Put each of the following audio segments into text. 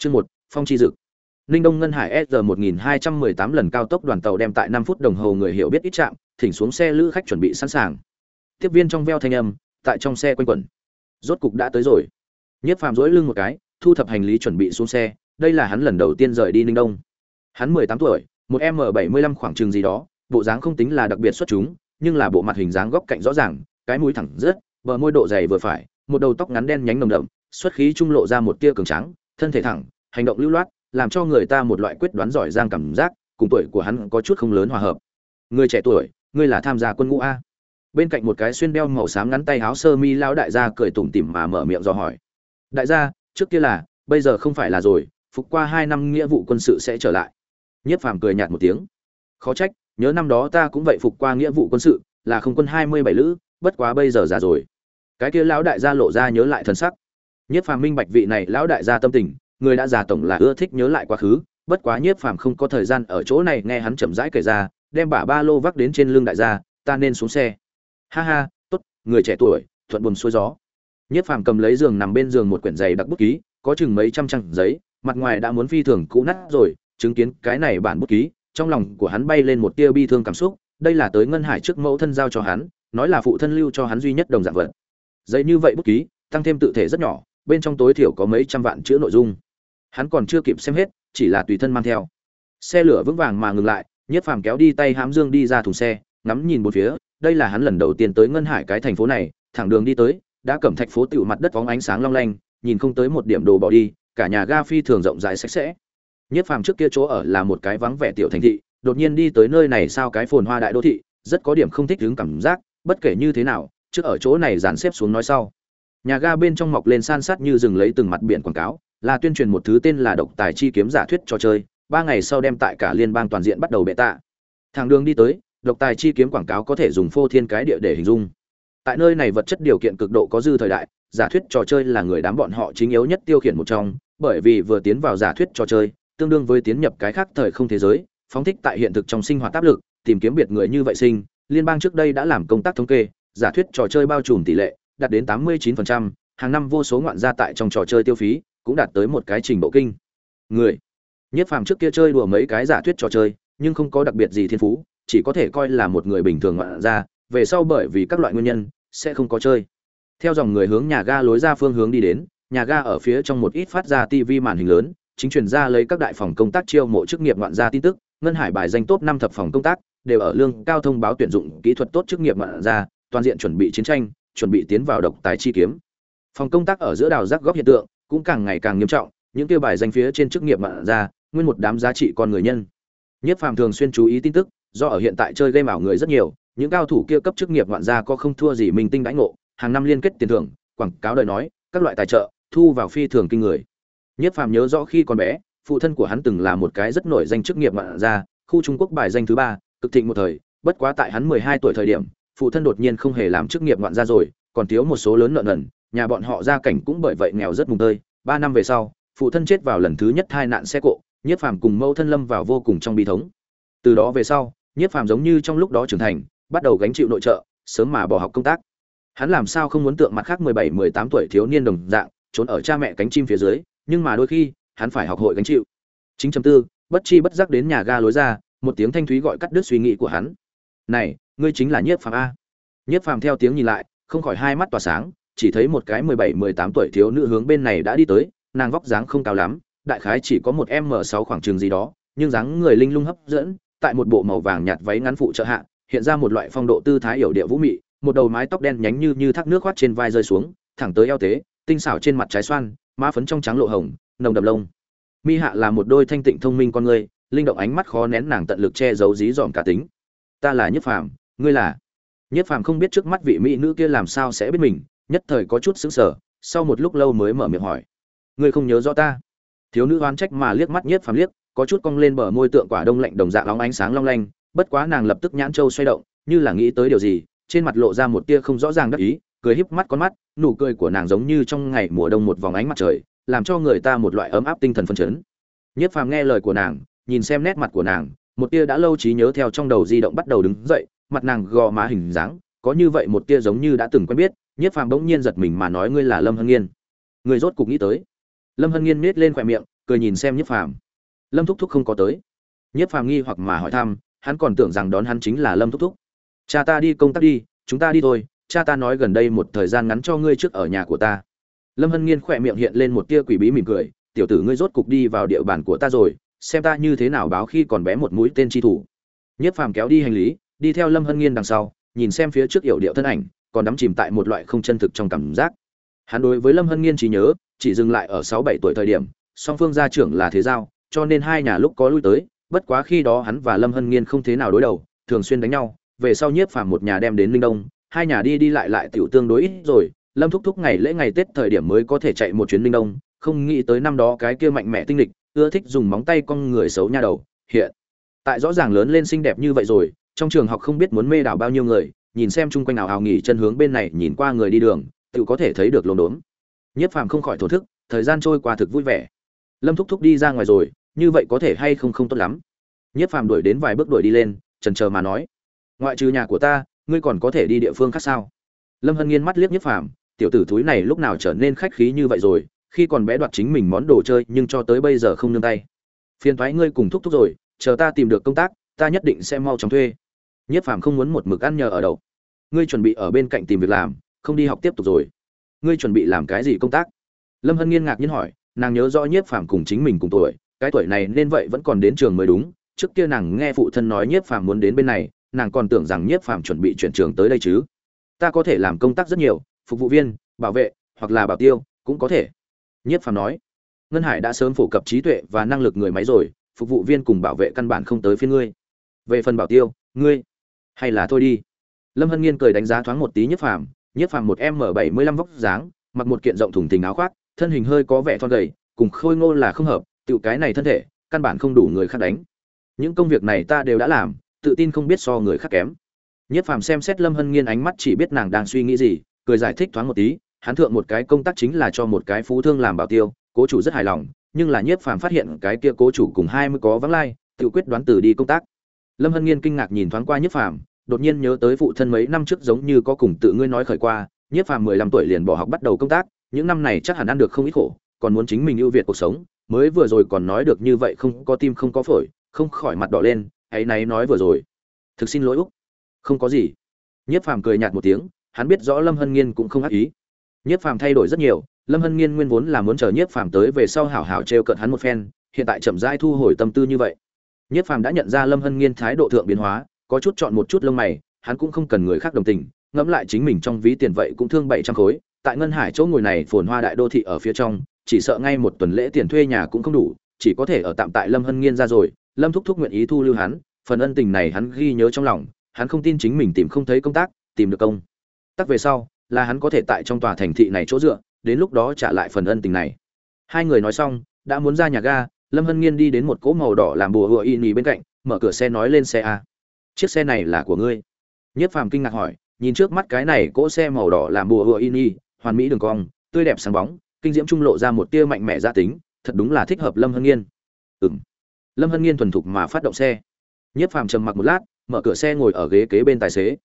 Chương một Phong chi dực. Ninh Đông Ngân Hải S 1218 lần cao tốc đoàn tàu đem tại 5 phút đồng hồ người hiểu biết ít chạm, thỉnh xuống xe lữ khách chuẩn bị sẵn sàng. Tiếp viên trong veo thanh âm, tại trong xe quanh quẩn. Rốt cục đã tới rồi. Nhiếp Phàm duỗi lưng một cái, thu thập hành lý chuẩn bị xuống xe, đây là hắn lần đầu tiên rời đi Ninh Đông. Hắn 18 tuổi, một M75 khoảng chừng gì đó, bộ dáng không tính là đặc biệt xuất chúng, nhưng là bộ mặt hình dáng góc cạnh rõ ràng, cái mũi thẳng rất, bờ môi độ dày vừa phải, một đầu tóc ngắn đen nhánh nồng đậm, xuất khí trung lộ ra một tia cường tráng, thân thể thẳng, hành động lưu loát, làm cho người ta một loại quyết đoán giỏi giang cảm giác, cùng tuổi của hắn có chút không lớn hòa hợp. Người trẻ tuổi, ngươi là tham gia quân ngũ a? Bên cạnh một cái xuyên đeo màu xám ngắn tay áo sơ mi lão đại gia cười tủm tỉm mà mở miệng dò hỏi. Đại gia, trước kia là, bây giờ không phải là rồi, phục qua hai năm nghĩa vụ quân sự sẽ trở lại. Nhiếp Phàm cười nhạt một tiếng. Khó trách, nhớ năm đó ta cũng vậy phục qua nghĩa vụ quân sự, là không quân hai mươi bảy lữ, bất quá bây giờ già rồi. Cái kia lão đại gia lộ ra nhớ lại thần sắc. Nhiếp Phàm minh bạch vị này lão đại gia tâm tình, người đã già tổng là ưa thích nhớ lại quá khứ, bất quá Nhiếp Phàm không có thời gian ở chỗ này nghe hắn chậm rãi kể ra, đem bả ba lô vác đến trên lưng đại gia, ta nên xuống xe. Ha ha, tốt, người trẻ tuổi, thuận buồm xuôi gió. Nhiếp Phàm cầm lấy giường nằm bên giường một quyển dày đặc bút ký, có chừng mấy trăm trang giấy, mặt ngoài đã muốn phi thường cũ nát rồi, chứng kiến cái này bản bút ký, trong lòng của hắn bay lên một tia bi thương cảm xúc, đây là tới ngân hải trước mẫu thân giao cho hắn, nói là phụ thân lưu cho hắn duy nhất đồng dạng vật. Giấy như vậy bút ký, tăng thêm tự thể rất nhỏ, bên trong tối thiểu có mấy trăm vạn chữ nội dung. Hắn còn chưa kịp xem hết, chỉ là tùy thân mang theo. Xe lửa vững vàng mà ngừng lại, Nhiếp Phàm kéo đi tay hãm dương đi ra thùng xe, ngắm nhìn bốn phía, đây là hắn lần đầu tiên tới ngân hải cái thành phố này, thẳng đường đi tới, đã cẩm thạch phố tiểu mặt đất vóng ánh sáng long lanh, nhìn không tới một điểm đồ bỏ đi, cả nhà ga phi thường rộng rãi sạch sẽ. Nhất phàm trước kia chỗ ở là một cái vắng vẻ tiểu thành thị, đột nhiên đi tới nơi này sao cái phồn hoa đại đô thị, rất có điểm không thích ứng cảm giác, bất kể như thế nào, trước ở chỗ này dàn xếp xuống nói sau. Nhà ga bên trong mọc lên san sát như rừng lấy từng mặt biển quảng cáo, là tuyên truyền một thứ tên là độc tài chi kiếm giả thuyết trò chơi, ba ngày sau đem tại cả liên bang toàn diện bắt đầu bệ tạ. Thằng đường đi tới, độc tài chi kiếm quảng cáo có thể dùng phô thiên cái địa để hình dung. Tại nơi này vật chất điều kiện cực độ có dư thời đại, giả thuyết trò chơi là người đám bọn họ chính yếu nhất tiêu khiển một trong, bởi vì vừa tiến vào giả thuyết trò chơi, tương đương với tiến nhập cái khác thời không thế giới, phóng thích tại hiện thực trong sinh hoạt áp lực, tìm kiếm biệt người như vậy sinh, liên bang trước đây đã làm công tác thống kê, giả thuyết trò chơi bao trùm tỷ lệ đạt đến 89%, hàng năm vô số ngoạn gia tại trong trò chơi tiêu phí, cũng đạt tới một cái trình độ kinh. Người, Nhất phàm trước kia chơi đùa mấy cái giả thuyết trò chơi, nhưng không có đặc biệt gì thiên phú, chỉ có thể coi là một người bình thường ngoạn gia, về sau bởi vì các loại nguyên nhân, sẽ không có chơi. Theo dòng người hướng nhà ga lối ra phương hướng đi đến, nhà ga ở phía trong một ít phát ra tivi màn hình lớn, chính truyền ra lấy các đại phòng công tác chiêu mộ chức nghiệp ngoạn gia tin tức, ngân hải bài danh top năm thập phòng công tác, đều ở lương cao thông báo tuyển dụng kỹ thuật tốt chức nghiệp ngoạn gia, toàn diện chuẩn bị chiến tranh, chuẩn bị tiến vào độc tài chi kiếm. Phòng công tác ở giữa đào rác góc hiện tượng, cũng càng ngày càng nghiêm trọng, những kia bài danh phía trên chức nghiệp ngoạn ra nguyên một đám giá trị con người nhân. Nhất Phàm thường xuyên chú ý tin tức, do ở hiện tại chơi game ảo người rất nhiều, những cao thủ kia cấp chức nghiệp ngoạn gia có không thua gì mình tinh đãi ngộ, hàng năm liên kết tiền thưởng, quảng cáo đời nói, các loại tài trợ, thu vào phi thường kinh người. Nhất Phàm nhớ rõ khi còn bé, phụ thân của hắn từng là một cái rất nổi danh chức nghiệp ngoạn gia, khu Trung Quốc bài danh thứ ba, cực thịnh một thời, bất quá tại hắn 12 tuổi thời điểm, phụ thân đột nhiên không hề làm chức nghiệp ngoạn ra rồi, còn thiếu một số lớn nợ nần, nhà bọn họ gia cảnh cũng bởi vậy nghèo rất mùng tơi. Ba năm về sau, phụ thân chết vào lần thứ nhất tai nạn xe cộ, Nhiếp Phàm cùng mẫu thân lâm vào vô cùng trong bi thống. Từ đó về sau, Nhiếp Phàm giống như trong lúc đó trưởng thành, bắt đầu gánh chịu nội trợ, sớm mà bỏ học công tác. Hắn làm sao không muốn tượng mặt khác 17, 18 tuổi thiếu niên đồng dạng, trốn ở cha mẹ cánh chim phía dưới, nhưng mà đôi khi, hắn phải học hội gánh chịu. Chính chấm tư, bất chi bất giác đến nhà ga lối ra, một tiếng thanh thúy gọi cắt đứt suy nghĩ của hắn. "Này, ngươi chính là Nhiếp Phàm a?" Nhiếp Phàm theo tiếng nhìn lại, không khỏi hai mắt tỏa sáng, chỉ thấy một cái 17, 18 tuổi thiếu nữ hướng bên này đã đi tới, nàng vóc dáng không cao lắm, đại khái chỉ có một m sáu khoảng trường gì đó, nhưng dáng người linh lung hấp dẫn, tại một bộ màu vàng nhạt váy ngắn phụ trợ hạ, hiện ra một loại phong độ tư thái hiểu địa vũ mị, một đầu mái tóc đen nhánh như như thác nước khoát trên vai rơi xuống, thẳng tới eo tế, tinh xảo trên mặt trái xoan, má phấn trong trắng lộ hồng, nồng đậm lông. Mi hạ là một đôi thanh tịnh thông minh con người, linh động ánh mắt khó nén nàng tận lực che giấu dí dỏm cả tính. Ta là Nhất Phàm, ngươi là? Nhất Phàm không biết trước mắt vị mỹ nữ kia làm sao sẽ biết mình, nhất thời có chút sững sờ, sau một lúc lâu mới mở miệng hỏi. Ngươi không nhớ rõ ta? Thiếu nữ oán trách mà liếc mắt Nhất Phàm liếc, có chút cong lên bờ môi tượng quả đông lạnh đồng dạng lóng ánh sáng long lanh, bất quá nàng lập tức nhãn châu xoay động, như là nghĩ tới điều gì, trên mặt lộ ra một tia không rõ ràng đắc ý, cười híp mắt con mắt, nụ cười của nàng giống như trong ngày mùa đông một vòng ánh mặt trời, làm cho người ta một loại ấm áp tinh thần phấn chấn. Nhất Phàm nghe lời của nàng, nhìn xem nét mặt của nàng, một tia đã lâu trí nhớ theo trong đầu di động bắt đầu đứng dậy, mặt nàng gò má hình dáng, có như vậy một tia giống như đã từng quen biết, Nhất Phàm bỗng nhiên giật mình mà nói ngươi là Lâm Hân Nghiên. Ngươi rốt cục nghĩ tới. Lâm Hân Nghiên nhếch lên khóe miệng, cười nhìn xem nhiếp phàm. Lâm thúc thúc không có tới. Nhiếp phàm nghi hoặc mà hỏi thăm hắn còn tưởng rằng đón hắn chính là lâm thúc thúc. Cha ta đi công tác đi chúng ta đi thôi cha ta nói gần đây một thời gian ngắn cho ngươi trước ở nhà của ta. Lâm hân nghiên khỏe miệng hiện lên một tia quỷ bí mỉm cười tiểu tử ngươi rốt cục đi vào địa bàn của ta rồi xem ta như thế nào báo khi còn bé một mũi tên tri thủ. Nhất phàm kéo đi hành lý đi theo lâm hân nghiên đằng sau, nhìn xem phía trước yểu điệu thân ảnh, còn đắm chìm tại một loại không chân thực trong cảm giác. Hắn đối với lâm hân nghiên trí nhớ, chỉ dừng lại ở sáu bảy tuổi thời điểm, song phương gia trưởng là thế giao, cho nên hai nhà lúc có lui tới, bất quá khi đó hắn và lâm hân nghiên không thế nào đối đầu, thường xuyên đánh nhau, về sau nhiếp phàm một nhà đem đến linh đông, hai nhà đi đi lại lại tiểu tương đối ít rồi, lâm thúc thúc ngày lễ ngày tết thời điểm mới có thể chạy một chuyến linh đông, không nghĩ tới năm đó cái kia mạnh mẽ tinh lịch, ưa thích dùng móng tay con người xấu nha đầu, hiện tại rõ ràng lớn lên xinh đẹp như vậy rồi trong trường học không biết muốn mê đảo bao nhiêu người, nhìn xem chung quanh nào hào nghỉ chân hướng bên này nhìn qua người đi đường, tự có thể thấy được lồn đốn. Nhất phàm không khỏi thổ thức, thời gian trôi qua thực vui vẻ. Lâm thúc thúc đi ra ngoài rồi, như vậy có thể hay không không tốt lắm. Nhất phàm đuổi đến vài bước đuổi đi lên trần chờ mà nói, ngoại trừ nhà của ta, ngươi còn có thể đi địa phương khác sao? Lâm hân nghiên mắt liếc nhất phàm, tiểu tử thúi này lúc nào trở nên khách khí như vậy rồi, khi còn bé đoạt chính mình món đồ chơi, nhưng cho tới bây giờ không nương tay. Phiền thoái ngươi cùng thúc thúc rồi, chờ ta tìm được công tác, ta nhất định sẽ mau chóng thuê nhất phàm không muốn một mực ăn nhờ ở đậu ngươi chuẩn bị ở bên cạnh tìm việc làm, không đi học tiếp tục rồi. Ngươi chuẩn bị làm cái gì công tác? Lâm hân nghiên ngạc nhiên hỏi, nàng nhớ rõ nhiếp phàm cùng chính mình cùng tuổi, cái tuổi này nên vậy vẫn còn đến trường mới đúng. Trước kia nàng nghe phụ thân nói nhiếp phàm muốn đến bên này, nàng còn tưởng rằng nhiếp phàm chuẩn bị chuyển trường tới đây chứ. Ta có thể làm công tác rất nhiều, phục vụ viên, bảo vệ, hoặc là bảo tiêu, cũng có thể. Nhiếp phàm nói. Ngân hải đã sớm phổ cập trí tuệ và năng lực người máy rồi, phục vụ viên cùng bảo vệ căn bản không tới phía ngươi. Về phần bảo tiêu, ngươi hay là thôi đi. Lâm hân nghiên cười đánh giá thoáng một tí nhiếp phàm nhiếp phàm một m bảy mươi lăm vóc dáng, mặc một kiện rộng thùng tình áo khoác, thân hình hơi có vẻ thon gầy, cùng khôi ngô là không hợp tự cái này thân thể, căn bản không đủ người khác đánh. Những công việc này ta đều đã làm, tự tin không biết so người khác kém. Nhiếp phàm xem xét lâm hân nghiên ánh mắt chỉ biết nàng đang suy nghĩ gì, cười giải thích thoáng một tí, hắn thượng một cái công tác chính là cho một cái phú thương làm bảo tiêu, cố chủ rất hài lòng, nhưng là nhiếp phàm phát hiện cái kia cố chủ cùng hai mươi có vắng lai tự quyết đoán từ đi công tác lâm hân nghiên kinh ngạc nhìn thoáng qua nhiếp phàm, đột nhiên nhớ tới phụ thân mấy năm trước giống như có cùng tự ngươi nói khởi qua, nhiếp phàm mười lăm tuổi liền bỏ học bắt đầu công tác, những năm này chắc hẳn ăn được không ít khổ, còn muốn chính mình ưu việt cuộc sống, mới vừa rồi còn nói được như vậy không có tim không có phổi, không khỏi mặt đỏ lên ấy náy nói vừa rồi. Thực xin lỗi úc. Không có gì. Nhiếp phàm cười nhạt một tiếng, hắn biết rõ lâm hân nghiên cũng không ác ý. Nhiếp phàm thay đổi rất nhiều, lâm hân nghiên nguyên vốn là muốn chờ nhiếp phàm tới về sau hảo hảo t r cợt hắn một phen, hiện tại chậm rãi thu hồi tâm tư như vậy nhiếp phàm đã nhận ra lâm hân nghiên thái độ thượng biến hóa, có chút chọn một chút lông mày, hắn cũng không cần người khác đồng tình, ngẫm lại chính mình trong ví tiền vậy cũng thương bảy trăm khối, tại ngân hải chỗ ngồi này phồn hoa đại đô thị ở phía trong, chỉ sợ ngay một tuần lễ tiền thuê nhà cũng không đủ, chỉ có thể ở tạm tại lâm hân nghiên ra rồi, lâm thúc thúc nguyện ý thu lưu hắn, phần ân tình này hắn ghi nhớ trong lòng, hắn không tin chính mình tìm không thấy công tác, tìm được công tắc về sau, là hắn có thể tại trong tòa thành thị này chỗ dựa, đến lúc đó trả lại phần ân tình này. Hai người nói xong, đã muốn ra nhà ga lâm hân nghiên đi đến một cỗ màu đỏ làm bùa hựa y nhì bên cạnh, mở cửa xe nói lên xe a. Chiếc xe này là của ngươi. Nhất phàm kinh ngạc hỏi, nhìn trước mắt cái này cỗ xe màu đỏ làm bùa hựa y nhì hoàn mỹ đường cong, tươi đẹp sáng bóng, kinh diễm trung lộ ra một tia mạnh mẽ gia tính, thật đúng là thích hợp lâm hân nghiên. Ừng lâm hân nghiên thuần thục mà phát động xe. Nhất phàm trầm mặc một lát, mở cửa xe ngồi ở ghế kế bên tài xế.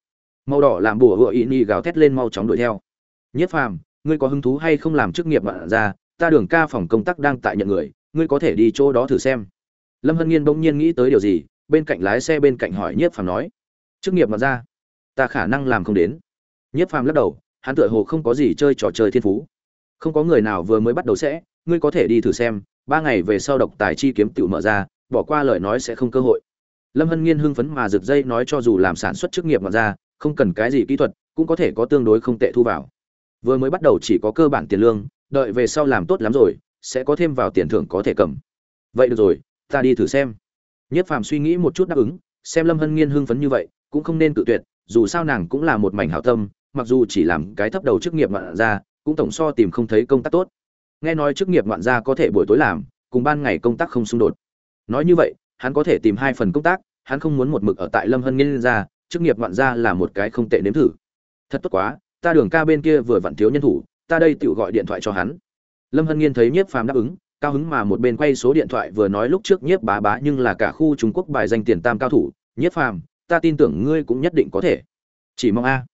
Màu đỏ làm bùa hựa y nhì gào thét lên mau chóng đuổi theo. Nhất phàm, ngươi có hứng thú hay không làm chức nghiệp bạn ra ta đường ca phòng công tác đang tại nhận người ngươi có thể đi chỗ đó thử xem. Lâm hân Nhiên bỗng nhiên nghĩ tới điều gì, bên cạnh lái xe bên cạnh hỏi nhiếp phàm nói chức nghiệp mà ra, ta khả năng làm không đến. Nhiếp phàm lắc đầu, hắn tựa hồ không có gì chơi trò chơi thiên phú. Không có người nào vừa mới bắt đầu sẽ, ngươi có thể đi thử xem, ba ngày về sau độc tài chi kiếm tự mở ra, bỏ qua lời nói sẽ không cơ hội. Lâm hân nghiên hưng phấn mà rực dây nói cho dù làm sản xuất chức nghiệp mà ra, không cần cái gì kỹ thuật, cũng có thể có tương đối không tệ thu vào. Vừa mới bắt đầu chỉ có cơ bản tiền lương, đợi về sau làm tốt lắm rồi sẽ có thêm vào tiền thưởng có thể cầm. Vậy được rồi ta đi thử xem. Nhất phàm suy nghĩ một chút đáp ứng xem lâm hân nghiên hưng phấn như vậy cũng không nên tự tuyệt dù sao nàng cũng là một mảnh hảo tâm mặc dù chỉ làm cái thấp đầu chức nghiệp ngoạn gia, cũng tổng so tìm không thấy công tác tốt. Nghe nói chức nghiệp ngoạn gia có thể buổi tối làm cùng ban ngày công tác không xung đột. Nói như vậy hắn có thể tìm hai phần công tác hắn không muốn một mực ở tại lâm hân nghiên ra chức nghiệp ngoạn gia là một cái không tệ nếm thử. Thật tốt quá ta đường ca bên kia vừa vặn thiếu nhân thủ ta đây tự gọi điện thoại cho hắn lâm hân nghiên thấy nhiếp phàm đáp ứng cao hứng mà một bên quay số điện thoại vừa nói lúc trước nhiếp bá bá nhưng là cả khu trung quốc bài danh tiền tam cao thủ nhiếp phàm ta tin tưởng ngươi cũng nhất định có thể. Chỉ mong a.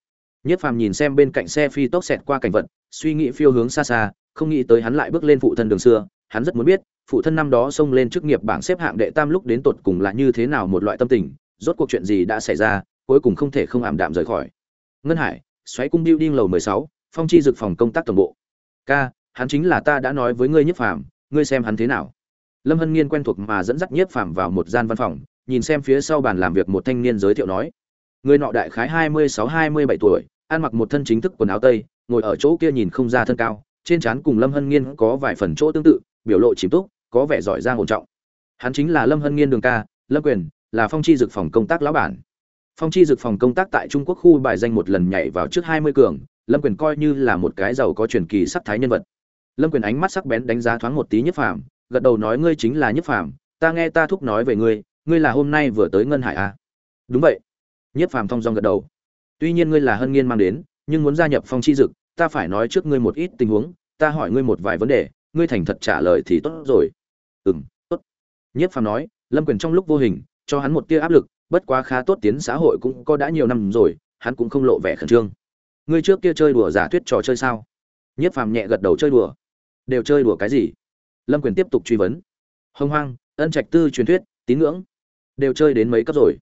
Nhiếp phàm nhìn xem bên cạnh xe phi tốc xẹt qua cảnh vật suy nghĩ phiêu hướng xa xa không nghĩ tới hắn lại bước lên phụ thân đường xưa hắn rất muốn biết phụ thân năm đó xông lên chức nghiệp bảng xếp hạng đệ tam lúc đến tột cùng là như thế nào một loại tâm tình rốt cuộc chuyện gì đã xảy ra cuối cùng không thể không ảm đạm rời khỏi. Ngân hải xoáy cung building lầu 16, phong chi dực phòng công tác tổng bộ. Ca hắn chính là ta đã nói với ngươi nhiếp phàm, ngươi xem hắn thế nào. Lâm hân nghiên quen thuộc mà dẫn dắt nhiếp phàm vào một gian văn phòng, nhìn xem phía sau bàn làm việc một thanh niên giới thiệu nói, người nọ đại khái hai mươi sáu, hai mươi bảy tuổi, ăn mặc một thân chính thức quần áo tây, ngồi ở chỗ kia nhìn không ra thân cao, trên trán cùng lâm hân nghiên có vài phần chỗ tương tự, biểu lộ chìm túc, có vẻ giỏi giang ổn trọng. Hắn chính là lâm hân nghiên đường ca, lâm quyền, là phong chi dược phòng công tác lão bản. Phong chi dược phòng công tác tại trung quốc khu bài danh một lần nhảy vào trước hai mươi cường, lâm quyền coi như là một cái giàu có truyền kỳ sắc thái nhân vật lâm quyền ánh mắt sắc bén đánh giá thoáng một tí nhất phàm, gật đầu nói ngươi chính là nhất phàm, ta nghe ta thúc nói về ngươi ngươi là hôm nay vừa tới ngân hải à? đúng vậy. Nhất phàm thong dong gật đầu. Tuy nhiên ngươi là hân nghiên mang đến, nhưng muốn gia nhập phong chi dực, ta phải nói trước ngươi một ít tình huống, ta hỏi ngươi một vài vấn đề, ngươi thành thật trả lời thì tốt rồi. Ừ m tốt. Nhất phàm nói, lâm quyền trong lúc vô hình, cho hắn một tia áp lực, bất quá khá tốt tiến xã hội cũng có đã nhiều năm rồi, hắn cũng không lộ vẻ khẩn trương. Ngươi trước kia chơi đùa giả thuyết trò chơi sao? Nhất phàm nhẹ gật đầu chơi đùa đều chơi đùa cái gì? Lâm quyền tiếp tục truy vấn. Hông hoang, ân trạch tư truyền thuyết, tín ngưỡng, đều chơi đến mấy cấp rồi?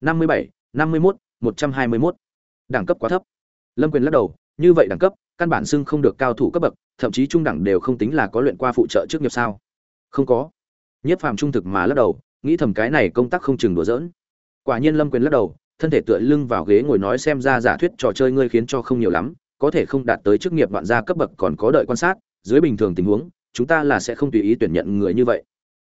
Năm mươi bảy, năm mươi mốt, một trăm hai mươi mốt. Đẳng cấp quá thấp. Lâm quyền lắc đầu, như vậy đẳng cấp, căn bản xưng không được cao thủ cấp bậc, thậm chí trung đẳng đều không tính là có luyện qua phụ trợ trước nghiệp sao? Không có. Nhất phàm trung thực mà lắc đầu, nghĩ thầm cái này công tác không chừng đùa giỡn. Quả nhiên lâm quyền lắc đầu, thân thể tựa lưng vào ghế ngồi nói xem ra giả thuyết trò chơi ngươi khiến cho không nhiều lắm, có thể không đạt tới chức nghiệp đoạn gia cấp bậc còn có đợi quan sát dưới bình thường tình huống, chúng ta là sẽ không tùy ý tuyển nhận người như vậy.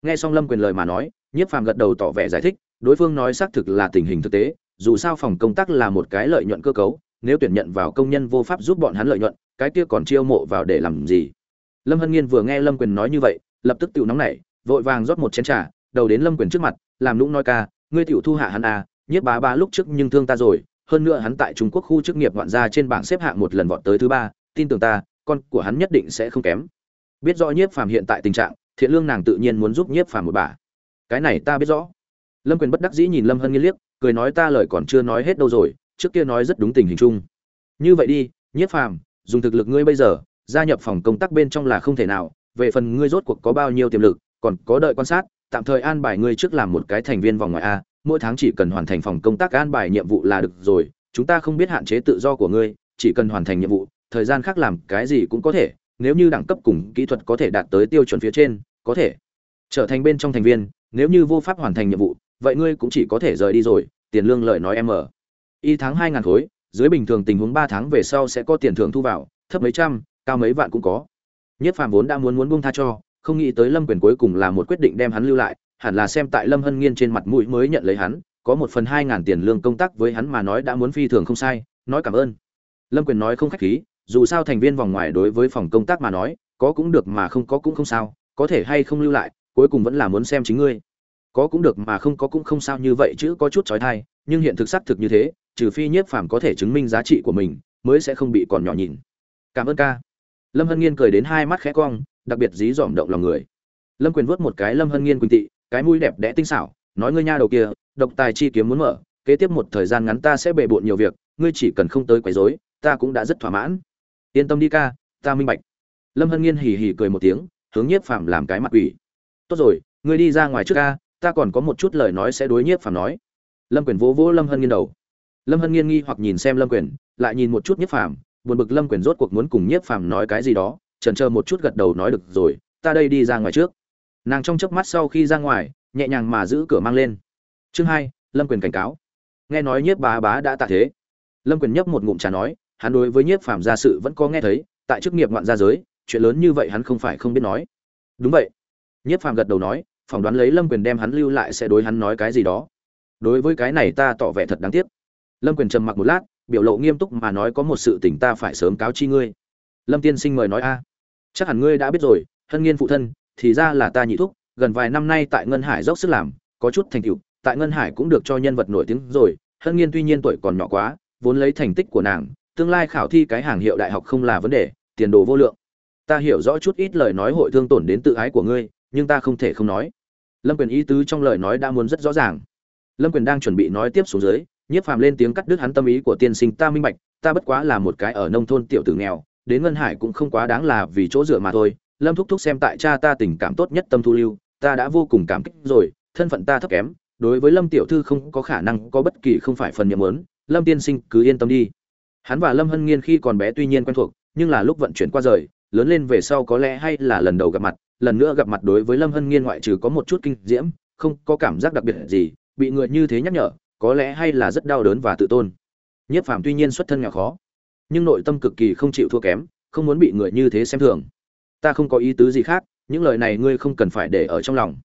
Nghe xong lâm quyền lời mà nói, nhiếp phàm gật đầu tỏ vẻ giải thích, đối phương nói xác thực là tình hình thực tế, dù sao phòng công tác là một cái lợi nhuận cơ cấu, nếu tuyển nhận vào công nhân vô pháp giúp bọn hắn lợi nhuận, cái kia còn chiêu mộ vào để làm gì? Lâm hân nghiên vừa nghe lâm quyền nói như vậy, lập tức tự nóng nảy, vội vàng rót một chén trà, đầu đến lâm quyền trước mặt, làm lũng nói ca, ngươi tiểu thu hạ hắn à nhiếp bá ba lúc trước nhưng thương ta rồi, hơn nữa hắn tại trung quốc khu chức nghiệp ngoạn gia trên bảng xếp hạng một lần vọt tới thứ ba, tin tưởng ta con của hắn nhất định sẽ không kém. Biết rõ nhiếp phàm hiện tại tình trạng, thiện lương nàng tự nhiên muốn giúp nhiếp phàm một bà. Cái này ta biết rõ. Lâm quyền bất đắc dĩ nhìn lâm hân nghiên liếc, cười nói ta lời còn chưa nói hết đâu rồi, trước kia nói rất đúng tình hình chung. Như vậy đi, nhiếp phàm, dùng thực lực ngươi bây giờ, gia nhập phòng công tác bên trong là không thể nào, về phần ngươi rốt cuộc có bao nhiêu tiềm lực, còn có đợi quan sát, tạm thời an bài ngươi trước làm một cái thành viên vòng ngoài a, mỗi tháng chỉ cần hoàn thành phòng công tác an bài nhiệm vụ là được rồi, chúng ta không biết hạn chế tự do của ngươi, chỉ cần hoàn thành nhiệm vụ thời gian khác làm cái gì cũng có thể, nếu như đẳng cấp cùng kỹ thuật có thể đạt tới tiêu chuẩn phía trên, có thể. Trở thành bên trong thành viên, nếu như vô pháp hoàn thành nhiệm vụ, vậy ngươi cũng chỉ có thể rời đi rồi, tiền lương lời nói em ở. Y tháng hai ngàn khối, dưới bình thường tình huống ba tháng về sau sẽ có tiền thưởng thu vào, thấp mấy trăm, cao mấy vạn cũng có. Nhất phàm vốn đã muốn muốn buông tha cho, không nghĩ tới lâm quyền cuối cùng là một quyết định đem hắn lưu lại, hẳn là xem tại lâm hân nghiên trên mặt mũi mới nhận lấy hắn, có một phần hai ngàn tiền lương công tác với hắn mà nói đã muốn phi thường không sai, nói cảm ơn. Lâm quyền nói không khách khí dù sao thành viên vòng ngoài đối với phòng công tác mà nói, có cũng được mà không có cũng không sao, có thể hay không lưu lại, cuối cùng vẫn là muốn xem chính ngươi. Có cũng được mà không có cũng không sao như vậy chứ có chút trói thai, nhưng hiện thực xác thực như thế, trừ phi nhiếp phàm có thể chứng minh giá trị của mình, mới sẽ không bị còn nhỏ nhìn cảm ơn ca. Lâm hân nghiên cười đến hai mắt khẽ cong, đặc biệt dí dỏm động lòng người. Lâm quyền vớt một cái lâm hân nghiên quỳnh tị, cái mũi đẹp đẽ tinh xảo, nói ngươi nha đầu kia, độc tài chi kiếm muốn mở, kế tiếp một thời gian ngắn ta sẽ bề bộn nhiều việc, ngươi chỉ cần không tới quấy rối, ta cũng đã rất thỏa mãn yên tâm đi ca, ta minh bạch. Lâm hân nghiên hì hì cười một tiếng, hướng nhiếp phàm làm cái mặt ủy tốt rồi, ngươi đi ra ngoài trước ca, ta còn có một chút lời nói sẽ đối nhiếp phàm nói. Lâm quyền vỗ vỗ lâm hân nghiên đầu. Lâm hân nghiên nghi hoặc nhìn xem lâm quyền, lại nhìn một chút nhiếp phàm, buồn bực lâm quyền rốt cuộc muốn cùng nhiếp phàm nói cái gì đó trần chờ một chút gật đầu nói được rồi, ta đây đi ra ngoài trước. Nàng trong chớp mắt sau khi ra ngoài, nhẹ nhàng mà giữ cửa mang lên. Chương hai, lâm quyền cảnh cáo. Nghe nói nhiếp bá bá đã tạ thế. Lâm quyền nhấp một ngụm trà nói hắn đối với nhiếp phàm gia sự vẫn có nghe thấy, tại chức nghiệp ngoạn gia giới, chuyện lớn như vậy hắn không phải không biết nói. Đúng vậy. Nhiếp phàm gật đầu nói, phỏng đoán lấy lâm quyền đem hắn lưu lại sẽ đối hắn nói cái gì đó. Đối với cái này ta tỏ vẻ thật đáng tiếc. Lâm quyền trầm mặc một lát, biểu lộ nghiêm túc mà nói có một sự tình ta phải sớm cáo chi ngươi. Lâm tiên sinh mời nói a. Chắc hẳn ngươi đã biết rồi, hân nghiên phụ thân, thì ra là ta nhị thúc, gần vài năm nay tại ngân hải dốc sức làm, có chút thành tựu, tại ngân hải cũng được cho nhân vật nổi tiếng rồi, hân nghiên tuy nhiên tuổi còn nhỏ quá, vốn lấy thành tích của nàng tương lai khảo thi cái hàng hiệu đại học không là vấn đề, tiền đồ vô lượng. Ta hiểu rõ chút ít lời nói hội thương tổn đến tự ái của ngươi, nhưng ta không thể không nói. Lâm quyền ý tứ trong lời nói đã muốn rất rõ ràng. Lâm quyền đang chuẩn bị nói tiếp xuống dưới, nhiếp phàm lên tiếng cắt đứt hắn tâm ý của tiên sinh, ta minh bạch, ta bất quá là một cái ở nông thôn tiểu tử nghèo, đến ngân hải cũng không quá đáng là vì chỗ dựa mà thôi. Lâm thúc thúc xem tại cha ta tình cảm tốt nhất tâm thu lưu, ta đã vô cùng cảm kích rồi, thân phận ta thấp kém, đối với lâm tiểu thư không có khả năng có bất kỳ không phải phần nhiệm lớn lâm tiên sinh, cứ yên tâm đi hắn và lâm hân nghiên khi còn bé tuy nhiên quen thuộc, nhưng là lúc vận chuyển qua rời, lớn lên về sau có lẽ hay là lần đầu gặp mặt, lần nữa gặp mặt đối với lâm hân nghiên ngoại trừ có một chút kinh diễm, không có cảm giác đặc biệt gì, bị người như thế nhắc nhở, có lẽ hay là rất đau đớn và tự tôn. Nhiếp phàm tuy nhiên xuất thân nghèo khó, nhưng nội tâm cực kỳ không chịu thua kém, không muốn bị người như thế xem thường. Ta không có ý tứ gì khác, những lời này ngươi không cần phải để ở trong lòng.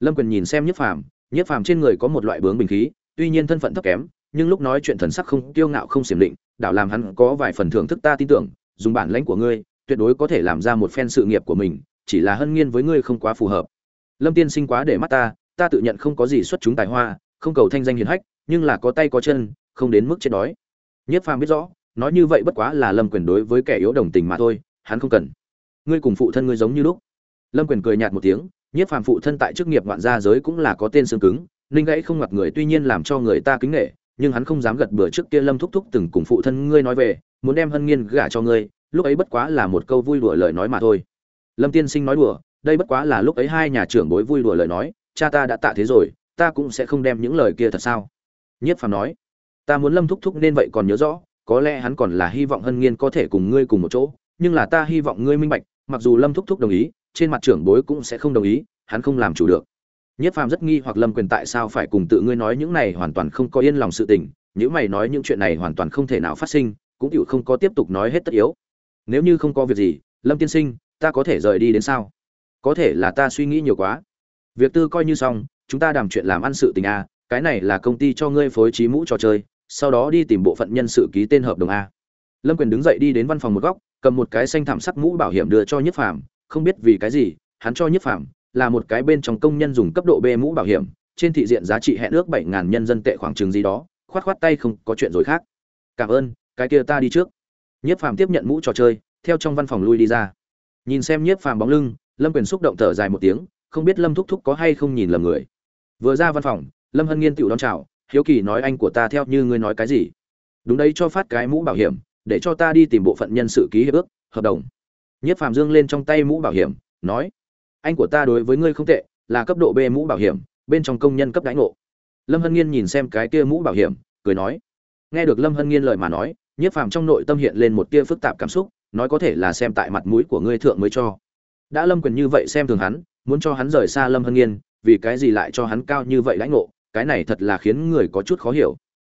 Lâm quyền nhìn xem nhiếp phàm nhiếp phàm trên người có một loại bướng bình khí, tuy nhiên thân phận thấp kém, nhưng lúc nói chuyện thần sắc không kiêu ngạo không xiểm định đảo làm hắn có vài phần thưởng thức ta tin tưởng, dùng bản lãnh của ngươi, tuyệt đối có thể làm ra một phen sự nghiệp của mình, chỉ là hân nghiên với ngươi không quá phù hợp. Lâm tiên sinh quá để mắt ta ta tự nhận không có gì xuất chúng tài hoa, không cầu thanh danh hiền hách, nhưng là có tay có chân, không đến mức chết đói. Nhất phàm biết rõ, nói như vậy bất quá là lâm quyền đối với kẻ yếu đồng tình mà thôi, hắn không cần. Ngươi cùng phụ thân ngươi giống như lúc. Lâm quyền cười nhạt một tiếng, nhất phàm phụ thân tại chức nghiệp ngoạn gia giới cũng là có tên xương cứng, ninh gãy không ngặt người tuy nhiên làm cho người ta kính nghệ nhưng hắn không dám gật bừa trước kia lâm thúc thúc từng cùng phụ thân ngươi nói về, muốn đem hân nghiên gả cho ngươi, lúc ấy bất quá là một câu vui đùa lời nói mà thôi. Lâm tiên sinh nói đùa, đây bất quá là lúc ấy hai nhà trưởng bối vui đùa lời nói, cha ta đã tạ thế rồi, ta cũng sẽ không đem những lời kia thật sao? Nhiếp phàm nói, ta muốn lâm thúc thúc nên vậy còn nhớ rõ, có lẽ hắn còn là hy vọng hân nghiên có thể cùng ngươi cùng một chỗ, nhưng là ta hy vọng ngươi minh bạch, mặc dù lâm thúc thúc đồng ý, trên mặt trưởng bối cũng sẽ không đồng ý, hắn không làm chủ được nhất phàm rất nghi hoặc lâm quyền tại sao phải cùng tự ngươi nói những này hoàn toàn không có yên lòng sự tình nếu mày nói những chuyện này hoàn toàn không thể nào phát sinh, cũng chịu không có tiếp tục nói hết tất yếu. Nếu như không có việc gì, lâm tiên sinh, ta có thể rời đi đến sao? Có thể là ta suy nghĩ nhiều quá. Việc tư coi như xong, chúng ta đàm chuyện làm ăn sự tình a, cái này là công ty cho ngươi phối trí mũ trò chơi, sau đó đi tìm bộ phận nhân sự ký tên hợp đồng a. Lâm quyền đứng dậy đi đến văn phòng một góc, cầm một cái xanh thảm sắc mũ bảo hiểm đưa cho nhất phàm, không biết vì cái gì, hắn cho nhất phàm là một cái bên trong công nhân dùng cấp độ b mũ bảo hiểm, trên thị diện giá trị hẹn ước 7000 nhân dân tệ khoảng chừng gì đó, khoát khoát tay không có chuyện rồi khác. Cảm ơn, cái kia ta đi trước. Nhất phàm tiếp nhận mũ trò chơi, theo trong văn phòng lui đi ra. Nhìn xem nhiếp phàm bóng lưng, lâm quyền xúc động thở dài một tiếng, không biết lâm thúc thúc có hay không nhìn lầm người. Vừa ra văn phòng, lâm hân nghiên tiểu đón chào, hiếu kỳ nói anh của ta theo như ngươi nói cái gì? Đúng đấy, cho phát cái mũ bảo hiểm, để cho ta đi tìm bộ phận nhân sự ký hiệp ước, hợp đồng. Nhiếp phàm dương lên trong tay mũ bảo hiểm, nói anh của ta đối với ngươi không tệ, là cấp độ b mũ bảo hiểm, bên trong công nhân cấp đãi ngộ. Lâm hân nghiên nhìn xem cái kia mũ bảo hiểm, cười nói. Nghe được lâm hân nghiên lời mà nói, nhiếp phàm trong nội tâm hiện lên một tia phức tạp cảm xúc, nói có thể là xem tại mặt mũi của ngươi thượng mới cho. Đã lâm quyền như vậy xem thường hắn, muốn cho hắn rời xa lâm hân nghiên, vì cái gì lại cho hắn cao như vậy lãnh ngộ, cái này thật là khiến người có chút khó hiểu.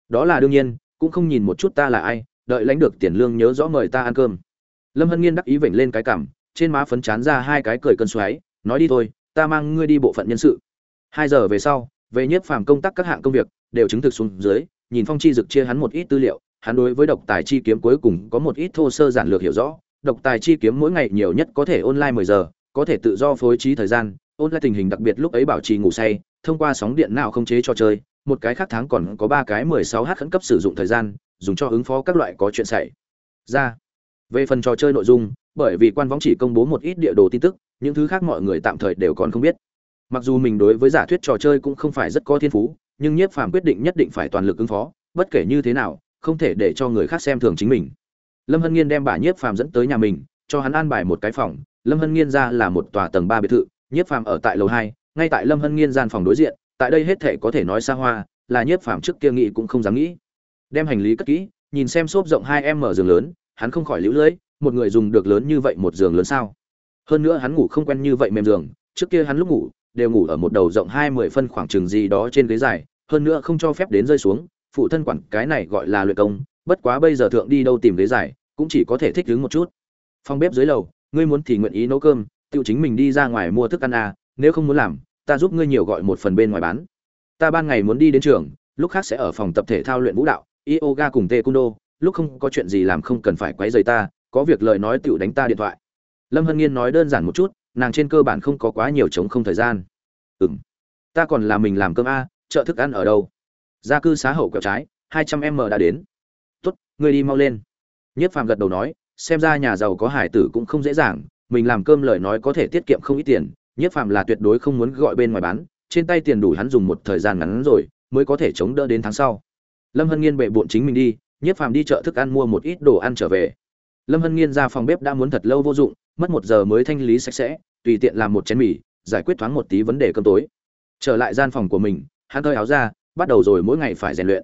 Đó là đương nhiên, cũng không nhìn một chút ta là ai, đợi lãnh được tiền lương nhớ rõ mời ta ăn cơm. Lâm hân nghiên đắc ý vểnh lên cái cảm trên má phấn chán ra hai cái cười cơn xoáy nói đi thôi, ta mang ngươi đi bộ phận nhân sự. Hai giờ về sau, về nhất phàm công tác các hạng công việc, đều chứng thực xuống dưới, nhìn phong chi dực chia hắn một ít tư liệu, hắn đối với độc tài chi kiếm cuối cùng có một ít thô sơ giản lược hiểu rõ. Độc tài chi kiếm mỗi ngày nhiều nhất có thể online 10 giờ, có thể tự do phối trí thời gian, online tình hình đặc biệt lúc ấy bảo trì ngủ say, thông qua sóng điện nào không chế cho chơi, một cái khác tháng còn có ba cái 16 h khẩn cấp sử dụng thời gian, dùng cho ứng phó các loại có chuyện xảy ra. Về phần trò chơi nội dung bởi vì quan võng chỉ công bố một ít địa đồ tin tức, những thứ khác mọi người tạm thời đều còn không biết. Mặc dù mình đối với giả thuyết trò chơi cũng không phải rất có thiên phú, nhưng nhiếp phàm quyết định nhất định phải toàn lực ứng phó, bất kể như thế nào, không thể để cho người khác xem thường chính mình. Lâm hân nghiên đem bà nhiếp phàm dẫn tới nhà mình, cho hắn an bài một cái phòng. Lâm hân nghiên ra là một tòa tầng ba biệt thự, nhiếp phàm ở tại lầu hai, ngay tại lâm hân nghiên gian phòng đối diện, tại đây hết thể có thể nói xa hoa, là nhiếp phàm trước kia nghĩ cũng không dám nghĩ. Đem hành lý cất kỹ, nhìn xem xốp rộng hai em mở giường lớn, hắn không khỏi lũ lưỡi một người dùng được lớn như vậy một giường lớn sao? Hơn nữa hắn ngủ không quen như vậy mềm giường, trước kia hắn lúc ngủ, đều ngủ ở một đầu rộng hai mươi phân khoảng chừng gì đó trên ghế dài, hơn nữa không cho phép đến rơi xuống, phụ thân quản cái này gọi là luyện công, bất quá bây giờ thượng đi đâu tìm ghế dài, cũng chỉ có thể thích đứng một chút. Phòng bếp dưới lầu, ngươi muốn thì nguyện ý nấu cơm tự chính mình đi ra ngoài mua thức ăn à nếu không muốn làm, ta giúp ngươi nhiều gọi một phần bên ngoài bán. Ta ban ngày muốn đi đến trường, lúc khác sẽ ở phòng tập thể thao luyện vũ đạo, yoga cùng taekwondo, lúc không có chuyện gì làm không cần phải quấy rầy ta có việc lời nói tựu đánh ta điện thoại. Lâm hân nghiên nói đơn giản một chút, nàng trên cơ bản không có quá nhiều chống không thời gian. Ừm, ta còn là mình làm cơm a, chợ thức ăn ở đâu? Gia cư xá hậu quẹo trái, hai trăm m đã đến. Tốt, ngươi đi mau lên. Nhất phàm gật đầu nói, xem ra nhà giàu có hải tử cũng không dễ dàng, mình làm cơm lời nói có thể tiết kiệm không ít tiền. Nhất phàm là tuyệt đối không muốn gọi bên ngoài bán, trên tay tiền đủ hắn dùng một thời gian ngắn rồi, mới có thể chống đỡ đến tháng sau. Lâm hân nghiên bệ bộn chính mình đi, nhất phàm đi chợ thức ăn mua một ít đồ ăn trở về lâm hân nghiên ra phòng bếp đã muốn thật lâu vô dụng, mất một giờ mới thanh lý sạch sẽ, tùy tiện làm một chén mì, giải quyết thoáng một tí vấn đề cơm tối. Trở lại gian phòng của mình, hắn cởi áo ra, bắt đầu rồi mỗi ngày phải rèn luyện.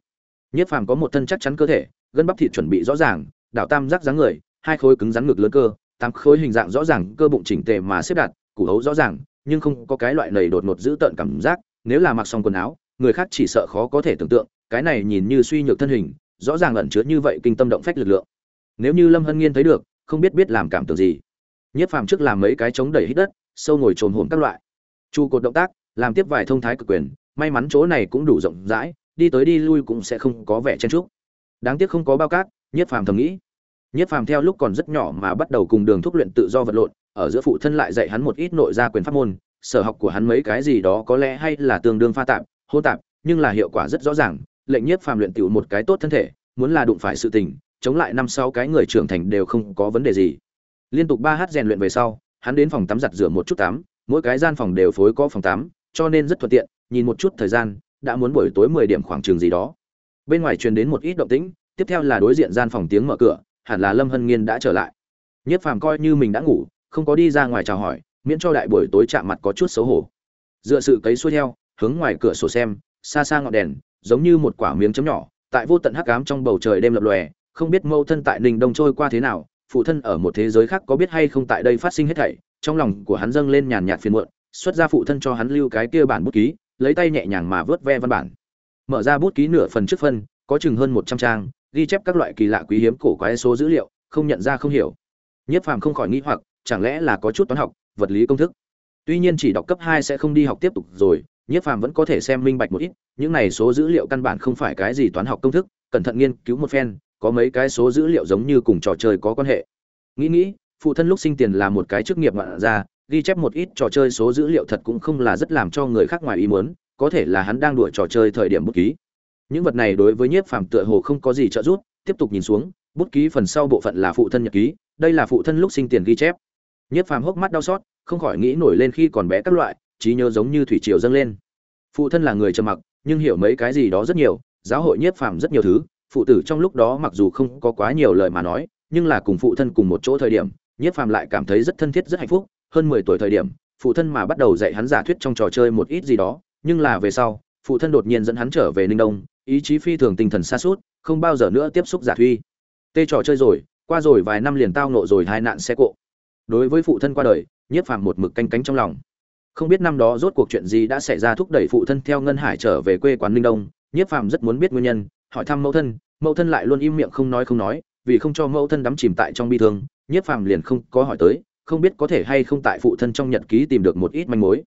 Nhất phàm có một thân chắc chắn cơ thể, gân bắp thịt chuẩn bị rõ ràng, đảo tam giác dáng người, hai khối cứng rắn ngực lớn cơ, tám khối hình dạng rõ ràng, cơ bụng chỉnh tề mà xếp đặt, củ hấu rõ ràng, nhưng không có cái loại nảy đột ngột giữ tợn cảm giác, nếu là mặc xong quần áo, người khác chỉ sợ khó có thể tưởng tượng, cái này nhìn như suy nhược thân hình, rõ ràng ẩn chứa như vậy kinh tâm động phách lực lượng nếu như lâm hân nghiên thấy được, không biết biết làm cảm tưởng gì. Nhất phàm trước làm mấy cái chống đẩy hít đất, sâu ngồi trồn hồn các loại. Chu cột động tác, làm tiếp vài thông thái cực quyền, may mắn chỗ này cũng đủ rộng rãi, đi tới đi lui cũng sẽ không có vẻ chen trúc đáng tiếc không có bao cát, nhất phàm thầm nghĩ. Nhất phàm theo lúc còn rất nhỏ mà bắt đầu cùng đường thúc luyện tự do vật lộn, ở giữa phụ thân lại dạy hắn một ít nội gia quyền pháp môn, sở học của hắn mấy cái gì đó có lẽ hay là tương đương pha tạp hô tạp, nhưng là hiệu quả rất rõ ràng, lệnh nhất phàm luyện tiểu một cái tốt thân thể, muốn là đụng phải sự tình chống lại năm sáu cái người trưởng thành đều không có vấn đề gì. Liên tục ba h rèn luyện về sau, hắn đến phòng tắm giặt rửa một chút tắm, mỗi cái gian phòng đều phối có phòng tắm, cho nên rất thuận tiện, nhìn một chút thời gian, đã muốn buổi tối mười điểm khoảng trường gì đó. Bên ngoài truyền đến một ít động tĩnh, tiếp theo là đối diện gian phòng tiếng mở cửa, hẳn là lâm hân nghiên đã trở lại. Nhất phàm coi như mình đã ngủ, không có đi ra ngoài chào hỏi, miễn cho đại buổi tối chạm mặt có chút xấu hổ. Dựa sự cấy xuôi theo, hướng ngoài cửa sổ xem, xa xa ngọn đèn, giống như một quả miếng chấm nhỏ, tại vô tận hắc ám trong bầu trời đêm lập lòe không biết mâu thân tại ninh đông trôi qua thế nào, phụ thân ở một thế giới khác có biết hay không tại đây phát sinh hết thảy, trong lòng của hắn dâng lên nhàn nhạt phiền muộn, xuất ra phụ thân cho hắn lưu cái kia bản bút ký, lấy tay nhẹ nhàng mà vớt ve văn bản. Mở ra bút ký nửa phần trước phân, có chừng hơn một trăm trang, ghi chép các loại kỳ lạ quý hiếm cổ quái số dữ liệu, không nhận ra không hiểu. Nhất phàm không khỏi nghĩ hoặc, chẳng lẽ là có chút toán học, vật lý công thức? Tuy nhiên chỉ đọc cấp hai sẽ không đi học tiếp tục rồi, nhất phàm vẫn có thể xem minh bạch một ít, những này số dữ liệu căn bản không phải cái gì toán học công thức, cẩn thận nghiên cứu một phen có mấy cái số dữ liệu giống như cùng trò chơi có quan hệ. Nghĩ nghĩ, phụ thân lúc sinh tiền là một cái chức nghiệp ngoạn ra ghi chép một ít trò chơi số dữ liệu thật cũng không là rất làm cho người khác ngoài ý muốn, có thể là hắn đang đuổi trò chơi thời điểm bút ký. Những vật này đối với nhiếp phàm tựa hồ không có gì trợ giúp, tiếp tục nhìn xuống, bút ký phần sau bộ phận là phụ thân nhật ký, đây là phụ thân lúc sinh tiền ghi chép. Nhiếp phàm hốc mắt đau xót, không khỏi nghĩ nổi lên khi còn bé các loại, trí nhớ giống như thủy triều dâng lên. Phụ thân là người trầm mặc, nhưng hiểu mấy cái gì đó rất nhiều, giáo hội nhiếp phàm rất nhiều thứ phụ tử trong lúc đó mặc dù không có quá nhiều lời mà nói, nhưng là cùng phụ thân cùng một chỗ thời điểm, nhiếp phàm lại cảm thấy rất thân thiết, rất hạnh phúc. Hơn mười tuổi thời điểm, phụ thân mà bắt đầu dạy hắn giả thuyết trong trò chơi một ít gì đó, nhưng là về sau, phụ thân đột nhiên dẫn hắn trở về ninh đông, ý chí phi thường tinh thần xa suốt không bao giờ nữa tiếp xúc giả thuy tê trò chơi rồi, qua rồi vài năm liền tao nộ rồi hai nạn xe cộ. Đối với phụ thân qua đời, nhiếp phàm một mực canh cánh trong lòng. Không biết năm đó rốt cuộc chuyện gì đã xảy ra thúc đẩy phụ thân theo ngân hải trở về quê quán ninh đông, nhiếp phàm rất muốn biết nguyên nhân, hỏi thăm mẫu thân mẫu thân lại luôn im miệng không nói không nói, vì không cho mẫu thân đắm chìm tại trong bi thương nhiếp phàm liền không có hỏi tới, không biết có thể hay không tại phụ thân trong nhật ký tìm được một ít manh mối.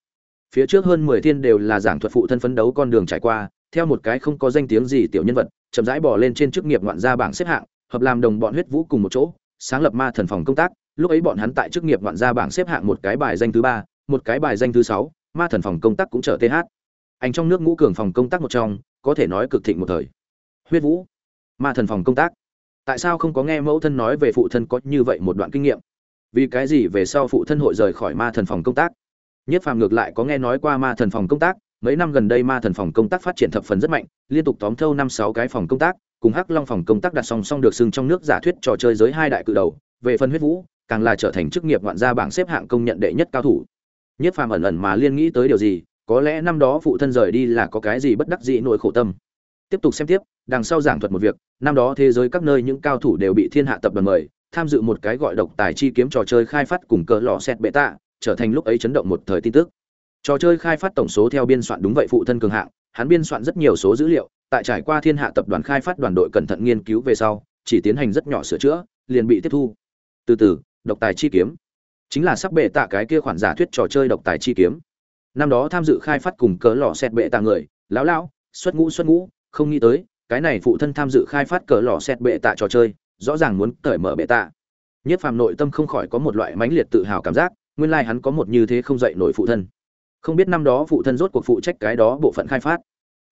Phía trước hơn mười thiên đều là giảng thuật phụ thân phấn đấu con đường trải qua, theo một cái không có danh tiếng gì tiểu nhân vật, chậm rãi bỏ lên trên chức nghiệp ngoạn gia bảng xếp hạng, hợp làm đồng bọn huyết vũ cùng một chỗ, sáng lập ma thần phòng công tác. Lúc ấy bọn hắn tại chức nghiệp ngoạn gia bảng xếp hạng một cái bài danh thứ ba, một cái bài danh thứ sáu, ma thần phòng công tác cũng trở th anh trong nước ngũ cường phòng công tác một trong, có thể nói cực thịnh một thời. Huyết vũ ma thần phòng công tác. Tại sao không có nghe mẫu thân nói về phụ thân có như vậy một đoạn kinh nghiệm? Vì cái gì về sau phụ thân hội rời khỏi ma thần phòng công tác? Nhất phàm ngược lại có nghe nói qua ma thần phòng công tác, mấy năm gần đây ma thần phòng công tác phát triển thập phần rất mạnh, liên tục tóm thâu năm sáu cái phòng công tác, cùng hắc long phòng công tác đặt song song được xưng trong nước giả thuyết trò chơi giới hai đại cự đầu, về phần huyết vũ, càng là trở thành chức nghiệp ngoạn gia bảng xếp hạng công nhận đệ nhất cao thủ. Nhất phàm ẩn ẩn mà liên nghĩ tới điều gì, có lẽ năm đó phụ thân rời đi là có cái gì bất đắc dĩ nỗi khổ tâm tiếp tục xem tiếp, đằng sau giảng thuật một việc, năm đó thế giới các nơi những cao thủ đều bị thiên hạ tập đoàn mời, tham dự một cái gọi độc tài chi kiếm trò chơi khai phát cùng cờ lò xét bệ tạ, trở thành lúc ấy chấn động một thời tin tức. Trò chơi khai phát tổng số theo biên soạn đúng vậy phụ thân cường hạng, hắn biên soạn rất nhiều số dữ liệu, tại trải qua thiên hạ tập đoàn khai phát đoàn đội cẩn thận nghiên cứu về sau, chỉ tiến hành rất nhỏ sửa chữa, liền bị tiếp thu. Từ từ, độc tài chi kiếm. Chính là sắp bệ tạ cái kia khoản giả thuyết trò chơi độc tài chi kiếm. Năm đó tham dự khai phát cùng cỡ lò xét bệ tạ người, lão lão, xuất ngũ xuất ngũ không nghĩ tới, cái này phụ thân tham dự khai phát cờ lò xét bệ tạ trò chơi, rõ ràng muốn cởi mở bệ tạ. Nhất phàm nội tâm không khỏi có một loại mãnh liệt tự hào cảm giác, nguyên lai hắn có một như thế không dạy nổi phụ thân. Không biết năm đó phụ thân rốt cuộc phụ trách cái đó bộ phận khai phát.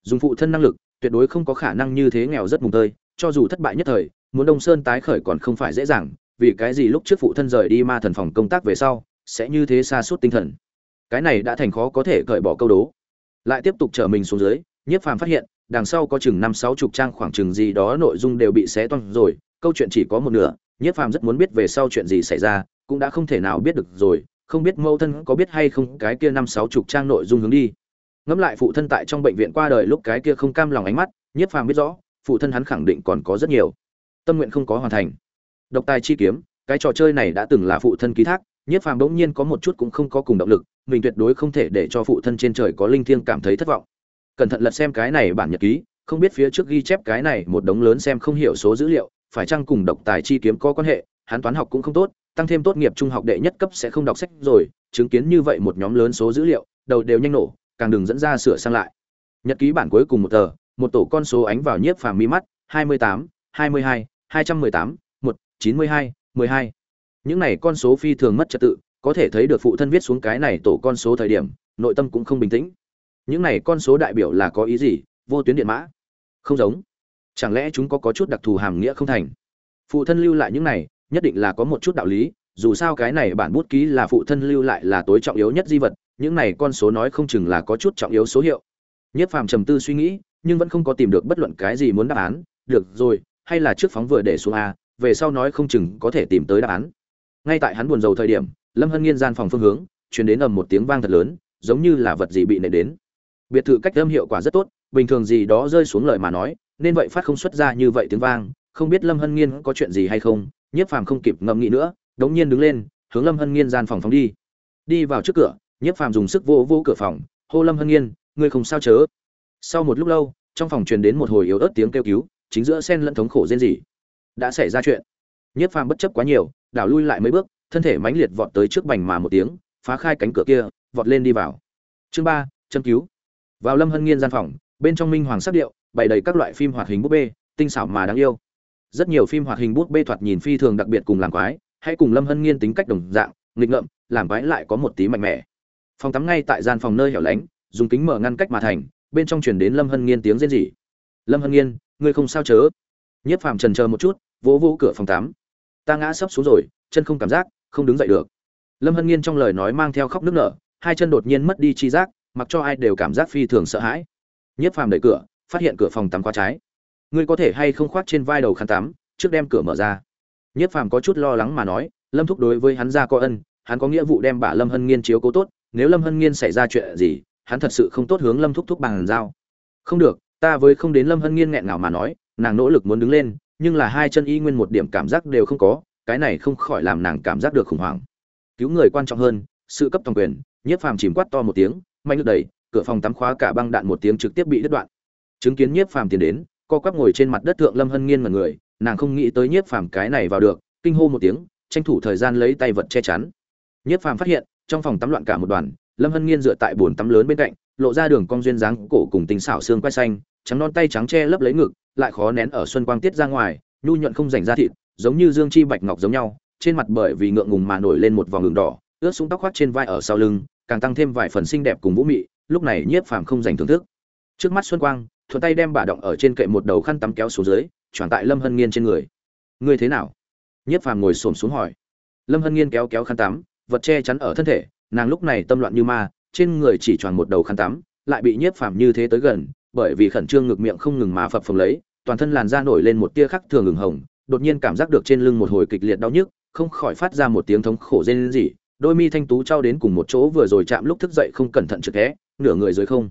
Dùng phụ thân năng lực, tuyệt đối không có khả năng như thế nghèo rất mùng tơi, cho dù thất bại nhất thời, muốn đông sơn tái khởi còn không phải dễ dàng, vì cái gì lúc trước phụ thân rời đi ma thần phòng công tác về sau, sẽ như thế xa suốt tinh thần. Cái này đã thành khó có thể cởi bỏ câu đố. Lại tiếp tục trở mình xuống dưới nhiếp phàm phát hiện đằng sau có chừng năm sáu chục trang khoảng chừng gì đó nội dung đều bị xé toang rồi, câu chuyện chỉ có một nửa nhiếp phàm rất muốn biết về sau chuyện gì xảy ra, cũng đã không thể nào biết được rồi, không biết mẫu thân có biết hay không cái kia năm sáu chục trang nội dung hướng đi. Ngẫm lại phụ thân tại trong bệnh viện qua đời lúc cái kia không cam lòng ánh mắt nhiếp phàm biết rõ, phụ thân hắn khẳng định còn có rất nhiều. Tâm nguyện không có hoàn thành. Độc tài chi kiếm, cái trò chơi này đã từng là phụ thân ký thác nhiếp phàm bỗng nhiên có một chút cũng không có cùng động lực, mình tuyệt đối không thể để cho phụ thân trên trời có linh thiêng cảm thấy thất vọng cẩn thận lật xem cái này bản nhật ký không biết phía trước ghi chép cái này một đống lớn xem không hiểu số dữ liệu phải chăng cùng độc tài chi kiếm có quan hệ hắn toán học cũng không tốt tăng thêm tốt nghiệp trung học đệ nhất cấp sẽ không đọc sách rồi chứng kiến như vậy một nhóm lớn số dữ liệu đầu đều nhanh nổ càng đừng dẫn ra sửa sang lại nhật ký bản cuối cùng một tờ một tổ con số ánh vào nhiếp phàm mi mắt 28, 22, 218, 1, 92, 12. những này con số phi thường mất trật tự có thể thấy được phụ thân viết xuống cái này tổ con số thời điểm nội tâm cũng không bình tĩnh những này con số đại biểu là có ý gì? Vô tuyến điện mã? Không giống. Chẳng lẽ chúng có có chút đặc thù hàm nghĩa không thành? Phụ thân lưu lại những này, nhất định là có một chút đạo lý, dù sao cái này bản bút ký là phụ thân lưu lại là tối trọng yếu nhất di vật, những này con số nói không chừng là có chút trọng yếu số hiệu. Nhất phàm trầm tư suy nghĩ, nhưng vẫn không có tìm được bất luận cái gì muốn đáp án. Được rồi, hay là trước phóng vừa để xuống a, về sau nói không chừng có thể tìm tới đáp án. Ngay tại hắn buồn rầu thời điểm, lâm hân nghiên gian phòng phương hướng chuyển đến ầm một tiếng vang thật lớn, giống như là vật gì bị nệ đến biệt thự cách âm hiệu quả rất tốt, bình thường gì đó rơi xuống lời mà nói, nên vậy phát không xuất ra như vậy tiếng vang, không biết lâm hân nghiên có chuyện gì hay không, nhiếp phàm không kịp ngẫm nghĩ nữa, đống nhiên đứng lên, hướng lâm hân nghiên gian phòng phóng đi. Đi vào trước cửa, nhiếp phàm dùng sức vô vô cửa phòng, hô lâm hân nghiên, ngươi không sao chớ? Sau một lúc lâu, trong phòng truyền đến một hồi yếu ớt tiếng kêu cứu, chính giữa sen lẫn thống khổ rên rỉ. Đã xảy ra chuyện. Nhiếp phàm bất chấp quá nhiều, đảo lui lại mấy bước, thân thể mãnh liệt vọt tới trước bành mà một tiếng, phá khai cánh cửa kia, vọt lên đi vào. Chương ba, châm cứu vào lâm hân nghiên gian phòng, bên trong minh hoàng sắc điệu, bày đầy các loại phim hoạt hình búp bê, tinh xảo mà đáng yêu. Rất nhiều phim hoạt hình bút bê thoạt nhìn phi thường đặc biệt cùng làm quái hãy cùng lâm hân nghiên tính cách đồng dạng, nghịch ngợm làm quái lại có một tí mạnh mẽ. Phòng tắm ngay tại gian phòng nơi hẻo lánh, dùng kính mở ngăn cách mà thành, bên trong truyền đến lâm hân nghiên tiếng rên rỉ. Lâm hân nghiên, ngươi không sao chớ? Nhiếp phàm trần chờ một chút, vỗ vỗ cửa phòng tắm. Ta ngã sấp xuống rồi, chân không cảm giác, không đứng dậy được. Lâm hân nghiên trong lời nói mang theo khóc nước nở, hai chân đột nhiên mất đi chi giác mặc cho ai đều cảm giác phi thường sợ hãi. Nhiếp phàm đẩy cửa, phát hiện cửa phòng tắm khóa trái. Ngươi có thể hay không khoác trên vai đầu khăn tắm, trước đem cửa mở ra. Nhất phàm có chút lo lắng mà nói, lâm thúc đối với hắn ra có ân, hắn có nghĩa vụ đem bà lâm hân nghiên chiếu cố tốt, nếu lâm hân nghiên xảy ra chuyện gì, hắn thật sự không tốt hướng lâm thúc thúc bằng giao. Không được, ta với không đến lâm hân nghiên nghẹn ngào mà nói, nàng nỗ lực muốn đứng lên, nhưng là hai chân y nguyên một điểm cảm giác đều không có, cái này không khỏi làm nàng cảm giác được khủng hoảng. Cứu người quan trọng hơn, sự cấp toàn quyền nhiếp phàm chìm quát to một tiếng mạnh lực đẩy, cửa phòng tắm khóa cả băng đạn một tiếng trực tiếp bị đứt đoạn. Chứng kiến nhiếp phàm tiến đến, co quắp ngồi trên mặt đất thượng lâm hân nghiên mật người, nàng không nghĩ tới nhiếp phàm cái này vào được, kinh hô một tiếng, tranh thủ thời gian lấy tay vật che chắn. Nhiếp phàm phát hiện, trong phòng tắm loạn cả một đoàn, lâm hân nghiên dựa tại bồn tắm lớn bên cạnh, lộ ra đường cong duyên dáng cổ cùng tình xảo xương quai xanh, trắng non tay trắng che lấp lấy ngực, lại khó nén ở xuân quang tiết ra ngoài, nhu nhuận không rảnh ra thịt, giống như dương chi bạch ngọc giống nhau, trên mặt bởi vì ngượng ngùng mà nổi lên một vòng đường đỏ, ướt súng tóc khoác trên vai ở sau lưng càng tăng thêm vài phần xinh đẹp cùng vũ mị, lúc này nhiếp phàm không dành thưởng thức. Trước mắt xuân quang, thuận tay đem bà động ở trên kệ một đầu khăn tắm kéo xuống dưới, choàng tại lâm hân nghiên trên người. Ngươi thế nào? Nhiếp phàm ngồi xổm xuống hỏi. Lâm hân nghiên kéo kéo khăn tắm, vật che chắn ở thân thể, nàng lúc này tâm loạn như ma, trên người chỉ choàng một đầu khăn tắm, lại bị nhiếp phàm như thế tới gần, bởi vì khẩn trương ngực miệng không ngừng mà phập phồng lấy, toàn thân làn da nổi lên một tia khắc thường ngừng hồng, đột nhiên cảm giác được trên lưng một hồi kịch liệt đau nhức, không khỏi phát ra một tiếng thống khổ rên rỉ đôi mi thanh tú trao đến cùng một chỗ vừa rồi chạm lúc thức dậy không cẩn thận trượt té, nửa người dưới không.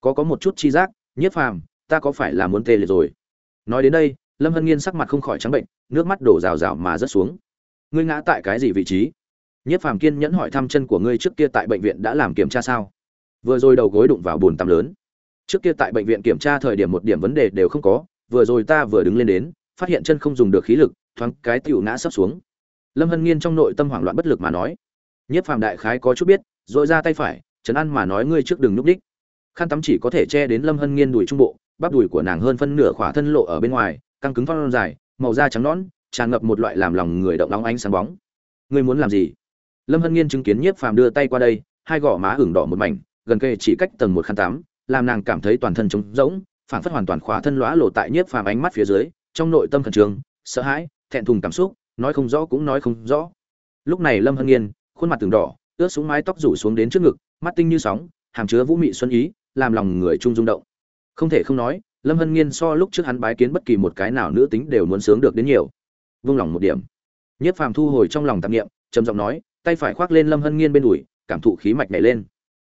Có có một chút chi giác, nhiếp phàm, ta có phải là muốn tê liệt rồi? Nói đến đây, lâm hân nghiên sắc mặt không khỏi trắng bệnh, nước mắt đổ rào rào mà rớt xuống. Ngươi ngã tại cái gì vị trí? Nhiếp phàm kiên nhẫn hỏi thăm chân của ngươi trước kia tại bệnh viện đã làm kiểm tra sao? Vừa rồi đầu gối đụng vào bồn tắm lớn. Trước kia tại bệnh viện kiểm tra thời điểm một điểm vấn đề đều không có, vừa rồi ta vừa đứng lên đến, phát hiện chân không dùng được khí lực, thoáng cái tựu ngã sắp xuống. Lâm hân nghiên trong nội tâm hoảng loạn bất lực mà nói nhiếp phàm đại khái có chút biết rồi ra tay phải trấn ăn mà nói ngươi trước đừng núp đích. Khăn tắm chỉ có thể che đến lâm hân nghiên đùi trung bộ, bắp đùi của nàng hơn phân nửa khỏa thân lộ ở bên ngoài, căng cứng phong dài, màu da trắng nõn, tràn ngập một loại làm lòng người động nóng ánh sáng bóng. Ngươi muốn làm gì? Lâm hân nghiên chứng kiến nhiếp phàm đưa tay qua đây, hai gò má ửng đỏ một mảnh, gần kề chỉ cách tầng một khăn tắm, làm nàng cảm thấy toàn thân trống rỗng phản phất hoàn toàn khóa thân lõa lộ tại nhiếp phàm ánh mắt phía dưới, trong nội tâm khẩn trương, sợ hãi, thẹn thùng cảm xúc, nói không rõ cũng nói không rõ. Lúc này lâm hân nghiên khuôn mặt từng đỏ, ướt xuống mái tóc rủ xuống đến trước ngực, mắt tinh như sóng, hàm chứa vũ mị xuân ý, làm lòng người trung rung động. Không thể không nói, lâm hân nghiên so lúc trước hắn bái kiến bất kỳ một cái nào nữ tính đều muốn sướng được đến nhiều. Vung lòng một điểm. Nhất phàm thu hồi trong lòng tạp nghiệm trầm giọng nói, tay phải khoác lên lâm hân nghiên bên đùi, cảm thụ khí mạch nhảy lên.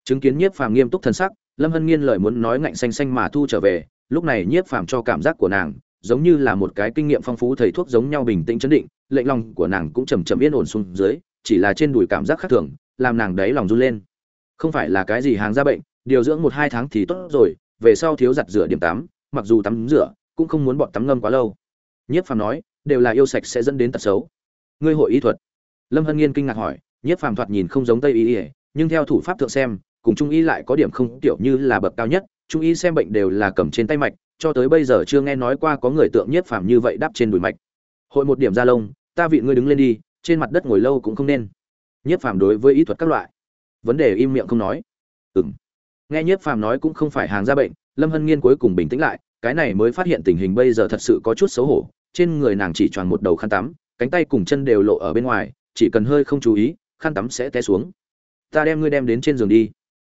Chứng kiến nhiếp phàm nghiêm túc thân sắc, lâm hân nghiên lời muốn nói ngạnh xanh xanh mà thu trở về, lúc này nhiếp phàm cho cảm giác của nàng giống như là một cái kinh nghiệm phong phú thầy thuốc giống nhau bình tĩnh chấn định, lệnh lòng của nàng cũng chầm chậm yên ổn xuống dưới, chỉ là trên đùi cảm giác khác thường, làm nàng đấy lòng run lên. Không phải là cái gì hàng ra bệnh, điều dưỡng một hai tháng thì tốt rồi, về sau thiếu giặt rửa điểm tắm, mặc dù tắm rửa, cũng không muốn bọn tắm ngâm quá lâu. Nhiếp phàm nói, đều là yêu sạch sẽ dẫn đến tật xấu. Ngươi hội y thuật. Lâm hân nghiên kinh ngạc hỏi, nhiếp phàm thoạt nhìn không giống tây y ỉa nhưng theo thủ pháp thượng xem, cùng trung y lại có điểm không tiểu như là bậc cao nhất, trung y xem bệnh đều là cầm trên tay mạch cho tới bây giờ chưa nghe nói qua có người tượng nhiếp phàm như vậy đắp trên đùi mạch. Hội một điểm da lông, ta vị ngươi đứng lên đi, trên mặt đất ngồi lâu cũng không nên. Nhiếp phàm đối với ý thuật các loại. Vấn đề im miệng không nói. Ừng nghe nhiếp phàm nói cũng không phải hàng ra bệnh, lâm hân nghiên cuối cùng bình tĩnh lại, cái này mới phát hiện tình hình bây giờ thật sự có chút xấu hổ, trên người nàng chỉ tròn một đầu khăn tắm, cánh tay cùng chân đều lộ ở bên ngoài, chỉ cần hơi không chú ý, khăn tắm sẽ té xuống. Ta đem ngươi đem đến trên giường đi.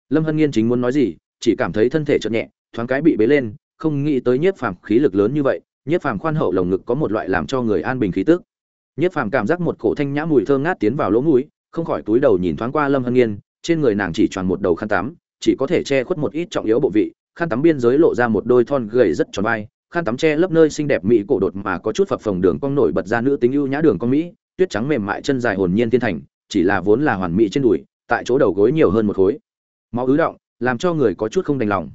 Lâm hân nghiên chính muốn nói gì, chỉ cảm thấy thân thể chợt nhẹ, thoáng cái bị bế lên không nghĩ tới nhiếp phàm khí lực lớn như vậy, nhiếp phàm khoan hậu lồng ngực có một loại làm cho người an bình khí tức. Nhiếp phàm cảm giác một cổ thanh nhã mùi thơ ngát tiến vào lỗ mũi, không khỏi túi đầu nhìn thoáng qua lâm hân nghiên, trên người nàng chỉ tròn một đầu khăn tắm, chỉ có thể che khuất một ít trọng yếu bộ vị, khăn tắm biên giới lộ ra một đôi thon gầy rất tròn vai, khăn tắm che lấp nơi xinh đẹp mỹ cổ đột mà có chút phập phồng đường cong nổi bật ra nữ tính ưu nhã đường cong mỹ, tuyết trắng mềm mại chân dài hồn nhiên thiên thành, chỉ là vốn là hoàn mỹ trên đùi, tại chỗ đầu gối nhiều hơn một khối. Máu ứ động, làm cho người có chút không đành lòng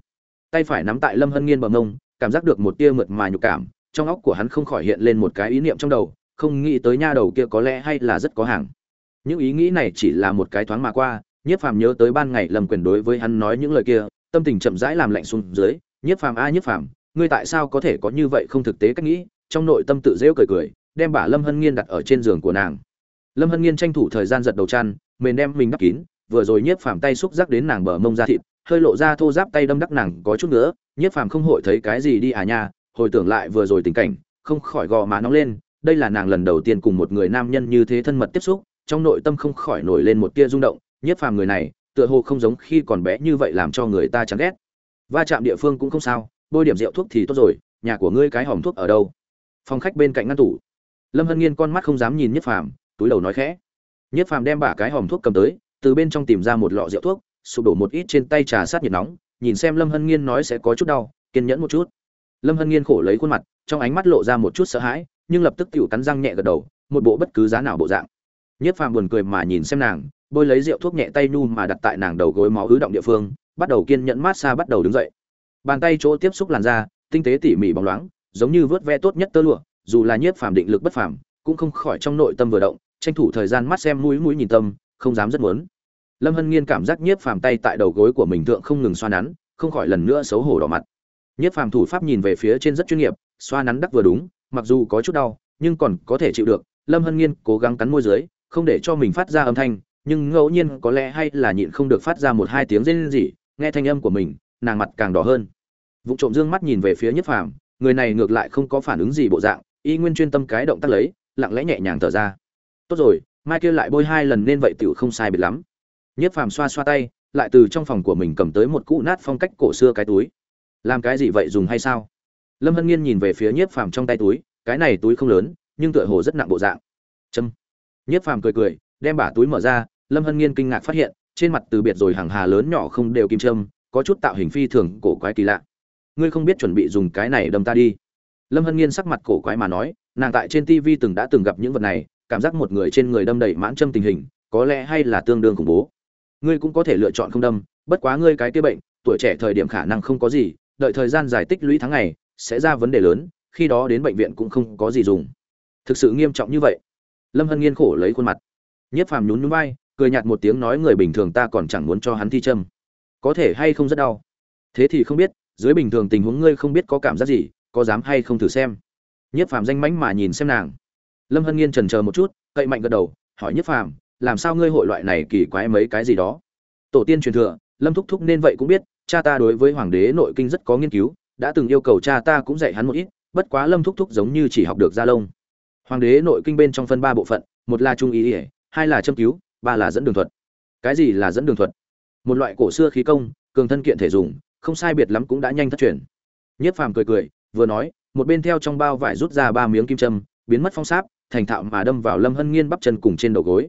tay phải nắm tại lâm hân nghiên bờ mông, cảm giác được một tia mượt mà nhục cảm, trong óc của hắn không khỏi hiện lên một cái ý niệm trong đầu, không nghĩ tới nha đầu kia có lẽ hay là rất có hàng. Những ý nghĩ này chỉ là một cái thoáng mà qua, nhiếp phàm nhớ tới ban ngày lâm quyền đối với hắn nói những lời kia, tâm tình chậm rãi làm lạnh xuống dưới, nhiếp phàm a, nhiếp phàm, ngươi tại sao có thể có như vậy không thực tế cách nghĩ? Trong nội tâm tự dễu cười cười, đem bà lâm hân nghiên đặt ở trên giường của nàng. Lâm hân nghiên tranh thủ thời gian giật đầu chăn, mền đem mình đắp kín, vừa rồi nhiếp phàm tay xúc giác đến nàng bờ mông ra thịt hơi lộ ra thô giáp tay đâm đắc nàng có chút nữa, nhiếp phàm không hội thấy cái gì đi à nha, hồi tưởng lại vừa rồi tình cảnh, không khỏi gò má nóng lên, đây là nàng lần đầu tiên cùng một người nam nhân như thế thân mật tiếp xúc, trong nội tâm không khỏi nổi lên một tia rung động, nhiếp phàm người này, tựa hồ không giống khi còn bé như vậy làm cho người ta chán ghét. Va chạm địa phương cũng không sao, bôi điểm rượu thuốc thì tốt rồi, nhà của ngươi cái hòm thuốc ở đâu? Phòng khách bên cạnh ngăn tủ. Lâm hân nghiên con mắt không dám nhìn nhiếp phàm, túi đầu nói khẽ. Nhiếp phàm đem bả cái hòm thuốc cầm tới, từ bên trong tìm ra một lọ rượu thuốc sụp đổ một ít trên tay trà sát nhiệt nóng, nhìn xem lâm hân nghiên nói sẽ có chút đau, kiên nhẫn một chút. Lâm hân nghiên khổ lấy khuôn mặt, trong ánh mắt lộ ra một chút sợ hãi, nhưng lập tức tựu cắn răng nhẹ gật đầu, một bộ bất cứ giá nào bộ dạng. Nhiếp phàm buồn cười mà nhìn xem nàng, bôi lấy rượu thuốc nhẹ tay nu mà đặt tại nàng đầu gối máu ứ động địa phương, bắt đầu kiên nhẫn mát xa bắt đầu đứng dậy. Bàn tay chỗ tiếp xúc làn da, tinh tế tỉ mỉ bóng loáng, giống như vớt ve tốt nhất tơ lụa, dù là nhiếp phàm định lực bất phàm, cũng không khỏi trong nội tâm vừa động, tranh thủ thời gian mắt xem mũi mũi nhìn tâm, không dám rất muốn lâm hân nghiên cảm giác nhiếp phàm tay tại đầu gối của mình thượng không ngừng xoa nắn, không khỏi lần nữa xấu hổ đỏ mặt. Nhiếp phàm thủ pháp nhìn về phía trên rất chuyên nghiệp, xoa nắn đắc vừa đúng, mặc dù có chút đau, nhưng còn có thể chịu được. Lâm hân nghiên cố gắng cắn môi dưới, không để cho mình phát ra âm thanh, nhưng ngẫu nhiên có lẽ hay là nhịn không được phát ra một hai tiếng rên rỉ, nghe thanh âm của mình, nàng mặt càng đỏ hơn. Vụ trộm dương mắt nhìn về phía nhiếp phàm, người này ngược lại không có phản ứng gì bộ dạng, y nguyên chuyên tâm cái động tác lấy, lặng lẽ nhẹ nhàng thở ra. Tốt rồi, mai kia lại bôi hai lần nên vậy tiểu không sai biệt lắm nhiếp phàm xoa xoa tay, lại từ trong phòng của mình cầm tới một cũ nát phong cách cổ xưa cái túi. Làm cái gì vậy dùng hay sao? Lâm hân nghiên nhìn về phía nhiếp phàm trong tay túi, cái này túi không lớn, nhưng tựa hồ rất nặng bộ dạng. Châm. Nhiếp phàm cười cười, đem bả túi mở ra, lâm hân nghiên kinh ngạc phát hiện, trên mặt từ biệt rồi hàng hà lớn nhỏ không đều kim châm, có chút tạo hình phi thường cổ quái kỳ lạ. Ngươi không biết chuẩn bị dùng cái này đâm ta đi. Lâm hân nghiên sắc mặt cổ quái mà nói, nàng tại trên tv từng đã từng gặp những vật này, cảm giác một người trên người đâm đầy mãn châm tình hình, có lẽ hay là tương đương khủng bố ngươi cũng có thể lựa chọn không đâm, bất quá ngươi cái kia bệnh, tuổi trẻ thời điểm khả năng không có gì, đợi thời gian giải tích lũy tháng ngày, sẽ ra vấn đề lớn, khi đó đến bệnh viện cũng không có gì dùng. Thực sự nghiêm trọng như vậy. Lâm hân nghiên khổ lấy khuôn mặt. Nhiếp phàm nhún nhún vai, cười nhạt một tiếng nói người bình thường ta còn chẳng muốn cho hắn thi châm. Có thể hay không rất đau. Thế thì không biết, dưới bình thường tình huống ngươi không biết có cảm giác gì, có dám hay không thử xem. Nhiếp phàm danh mãnh mà nhìn xem nàng. Lâm hân nghiên trần chờ một chút, cậy mạnh gật đầu, hỏi nhiếp phàm làm sao ngươi hội loại này kỳ quái mấy cái gì đó? Tổ tiên truyền thừa, lâm thúc thúc nên vậy cũng biết, cha ta đối với hoàng đế nội kinh rất có nghiên cứu, đã từng yêu cầu cha ta cũng dạy hắn một ít, bất quá lâm thúc thúc giống như chỉ học được gia lông. Hoàng đế nội kinh bên trong phân ba bộ phận, một là trung ý ỉa hai là châm cứu, ba là dẫn đường thuật. Cái gì là dẫn đường thuật? Một loại cổ xưa khí công, cường thân kiện thể dùng, không sai biệt lắm cũng đã nhanh thất truyền. Nhất phàm cười cười, vừa nói, một bên theo trong bao vải rút ra ba miếng kim châm, biến mất phong sáp, thành thạo mà đâm vào lâm hân nghiên bắp chân cùng trên đầu gối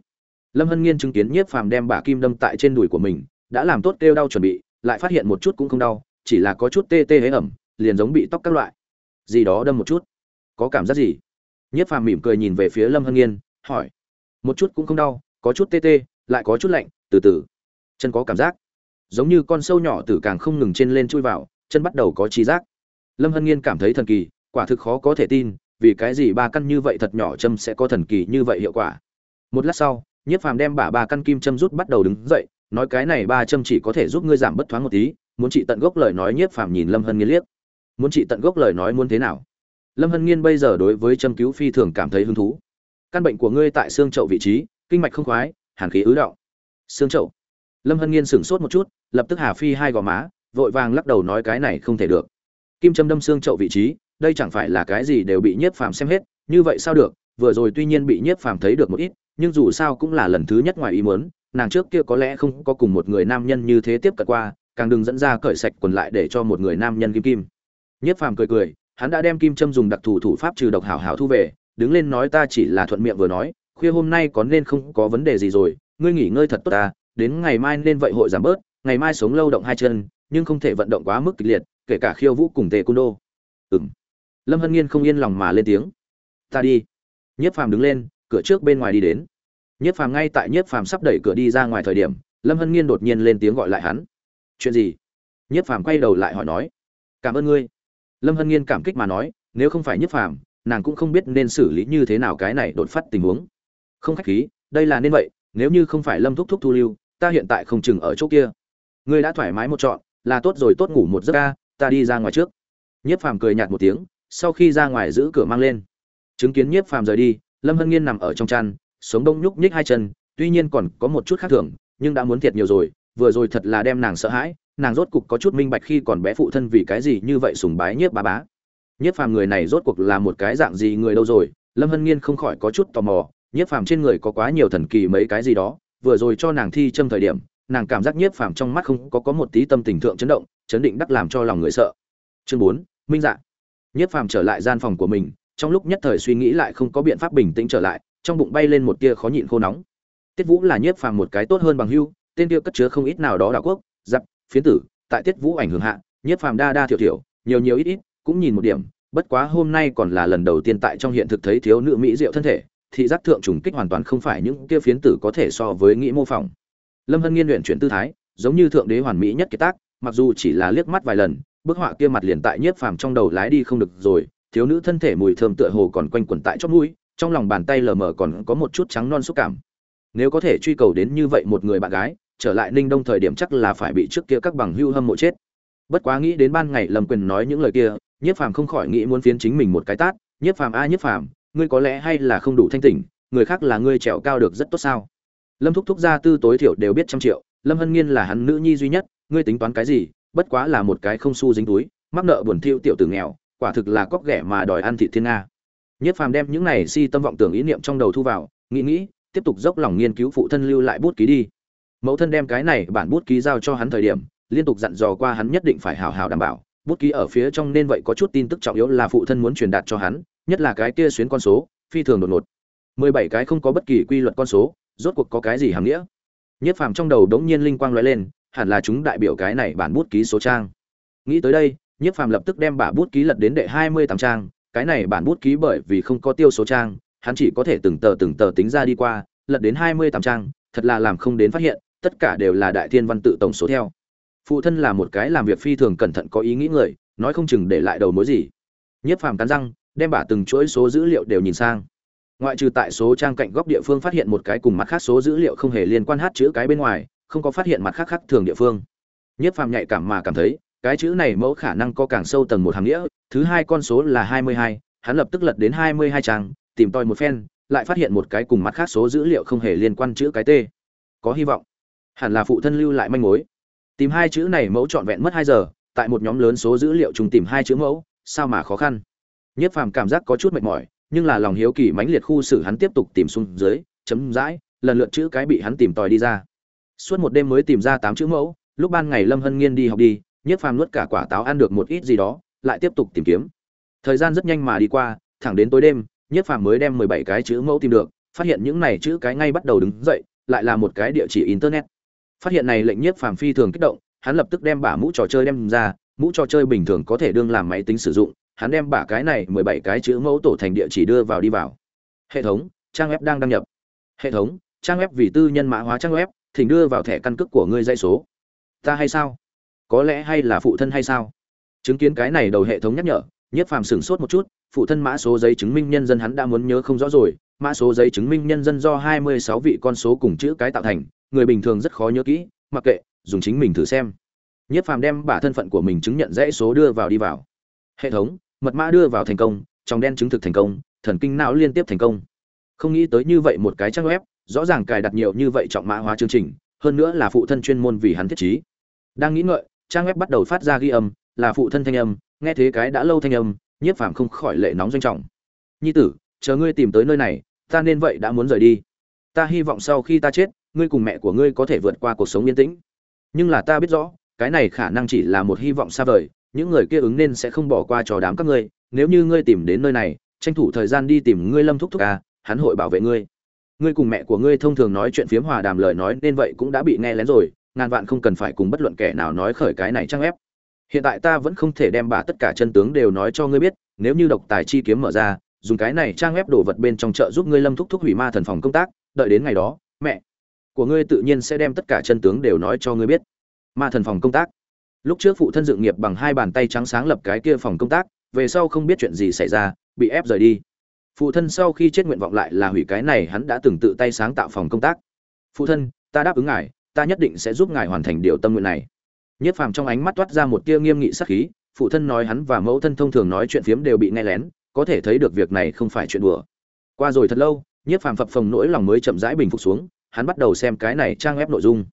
lâm hân nghiên chứng kiến nhiếp phàm đem bả kim đâm tại trên đùi của mình, đã làm tốt kêu đau chuẩn bị, lại phát hiện một chút cũng không đau, chỉ là có chút tê tê hế ẩm, liền giống bị tóc các loại. Gì đó đâm một chút. Có cảm giác gì? Nhiếp phàm mỉm cười nhìn về phía lâm hân nghiên, hỏi. Một chút cũng không đau, có chút tê tê, lại có chút lạnh, từ từ. Chân có cảm giác. Giống như con sâu nhỏ từ càng không ngừng trên lên chui vào, chân bắt đầu có trí giác. Lâm hân nghiên cảm thấy thần kỳ, quả thực khó có thể tin, vì cái gì ba căn như vậy thật nhỏ châm sẽ có thần kỳ như vậy hiệu quả. Một lát sau nhiếp phàm đem bả ba căn kim châm rút bắt đầu đứng dậy, nói cái này ba châm chỉ có thể giúp ngươi giảm bất thoáng một tí, muốn trị tận gốc lời nói nhiếp phàm nhìn lâm hân nghiên liếc. Muốn trị tận gốc lời nói muốn thế nào? Lâm hân nghiên bây giờ đối với châm cứu phi thường cảm thấy hứng thú. Căn bệnh của ngươi tại xương chậu vị trí, kinh mạch không khoái, hàn khí ứ động. Xương chậu. Lâm hân nghiên sửng sốt một chút, lập tức hà phi hai gò má, vội vàng lắc đầu nói cái này không thể được. Kim châm đâm xương chậu vị trí, đây chẳng phải là cái gì đều bị nhiếp phàm xem hết, như vậy sao được? Vừa rồi tuy nhiên bị nhiếp phàm thấy được một ít nhưng dù sao cũng là lần thứ nhất ngoài ý muốn, nàng trước kia có lẽ không có cùng một người nam nhân như thế tiếp cận qua, càng đừng dẫn ra cởi sạch quần lại để cho một người nam nhân kim kim. Nhiếp phàm cười cười, hắn đã đem kim châm dùng đặc thù thủ pháp trừ độc hảo hảo thu về, đứng lên nói ta chỉ là thuận miệng vừa nói, khuya hôm nay có nên không có vấn đề gì rồi, ngươi nghỉ ngơi thật tốt ta, đến ngày mai nên vậy hội giảm bớt, ngày mai sống lâu động hai chân, nhưng không thể vận động quá mức kịch liệt, kể cả khiêu vũ cùng tề cung đô. Ừm. Lâm hân nghiên không yên lòng mà lên tiếng. Ta đi. Nhiếp phàm đứng lên cửa trước bên ngoài đi đến. Nhiếp phàm ngay tại nhiếp phàm sắp đẩy cửa đi ra ngoài thời điểm, lâm hân nghiên đột nhiên lên tiếng gọi lại hắn. Chuyện gì? Nhiếp phàm quay đầu lại hỏi nói. Cảm ơn ngươi. Lâm hân nghiên cảm kích mà nói, nếu không phải nhiếp phàm, nàng cũng không biết nên xử lý như thế nào cái này đột phát tình huống. Không khách khí, đây là nên vậy, nếu như không phải lâm thúc thúc thu lưu, ta hiện tại không chừng ở chỗ kia. Ngươi đã thoải mái một chọn là tốt rồi, tốt ngủ một giấc ca, ta đi ra ngoài trước. Nhiếp phàm cười nhạt một tiếng, sau khi ra ngoài giữ cửa mang lên. Chứng kiến nhiếp phàm rời đi lâm hân nghiên nằm ở trong chăn, sống đông nhúc nhích hai chân, tuy nhiên còn có một chút khác thường, nhưng đã muốn thiệt nhiều rồi, vừa rồi thật là đem nàng sợ hãi, nàng rốt cục có chút minh bạch khi còn bé phụ thân vì cái gì như vậy sùng bái nhiếp bá bá. Nhiếp phàm người này rốt cuộc là một cái dạng gì người đâu rồi, lâm hân nghiên không khỏi có chút tò mò, nhiếp phàm trên người có quá nhiều thần kỳ mấy cái gì đó, vừa rồi cho nàng thi châm thời điểm, nàng cảm giác nhiếp phàm trong mắt không có có một tí tâm tình thượng chấn động, chấn định đắc làm cho lòng người sợ. Chương bốn, minh dạ. Nhiếp phàm trở lại gian phòng của mình trong lúc nhất thời suy nghĩ lại không có biện pháp bình tĩnh trở lại, trong bụng bay lên một tia khó nhịn khô nóng. Tiết vũ là nhiếp phàm một cái tốt hơn bằng hưu, tên kia cất chứa không ít nào đó đảo quốc, giặc, phiến tử, tại tiết vũ ảnh hưởng hạ, nhiếp phàm đa đa thiểu thiểu, nhiều nhiều ít ít, cũng nhìn một điểm, bất quá hôm nay còn là lần đầu tiên tại trong hiện thực thấy thiếu nữ mỹ diệu thân thể, thị giác thượng trùng kích hoàn toàn không phải những kia phiến tử có thể so với nghĩ mô phỏng. Lâm hân nghiên luyện chuyển tư thái, giống như thượng đế hoàn mỹ nhất kiệt tác, mặc dù chỉ là liếc mắt vài lần, bức họa kia mặt liền tại nhiếp phàm trong đầu lái đi không được rồi thiếu nữ thân thể mùi thơm tựa hồ còn quanh quẩn tại chót mũi, trong lòng bàn tay lờ mờ còn có một chút trắng non xúc cảm. Nếu có thể truy cầu đến như vậy một người bạn gái, trở lại ninh đông thời điểm chắc là phải bị trước kia các bằng hưu hâm mộ chết. Bất quá nghĩ đến ban ngày lâm quyền nói những lời kia, nhiếp phàm không khỏi nghĩ muốn phiến chính mình một cái tát, nhiếp phàm a, nhiếp phàm, ngươi có lẽ hay là không đủ thanh tỉnh, người khác là ngươi trèo cao được rất tốt sao? Lâm thúc thúc gia tư tối thiểu đều biết trăm triệu, lâm hân nghiên là hắn nữ nhi duy nhất, ngươi tính toán cái gì? Bất quá là một cái không xu dính túi, mắc nợ buồn thiêu tiểu tử nghèo quả thực là cóc ghẻ mà đòi ăn thị thiên nga. Nhất phàm đem những này si tâm vọng tưởng ý niệm trong đầu thu vào, nghĩ nghĩ, tiếp tục dốc lòng nghiên cứu phụ thân lưu lại bút ký đi. Mẫu thân đem cái này bản bút ký giao cho hắn thời điểm, liên tục dặn dò qua hắn nhất định phải hào hào đảm bảo, bút ký ở phía trong nên vậy có chút tin tức trọng yếu là phụ thân muốn truyền đạt cho hắn, nhất là cái kia xuyến con số, phi thường đột ngột. Mười bảy cái không có bất kỳ quy luật con số, rốt cuộc có cái gì hàm nghĩa? Nhất phàm trong đầu đống nhiên linh quang lóe lên, hẳn là chúng đại biểu cái này bản bút ký số trang. Nghĩ tới đây nhất phàm lập tức đem bả bút ký lật đến đệ hai mươi tám trang, cái này bản bút ký bởi vì không có tiêu số trang, hắn chỉ có thể từng tờ từng tờ tính ra đi qua, lật đến hai mươi tám trang, thật là làm không đến phát hiện, tất cả đều là đại thiên văn tự tổng số theo. Phụ thân là một cái làm việc phi thường cẩn thận có ý nghĩ người, nói không chừng để lại đầu mối gì. Nhất phàm cắn răng, đem bả từng chuỗi số dữ liệu đều nhìn sang. Ngoại trừ tại số trang cạnh góc địa phương phát hiện một cái cùng mặt khác số dữ liệu không hề liên quan hát chữ cái bên ngoài, không có phát hiện mặt khác khác thường địa phương. Nhất phàm nhạy cảm mà cảm thấy cái chữ này mẫu khả năng có càng sâu tầng một hàng nghĩa, thứ hai con số là hai mươi hai, hắn lập tức lật đến hai mươi hai trang, tìm tòi một phen, lại phát hiện một cái cùng mặt khác số dữ liệu không hề liên quan chữ cái t. Có hy vọng. Hẳn là phụ thân lưu lại manh mối. Tìm hai chữ này mẫu trọn vẹn mất hai giờ, tại một nhóm lớn số dữ liệu chúng tìm hai chữ mẫu, sao mà khó khăn? Nhất phàm cảm giác có chút mệt mỏi, nhưng là lòng hiếu kỳ mãnh liệt khu xử hắn tiếp tục tìm xuống dưới, chấm dãi, lần lượt chữ cái bị hắn tìm tòi đi ra. Suốt một đêm mới tìm ra tám chữ mẫu, lúc ban ngày lâm hân nghiên đi học đi nhất phàm nuốt cả quả táo ăn được một ít gì đó, lại tiếp tục tìm kiếm. Thời gian rất nhanh mà đi qua, thẳng đến tối đêm, nhất phàm mới đem mười bảy cái chữ mẫu tìm được, phát hiện những này chữ cái ngay bắt đầu đứng dậy, lại là một cái địa chỉ internet. Phát hiện này lệnh nhiếp phàm phi thường kích động, hắn lập tức đem bả mũ trò chơi đem ra, mũ trò chơi bình thường có thể đương làm máy tính sử dụng, hắn đem bả cái này mười bảy cái chữ mẫu tổ thành địa chỉ đưa vào đi vào. Hệ thống, trang web đang đăng nhập. Hệ thống, trang web vì tư nhân mã hóa trang web, thỉnh đưa vào thẻ căn cước của ngươi dây số. Ta hay sao? Có lẽ hay là phụ thân hay sao? Chứng kiến cái này đầu hệ thống nhắc nhở nhiếp phàm sửng sốt một chút, phụ thân mã số giấy chứng minh nhân dân hắn đã muốn nhớ không rõ rồi, mã số giấy chứng minh nhân dân do hai mươi sáu vị con số cùng chữ cái tạo thành, người bình thường rất khó nhớ kỹ, mặc kệ, dùng chính mình thử xem. Nhiếp phàm đem bả thân phận của mình chứng nhận dãy số đưa vào đi vào. Hệ thống, mật mã đưa vào thành công, trong đen chứng thực thành công, thần kinh não liên tiếp thành công. Không nghĩ tới như vậy một cái trang web, rõ ràng cài đặt nhiều như vậy trọng mã hóa chương trình, hơn nữa là phụ thân chuyên môn vì hắn thiết trí. Đang nghĩ ngợi trang web bắt đầu phát ra ghi âm, là phụ thân thanh âm, nghe thế cái đã lâu thanh âm, nhiếp phàm không khỏi lệ nóng doanh trọng. Nhi tử, chờ ngươi tìm tới nơi này, ta nên vậy đã muốn rời đi. Ta hy vọng sau khi ta chết, ngươi cùng mẹ của ngươi có thể vượt qua cuộc sống yên tĩnh. Nhưng là ta biết rõ, cái này khả năng chỉ là một hy vọng xa vời, những người kia ứng nên sẽ không bỏ qua trò đám các ngươi. Nếu như ngươi tìm đến nơi này, tranh thủ thời gian đi tìm ngươi lâm thúc thúc à hắn hội bảo vệ ngươi. Ngươi cùng mẹ của ngươi thông thường nói chuyện phiếm hòa đàm lời nói nên vậy cũng đã bị nghe lén rồi ngàn vạn không cần phải cùng bất luận kẻ nào nói khởi cái này trang ép. Hiện tại ta vẫn không thể đem bà tất cả chân tướng đều nói cho ngươi biết, nếu như độc tài chi kiếm mở ra, dùng cái này trang ép đổ vật bên trong chợ giúp ngươi lâm thúc thúc hủy ma thần phòng công tác, đợi đến ngày đó, mẹ của ngươi tự nhiên sẽ đem tất cả chân tướng đều nói cho ngươi biết. Ma thần phòng công tác. Lúc trước phụ thân dự nghiệp bằng hai bàn tay trắng sáng lập cái kia phòng công tác, về sau không biết chuyện gì xảy ra, bị ép rời đi. Phụ thân sau khi chết nguyện vọng lại là hủy cái này, hắn đã từng tự tay sáng tạo phòng công tác. Phụ thân, ta đáp ứng ngài ta nhất định sẽ giúp ngài hoàn thành điều tâm nguyện này. Nhất phàm trong ánh mắt toát ra một tia nghiêm nghị sắc khí, phụ thân nói hắn và mẫu thân thông thường nói chuyện phiếm đều bị nghe lén, có thể thấy được việc này không phải chuyện đùa. Qua rồi thật lâu, nhất phàm phập phồng nỗi lòng mới chậm rãi bình phục xuống, hắn bắt đầu xem cái này trang web nội dung.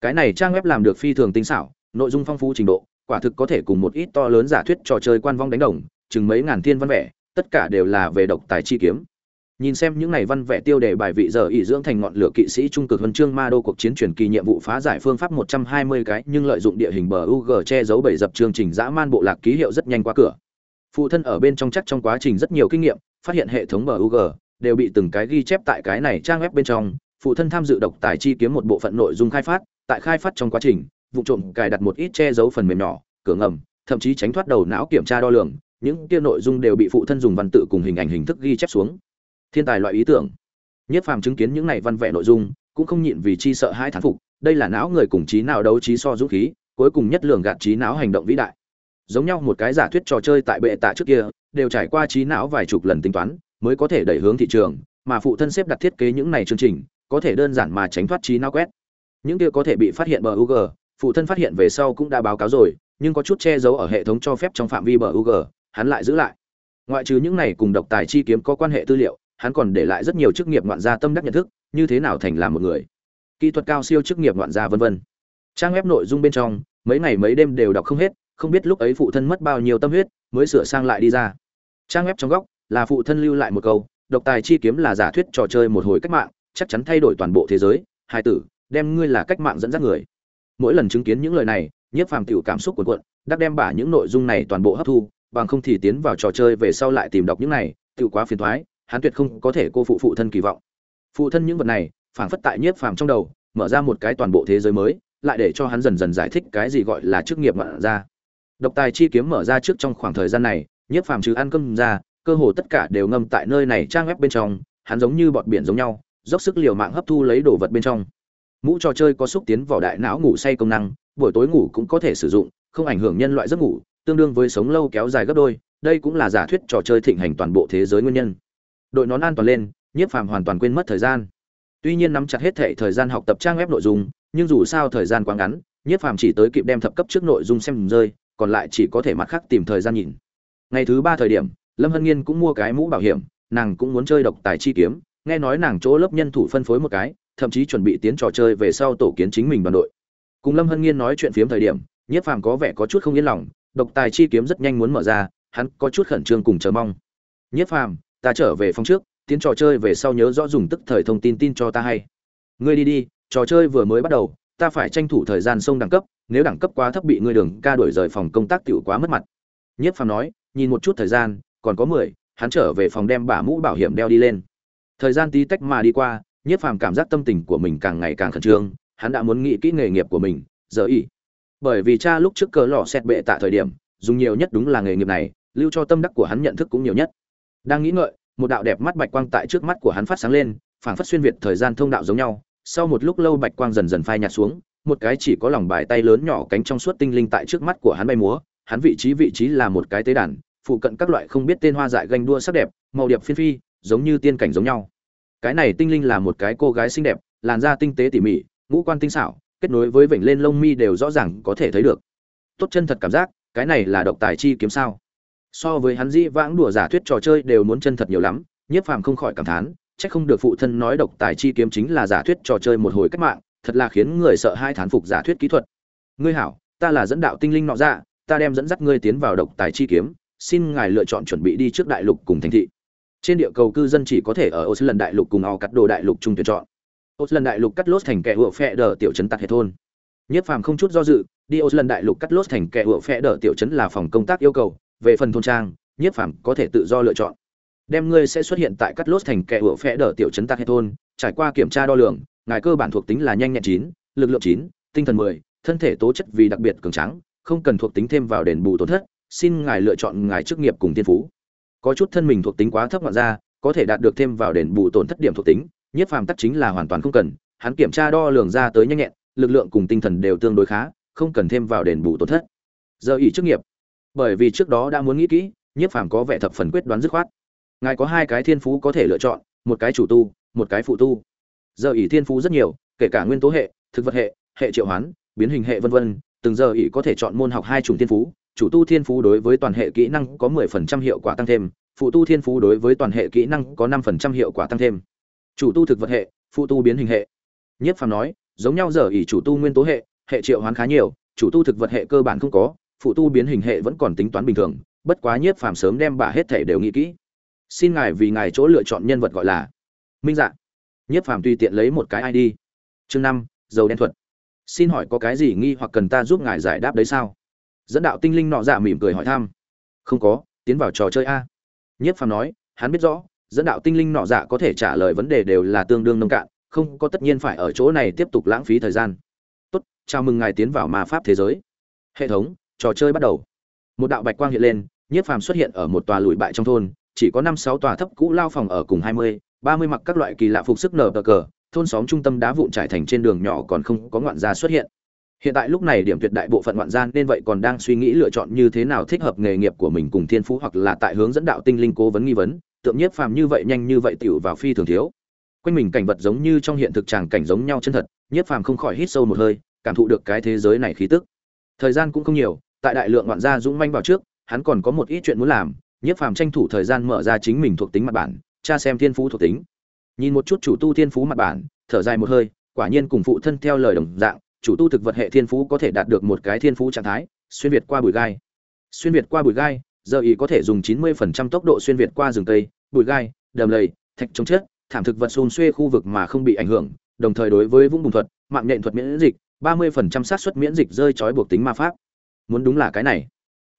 Cái này trang web làm được phi thường tinh xảo, nội dung phong phú trình độ, quả thực có thể cùng một ít to lớn giả thuyết trò chơi quan vong đánh đồng, chừng mấy ngàn thiên văn vẻ, tất cả đều là về độc tài chi kiếm nhìn xem những này văn vẽ tiêu đề bài vị giờ ỷ dưỡng thành ngọn lửa kỵ sĩ trung cực huân chương ma đô cuộc chiến truyền kỳ nhiệm vụ phá giải phương pháp 120 cái nhưng lợi dụng địa hình bờ UG che giấu bảy dập chương trình dã man bộ lạc ký hiệu rất nhanh qua cửa. Phụ thân ở bên trong chắc trong quá trình rất nhiều kinh nghiệm, phát hiện hệ thống bờ UG đều bị từng cái ghi chép tại cái này trang web bên trong, phụ thân tham dự độc tài chi kiếm một bộ phận nội dung khai phát, tại khai phát trong quá trình, vụ trộm cài đặt một ít che giấu phần mềm nhỏ, cửa ngầm, thậm chí tránh thoát đầu não kiểm tra đo lường, những kia nội dung đều bị phụ thân dùng văn tự cùng hình ảnh hình thức ghi chép xuống thiên tài loại ý tưởng. Nhất phàm chứng kiến những này văn vẽ nội dung, cũng không nhịn vì chi sợ hai thán phục, đây là não người cùng trí nào đấu trí so dũng khí, cuối cùng nhất lường gạt trí não hành động vĩ đại. Giống nhau một cái giả thuyết trò chơi tại bệ tạ trước kia, đều trải qua trí não vài chục lần tính toán, mới có thể đẩy hướng thị trường, mà phụ thân xếp đặt thiết kế những này chương trình, có thể đơn giản mà tránh thoát trí não quét. Những kia có thể bị phát hiện bờ UG phụ thân phát hiện về sau cũng đã báo cáo rồi, nhưng có chút che giấu ở hệ thống cho phép trong phạm vi bờ UG hắn lại giữ lại. Ngoại trừ những này cùng độc tài chi kiếm có quan hệ tư liệu hắn còn để lại rất nhiều chức nghiệp ngoạn gia tâm đắc nhận thức, như thế nào thành làm một người. Kỹ thuật cao siêu chức nghiệp ngoạn gia vân vân. Trang web nội dung bên trong, mấy ngày mấy đêm đều đọc không hết, không biết lúc ấy phụ thân mất bao nhiêu tâm huyết, mới sửa sang lại đi ra. Trang web trong góc, là phụ thân lưu lại một câu, độc tài chi kiếm là giả thuyết trò chơi một hồi cách mạng, chắc chắn thay đổi toàn bộ thế giới, hai tử, đem ngươi là cách mạng dẫn dắt người. Mỗi lần chứng kiến những lời này, nhiếp phàm tiểu cảm xúc cuộn cuộn, đắc đem bả những nội dung này toàn bộ hấp thu, bằng không thì tiến vào trò chơi về sau lại tìm đọc những này, tự quá phiền thoái hắn tuyệt không có thể cô phụ phụ thân kỳ vọng. Phụ thân những vật này, phảng phất tại nhiếp phàm trong đầu, mở ra một cái toàn bộ thế giới mới, lại để cho hắn dần dần giải thích cái gì gọi là chức nghiệp ngoạn ra độc tài chi kiếm mở ra trước trong khoảng thời gian này, nhiếp phàm trừ ăn cơm ra, cơ hồ tất cả đều ngâm tại nơi này trang web bên trong, hắn giống như bọt biển giống nhau, dốc sức liều mạng hấp thu lấy đồ vật bên trong. Mũ trò chơi có xúc tiến vào đại não ngủ say công năng, buổi tối ngủ cũng có thể sử dụng, không ảnh hưởng nhân loại giấc ngủ, tương đương với sống lâu kéo dài gấp đôi, đây cũng là giả thuyết trò chơi thịnh hành toàn bộ thế giới nguyên nhân đội nón an toàn lên, nhiếp phàm hoàn toàn quên mất thời gian. Tuy nhiên nắm chặt hết thệ thời gian học tập trang web nội dung, nhưng dù sao thời gian quá ngắn, nhiếp phàm chỉ tới kịp đem thập cấp trước nội dung xem rơi, còn lại chỉ có thể mặt khác tìm thời gian nhìn. Ngày thứ ba thời điểm, lâm hân nghiên cũng mua cái mũ bảo hiểm, nàng cũng muốn chơi độc tài chi kiếm, nghe nói nàng chỗ lớp nhân thủ phân phối một cái, thậm chí chuẩn bị tiến trò chơi về sau tổ kiến chính mình đoàn đội. Cùng lâm hân nghiên nói chuyện phiếm thời điểm, nhiếp phàm có vẻ có chút không yên lòng, độc tài chi kiếm rất nhanh muốn mở ra, hắn có chút khẩn trương cùng chờ mong. Nhiếp phàm ta trở về phòng trước, tiến trò chơi về sau nhớ rõ dùng tức thời thông tin tin cho ta hay. Ngươi đi đi, trò chơi vừa mới bắt đầu, ta phải tranh thủ thời gian sông đẳng cấp, nếu đẳng cấp quá thấp bị ngươi đường ca đuổi rời phòng công tác tiểu quá mất mặt. Nhiếp phàm nói, nhìn một chút thời gian, còn có mười, hắn trở về phòng đem bả mũ bảo hiểm đeo đi lên. Thời gian tí tách mà đi qua nhiếp phàm cảm giác tâm tình của mình càng ngày càng khẩn trương, hắn đã muốn nghĩ kỹ nghề nghiệp của mình, giờ ý bởi vì cha lúc trước cờ lò xét bệ tạ thời điểm, dùng nhiều nhất đúng là nghề nghiệp này, lưu cho tâm đắc của hắn nhận thức cũng nhiều nhất đang nghĩ ngợi, một đạo đẹp mắt bạch quang tại trước mắt của hắn phát sáng lên, phảng phất xuyên việt thời gian thông đạo giống nhau. Sau một lúc lâu bạch quang dần dần phai nhạt xuống, một cái chỉ có lòng bài tay lớn nhỏ cánh trong suốt tinh linh tại trước mắt của hắn bay múa, hắn vị trí vị trí là một cái tế đàn, phụ cận các loại không biết tên hoa dại ganh đua sắc đẹp, màu điệp phiên phi, giống như tiên cảnh giống nhau. Cái này tinh linh là một cái cô gái xinh đẹp, làn da tinh tế tỉ mỉ, ngũ quan tinh xảo, kết nối với vểnh lên lông mi đều rõ ràng có thể thấy được. Tốt chân thật cảm giác, cái này là độc tài chi kiếm sao? So với hắn dĩ vãng đùa giả thuyết trò chơi đều muốn chân thật nhiều lắm, nhiếp phàm không khỏi cảm thán, chắc không được phụ thân nói độc tài chi kiếm chính là giả thuyết trò chơi một hồi cách mạng, thật là khiến người sợ hai thán phục giả thuyết kỹ thuật. Ngươi hảo, ta là dẫn đạo tinh linh nọ ra ta đem dẫn dắt ngươi tiến vào độc tài chi kiếm, xin ngài lựa chọn chuẩn bị đi trước đại lục cùng thành thị. Trên địa cầu cư dân chỉ có thể ở ô lần đại lục cùng ao cắt đồ đại lục chung tuyển chọn. Ô lần đại lục cắt lốt thành kẻ hựa phe đờ tiểu trấn tạc hệ thôn. Nhất phàm không chút do dự, đi ô lần đại lục cắt lốt thành kẻ hựa phe đờ tiểu trấn là phòng công tác yêu cầu về phần thôn trang nhất phàm có thể tự do lựa chọn. Đem ngươi sẽ xuất hiện tại cắt lốt thành kẻ ủa phe đờ tiểu trấn tạc hệ thôn, trải qua kiểm tra đo lường, ngài cơ bản thuộc tính là nhanh nhẹn chín, lực lượng chín, tinh thần mười, thân thể tố chất vì đặc biệt cường trắng không cần thuộc tính thêm vào đền bù tổn thất, xin ngài lựa chọn ngài chức nghiệp cùng thiên phú. Có chút thân mình thuộc tính quá thấp ngoạn ra, có thể đạt được thêm vào đền bù tổn thất điểm thuộc tính nhất phàm tắc chính là hoàn toàn không cần, hắn kiểm tra đo lường ra tới nhanh nhẹn, lực lượng cùng tinh thần đều tương đối khá, không cần thêm vào đền bù tổn thất. Giờ ỷ chức nghiệp bởi vì trước đó đã muốn nghĩ kỹ nhất phàm có vẻ thập phần quyết đoán dứt khoát ngài có hai cái thiên phú có thể lựa chọn một cái chủ tu một cái phụ tu giờ ỷ thiên phú rất nhiều kể cả nguyên tố hệ thực vật hệ hệ triệu hoán biến hình hệ vân vân từng giờ ỷ có thể chọn môn học hai chủng thiên phú chủ tu thiên phú đối với toàn hệ kỹ năng có 10% hiệu quả tăng thêm, phụ tu thiên phú đối với toàn hệ kỹ năng có 5% hiệu quả tăng thêm. Chủ tu thực vật hệ, phụ tu biến hình hệ. Nhất phàm nói, giống nhau giờ ỷ chủ tu nguyên tố hệ, hệ triệu hoán khá nhiều, chủ tu thực vật hệ cơ bản không có, phụ tu biến hình hệ vẫn còn tính toán bình thường, bất quá Nhiếp Phàm sớm đem bà hết thể đều nghĩ kỹ. Xin ngài vì ngài chỗ lựa chọn nhân vật gọi là Minh Dạ. Nhiếp Phàm tùy tiện lấy một cái ID. Chương năm, dầu đen thuật. Xin hỏi có cái gì nghi hoặc cần ta giúp ngài giải đáp đấy sao? dẫn đạo tinh linh nọ dạ mỉm cười hỏi thăm không có tiến vào trò chơi a nhất phàm nói hắn biết rõ dẫn đạo tinh linh nọ dạ có thể trả lời vấn đề đều là tương đương nông cạn không có tất nhiên phải ở chỗ này tiếp tục lãng phí thời gian tốt chào mừng ngài tiến vào ma pháp thế giới hệ thống trò chơi bắt đầu. Một đạo bạch quang hiện lên, nhiếp phàm xuất hiện ở một tòa lùi bại trong thôn, chỉ có năm sáu tòa thấp cũ lao phòng ở cùng hai mươi, ba mươi mặc các loại kỳ lạ phục sức nở cờ, thôn xóm trung tâm đá vụn trải thành trên đường nhỏ còn không có ngoạn gia xuất hiện. Hiện tại lúc này điểm tuyệt đại bộ phận ngoạn gian nên vậy còn đang suy nghĩ lựa chọn như thế nào thích hợp nghề nghiệp của mình cùng thiên phú hoặc là tại hướng dẫn đạo tinh linh cố vấn nghi vấn, tượng nhiếp phàm như vậy nhanh như vậy tiểu vào phi thường thiếu. Quanh mình cảnh vật giống như trong hiện thực tràng cảnh giống nhau chân thật, nhiếp phàm không khỏi hít sâu một hơi, cảm thụ được cái thế giới này khí tức. Thời gian cũng không nhiều tại đại lượng ngoạn gia dũng manh vào trước, hắn còn có một ít chuyện muốn làm nhiếp phàm tranh thủ thời gian mở ra chính mình thuộc tính mặt bản, tra xem thiên phú thuộc tính. Nhìn một chút chủ tu thiên phú mặt bản, thở dài một hơi, quả nhiên cùng phụ thân theo lời đồng dạng, chủ tu thực vật hệ thiên phú có thể đạt được một cái thiên phú trạng thái, xuyên việt qua bụi gai. Xuyên việt qua bụi gai, giờ ý có thể dùng 90% tốc độ xuyên việt qua rừng cây, bụi gai, đầm lầy, thạch chống chết thảm thực vật xôn xuê khu vực mà không bị ảnh hưởng, đồng thời đối với vũng bùn thuật, mạng nện thuật miễn dịch 30% xác suất miễn dịch rơi trói buộc tính ma pháp muốn đúng là cái này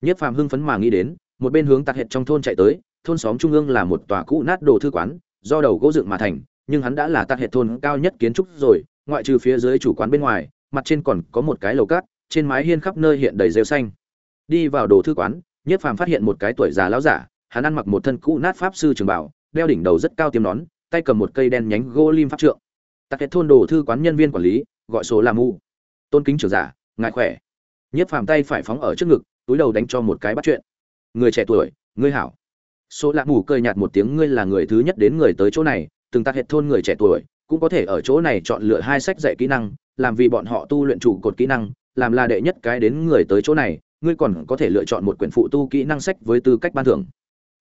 nhất phàm hưng phấn mà nghĩ đến một bên hướng tạc hệt trong thôn chạy tới thôn xóm trung ương là một tòa cũ nát đồ thư quán do đầu gỗ dựng mà thành nhưng hắn đã là tạc hệt thôn cao nhất kiến trúc rồi ngoại trừ phía dưới chủ quán bên ngoài mặt trên còn có một cái lầu cát, trên mái hiên khắp nơi hiện đầy rêu xanh. Đi vào đồ thư quán, Nhất Phàm phát hiện một cái tuổi già lão giả, hắn ăn mặc một thân cũ nát pháp sư trường bảo, đeo đỉnh đầu rất cao tiêm nón, tay cầm một cây đen nhánh gỗ lim pháp trượng. Tạc hệt thôn đồ thư quán nhân viên quản lý, gọi số là Mu. Tôn kính trưởng giả, ngại khỏe. Nhất Phàm tay phải phóng ở trước ngực, túi đầu đánh cho một cái bắt chuyện. Người trẻ tuổi, ngươi hảo. Số lạ mù cười nhạt một tiếng ngươi là người thứ nhất đến người tới chỗ này, từng tạc hệ thôn người trẻ tuổi, cũng có thể ở chỗ này chọn lựa hai sách dạy kỹ năng, làm vì bọn họ tu luyện trụ cột kỹ năng, làm là đệ nhất cái đến người tới chỗ này, ngươi còn có thể lựa chọn một quyển phụ tu kỹ năng sách với tư cách ban thưởng.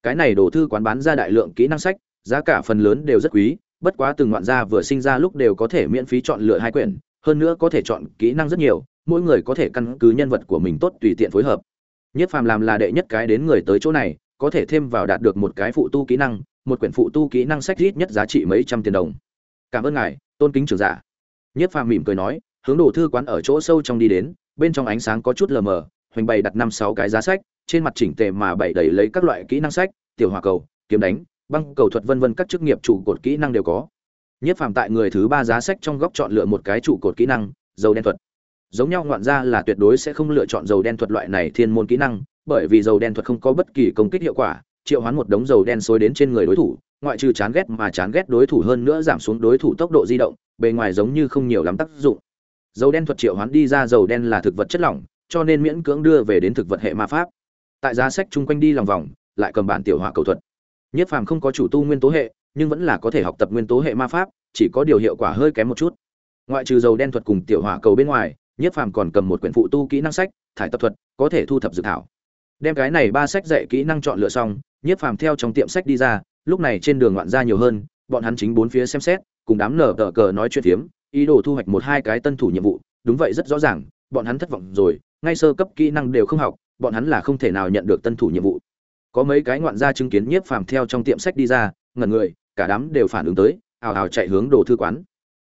Cái này đồ thư quán bán ra đại lượng kỹ năng sách, giá cả phần lớn đều rất quý, bất quá từng ngoạn gia vừa sinh ra lúc đều có thể miễn phí chọn lựa hai quyển, hơn nữa có thể chọn kỹ năng rất nhiều, mỗi người có thể căn cứ nhân vật của mình tốt tùy tiện phối hợp. Nhất phàm làm là đệ nhất cái đến người tới chỗ này, có thể thêm vào đạt được một cái phụ tu kỹ năng, một quyển phụ tu kỹ năng sách ít nhất giá trị mấy trăm tiền đồng. Cảm ơn ngài, tôn kính trưởng giả. Nhất Phàm mỉm cười nói, hướng đồ thư quán ở chỗ sâu trong đi đến, bên trong ánh sáng có chút lờ mờ, hoành bày đặt năm sáu cái giá sách, trên mặt chỉnh tề mà bày đầy lấy các loại kỹ năng sách, tiểu hỏa cầu, kiếm đánh, băng cầu thuật vân vân các chức nghiệp trụ cột kỹ năng đều có. Nhất Phàm tại người thứ ba giá sách trong góc chọn lựa một cái trụ cột kỹ năng, dầu đen thuật. Giống nhau ngoạn ra là tuyệt đối sẽ không lựa chọn dầu đen thuật loại này thiên môn kỹ năng, bởi vì dầu đen thuật không có bất kỳ công kích hiệu quả, triệu hoán một đống dầu đen xối đến trên người đối thủ, ngoại trừ chán ghét mà chán ghét đối thủ hơn nữa giảm xuống đối thủ tốc độ di động, bề ngoài giống như không nhiều lắm tác dụng. Dầu đen thuật triệu hoán đi ra dầu đen là thực vật chất lỏng, cho nên miễn cưỡng đưa về đến thực vật hệ ma pháp. Tại giá sách chung quanh đi lòng vòng, lại cầm bản tiểu hỏa cầu thuật. Nhất phàm không có chủ tu nguyên tố hệ, nhưng vẫn là có thể học tập nguyên tố hệ ma pháp, chỉ có điều hiệu quả hơi kém một chút. Ngoại trừ dầu đen thuật cùng tiểu hỏa cầu bên ngoài, Nhất phàm còn cầm một quyển phụ tu kỹ năng sách, thải tập thuật, có thể thu thập dự thảo. Đem cái này ba sách dạy kỹ năng chọn lựa xong, Nhất phàm theo trong tiệm sách đi ra, lúc này trên đường loạn ra nhiều hơn, bọn hắn chính bốn phía xem xét, cùng đám nở tờ cờ nói chuyện phiếm, ý đồ thu hoạch một hai cái tân thủ nhiệm vụ, đúng vậy rất rõ ràng, bọn hắn thất vọng rồi, ngay sơ cấp kỹ năng đều không học, bọn hắn là không thể nào nhận được tân thủ nhiệm vụ có mấy cái ngoạn gia chứng kiến nhiếp phàm theo trong tiệm sách đi ra ngẩn người cả đám đều phản ứng tới ào ào chạy hướng đồ thư quán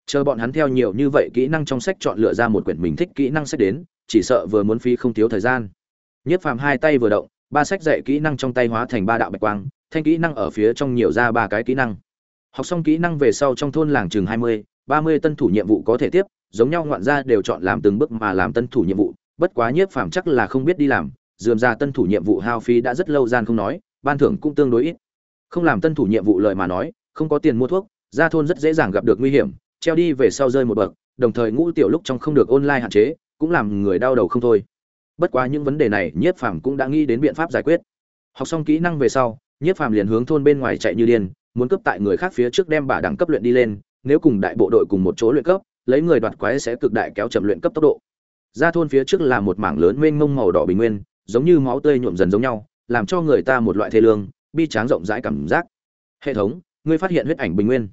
chờ bọn hắn theo nhiều như vậy kỹ năng trong sách chọn lựa ra một quyển mình thích kỹ năng sách đến, chỉ sợ vừa muốn phí không thiếu thời gian. Nhất phàm hai tay vừa động, ba sách dạy kỹ năng trong tay hóa thành ba đạo bạch quang, thanh kỹ năng ở phía trong nhiều ra ba cái kỹ năng. Học xong kỹ năng về sau trong thôn làng chừng hai mươi, ba mươi tân thủ nhiệm vụ có thể tiếp, giống nhau ngoạn gia đều chọn làm từng bước mà làm tân thủ nhiệm vụ, bất quá nhiếp phàm chắc là không biết đi làm, dườm ra tân thủ nhiệm vụ hao phí đã rất lâu gian không nói, ban thưởng cũng tương đối ít. Không làm tân thủ nhiệm vụ lời mà nói, không có tiền mua thuốc, ra thôn rất dễ dàng gặp được nguy hiểm treo đi về sau rơi một bậc, đồng thời ngũ tiểu lúc trong không được online hạn chế, cũng làm người đau đầu không thôi. Bất quá những vấn đề này, nhiếp phàm cũng đã nghĩ đến biện pháp giải quyết. Học xong kỹ năng về sau, nhiếp phàm liền hướng thôn bên ngoài chạy như điên, muốn cấp tại người khác phía trước đem bả đẳng cấp luyện đi lên, nếu cùng đại bộ đội cùng một chỗ luyện cấp, lấy người đoạt quái sẽ cực đại kéo chậm luyện cấp tốc độ. Ra thôn phía trước là một mảng lớn mênh mông màu đỏ bình nguyên, giống như máu tươi nhuộm dần giống nhau, làm cho người ta một loại thê lương, bi tráng rộng rãi cảm giác. Hệ thống, ngươi phát hiện huyết ảnh bình nguyên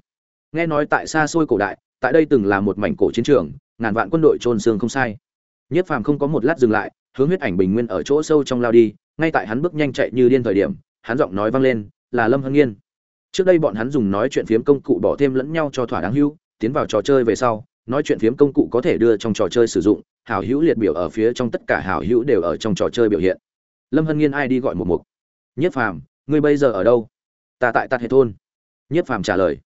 nghe nói tại xa xôi cổ đại, tại đây từng là một mảnh cổ chiến trường, ngàn vạn quân đội trôn xương không sai. Nhất phàm không có một lát dừng lại, hướng huyết ảnh bình nguyên ở chỗ sâu trong lao đi, ngay tại hắn bước nhanh chạy như điên thời điểm, hắn giọng nói vang lên, là lâm hân nghiên trước đây bọn hắn dùng nói chuyện phiếm công cụ bỏ thêm lẫn nhau cho thỏa đáng hưu tiến vào trò chơi về sau, nói chuyện phiếm công cụ có thể đưa trong trò chơi sử dụng, hảo hữu liệt biểu ở phía trong tất cả hảo hữu đều ở trong trò chơi biểu hiện. Lâm hân nghiên ai đi gọi một mục. Nhất phàm, ngươi bây giờ ở đâu? Ta tại tạt hệ thôn. Nhất phàm trả lời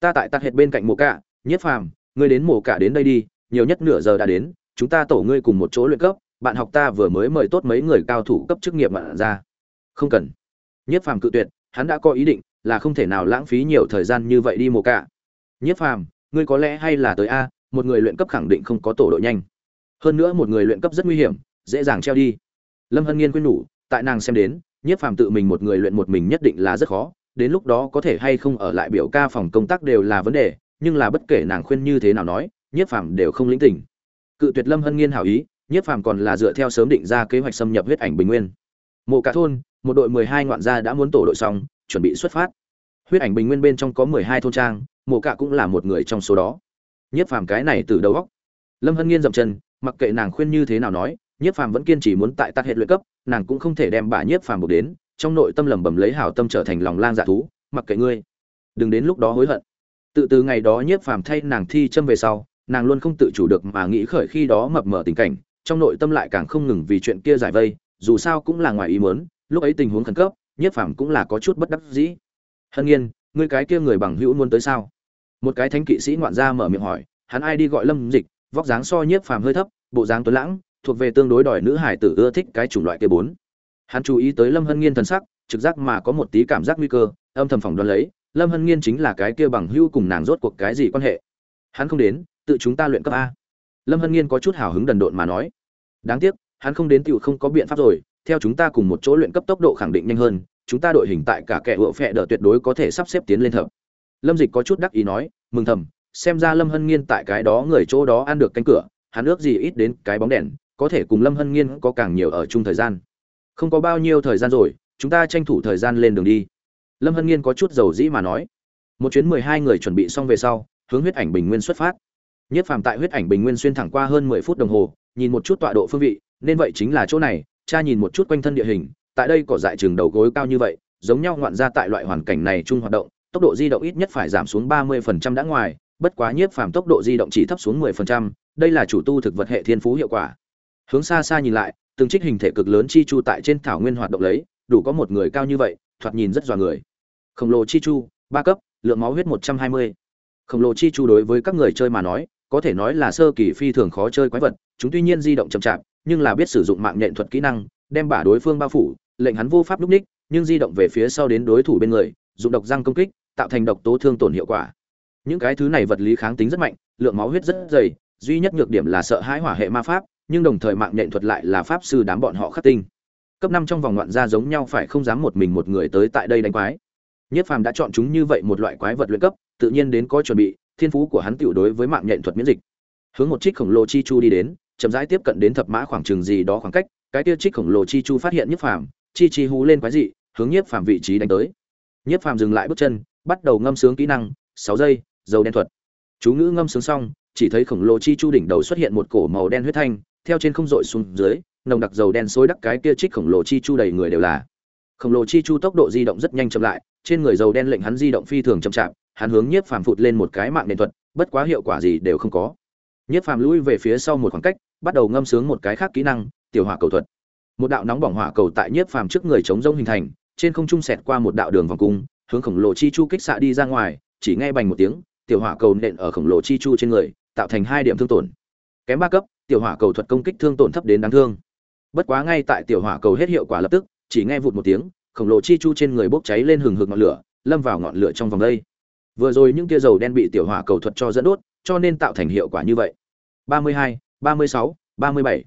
ta tại tạc hết bên cạnh mộ cả, nhất phàm, ngươi đến mộ cả đến đây đi, nhiều nhất nửa giờ đã đến, chúng ta tổ ngươi cùng một chỗ luyện cấp, bạn học ta vừa mới mời tốt mấy người cao thủ cấp chức nghiệp bạn ra. Không cần. Nhất phàm cự tuyệt, hắn đã có ý định, là không thể nào lãng phí nhiều thời gian như vậy đi mộ cả. Nhất phàm, ngươi có lẽ hay là tới a, một người luyện cấp khẳng định không có tổ đội nhanh. Hơn nữa một người luyện cấp rất nguy hiểm, dễ dàng treo đi. Lâm hân nghiên quyên nhủ, tại nàng xem đến nhiếp phàm tự mình một người luyện một mình nhất định là rất khó đến lúc đó có thể hay không ở lại biểu ca phòng công tác đều là vấn đề, nhưng là bất kể nàng khuyên như thế nào nói, nhiếp phàm đều không lĩnh tình. Cự tuyệt lâm hân nghiên hảo ý, nhiếp phàm còn là dựa theo sớm định ra kế hoạch xâm nhập huyết ảnh bình nguyên. Mộ cả thôn, một đội mười hai ngoạn gia đã muốn tổ đội xong, chuẩn bị xuất phát. Huyết ảnh bình nguyên bên trong có mười hai thôn trang, mộ cả cũng là một người trong số đó. Nhiếp phàm cái này từ đầu góc lâm hân nghiên dậm chân, mặc kệ nàng khuyên như thế nào nói, nhiếp phàm vẫn kiên trì muốn tại tắt hệ luyện cấp, nàng cũng không thể đem bà nhiếp phàm buộc đến trong nội tâm lầm bầm lấy hảo tâm trở thành lòng lang dạ thú, mặc kệ ngươi. Đừng đến lúc đó hối hận. Tự từ ngày đó nhiếp phàm thay nàng thi châm về sau, nàng luôn không tự chủ được mà nghĩ khởi khi đó mập mờ tình cảnh, trong nội tâm lại càng không ngừng vì chuyện kia giải vây, dù sao cũng là ngoài ý muốn, lúc ấy tình huống khẩn cấp, nhiếp phàm cũng là có chút bất đắc dĩ. Hân nhiên, ngươi cái kia người bằng hữu muốn tới sao? Một cái thánh kỵ sĩ ngoạn gia mở miệng hỏi, hắn ai đi gọi lâm dịch, vóc dáng so nhiếp phàm hơi thấp, bộ dáng tuấn lãng, thuộc về tương đối đòi nữ hải tử ưa thích cái chủng loại kia bốn hắn chú ý tới lâm hân nghiên thần sắc, trực giác mà có một tí cảm giác nguy cơ, âm thầm phỏng đoán lấy, lâm hân nghiên chính là cái kia bằng hữu cùng nàng rốt cuộc cái gì quan hệ. Hắn không đến, tự chúng ta luyện cấp a. Lâm hân nghiên có chút hào hứng đần độn mà nói. Đáng tiếc, hắn không đến tựu không có biện pháp rồi, theo chúng ta cùng một chỗ luyện cấp tốc độ khẳng định nhanh hơn, chúng ta đội hình tại cả kẻ ựa phẹ đỡ tuyệt đối có thể sắp xếp tiến lên thập. Lâm dịch có chút đắc ý nói, mừng thầm, xem ra lâm hân nghiên tại cái đó người chỗ đó ăn được canh cửa, hắn ước gì ít đến cái bóng đèn, có thể cùng lâm hân nghiên có càng nhiều ở chung thời gian không có bao nhiêu thời gian rồi chúng ta tranh thủ thời gian lên đường đi. Lâm hân nghiên có chút dầu dĩ mà nói. Một chuyến mười hai người chuẩn bị xong về sau hướng huyết ảnh bình nguyên xuất phát. Nhất phàm tại huyết ảnh bình nguyên xuyên thẳng qua hơn mười phút đồng hồ nhìn một chút tọa độ phương vị nên vậy chính là chỗ này cha nhìn một chút quanh thân địa hình tại đây cỏ dại trường đầu gối cao như vậy giống nhau ngoạn ra tại loại hoàn cảnh này chung hoạt động tốc độ di động ít nhất phải giảm xuống ba mươi phần trăm đã ngoài bất quá nhiếp phàm tốc độ di động chỉ thấp xuống 10%, đây là chủ tu thực vật hệ thiên phú hiệu quả. Hướng xa xa nhìn lại, từng trích hình thể cực lớn chi chu tại trên thảo nguyên hoạt động lấy, đủ có một người cao như vậy, thoạt nhìn rất dọa người. Khổng lồ chi chu, ba cấp, lượng máu huyết 120. khổng lồ chi chu đối với các người chơi mà nói có thể nói là sơ kỳ phi thường khó chơi quái vật chúng tuy nhiên di động chậm chạp nhưng là biết sử dụng mạng nhện thuật kỹ năng đem bả đối phương bao phủ lệnh hắn vô pháp lúc ních nhưng di động về phía sau đến đối thủ bên người dùng độc răng công kích tạo thành độc tố thương tổn hiệu quả những cái thứ này vật lý kháng tính rất mạnh lượng máu huyết rất dày duy nhất nhược điểm là sợ hãi hỏa hệ ma pháp nhưng đồng thời mạng nhện thuật lại là pháp sư đám bọn họ khắc tinh. Cấp năm trong vòng ngoạn gia giống nhau phải không dám một mình một người tới tại đây đánh quái. Nhất phàm đã chọn chúng như vậy một loại quái vật luyện cấp, tự nhiên đến có chuẩn bị, thiên phú của hắn tiểu đối với mạng nhện thuật miễn dịch. Hướng một trích khổng lồ chi chu đi đến, chậm rãi tiếp cận đến thập mã khoảng trường gì đó khoảng cách, cái kia trích khổng lồ chi chu phát hiện nhất phàm, chi chi hú lên quái dị, hướng nhiếp phàm vị trí đánh tới. Nhiếp phàm dừng lại bước chân, bắt đầu ngâm sướng kỹ năng, sáu giây, dầu đen thuật. Chú ngữ ngâm sướng xong, chỉ thấy khổng lồ chi chu đỉnh đầu xuất hiện một cổ màu đen huyết thanh theo trên không dội xuống dưới, nồng đặc dầu đen xối đắc cái kia trích khổng lồ chi chu đầy người đều là. Khổng lồ chi chu tốc độ di động rất nhanh chậm lại, trên người dầu đen lệnh hắn di động phi thường chậm chạp, hắn hướng nhiếp phàm phụt lên một cái mạng nền thuật, bất quá hiệu quả gì đều không có. Nhiếp phàm lui về phía sau một khoảng cách, bắt đầu ngâm sướng một cái khác kỹ năng, tiểu hỏa cầu thuật. Một đạo nóng bỏng hỏa cầu tại nhiếp phàm trước người chống rông hình thành, trên không trung xẹt qua một đạo đường vòng cung, hướng khổng lồ chi chu kích xạ đi ra ngoài, chỉ nghe bành một tiếng, tiểu hỏa cầu nện ở khổng lồ chi chu trên người, tạo thành hai điểm thương tổn. Kém ba cấp tiểu hỏa cầu thuật công kích thương tổn thấp đến đáng thương. Bất quá ngay tại tiểu hỏa cầu hết hiệu quả lập tức chỉ nghe vụt một tiếng khổng lồ chi chu trên người bốc cháy lên hừng hực ngọn lửa lâm vào ngọn lửa trong vòng đây. Vừa rồi những tia dầu đen bị tiểu hỏa cầu thuật cho dẫn đốt cho nên tạo thành hiệu quả như vậy. 32, 36, 37.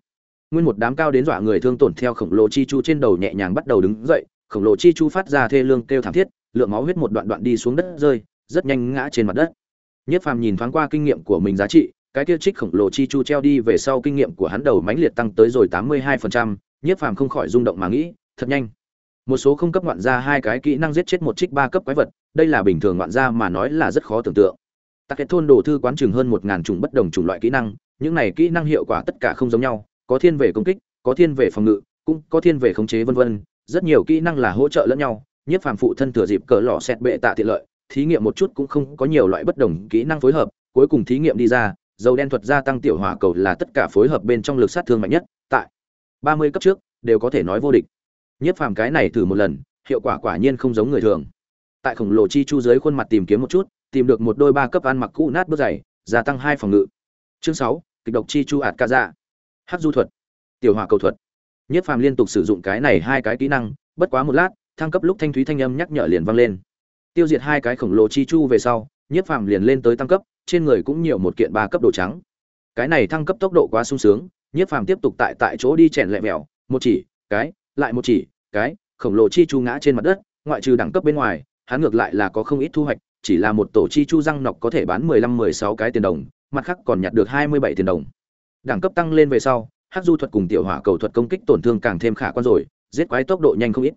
nguyên một đám cao đến dọa người thương tổn theo khổng lồ chi chu trên đầu nhẹ nhàng bắt đầu đứng dậy khổng lồ chi chu phát ra thê lương kêu thảm thiết lượng máu huyết một đoạn đoạn đi xuống đất rơi rất nhanh ngã trên mặt đất. Nhất phàm nhìn thoáng qua kinh nghiệm của mình giá trị cái kia trích khổng lồ chi chu treo đi về sau kinh nghiệm của hắn đầu mãnh liệt tăng tới rồi 82%, Nhiếp Phàm không khỏi rung động mà nghĩ, thật nhanh. Một số không cấp ngoạn gia hai cái kỹ năng giết chết một trích ba cấp quái vật, đây là bình thường ngoạn gia mà nói là rất khó tưởng tượng. Tạc Kết thôn đồ thư quán chừng hơn 1000 chủng bất đồng chủng loại kỹ năng, những này kỹ năng hiệu quả tất cả không giống nhau, có thiên về công kích, có thiên về phòng ngự, cũng có thiên về khống chế vân vân, rất nhiều kỹ năng là hỗ trợ lẫn nhau, Nhiếp Phàm phụ thân thừa dịp cỡ lọ xét bệ tạ tiện lợi, thí nghiệm một chút cũng không có nhiều loại bất đồng kỹ năng phối hợp, cuối cùng thí nghiệm đi ra, dầu đen thuật gia tăng tiểu hỏa cầu là tất cả phối hợp bên trong lực sát thương mạnh nhất, tại 30 cấp trước đều có thể nói vô địch. nhất phàm cái này thử một lần, hiệu quả quả nhiên không giống người thường. Tại khổng lồ chi chu dưới khuôn mặt tìm kiếm một chút, tìm được một đôi ba cấp ăn mặc cũ nát bước giày, gia tăng hai phòng ngự. Chương 6, kịch độc chi chu ạt ca dạ. Hắc du thuật, tiểu hỏa cầu thuật. nhất phàm liên tục sử dụng cái này hai cái kỹ năng, bất quá một lát, thăng cấp lúc thanh thúy thanh âm nhắc nhở liền vang lên. Tiêu diệt hai cái khổng lồ chi chu về sau, Nhiếp phàm liền lên tới tăng cấp, trên người cũng nhiều một kiện ba cấp đồ trắng. Cái này thăng cấp tốc độ quá sung sướng, nhiếp phàm tiếp tục tại tại chỗ đi chèn lẹ mèo, một chỉ, cái, lại một chỉ, cái, khổng lồ chi chu ngã trên mặt đất, ngoại trừ đẳng cấp bên ngoài, hắn ngược lại là có không ít thu hoạch, chỉ là một tổ chi chu răng nọc có thể bán mười lăm, mười sáu cái tiền đồng, mặt khác còn nhặt được hai mươi bảy tiền đồng. Đẳng cấp tăng lên về sau, hắc du thuật cùng tiểu hỏa cầu thuật công kích tổn thương càng thêm khả quan rồi, giết quái tốc độ nhanh không ít.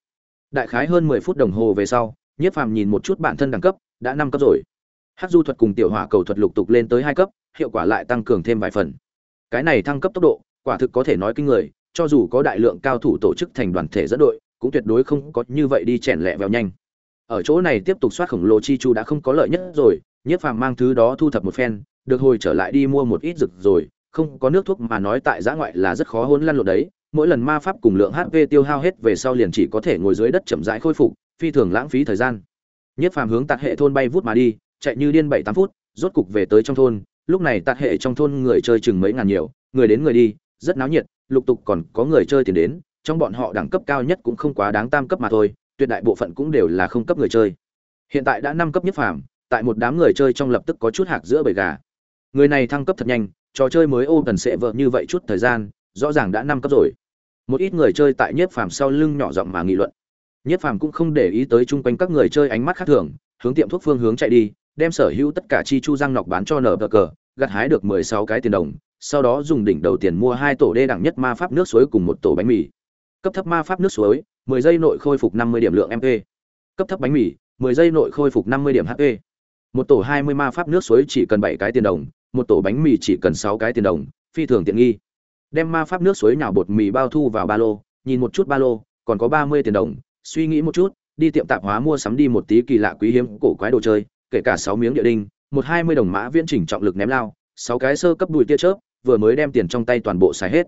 Đại khái hơn mười phút đồng hồ về sau, nhiếp phàm nhìn một chút bản thân đẳng cấp, đã năm cấp rồi. Hát du thuật cùng tiểu hỏa cầu thuật lục tục lên tới hai cấp, hiệu quả lại tăng cường thêm vài phần. Cái này thăng cấp tốc độ, quả thực có thể nói kinh người, cho dù có đại lượng cao thủ tổ chức thành đoàn thể dẫn đội, cũng tuyệt đối không có như vậy đi chèn lẹ vèo nhanh. Ở chỗ này tiếp tục soát khổng lồ chi chu đã không có lợi nhất rồi, Nhiếp Phàm mang thứ đó thu thập một phen, được hồi trở lại đi mua một ít rực rồi, không có nước thuốc mà nói tại giã ngoại là rất khó hôn lăn lộn đấy, mỗi lần ma pháp cùng lượng HP tiêu hao hết về sau liền chỉ có thể ngồi dưới đất chậm rãi khôi phục, phi thường lãng phí thời gian. Nhiếp Phàm hướng tạc hệ thôn bay vút mà đi, chạy như điên bảy tám phút, rốt cục về tới trong thôn. Lúc này tạt hệ trong thôn người chơi chừng mấy ngàn nhiều, người đến người đi, rất náo nhiệt, lục tục còn có người chơi tiền đến. Trong bọn họ đẳng cấp cao nhất cũng không quá đáng tam cấp mà thôi, tuyệt đại bộ phận cũng đều là không cấp người chơi. Hiện tại đã năm cấp nhất phàm, tại một đám người chơi trong lập tức có chút hạc giữa bầy gà. Người này thăng cấp thật nhanh, trò chơi mới ô tần sẽ vợ như vậy chút thời gian, rõ ràng đã năm cấp rồi. Một ít người chơi tại nhất phàm sau lưng nhỏ giọng mà nghị luận. Nhất phàm cũng không để ý tới chung quanh các người chơi ánh mắt khác thường, hướng tiệm thuốc phương hướng chạy đi đem sở hữu tất cả chi chu răng nọc bán cho nở bờ cờ, gặt hái được mười sáu cái tiền đồng, sau đó dùng đỉnh đầu tiền mua hai tổ đê đẳng nhất ma pháp nước suối cùng một tổ bánh mì. Cấp thấp ma pháp nước suối, mười giây nội khôi phục năm mươi điểm lượng mp cấp thấp bánh mì, mười giây nội khôi phục năm mươi điểm hp một tổ hai mươi ma pháp nước suối chỉ cần bảy cái tiền đồng, một tổ bánh mì chỉ cần sáu cái tiền đồng, phi thường tiện nghi. Đem ma pháp nước suối nhào bột mì bao thu vào ba lô, nhìn một chút ba lô, còn có ba mươi tiền đồng, suy nghĩ một chút, đi tiệm tạp hóa mua sắm đi một tí kỳ lạ quý hiếm cổ quái đồ chơi kể cả sáu miếng địa đinh một hai mươi đồng mã viễn chỉnh trọng lực ném lao sáu cái sơ cấp đùi tia chớp vừa mới đem tiền trong tay toàn bộ xài hết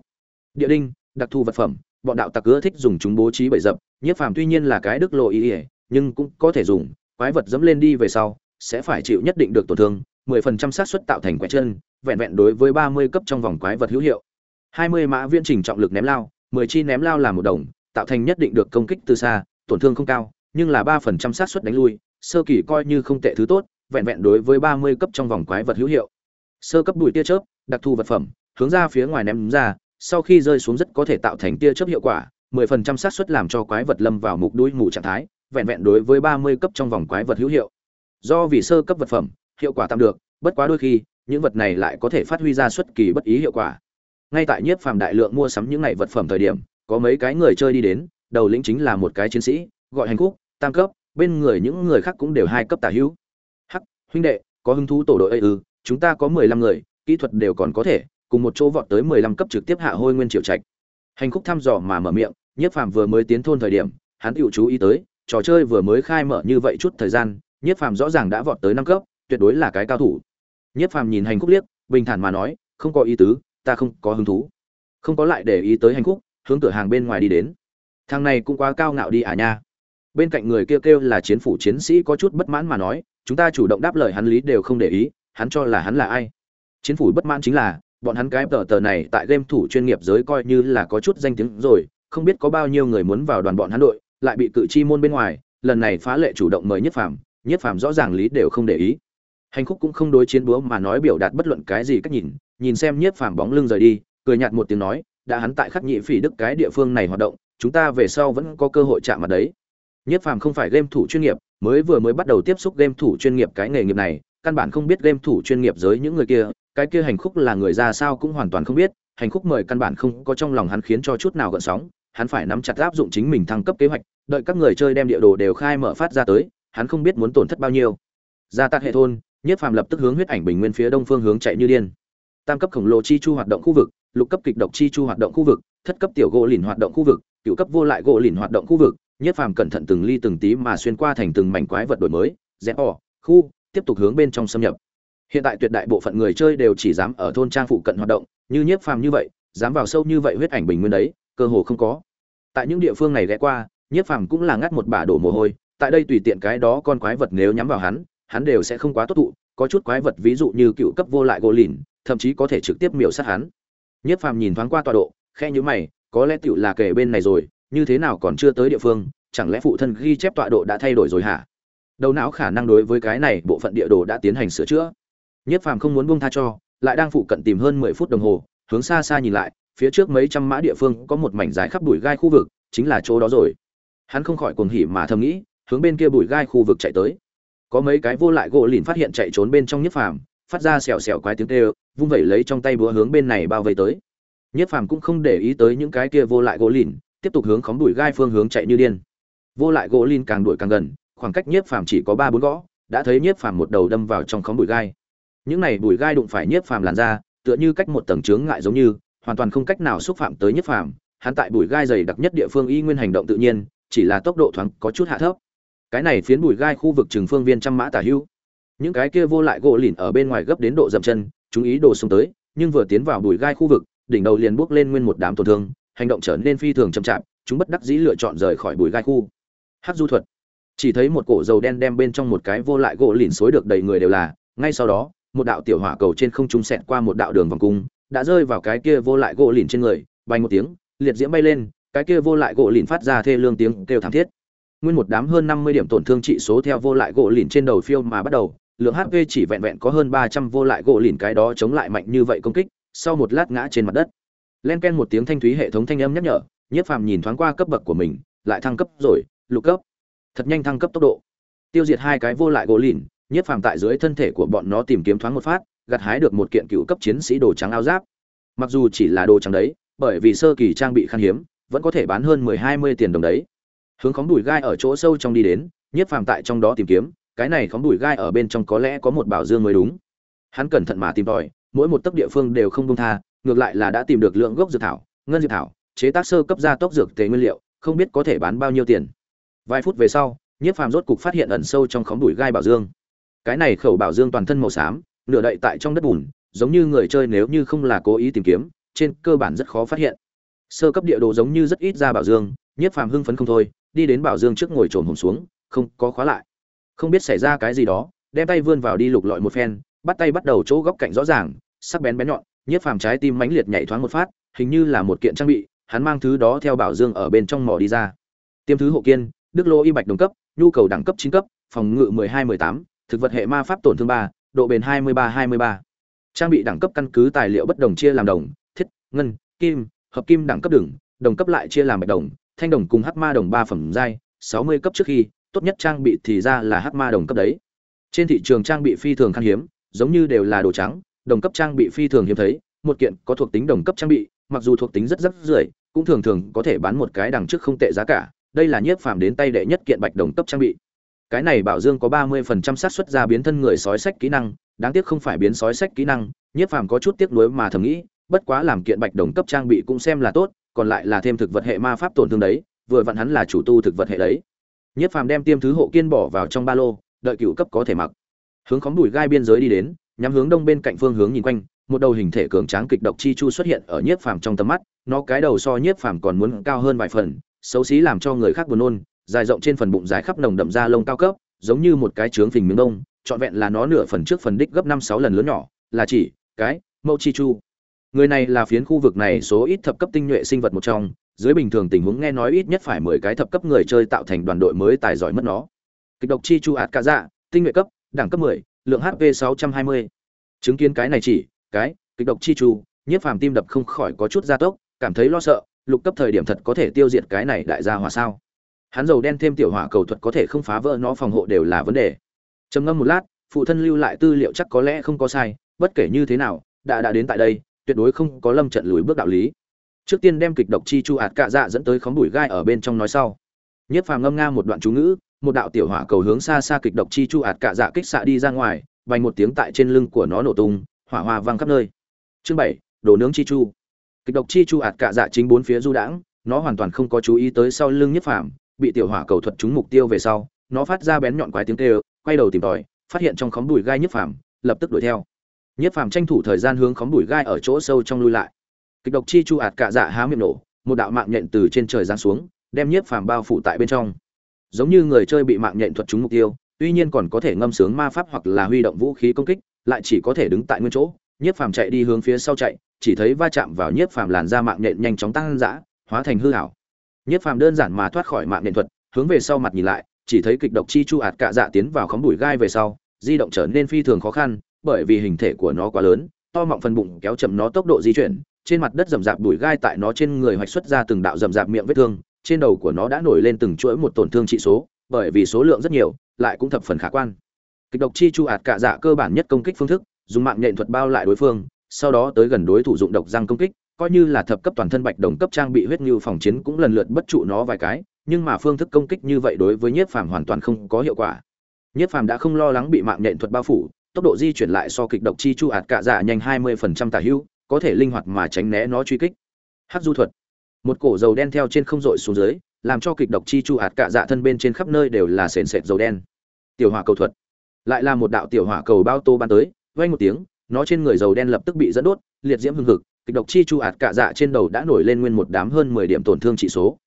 địa đinh đặc thù vật phẩm bọn đạo tặc ưa thích dùng chúng bố trí bẫy dập nhiếp phàm tuy nhiên là cái đức lộ ý ý nhưng cũng có thể dùng quái vật dẫm lên đi về sau sẽ phải chịu nhất định được tổn thương 10% xác suất tạo thành quẻ chân, vẹn vẹn đối với 30 cấp trong vòng quái vật hữu hiệu. 20 mã viễn chỉnh trọng lực ném lao, 10 chi ném lao là một đồng, tạo thành nhất định được công kích từ xa, tổn thương không cao, nhưng là 3% xác suất đánh lui, sơ kỳ coi như không tệ thứ tốt, vẹn vẹn đối với 30 cấp trong vòng quái vật hữu hiệu. Sơ cấp bụi tia chớp, đặc thù vật phẩm, hướng ra phía ngoài ném ra, sau khi rơi xuống rất có thể tạo thành tia chớp hiệu quả, 10% xác suất làm cho quái vật lâm vào mục đuôi mù trạng thái, vẹn vẹn đối với 30 cấp trong vòng quái vật hữu hiệu. Do vì sơ cấp vật phẩm, hiệu quả tạm được, bất quá đôi khi, những vật này lại có thể phát huy ra xuất kỳ bất ý hiệu quả. Ngay tại Nhiếp Phàm đại lượng mua sắm những này vật phẩm thời điểm, có mấy cái người chơi đi đến, đầu lĩnh chính là một cái chiến sĩ, gọi hành khúc, tam cấp, bên người những người khác cũng đều hai cấp tả hữu. Hắc, huynh đệ, có hứng thú tổ đội ấy ư? chúng ta có 15 người, kỹ thuật đều còn có thể, cùng một chỗ vọt tới 15 cấp trực tiếp hạ hôi nguyên triệu trạch. Hành khúc thăm dò mà mở miệng, Nhiếp Phàm vừa mới tiến thôn thời điểm, hắn tiểu chú ý tới, trò chơi vừa mới khai mở như vậy chút thời gian, Nhiếp Phàm rõ ràng đã vọt tới năm cấp, tuyệt đối là cái cao thủ. Nhiếp Phàm nhìn Hành Khúc liếc, bình thản mà nói, không có ý tứ, ta không có hứng thú. Không có lại để ý tới Hành Khúc, hướng cửa hàng bên ngoài đi đến. Thằng này cũng quá cao ngạo đi à nha. Bên cạnh người kia kêu, kêu là chiến phủ chiến sĩ có chút bất mãn mà nói, chúng ta chủ động đáp lời hắn lý đều không để ý, hắn cho là hắn là ai? Chiến phủ bất mãn chính là, bọn hắn cái tờ tờ này tại game thủ chuyên nghiệp giới coi như là có chút danh tiếng rồi, không biết có bao nhiêu người muốn vào đoàn bọn hắn đội, lại bị cự chi môn bên ngoài, lần này phá lệ chủ động mời Nhất Phàm, Nhất Phàm rõ ràng lý đều không để ý. Hành khúc cũng không đối chiến búa mà nói biểu đạt bất luận cái gì cách nhìn, nhìn xem Nhất Phàm bóng lưng rời đi, cười nhạt một tiếng nói, đã hắn tại khắc nhị phỉ đức cái địa phương này hoạt động, chúng ta về sau vẫn có cơ hội chạm mặt đấy. Nhất Phàm không phải game thủ chuyên nghiệp, mới vừa mới bắt đầu tiếp xúc game thủ chuyên nghiệp cái nghề nghiệp này, căn bản không biết game thủ chuyên nghiệp giới những người kia, cái kia hành khúc là người ra sao cũng hoàn toàn không biết, hành khúc mời căn bản không có trong lòng hắn khiến cho chút nào gợn sóng, hắn phải nắm chặt áp dụng chính mình thăng cấp kế hoạch, đợi các người chơi đem địa đồ đều khai mở phát ra tới, hắn không biết muốn tổn thất bao nhiêu. Ra tạc hệ thôn, Nhiếp Phàm lập tức hướng huyết ảnh bình nguyên phía đông phương hướng chạy như điên. Tam cấp khổng lồ chi chu hoạt động khu vực, lục cấp kịch độc chi chu hoạt động khu vực, thất cấp tiểu gỗ lìn hoạt động khu vực, cửu cấp vô lại gỗ lìn hoạt động khu vực, Nhiếp Phàm cẩn thận từng ly từng tí mà xuyên qua thành từng mảnh quái vật đổi mới, rẽ ỏ, khu, tiếp tục hướng bên trong xâm nhập. Hiện tại tuyệt đại bộ phận người chơi đều chỉ dám ở thôn trang phụ cận hoạt động, như Nhiếp Phàm như vậy, dám vào sâu như vậy huyết ảnh bình nguyên đấy, cơ hồ không có. Tại những địa phương này ghé qua, Nhiếp Phàm cũng là ngắt một bả đổ mồ hôi, tại đây tùy tiện cái đó con quái vật nếu nhắm vào hắn, hắn đều sẽ không quá tốt tụ, có chút quái vật ví dụ như cựu cấp vô lại gỗ lìn, thậm chí có thể trực tiếp miểu sát hắn. Nhiếp Phàm nhìn thoáng qua tọa độ, khẽ nhíu mày, có lẽ tiểu là kể bên này rồi, như thế nào còn chưa tới địa phương, chẳng lẽ phụ thân ghi chép tọa độ đã thay đổi rồi hả? Đầu não khả năng đối với cái này bộ phận địa đồ đã tiến hành sửa chữa. Nhất Phàm không muốn buông tha cho, lại đang phụ cận tìm hơn 10 phút đồng hồ, hướng xa xa nhìn lại, phía trước mấy trăm mã địa phương có một mảnh dài khắp bụi gai khu vực, chính là chỗ đó rồi. Hắn không khỏi cuồng hỉ mà thầm nghĩ, hướng bên kia bụi gai khu vực chạy tới. Có mấy cái vô lại gỗ lìn phát hiện chạy trốn bên trong Nhiếp Phàm, phát ra xèo xèo quái tiếng kêu, vung vẩy lấy trong tay búa hướng bên này bao vây tới. Nhiếp Phàm cũng không để ý tới những cái kia vô lại gỗ lìn, tiếp tục hướng khóm đuổi gai phương hướng chạy như điên. Vô lại gỗ lìn càng đuổi càng gần, khoảng cách Nhiếp Phàm chỉ có 3 4 gõ, đã thấy Nhiếp Phàm một đầu đâm vào trong khóm bụi gai. Những này bụi gai đụng phải Nhiếp Phàm làn ra, tựa như cách một tầng chướng ngại giống như, hoàn toàn không cách nào xúc phạm tới Nhiếp Phàm, hắn tại bụi gai dày đặc nhất địa phương y nguyên hành động tự nhiên, chỉ là tốc độ thoáng có chút hạ thấp. Cái này phiến bụi gai khu vực trường phương viên trăm mã tả hữu. Những cái kia vô lại gỗ lìn ở bên ngoài gấp đến độ dậm chân, chúng ý đồ xông tới, nhưng vừa tiến vào bụi gai khu vực, đỉnh đầu liền bước lên nguyên một đám tổn thương, hành động trở nên phi thường chậm chạp, chúng bất đắc dĩ lựa chọn rời khỏi bụi gai khu. Hát du thuật. Chỉ thấy một cổ dầu đen đem bên trong một cái vô lại gỗ lìn xối được đầy người đều là, ngay sau đó, một đạo tiểu hỏa cầu trên không trung xẹt qua một đạo đường vòng cung, đã rơi vào cái kia vô lại gỗ lìn trên người, bay một tiếng, liệt diễm bay lên, cái kia vô lại gỗ lìn phát ra thê lương tiếng kêu thảm thiết. Nguyên một đám hơn 50 điểm tổn thương trị số theo vô lại gỗ lìn trên đầu phiêu mà bắt đầu, lượng HP chỉ vẹn vẹn có hơn 300 vô lại gỗ lìn cái đó chống lại mạnh như vậy công kích, sau một lát ngã trên mặt đất. Len ken một tiếng thanh thúy hệ thống thanh âm nhắc nhở, Nhiếp Phàm nhìn thoáng qua cấp bậc của mình, lại thăng cấp rồi, lục cấp. Thật nhanh thăng cấp tốc độ. Tiêu diệt hai cái vô lại gỗ lìn, Nhiếp Phàm tại dưới thân thể của bọn nó tìm kiếm thoáng một phát, gặt hái được một kiện cựu cấp chiến sĩ đồ trắng áo giáp. Mặc dù chỉ là đồ trắng đấy, bởi vì sơ kỳ trang bị khan hiếm, vẫn có thể bán hơn 10-20 tiền đồng đấy. Hướng khóm đùi gai ở chỗ sâu trong đi đến, Nhiếp Phàm tại trong đó tìm kiếm, cái này khóm đùi gai ở bên trong có lẽ có một bảo dương mới đúng. Hắn cẩn thận mà tìm tòi, mỗi một tấc địa phương đều không buông tha, ngược lại là đã tìm được lượng gốc dược thảo, ngân dược thảo, chế tác sơ cấp gia tốc dược tế nguyên liệu, không biết có thể bán bao nhiêu tiền. Vài phút về sau, Nhiếp Phàm rốt cục phát hiện ẩn sâu trong khóm đùi gai bảo dương. Cái này khẩu bảo dương toàn thân màu xám, nửa đậy tại trong đất bùn, giống như người chơi nếu như không là cố ý tìm kiếm, trên cơ bản rất khó phát hiện. Sơ cấp địa đồ giống như rất ít ra bảo dương, Nhiếp Phàm hưng phấn không thôi, đi đến bảo dương trước ngồi trồn hổm xuống, không có khóa lại. Không biết xảy ra cái gì đó, đem tay vươn vào đi lục lọi một phen, bắt tay bắt đầu chỗ góc cạnh rõ ràng sắc bén bén nhọn nhiếp phàm trái tim mãnh liệt nhảy thoáng một phát, hình như là một kiện trang bị, hắn mang thứ đó theo bảo dương ở bên trong mỏ đi ra. Tiêm thứ hộ kiên, đức lô y bạch đồng cấp, nhu cầu đẳng cấp chín cấp, phòng ngự mười hai mười tám, thực vật hệ ma pháp tổn thương ba, độ bền hai mươi ba hai mươi ba. Trang bị đẳng cấp căn cứ tài liệu bất đồng chia làm đồng, thiết, ngân, kim, hợp kim đẳng cấp đừng đồng cấp lại chia làm bạch đồng, thanh đồng cùng hắc ma đồng ba phẩm giai, sáu mươi cấp trước khi, tốt nhất trang bị thì ra là hắc ma đồng cấp đấy. Trên thị trường trang bị phi thường khan hiếm, giống như đều là đồ trắng đồng cấp trang bị phi thường hiếm thấy một kiện có thuộc tính đồng cấp trang bị mặc dù thuộc tính rất rất rưởi, cũng thường thường có thể bán một cái đằng trước không tệ giá cả đây là nhiếp phàm đến tay đệ nhất kiện bạch đồng cấp trang bị. Cái này bảo dương có ba mươi phần trăm xác suất ra biến thân người sói sách kỹ năng đáng tiếc không phải biến sói sách kỹ năng nhiếp phàm có chút tiếc nuối mà thầm nghĩ bất quá làm kiện bạch đồng cấp trang bị cũng xem là tốt còn lại là thêm thực vật hệ ma pháp tổn thương đấy vừa vặn hắn là chủ tu thực vật hệ đấy. Nhiếp phàm đem tiêm thứ hộ kiên bỏ vào trong ba lô đợi cựu cấp có thể mặc. Hướng khóm đùi gai biên giới đi đến nhắm hướng đông bên cạnh phương hướng nhìn quanh, một đầu hình thể cường tráng kịch độc chi chu xuất hiện ở nhiếp phàm trong tầm mắt, nó cái đầu so nhiếp phàm còn muốn cao hơn vài phần, xấu xí làm cho người khác buồn nôn, dài rộng trên phần bụng dài khắp nồng đậm da lông cao cấp, giống như một cái trướng phình miếng đông, trọn vẹn là nó nửa phần trước phần đích gấp năm sáu lần lớn nhỏ, là chỉ cái mẫu chi chu. Người này là phiến khu vực này số ít thập cấp tinh nhuệ sinh vật một trong, dưới bình thường tình huống nghe nói ít nhất phải mười cái thập cấp người chơi tạo thành đoàn đội mới tài giỏi mất nó. Kịch độc chi chu ạt cả dạ tinh nhuệ cấp, đẳng cấp mười lượng hp sáu trăm hai mươi. Chứng kiến cái này chỉ, cái, kịch độc chi chu nhiếp phàm tim đập không khỏi có chút gia tốc, cảm thấy lo sợ, lục cấp thời điểm thật có thể tiêu diệt cái này đại gia hỏa sao? Hắn dầu đen thêm tiểu hỏa cầu thuật có thể không phá vỡ nó phòng hộ đều là vấn đề. Trầm ngâm một lát, phụ thân lưu lại tư liệu chắc có lẽ không có sai, bất kể như thế nào, đã đã đến tại đây, tuyệt đối không có lâm trận lùi bước đạo lý. Trước tiên đem kịch độc chi chu ạt cạ dạ dẫn tới khóm bụi gai ở bên trong nói sau nhất phàm ngâm nga một đoạn chú ngữ, một đạo tiểu hỏa cầu hướng xa xa kịch độc chi chu ạt cạ dạ kích xạ đi ra ngoài, vành một tiếng tại trên lưng của nó nổ tung, hỏa hoa vang khắp nơi. Chương bảy, đồ nướng chi chu. Kịch độc chi chu ạt cạ dạ chính bốn phía du đãng, nó hoàn toàn không có chú ý tới sau lưng nhất phàm, bị tiểu hỏa cầu thuật trúng mục tiêu về sau, nó phát ra bén nhọn quái tiếng kêu, quay đầu tìm tòi, phát hiện trong khóm bụi gai nhất phàm, lập tức đuổi theo. Nhất phàm tranh thủ thời gian hướng khóm bụi gai ở chỗ sâu trong lui lại. Kịch độc chi chu ạt cạ dạ há miệng nổ, một đạo mạng nhện từ trên trời giáng xuống đem nhiếp phàm bao phủ tại bên trong. Giống như người chơi bị mạng nhện thuật trúng mục tiêu, tuy nhiên còn có thể ngâm sướng ma pháp hoặc là huy động vũ khí công kích, lại chỉ có thể đứng tại nguyên chỗ. Nhiếp phàm chạy đi hướng phía sau chạy, chỉ thấy va chạm vào nhiếp phàm làn ra mạng nhện nhanh chóng tăng dã, hóa thành hư hảo nhiếp phàm đơn giản mà thoát khỏi mạng nhện thuật, hướng về sau mặt nhìn lại, chỉ thấy kịch độc chi chu ạt cạ dạ tiến vào khóm đùi gai về sau, di động trở nên phi thường khó khăn, bởi vì hình thể của nó quá lớn, to mọng phần bụng kéo chậm nó tốc độ di chuyển, trên mặt đất rầm rạp đùi gai tại nó trên người hoạch xuất ra từng đạo rầm rạp miệng vết thương trên đầu của nó đã nổi lên từng chuỗi một tổn thương trị số, bởi vì số lượng rất nhiều, lại cũng thập phần khả quan. Kịch độc chi chu ạt cạ dạ cơ bản nhất công kích phương thức, dùng mạng nhện thuật bao lại đối phương, sau đó tới gần đối thủ dụng độc răng công kích, coi như là thập cấp toàn thân bạch đồng cấp trang bị huyết như phòng chiến cũng lần lượt bất trụ nó vài cái, nhưng mà phương thức công kích như vậy đối với nhiếp phàm hoàn toàn không có hiệu quả. Nhiếp phàm đã không lo lắng bị mạng nhện thuật bao phủ, tốc độ di chuyển lại so kịch độc chi chu ạt cạ dạ nhanh hai mươi phần trăm tả hữu, có thể linh hoạt mà tránh né nó truy kích. Hắc du thuật một cổ dầu đen theo trên không dội xuống dưới, làm cho kịch độc chi chu hạt cạ dạ thân bên trên khắp nơi đều là sền sệt dầu đen. Tiểu hỏa cầu thuật. Lại là một đạo tiểu hỏa cầu bao tô ban tới, vang một tiếng, nó trên người dầu đen lập tức bị dẫn đốt, liệt diễm hưng hực, kịch độc chi chu hạt cạ dạ trên đầu đã nổi lên nguyên một đám hơn mười điểm tổn thương trị số.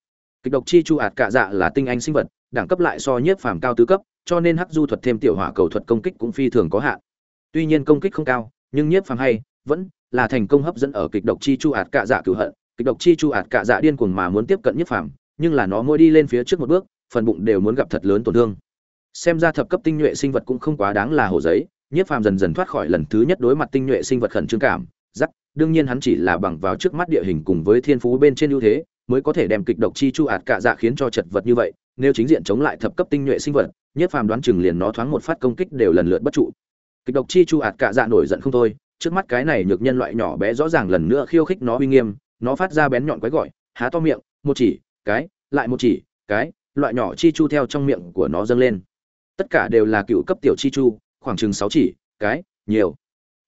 Kịch độc chi chu hạt cạ dạ là tinh anh sinh vật, đẳng cấp lại so nhiếp phàm cao tứ cấp, cho nên hắc du thuật thêm tiểu hỏa cầu thuật công kích cũng phi thường có hạn. Tuy nhiên công kích không cao, nhưng nhiếp phàm hay, vẫn là thành công hấp dẫn ở kịch độc chi chu hạt cạ dạ cửu hận kịch độc chi chu ạt cạ dạ điên cuồng mà muốn tiếp cận Nhất phàm, nhưng là nó mỗi đi lên phía trước một bước, phần bụng đều muốn gặp thật lớn tổn thương. Xem ra thập cấp tinh nhuệ sinh vật cũng không quá đáng là hổ giấy nhiếp phàm dần dần thoát khỏi lần thứ nhất đối mặt tinh nhuệ sinh vật khẩn trương cảm giắc đương nhiên hắn chỉ là bằng vào trước mắt địa hình cùng với thiên phú bên trên ưu thế, mới có thể đem kịch độc chi chu ạt cạ dạ khiến cho chật vật như vậy, nếu chính diện chống lại thập cấp tinh nhuệ sinh vật nhiếp phàm đoán chừng liền nó thoáng một phát công kích đều lần lượt bất trụ. Kịch độc chi chu ạt cạ dạ nổi giận không thôi, trước mắt cái này nhược nhân loại nhỏ bé rõ ràng lần nữa khiêu khích nó uy nghiêm nó phát ra bén nhọn quái gọi, há to miệng, một chỉ, cái, lại một chỉ, cái, loại nhỏ chi chu theo trong miệng của nó dâng lên. Tất cả đều là cựu cấp tiểu chi chu, khoảng chừng sáu chỉ, cái, nhiều.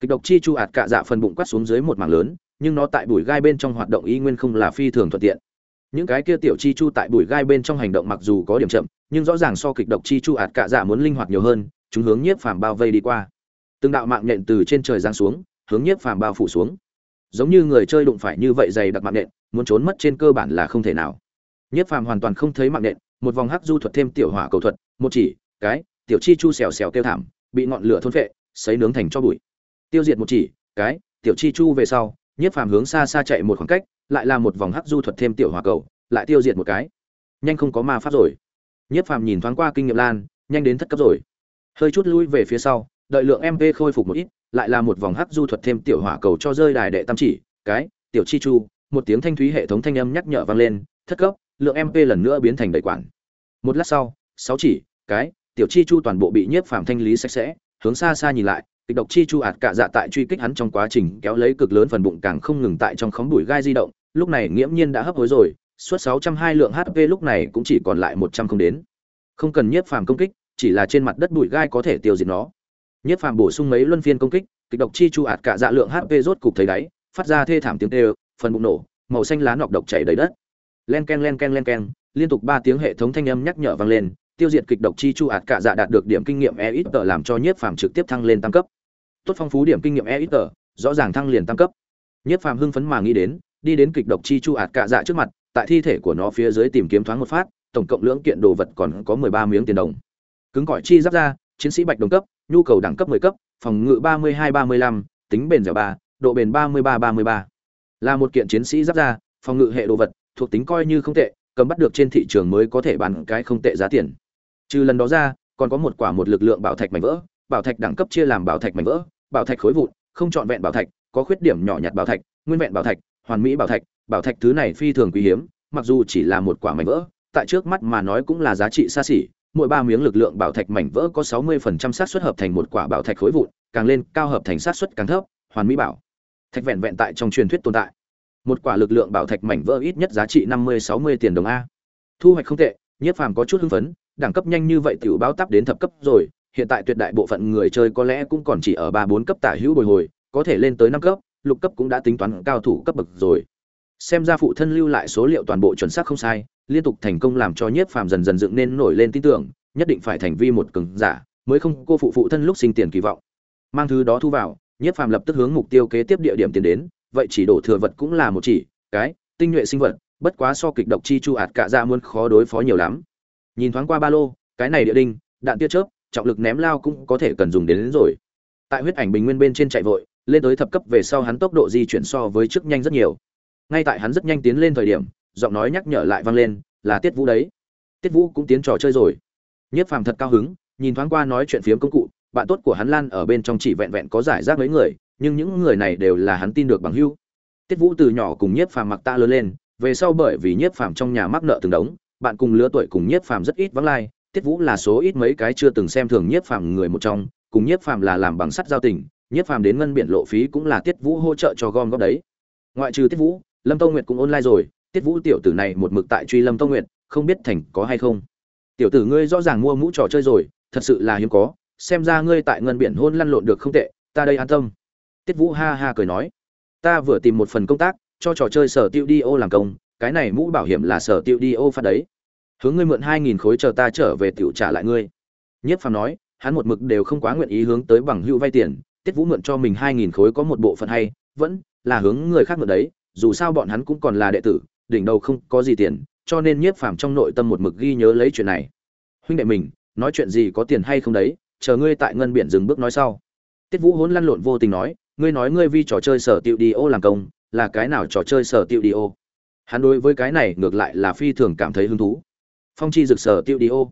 Kịch độc chi chu ạt cạ dạ phần bụng quát xuống dưới một mảng lớn, nhưng nó tại bụi gai bên trong hoạt động y nguyên không là phi thường thuận tiện. Những cái kia tiểu chi chu tại bụi gai bên trong hành động mặc dù có điểm chậm, nhưng rõ ràng so kịch độc chi chu ạt cạ dạ muốn linh hoạt nhiều hơn, chúng hướng nhiếp phàm bao vây đi qua. Từng đạo mạng nhện từ trên trời giáng xuống, hướng nhiếp phàm bao phủ xuống giống như người chơi đụng phải như vậy dày đặc mạng nện, muốn trốn mất trên cơ bản là không thể nào. Nhiếp phàm hoàn toàn không thấy mạng nện, một vòng hắc du thuật thêm tiểu hỏa cầu thuật, một chỉ, cái, tiểu chi chu xèo xèo kêu thảm, bị ngọn lửa thôn phệ, sấy nướng thành cho bụi. Tiêu diệt một chỉ, cái, tiểu chi chu về sau nhiếp phàm hướng xa xa chạy một khoảng cách, lại là một vòng hắc du thuật thêm tiểu hỏa cầu, lại tiêu diệt một cái. Nhanh không có ma pháp rồi. Nhiếp phàm nhìn thoáng qua kinh nghiệm lan, nhanh đến thất cấp rồi. Hơi chút lui về phía sau, đợi lượng mp khôi phục một ít lại là một vòng hắc du thuật thêm tiểu hỏa cầu cho rơi đài đệ tam chỉ, cái, tiểu chi chu, một tiếng thanh thúy hệ thống thanh âm nhắc nhở vang lên, thất cấp, lượng mp lần nữa biến thành đầy quản. Một lát sau, sáu chỉ, cái, tiểu chi chu toàn bộ bị nhiếp phàm thanh lý sạch sẽ, hướng xa xa nhìn lại, kịch độc chi chu ạt cả dạ tại truy kích hắn trong quá trình kéo lấy cực lớn phần bụng càng không ngừng tại trong khóm đùi gai di động, lúc này nghiễm nhiên đã hấp hối rồi, suốt sáu trăm hai lượng hp lúc này cũng chỉ còn lại một trăm không đến. Không cần nhiếp phàm công kích, chỉ là trên mặt đất bụi gai có thể tiêu diệt nó. Nhất phàm bổ sung mấy luân phiên công kích, kịch độc chi chu ạt cả dạ lượng hp rốt cục thấy đáy, phát ra thê thảm tiếng tê phần bụng nổ, màu xanh lá nọc độc chảy đầy đất. Len ken len ken len ken liên tục ba tiếng hệ thống thanh âm nhắc nhở vang lên, tiêu diệt kịch độc chi chu ạt cả dạ đạt được điểm kinh nghiệm e ít tờ làm cho nhiếp phàm trực tiếp thăng lên tam cấp. Tốt phong phú điểm kinh nghiệm e ít tờ rõ ràng thăng liền tam cấp. Nhiếp phàm hưng phấn mà nghĩ đến, đi đến kịch độc chi chu ạt cả dạ trước mặt, tại thi thể của nó phía dưới tìm kiếm thoáng một phát, tổng cộng lưỡng kiện đồ vật còn có mười ba miếng tiền đồng. Cứng cỏi chi giáp ra chiến sĩ bạch đồng cấp, nhu cầu đẳng cấp mười cấp, phòng ngự ba mươi hai ba mươi lăm, tính bền dẻo ba, độ bền ba mươi ba ba mươi ba. Là một kiện chiến sĩ giáp ra phòng ngự hệ đồ vật, thuộc tính coi như không tệ, cầm bắt được trên thị trường mới có thể bán cái không tệ giá tiền. Trừ lần đó ra, còn có một quả một lực lượng bảo thạch mảnh vỡ, bảo thạch đẳng cấp chia làm bảo thạch mảnh vỡ, bảo thạch khối vụn, không trọn vẹn bảo thạch, có khuyết điểm nhỏ nhặt bảo thạch, nguyên vẹn bảo thạch, hoàn mỹ bảo thạch bảo thạch thứ này phi thường quý hiếm, mặc dù chỉ là một quả mảnh vỡ, tại trước mắt mà nói cũng là giá trị xa xỉ mỗi ba miếng lực lượng bảo thạch mảnh vỡ có 60% xác suất hợp thành một quả bảo thạch khối vụn, càng lên cao hợp thành xác suất càng thấp, hoàn mỹ bảo. Thạch vẹn vẹn tại trong truyền thuyết tồn tại. Một quả lực lượng bảo thạch mảnh vỡ ít nhất giá trị 50-60 tiền đồng a. Thu hoạch không tệ, nhiếp phàm có chút hưng phấn, đẳng cấp nhanh như vậy tiểu báo tắp đến thập cấp rồi, hiện tại tuyệt đại bộ phận người chơi có lẽ cũng còn chỉ ở ba bốn cấp tả hữu bồi hồi, có thể lên tới năm cấp, lục cấp cũng đã tính toán cao thủ cấp bậc rồi. Xem ra phụ thân lưu lại số liệu toàn bộ chuẩn xác không sai liên tục thành công làm cho nhiếp phàm dần dần dựng nên nổi lên tin tưởng nhất định phải thành vi một cường giả mới không cô phụ phụ thân lúc sinh tiền kỳ vọng. Mang thứ đó thu vào nhiếp phàm lập tức hướng mục tiêu kế tiếp địa điểm tiến đến vậy chỉ đổ thừa vật cũng là một chỉ cái tinh nhuệ sinh vật bất quá so kịch độc chi chu ạt cả ra dạ muôn khó đối phó nhiều lắm. Nhìn thoáng qua ba lô cái này địa đinh đạn tia chớp trọng lực ném lao cũng có thể cần dùng đến, đến rồi. Tại huyết ảnh bình nguyên bên trên chạy vội lên tới thập cấp về sau hắn tốc độ di chuyển so với trước nhanh rất nhiều. Ngay tại hắn rất nhanh tiến lên thời điểm giọng nói nhắc nhở lại vang lên, là tiết vũ đấy. Tiết vũ cũng tiến trò chơi rồi. Nhất phàm thật cao hứng, nhìn thoáng qua nói chuyện phiếm công cụ, bạn tốt của hắn lan ở bên trong chỉ vẹn vẹn có giải rác mấy người, nhưng những người này đều là hắn tin được bằng hưu tiết vũ từ nhỏ cùng nhiếp phàm mặc ta lớn lên, về sau bởi vì nhiếp phàm trong nhà mắc nợ từng đống, bạn cùng lứa tuổi cùng nhiếp phàm rất ít vắng lai, tiết vũ là số ít mấy cái chưa từng xem thường nhiếp phàm người một trong, cùng nhiếp phàm là làm bằng sắt giao tình, nhiếp phàm đến ngân biển lộ phí cũng là tiết vũ hỗ trợ cho gom góp đấy. Ngoại trừ tiết vũ, lâm tông nguyệt cũng online rồi tiết vũ tiểu tử này một mực tại truy lâm tông nguyệt, không biết thành có hay không. Tiểu tử ngươi rõ ràng mua mũ trò chơi rồi, thật sự là hiếm có, xem ra ngươi tại ngân biển hôn lăn lộn được không tệ, ta đây an tâm. Tiết vũ ha ha cười nói, ta vừa tìm một phần công tác, cho trò chơi sở tiêu đi ô làm công, cái này mũ bảo hiểm là sở tiêu đi ô phát đấy. Hướng ngươi mượn hai nghìn khối chờ ta trở về tiểu trả lại ngươi. Nhất phàm nói, hắn một mực đều không quá nguyện ý hướng tới bằng hữu vay tiền, tiết vũ mượn cho mình hai nghìn khối có một bộ phận hay, vẫn là hướng người khác mượn đấy, dù sao bọn hắn cũng còn là đệ tử đỉnh đầu không có gì tiền, cho nên nhiếp phàm trong nội tâm một mực ghi nhớ lấy chuyện này. Huynh đệ mình, nói chuyện gì có tiền hay không đấy, chờ ngươi tại ngân biển dừng bước nói sau. Tiết vũ hỗn lăn lộn vô tình nói, ngươi nói ngươi vi trò chơi sở tiệu đi ô làm công, là cái nào trò chơi sở tiệu đi ô? Hắn đối với cái này ngược lại là phi thường cảm thấy hứng thú. Phong chi rực sở tiệu đi ô.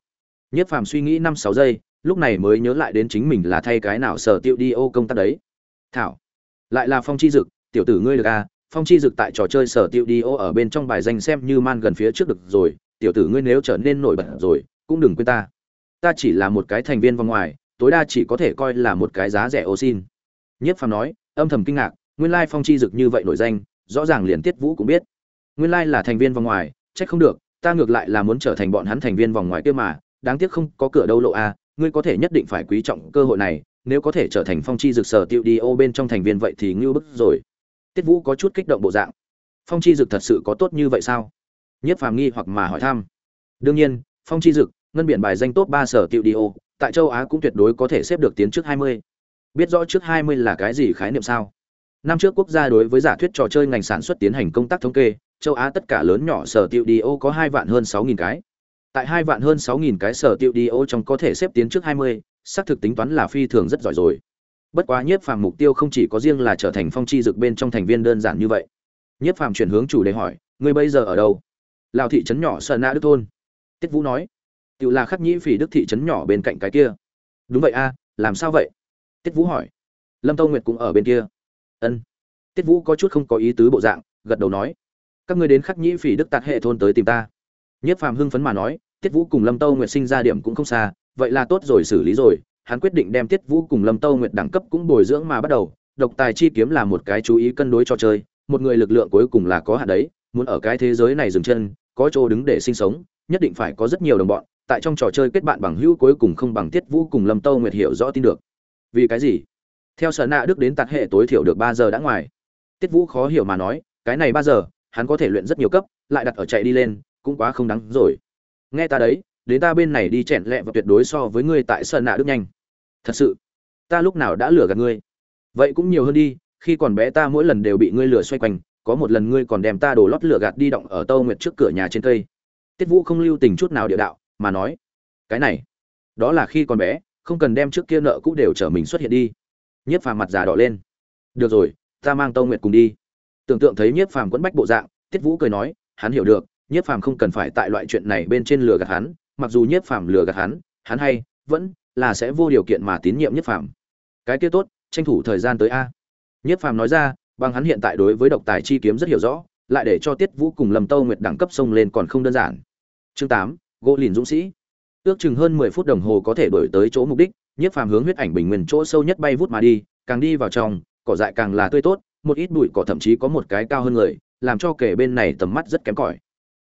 Nhiếp phàm suy nghĩ năm sáu giây, lúc này mới nhớ lại đến chính mình là thay cái nào sở tiệu đi ô công tác đấy. Thảo, lại là phong chi dực, tiểu tử ngươi được à phong chi dực tại trò chơi sở tiêu đi ô ở bên trong bài danh xem như man gần phía trước được rồi, tiểu tử ngươi nếu trở nên nổi bật rồi, cũng đừng quên ta. Ta chỉ là một cái thành viên vòng ngoài, tối đa chỉ có thể coi là một cái giá rẻ ô xin. Nhất phàm nói, âm thầm kinh ngạc, nguyên lai phong chi dực như vậy nổi danh, rõ ràng liền tiết vũ cũng biết. Nguyên lai là thành viên vòng ngoài trách không được, ta ngược lại là muốn trở thành bọn hắn thành viên vòng ngoài kia mà, đáng tiếc không có cửa đâu lộ a, ngươi có thể nhất định phải quý trọng cơ hội này, nếu có thể trở thành phong chi dực sở tiêu đi ô bên trong thành viên vậy thì ngưu bức rồi tiết vũ có chút kích động bộ dạng. Phong chi dực thật sự có tốt như vậy sao? Nhất phàm nghi hoặc mà hỏi thăm. Đương nhiên, phong chi dực, ngân biển bài danh top ba sở tiệu đi ô, tại châu á cũng tuyệt đối có thể xếp được tiến trước hai mươi. Biết rõ trước hai mươi là cái gì khái niệm sao? Năm trước quốc gia đối với giả thuyết trò chơi ngành sản xuất tiến hành công tác thống kê, châu á tất cả lớn nhỏ sở tiệu đi ô có hai vạn hơn sáu nghìn cái. Tại hai vạn hơn sáu nghìn cái sở tiệu đi ô trong có thể xếp tiến trước hai mươi, xác thực tính toán là phi thường rất giỏi rồi bất quá nhiếp phàm mục tiêu không chỉ có riêng là trở thành phong chi dực bên trong thành viên đơn giản như vậy. Nhiếp phàm chuyển hướng chủ đề hỏi, ngươi bây giờ ở đâu? Lào thị trấn nhỏ sợ nã đức thôn. Tiết vũ nói tự là khắc nhĩ phỉ đức thị trấn nhỏ bên cạnh cái kia. Đúng vậy a, làm sao vậy? Tiết vũ hỏi, lâm tâu nguyệt cũng ở bên kia. Ân. Tiết vũ có chút không có ý tứ bộ dạng, gật đầu nói, các ngươi đến khắc nhĩ phỉ đức tạt hệ thôn tới tìm ta. Nhất phàm hưng phấn mà nói, tiết vũ cùng lâm tâu nguyệt sinh ra điểm cũng không xa, vậy là tốt rồi xử lý rồi hắn quyết định đem tiết vũ cùng lâm tâu nguyệt đẳng cấp cũng bồi dưỡng mà bắt đầu, độc tài chi kiếm là một cái chú ý cân đối cho chơi, một người lực lượng cuối cùng là có hạn đấy, muốn ở cái thế giới này dừng chân, có chỗ đứng để sinh sống, nhất định phải có rất nhiều đồng bọn, tại trong trò chơi kết bạn bằng hữu cuối cùng không bằng tiết vũ cùng lâm tâu nguyệt hiểu rõ tin được. Vì cái gì? Theo sở Na đức đến tạt hệ tối thiểu được ba giờ đã ngoài. Tiết vũ khó hiểu mà nói, cái này ba giờ, hắn có thể luyện rất nhiều cấp, lại đặt ở chạy đi lên, cũng quá không đáng rồi. Nghe ta đấy đến ta bên này đi chèn lẹ và tuyệt đối so với ngươi tại sơn nạ đức nhanh. Thật sự, ta lúc nào đã lừa gạt ngươi? Vậy cũng nhiều hơn đi, khi còn bé ta mỗi lần đều bị ngươi lừa xoay quanh, có một lần ngươi còn đem ta đổ lót lửa gạt đi động ở tâu nguyệt trước cửa nhà trên cây. Tiết vũ không lưu tình chút nào địa đạo, mà nói, cái này, đó là khi còn bé, không cần đem trước kia nợ cũ đều trở mình xuất hiện đi. Nhiếp phàm mặt già đỏ lên. Được rồi, ta mang tâu nguyệt cùng đi. Tưởng tượng thấy nhiếp phàm quẫn bách bộ dạng, tiết vũ cười nói, hắn hiểu được, nhiếp phàm không cần phải tại loại chuyện này bên trên lừa gạt hắn mặc dù nhiếp phàm lừa gạt hắn hắn hay, vẫn là sẽ vô điều kiện mà tín nhiệm nhiếp phàm. Cái kia tốt, tranh thủ thời gian tới a. Nhiếp phàm nói ra, bằng hắn hiện tại đối với độc tài chi kiếm rất hiểu rõ, lại để cho tiết vũ cùng lâm tâu nguyệt đẳng cấp sông lên còn không đơn giản. Chương tám, gỗ lìn dũng sĩ. Ước chừng hơn mười phút đồng hồ có thể đổi tới chỗ mục đích, nhiếp phàm hướng huyết ảnh bình nguyên chỗ sâu nhất bay vút mà đi, càng đi vào trong, cỏ dại càng là tươi tốt, một ít bụi cỏ thậm chí có một cái cao hơn người, làm cho kể bên này tầm mắt rất kém cỏi.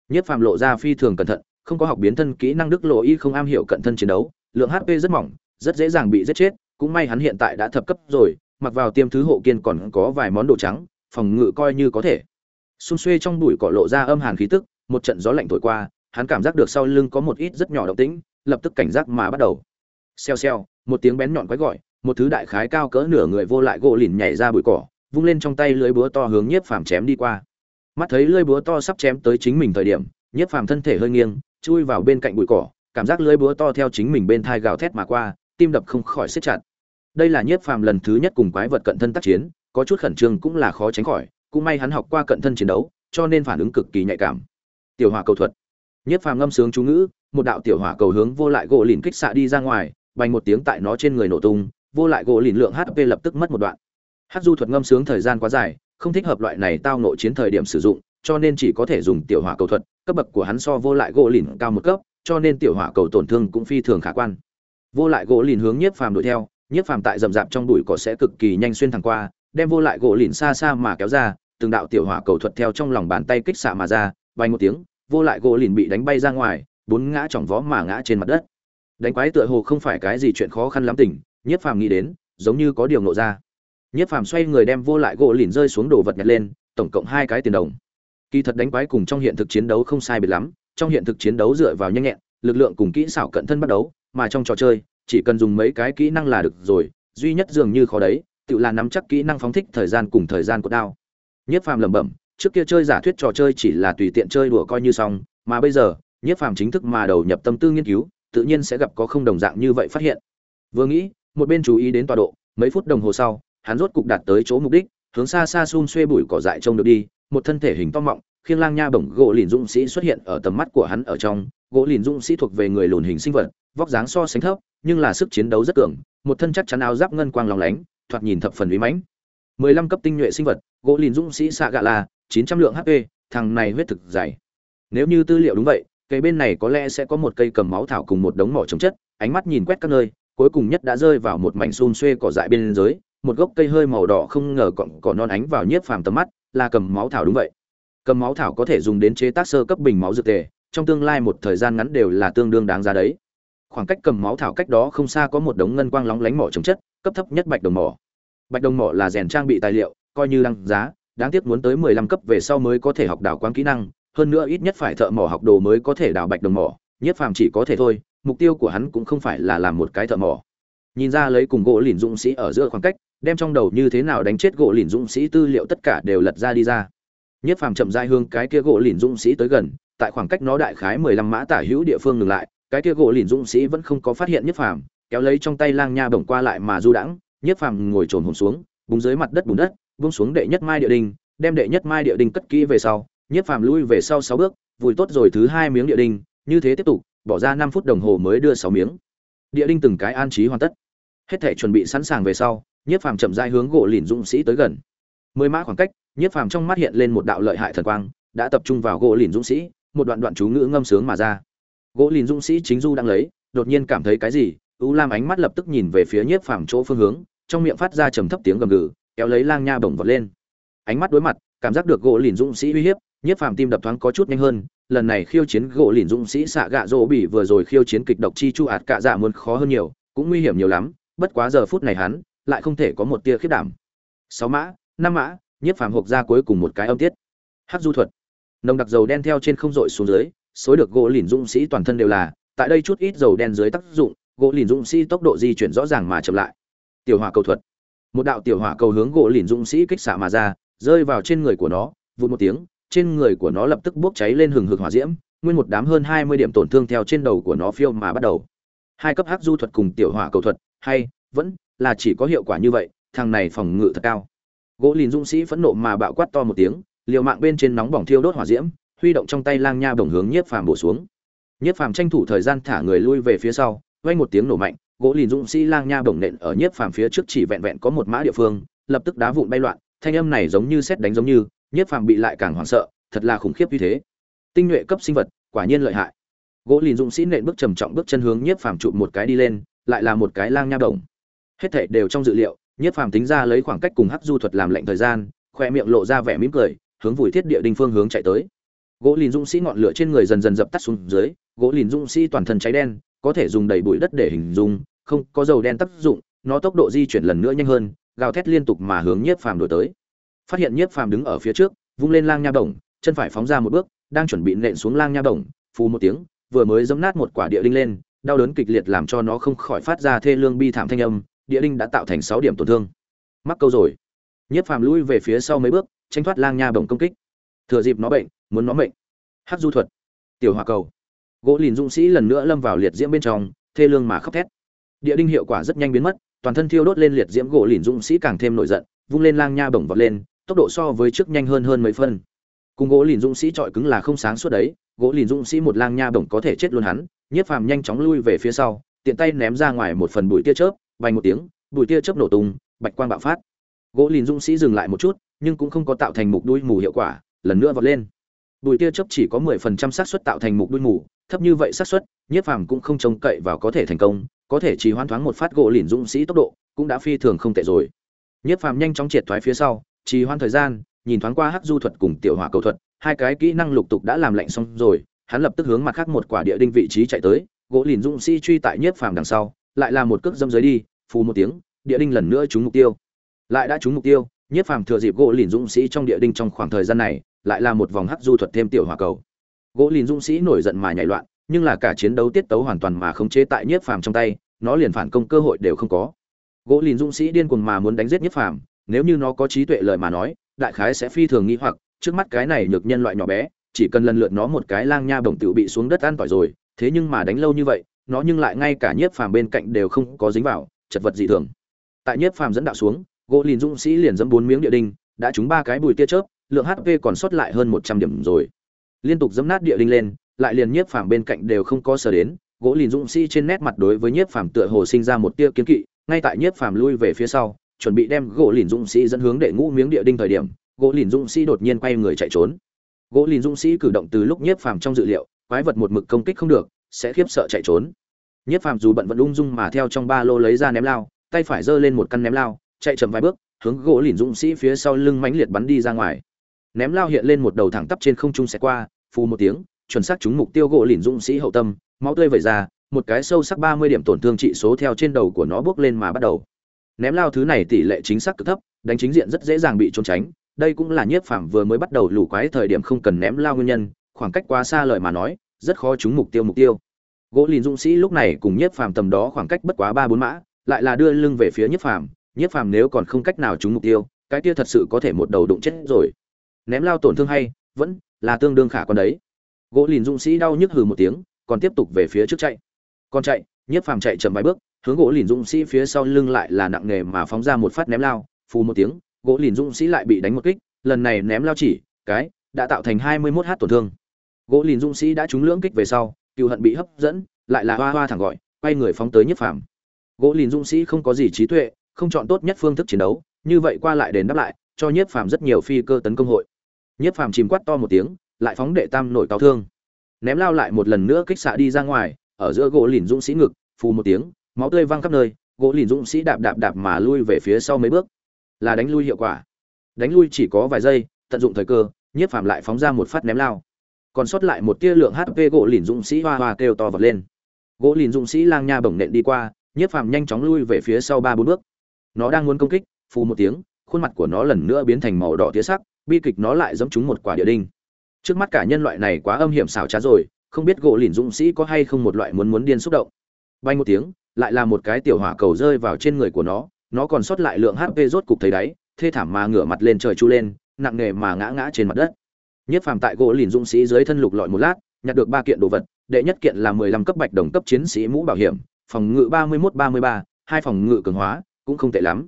Nhiếp phàm lộ ra phi thường cẩn thận không có học biến thân kỹ năng đức lộ y không am hiểu cận thân chiến đấu, lượng hp rất mỏng, rất dễ dàng bị giết chết, cũng may hắn hiện tại đã thập cấp rồi, mặc vào tiêm thứ hộ kiên còn có vài món đồ trắng, phòng ngự coi như có thể. Xung xuê trong bụi cỏ lộ ra âm hàn khí tức, một trận gió lạnh thổi qua, hắn cảm giác được sau lưng có một ít rất nhỏ động tĩnh, lập tức cảnh giác mà bắt đầu. Xèo xèo, một tiếng bén nhọn quái gọi, một thứ đại khái cao cỡ nửa người vô lại gỗ lìn nhảy ra bụi cỏ, vung lên trong tay lưới búa to hướng nhiếp phàm chém đi qua. Mắt thấy lưới búa to sắp chém tới chính mình thời điểm, nhiếp phàm thân thể hơi nghiêng chui vào bên cạnh bụi cỏ, cảm giác lưỡi búa to theo chính mình bên thai gào thét mà qua, tim đập không khỏi siết chặt. Đây là nhiếp phàm lần thứ nhất cùng quái vật cận thân tác chiến, có chút khẩn trương cũng là khó tránh khỏi, cũng may hắn học qua cận thân chiến đấu, cho nên phản ứng cực kỳ nhạy cảm. Tiểu hỏa cầu thuật. Nhiếp phàm ngâm sướng chú ngữ, một đạo tiểu hỏa cầu hướng vô lại gỗ lìn kích xạ đi ra ngoài, bành một tiếng tại nó trên người nổ tung, vô lại gỗ lìn lượng hp lập tức mất một đoạn. Hát du thuật ngâm sướng thời gian quá dài, không thích hợp loại này tao nộ chiến thời điểm sử dụng, cho nên chỉ có thể dùng tiểu hỏa cầu thuật cấp bậc của hắn so vô lại gỗ lìn cao một cấp, cho nên tiểu hỏa cầu tổn thương cũng phi thường khả quan. Vô lại gỗ lìn hướng nhiếp phàm đuổi theo, nhiếp phàm tại rậm rạp trong bụi cỏ sẽ cực kỳ nhanh xuyên thẳng qua, đem vô lại gỗ lìn xa xa mà kéo ra, từng đạo tiểu hỏa cầu thuật theo trong lòng bàn tay kích xạ mà ra bay một tiếng, vô lại gỗ lìn bị đánh bay ra ngoài, bốn ngã chỏng vó mà ngã trên mặt đất. Đánh quái tựa hồ không phải cái gì chuyện khó khăn lắm tỉnh nhiếp phàm nghĩ đến, giống như có điều nộ ra. Nhiếp phàm xoay người đem vô lại gỗ lìn rơi xuống đồ vật nhặt lên, tổng cộng hai cái tiền đồng kỳ thật đánh quái cùng trong hiện thực chiến đấu không sai biệt lắm, trong hiện thực chiến đấu dựa vào nhanh nhẹn, lực lượng cùng kỹ xảo cận thân bắt đấu mà trong trò chơi, chỉ cần dùng mấy cái kỹ năng là được rồi, duy nhất dường như khó đấy, tự là nắm chắc kỹ năng phóng thích thời gian cùng thời gian của đao. Nhất phàm lẩm bẩm, trước kia chơi giả thuyết trò chơi chỉ là tùy tiện chơi đùa coi như xong, mà bây giờ, Nhất phàm chính thức mà đầu nhập tâm tư nghiên cứu, tự nhiên sẽ gặp có không đồng dạng như vậy phát hiện. Vừa nghĩ, một bên chú ý đến tọa độ, mấy phút đồng hồ sau, hắn rốt cục đạt tới chỗ mục đích, hướng xa xa xun xuê bụi cỏ dại trông được đi một thân thể hình to mọng, khiêng lang nha bổng gỗ lìn dũng sĩ xuất hiện ở tầm mắt của hắn ở trong. Gỗ lìn dũng sĩ thuộc về người lùn hình sinh vật, vóc dáng so sánh thấp, nhưng là sức chiến đấu rất cường, một thân chắc chắn áo giáp ngân quang lòng lánh, thoạt nhìn thập phần uy mãnh. Mười lăm cấp tinh nhuệ sinh vật, gỗ lìn dũng sĩ xạ gạ là chín trăm lượng hp thằng này huyết thực dày. Nếu như tư liệu đúng vậy, cây bên này có lẽ sẽ có một cây cầm máu thảo cùng một đống mỏ chống chất, ánh mắt nhìn quét các nơi, cuối cùng nhất đã rơi vào một mảnh xun xuê cỏ dại bên dưới, một gốc cây hơi màu đỏ không ngờ cọng cỏ non ánh vào nhiếp phàm tầm mắt là cầm máu thảo đúng vậy. Cầm máu thảo có thể dùng đến chế tác sơ cấp bình máu dược tề, trong tương lai một thời gian ngắn đều là tương đương đáng giá đấy. Khoảng cách cầm máu thảo cách đó không xa có một đống ngân quang lóng lánh mỏ trồng chất, cấp thấp nhất bạch đồng mỏ. Bạch đồng mỏ là rèn trang bị tài liệu, coi như đăng giá, đáng tiếc muốn tới mười lăm cấp về sau mới có thể học đào quang kỹ năng, hơn nữa ít nhất phải thợ mỏ học đồ mới có thể đào bạch đồng mỏ, nhất phàm chỉ có thể thôi, mục tiêu của hắn cũng không phải là làm một cái thợ mỏ nhìn ra lấy cùng gỗ lìn dũng sĩ ở giữa khoảng cách, đem trong đầu như thế nào đánh chết gỗ lìn dũng sĩ tư liệu tất cả đều lật ra đi ra. Nhất phàm chậm dai hương cái kia gỗ lìn dũng sĩ tới gần, tại khoảng cách nó đại khái mười lăm mã tả hữu địa phương ngừng lại, cái kia gỗ lìn dũng sĩ vẫn không có phát hiện nhất phàm, kéo lấy trong tay lang nha bổng qua lại mà du đãng, nhất phàm ngồi trồn hồn xuống, búng dưới mặt đất bùn đất bung xuống đệ nhất mai địa đinh đem đệ nhất mai địa đinh cất kỹ về sau, nhất phàm lui về sau sáu bước, vùi tốt rồi thứ hai miếng địa đinh như thế tiếp tục, bỏ ra năm phút đồng hồ mới đưa sáu miếng. Địa đinh từng cái an trí hoàn tất hết thể chuẩn bị sẵn sàng về sau, nhiếp phàm chậm rãi hướng gỗ lìn dũng sĩ tới gần. Mười mã khoảng cách, nhiếp phàm trong mắt hiện lên một đạo lợi hại thần quang, đã tập trung vào gỗ lìn dũng sĩ, một đoạn đoạn chú ngữ ngâm sướng mà ra. Gỗ lìn dũng sĩ chính du đang lấy, đột nhiên cảm thấy cái gì, u lam ánh mắt lập tức nhìn về phía nhiếp phàm chỗ phương hướng, trong miệng phát ra trầm thấp tiếng gầm gừ, kéo lấy lang nha bổng vật lên. Ánh mắt đối mặt, cảm giác được gỗ lìn dũng sĩ uy hiếp, nhiếp phàm tim đập thoáng có chút nhanh hơn, lần này khiêu chiến gỗ lìn dũng sĩ xạ gạ rỗ bỉ vừa rồi khiêu chiến kịch độc chi chu ạt cạ dạ muốn khó hơn nhiều, cũng nguy hiểm nhiều lắm bất quá giờ phút này hắn lại không thể có một tia khiết đảm. Sáu mã, năm mã, nhiếp phàm hộp ra cuối cùng một cái âm tiết. Hát du thuật. Nồng đặc dầu đen theo trên không dội xuống dưới, xối được gỗ lìn dũng sĩ toàn thân đều là, tại đây chút ít dầu đen dưới tác dụng, gỗ lìn dũng sĩ tốc độ di chuyển rõ ràng mà chậm lại. Tiểu hỏa cầu thuật. Một đạo tiểu hỏa cầu hướng gỗ lìn dũng sĩ kích xạ mà ra, rơi vào trên người của nó, vụt một tiếng, trên người của nó lập tức bốc cháy lên hừng hực hỏa diễm, nguyên một đám hơn hai mươi điểm tổn thương theo trên đầu của nó phiêu mà bắt đầu. Hai cấp hắc du thuật cùng tiểu hỏa cầu thuật hay, vẫn là chỉ có hiệu quả như vậy, thằng này phòng ngự thật cao. Gỗ lìn dũng sĩ phẫn nộ mà bạo quát to một tiếng, liều mạng bên trên nóng bỏng thiêu đốt hỏa diễm, huy động trong tay lang nha bổng hướng nhiếp phàm bổ xuống. Nhiếp phàm tranh thủ thời gian thả người lui về phía sau, vang một tiếng nổ mạnh, gỗ lìn dũng sĩ lang nha bổng nện ở nhiếp phàm phía trước chỉ vẹn vẹn có một mã địa phương, lập tức đá vụn bay loạn, thanh âm này giống như xét đánh giống như, nhiếp phàm bị lại càng hoảng sợ, thật là khủng khiếp như thế. Tinh nhuệ cấp sinh vật, quả nhiên lợi hại. Gỗ lìn dũng sĩ nện bước trầm trọng bước chân hướng nhiếp phàm chụp một cái đi lên lại là một cái lang nha đồng hết thảy đều trong dự liệu, nhiếp phàm tính ra lấy khoảng cách cùng hắc du thuật làm lệnh thời gian khoe miệng lộ ra vẻ mỉm cười, hướng vùi thiết địa đinh phương hướng chạy tới. Gỗ lìn dũng sĩ ngọn lửa trên người dần dần dập tắt xuống dưới, gỗ lìn dũng sĩ toàn thân cháy đen, có thể dùng đầy bụi đất để hình dung, không có dầu đen tác dụng, nó tốc độ di chuyển lần nữa nhanh hơn, gào thét liên tục mà hướng nhiếp phàm đổi tới. Phát hiện nhiếp phàm đứng ở phía trước, vung lên lang nha bổng, chân phải phóng ra một bước, đang chuẩn bị nện xuống lang nha bổng, phù một tiếng, vừa mới giẫm nát một quả địa đinh lên đau đớn kịch liệt làm cho nó không khỏi phát ra thê lương bi thảm thanh âm, địa đinh đã tạo thành sáu điểm tổn thương. Mắc câu rồi. Nhiếp phàm lui về phía sau mấy bước, tránh thoát lang nha bổng công kích. Thừa dịp nó bệnh, muốn nó bệnh hắc du thuật. Tiểu hỏa cầu. Gỗ lìn dũng sĩ lần nữa lâm vào liệt diễm bên trong, thê lương mà khóc thét. Địa đinh hiệu quả rất nhanh biến mất, toàn thân thiêu đốt lên liệt diễm gỗ lìn dũng sĩ càng thêm nổi giận, vung lên lang nha bổng vọt lên, tốc độ so với trước nhanh hơn hơn mấy phân. Cùng gỗ lìn dũng sĩ trọi cứng là không sáng suốt đấy, gỗ lìn dũng sĩ một lang nha bổng có thể chết luôn hắn nhiếp phàm nhanh chóng lui về phía sau, tiện tay ném ra ngoài một phần bụi tia chớp vành một tiếng, bụi tia chớp nổ tung, bạch quang bạo phát. Gỗ lìn dũng sĩ dừng lại một chút, nhưng cũng không có tạo thành mục đuôi mù hiệu quả, lần nữa vọt lên. Bụi tia chớp chỉ có mười phần trăm xác suất tạo thành mục đuôi mù, thấp như vậy xác suất nhiếp phàm cũng không trông cậy vào có thể thành công, có thể chỉ hoan thoáng một phát gỗ lìn dũng sĩ tốc độ, cũng đã phi thường không tệ rồi. Nhiếp phàm nhanh chóng triệt thoái phía sau, trì hoan thời gian, nhìn thoáng qua hắc du thuật cùng tiểu hỏa cầu thuật, hai cái kỹ năng lục tục đã làm lạnh xong rồi hắn lập tức hướng mặt khác một quả địa đinh vị trí chạy tới, gỗ lìn dũng sĩ truy tại nhiếp phàm đằng sau, lại là một cước dâm dưới đi, phù một tiếng, địa đinh lần nữa trúng mục tiêu. Lại đã trúng mục tiêu, nhiếp phàm thừa dịp gỗ lìn dũng sĩ trong địa đinh trong khoảng thời gian này, lại là một vòng hắc du thuật thêm tiểu hỏa cầu. Gỗ lìn dũng sĩ nổi giận mà nhảy loạn, nhưng là cả chiến đấu tiết tấu hoàn toàn mà khống chế tại nhiếp phàm trong tay, nó liền phản công cơ hội đều không có. Gỗ lìn dũng sĩ điên cuồng mà muốn đánh giết nhiếp phàm, nếu như nó có trí tuệ lời mà nói, đại khái sẽ phi thường nghĩ hoặc, trước mắt cái này nhược nhân loại nhỏ bé chỉ cần lần lượt nó một cái lang nha bổng tiểu bị xuống đất ăn tỏi rồi, thế nhưng mà đánh lâu như vậy, nó nhưng lại ngay cả nhiếp phàm bên cạnh đều không có dính vào, chật vật dị thường. Tại nhiếp phàm dẫn đạo xuống, gỗ lìn dũng sĩ liền dẫm bốn miếng địa đinh, đã trúng ba cái bùi tia chớp, lượng hp còn sót lại hơn một trăm điểm rồi. Liên tục dẫm nát địa đinh lên, lại liền nhiếp phàm bên cạnh đều không có sở đến, gỗ lìn dũng sĩ trên nét mặt đối với nhiếp phàm tựa hồ sinh ra một tia kiến kỵ, ngay tại nhiếp phàm lui về phía sau, chuẩn bị đem gỗ lìn dũng sĩ dẫn hướng để ngũ miếng địa đinh thời điểm, gỗ lìn dũng sĩ đột nhiên quay người chạy trốn gỗ lìn dũng sĩ cử động từ lúc nhiếp phàm trong dự liệu, quái vật một mực công kích không được, sẽ khiếp sợ chạy trốn. Nhiếp phàm dù bận vẫn ung dung mà theo trong ba lô lấy ra ném lao, tay phải giơ lên một căn ném lao, chạy chậm vài bước, hướng gỗ lìn dũng sĩ phía sau lưng mãnh liệt bắn đi ra ngoài. Ném lao hiện lên một đầu thẳng tắp trên không trung sẽ qua, phù một tiếng, chuẩn xác trúng mục tiêu gỗ lìn dũng sĩ hậu tâm, máu tươi vẩy ra, một cái sâu sắc ba mươi điểm tổn thương trị số theo trên đầu của nó bước lên mà bắt đầu. Ném lao thứ này tỷ lệ chính xác cực thấp, đánh chính diện rất dễ dàng bị trốn tránh đây cũng là nhiếp phàm vừa mới bắt đầu lù quái thời điểm không cần ném lao nguyên nhân, khoảng cách quá xa lời mà nói, rất khó trúng mục tiêu mục tiêu. Gỗ lìn dũng sĩ lúc này cùng nhiếp phàm tầm đó khoảng cách bất quá ba bốn mã, lại là đưa lưng về phía nhiếp phàm nhiếp phàm nếu còn không cách nào trúng mục tiêu, cái kia thật sự có thể một đầu đụng chết rồi. Ném lao tổn thương hay, vẫn là tương đương khả con đấy. Gỗ lìn dũng sĩ đau nhức hừ một tiếng, còn tiếp tục về phía trước chạy. Còn chạy, nhiếp phàm chạy chậm vài bước, hướng gỗ lìn dũng sĩ phía sau lưng lại là nặng nề mà phóng ra một phát ném lao, phù một tiếng gỗ lìn dũng sĩ lại bị đánh một kích, lần này ném lao chỉ, cái, đã tạo thành hai mươi 21 h tổn thương. Gỗ lìn dũng sĩ đã trúng lưỡng kích về sau cựu hận bị hấp dẫn, lại là hoa hoa thẳng gọi, quay người phóng tới nhiếp phàm. Gỗ lìn dũng sĩ không có gì trí tuệ, không chọn tốt nhất phương thức chiến đấu, như vậy qua lại đền đáp lại, cho nhiếp phàm rất nhiều phi cơ tấn công hội. Nhiếp phàm chìm quát to một tiếng, lại phóng đệ tam nổi cao thương. Ném lao lại một lần nữa kích xạ đi ra ngoài, ở giữa gỗ lìn dũng sĩ ngực, phù một tiếng, máu tươi văng khắp nơi, gỗ lìn dũng sĩ đạp đạp đạp mà lui về phía sau mấy bước là đánh lui hiệu quả. Đánh lui chỉ có vài giây, tận dụng thời cơ, nhiếp phàm lại phóng ra một phát ném lao. Còn sót lại một tia lượng hp gỗ lìn dũng sĩ hoa hoa kêu to vật lên. Gỗ lìn dũng sĩ lang nha bổng nện đi qua, nhiếp phàm nhanh chóng lui về phía sau ba bốn bước. Nó đang muốn công kích, phù một tiếng, khuôn mặt của nó lần nữa biến thành màu đỏ tía sắc, bi kịch nó lại giống chúng một quả địa đinh. Trước mắt cả nhân loại này quá âm hiểm xảo trá rồi, không biết gỗ lìn dũng sĩ có hay không một loại muốn muốn điên xúc động. Bay một tiếng, lại là một cái tiểu hỏa cầu rơi vào trên người của nó nó còn sót lại lượng hp rốt cục thấy đáy, thê thảm mà ngửa mặt lên trời chu lên, nặng nề mà ngã ngã trên mặt đất. Nhất phàm tại gỗ lìn dũng sĩ dưới thân lục lọi một lát, nhặt được ba kiện đồ vật, đệ nhất kiện là mười lăm cấp bạch đồng cấp chiến sĩ mũ bảo hiểm, phòng ngự ba mươi mốt ba mươi ba, hai phòng ngự cường hóa, cũng không tệ lắm.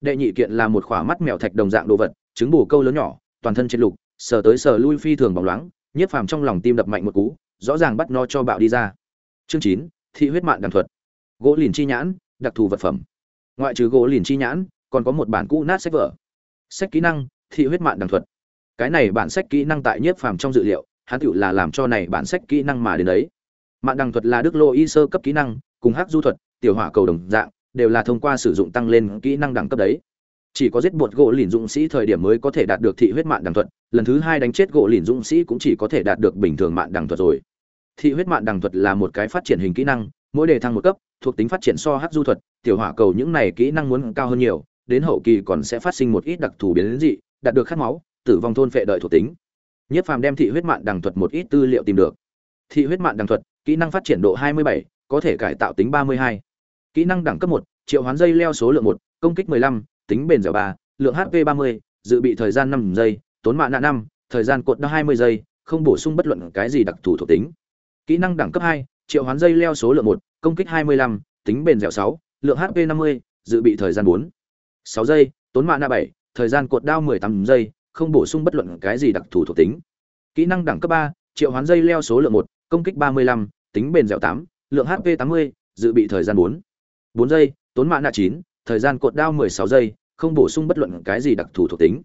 Đệ nhị kiện là một khỏa mắt mèo thạch đồng dạng đồ vật, trứng bù câu lớn nhỏ, toàn thân trên lục, sờ tới sờ lui phi thường bóng loáng nhiếp phàm trong lòng tim đập mạnh một cú, rõ ràng bắt no cho bạo đi ra. Chương chín, thị huyết mạng đằng thuật. Gỗ lìn chi nhãn, đặc thù vật phẩm ngoại trừ gỗ lìn chi nhãn, còn có một bản cũ nát sách vở. Sách kỹ năng, thị huyết mạng đằng thuật. Cái này bản sách kỹ năng tại nhiếp phàm trong dự liệu, hắn tựu là làm cho này bản sách kỹ năng mà đến đấy. Mạng đằng thuật là đức lô y sơ cấp kỹ năng, cùng hắc du thuật, tiểu hỏa cầu đồng dạng, đều là thông qua sử dụng tăng lên kỹ năng đẳng cấp đấy. Chỉ có giết bột gỗ lìn dũng sĩ thời điểm mới có thể đạt được thị huyết mạng đằng thuật, lần thứ hai đánh chết gỗ lìn dũng sĩ cũng chỉ có thể đạt được bình thường mạng đằng thuật rồi. Thị huyết mạng đằng thuật là một cái phát triển hình kỹ năng, mỗi đề thăng một cấp, thuộc tính phát triển so hắc du thuật tiểu hỏa cầu những này kỹ năng muốn cao hơn nhiều đến hậu kỳ còn sẽ phát sinh một ít đặc thù biến dị đạt được khát máu tử vong thôn phệ đợi thuộc tính nhất phàm đem thị huyết mạng đằng thuật một ít tư liệu tìm được thị huyết mạng đằng thuật kỹ năng phát triển độ 27, có thể cải tạo tính 32. kỹ năng đẳng cấp 1, triệu hoán dây leo số lượng 1, công kích 15, tính bền dẻo 3, lượng HP 30, dự bị thời gian 5 giây, tốn mạng nạ 5, thời gian cột đo 20 giây, không bổ sung bất luận cái gì đặc thù thuộc tính. Kỹ năng đẳng cấp 2, triệu hoán dây leo số lượng 1, công kích 25, tính bền dẻo 6, lượng HP 50, dự bị thời gian 4. 6 giây, tốn mạng 7, thời gian cột đao 18 giây, không bổ sung bất luận cái gì đặc thù thuộc tính. Kỹ năng đẳng cấp 3, triệu hoán dây leo số lượng 1, công kích 35, tính bền dẻo 8, lượng HP 80, dự bị thời gian 4. 4 giây, tốn mạng 9, thời gian cột đao 16 giây, không bổ sung bất luận cái gì đặc thù thuộc tính.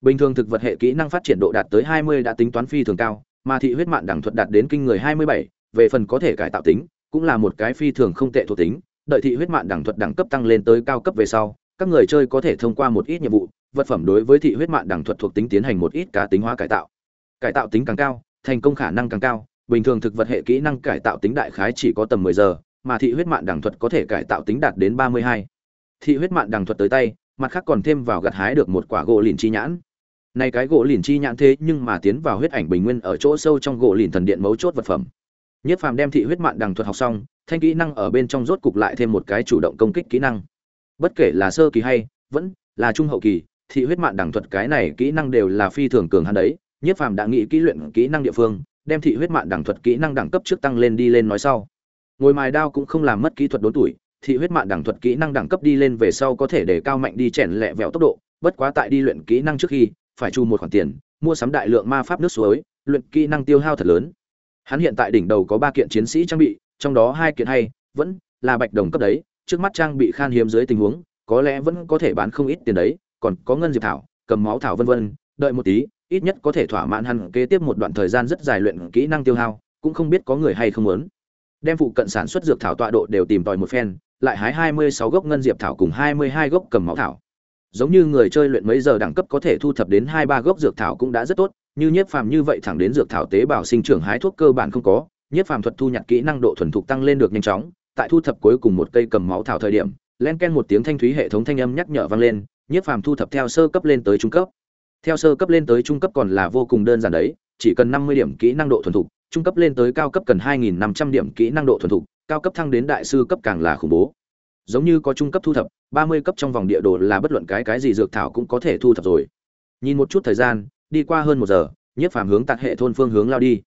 Bình thường thực vật hệ kỹ năng phát triển độ đạt tới 20 đã tính toán phi thường cao, mà thị huyết mạng đẳng thuật đạt đến kinh người 27, về phần có thể cải tạo tính, cũng là một cái phi thường không tệ thuộc tính, đợi thị huyết mạng đẳng thuật đẳng cấp tăng lên tới cao cấp về sau, các người chơi có thể thông qua một ít nhiệm vụ, vật phẩm đối với thị huyết mạng đẳng thuật thuộc tính tiến hành một ít cá tính hóa cải tạo. Cải tạo tính càng cao, thành công khả năng càng cao, bình thường thực vật hệ kỹ năng cải tạo tính đại khái chỉ có tầm 10 giờ, mà thị huyết mạng đẳng thuật có thể cải tạo tính đạt đến 32. Thị huyết mạng đẳng thuật tới tay, mặt khác còn thêm vào gặt hái được một quả gỗ lìn chi nhãn này cái gỗ lìn chi nhãn thế nhưng mà tiến vào huyết ảnh bình nguyên ở chỗ sâu trong gỗ lìn thần điện mấu chốt vật phẩm nhất phàm đem thị huyết mạng đằng thuật học xong thanh kỹ năng ở bên trong rốt cục lại thêm một cái chủ động công kích kỹ năng. Bất kể là sơ kỳ hay vẫn là trung hậu kỳ, thị huyết mạng đẳng thuật cái này kỹ năng đều là phi thường cường hắn đấy. Nhất phàm đã nghĩ kỹ luyện kỹ năng địa phương, đem thị huyết mạng đẳng thuật kỹ năng đẳng cấp trước tăng lên đi lên nói sau. Ngồi mài đao cũng không làm mất kỹ thuật đốn tuổi, thị huyết mạng đẳng thuật kỹ năng đẳng cấp đi lên về sau có thể để cao mạnh đi chèn lẹ vẹo tốc độ. Bất quá tại đi luyện kỹ năng trước khi, phải chu một khoản tiền, mua sắm đại lượng ma pháp nước suối, luyện kỹ năng tiêu hao thật lớn. Hắn hiện tại đỉnh đầu có ba kiện chiến sĩ trang bị trong đó hai kiện hay vẫn là bạch đồng cấp đấy trước mắt trang bị khan hiếm dưới tình huống có lẽ vẫn có thể bán không ít tiền đấy còn có ngân diệp thảo cầm máu thảo vân vân đợi một tí ít nhất có thể thỏa mãn hắn kế tiếp một đoạn thời gian rất dài luyện kỹ năng tiêu hao cũng không biết có người hay không muốn đem phụ cận sản xuất dược thảo tọa độ đều tìm tòi một phen lại hái 26 gốc ngân diệp thảo cùng 22 gốc cầm máu thảo. Giống như người chơi luyện mấy giờ đẳng cấp có thể thu thập đến 2 3 gốc dược thảo cũng đã rất tốt, như nhiếp phàm như vậy thẳng đến dược thảo tế bào sinh trưởng hái thuốc cơ bản không có, nhiếp phàm thuật thu nhặt kỹ năng độ thuần thục tăng lên được nhanh chóng, tại thu thập cuối cùng một cây cầm máu thảo thời điểm, len ken một tiếng thanh thúy hệ thống thanh âm nhắc nhở vang lên, nhiếp phàm thu thập theo sơ cấp lên tới trung cấp. Theo sơ cấp lên tới trung cấp còn là vô cùng đơn giản đấy, chỉ cần 50 điểm kỹ năng độ thuần thục, trung cấp lên tới cao cấp cần 2500 điểm kỹ năng độ thuần thục, cao cấp thăng đến đại sư cấp càng là khủng bố. Giống như có trung cấp thu thập ba mươi cấp trong vòng địa đồ là bất luận cái cái gì dược thảo cũng có thể thu thập rồi. Nhìn một chút thời gian đi qua hơn một giờ nhiếp phàm hướng tạt hệ thôn phương hướng lao đi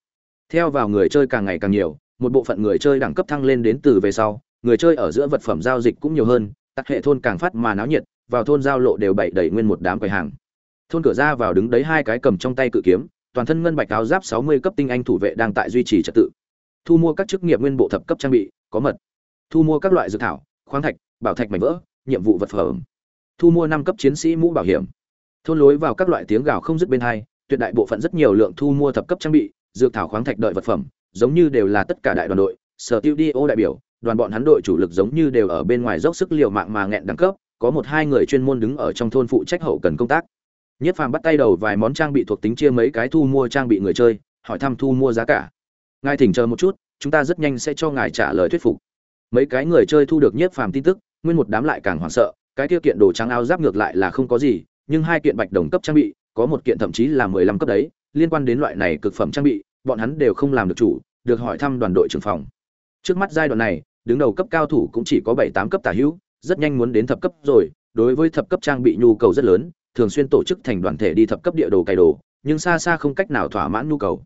theo vào người chơi càng ngày càng nhiều, một bộ phận người chơi đẳng cấp thăng lên đến từ về sau, người chơi ở giữa vật phẩm giao dịch cũng nhiều hơn, tắc hệ thôn càng phát mà náo nhiệt, vào thôn giao lộ đều bày đầy nguyên một đám quầy hàng. Thôn cửa ra vào đứng đấy hai cái cầm trong tay cự kiếm, toàn thân ngân bạch áo giáp sáu mươi cấp tinh anh thủ vệ đang tại duy trì trật tự. Thu mua các chức nghiệp nguyên bộ thập cấp trang bị, có mật. Thu mua các loại dược thảo, khoáng thạch, bảo thạch mảnh vỡ, nhiệm vụ vật phẩm. Thu mua năm cấp chiến sĩ mũ bảo hiểm. Thôn lối vào các loại tiếng gào không dứt bên hai, tuyệt đại bộ phận rất nhiều lượng thu mua thập cấp trang bị dược thảo khoáng thạch đợi vật phẩm, giống như đều là tất cả đại đoàn đội, sở tiêu đi ô đại biểu, đoàn bọn hắn đội chủ lực giống như đều ở bên ngoài dốc sức liều mạng mà nghẹn đẳng cấp, có một hai người chuyên môn đứng ở trong thôn phụ trách hậu cần công tác. Nhất phàm bắt tay đầu vài món trang bị thuộc tính chia mấy cái thu mua trang bị người chơi, hỏi thăm thu mua giá cả. Ngài thỉnh chờ một chút, chúng ta rất nhanh sẽ cho ngài trả lời thuyết phục. Mấy cái người chơi thu được nhất phàm tin tức, nguyên một đám lại càng hoảng sợ, cái tiêu kiện đồ trắng áo giáp ngược lại là không có gì, nhưng hai kiện bạch đồng cấp trang bị, có một kiện thậm chí là mười lăm cấp đấy liên quan đến loại này cực phẩm trang bị, bọn hắn đều không làm được chủ, được hỏi thăm đoàn đội trưởng phòng. Trước mắt giai đoạn này, đứng đầu cấp cao thủ cũng chỉ có bảy tám cấp tả hữu, rất nhanh muốn đến thập cấp rồi, đối với thập cấp trang bị nhu cầu rất lớn, thường xuyên tổ chức thành đoàn thể đi thập cấp địa đồ cày đồ, nhưng xa xa không cách nào thỏa mãn nhu cầu.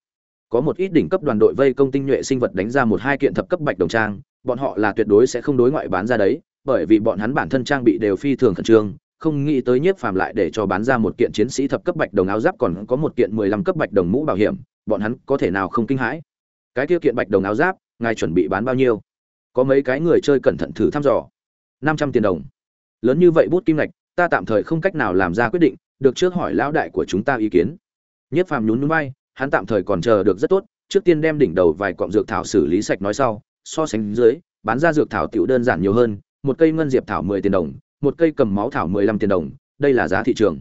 Có một ít đỉnh cấp đoàn đội vây công tinh nhuệ sinh vật đánh ra một hai kiện thập cấp bạch đồng trang, bọn họ là tuyệt đối sẽ không đối ngoại bán ra đấy, bởi vì bọn hắn bản thân trang bị đều phi thường khẩn trương không nghĩ tới nhiếp phàm lại để cho bán ra một kiện chiến sĩ thập cấp bạch đồng áo giáp còn có một kiện mười lăm cấp bạch đồng mũ bảo hiểm, bọn hắn có thể nào không kinh hãi? Cái kia kiện bạch đồng áo giáp, ngài chuẩn bị bán bao nhiêu? Có mấy cái người chơi cẩn thận thử thăm dò. năm trăm tiền đồng. Lớn như vậy bút kim ngạch, ta tạm thời không cách nào làm ra quyết định, được trước hỏi lão đại của chúng ta ý kiến. Nhất phàm nhún nhún vai, hắn tạm thời còn chờ được rất tốt, trước tiên đem đỉnh đầu vài cọng dược thảo xử lý sạch nói sau, so sánh dưới, bán ra dược thảo tiểu đơn giản nhiều hơn, một cây ngân diệp thảo mười tiền đồng một cây cầm máu thảo mười lăm tiền đồng đây là giá thị trường.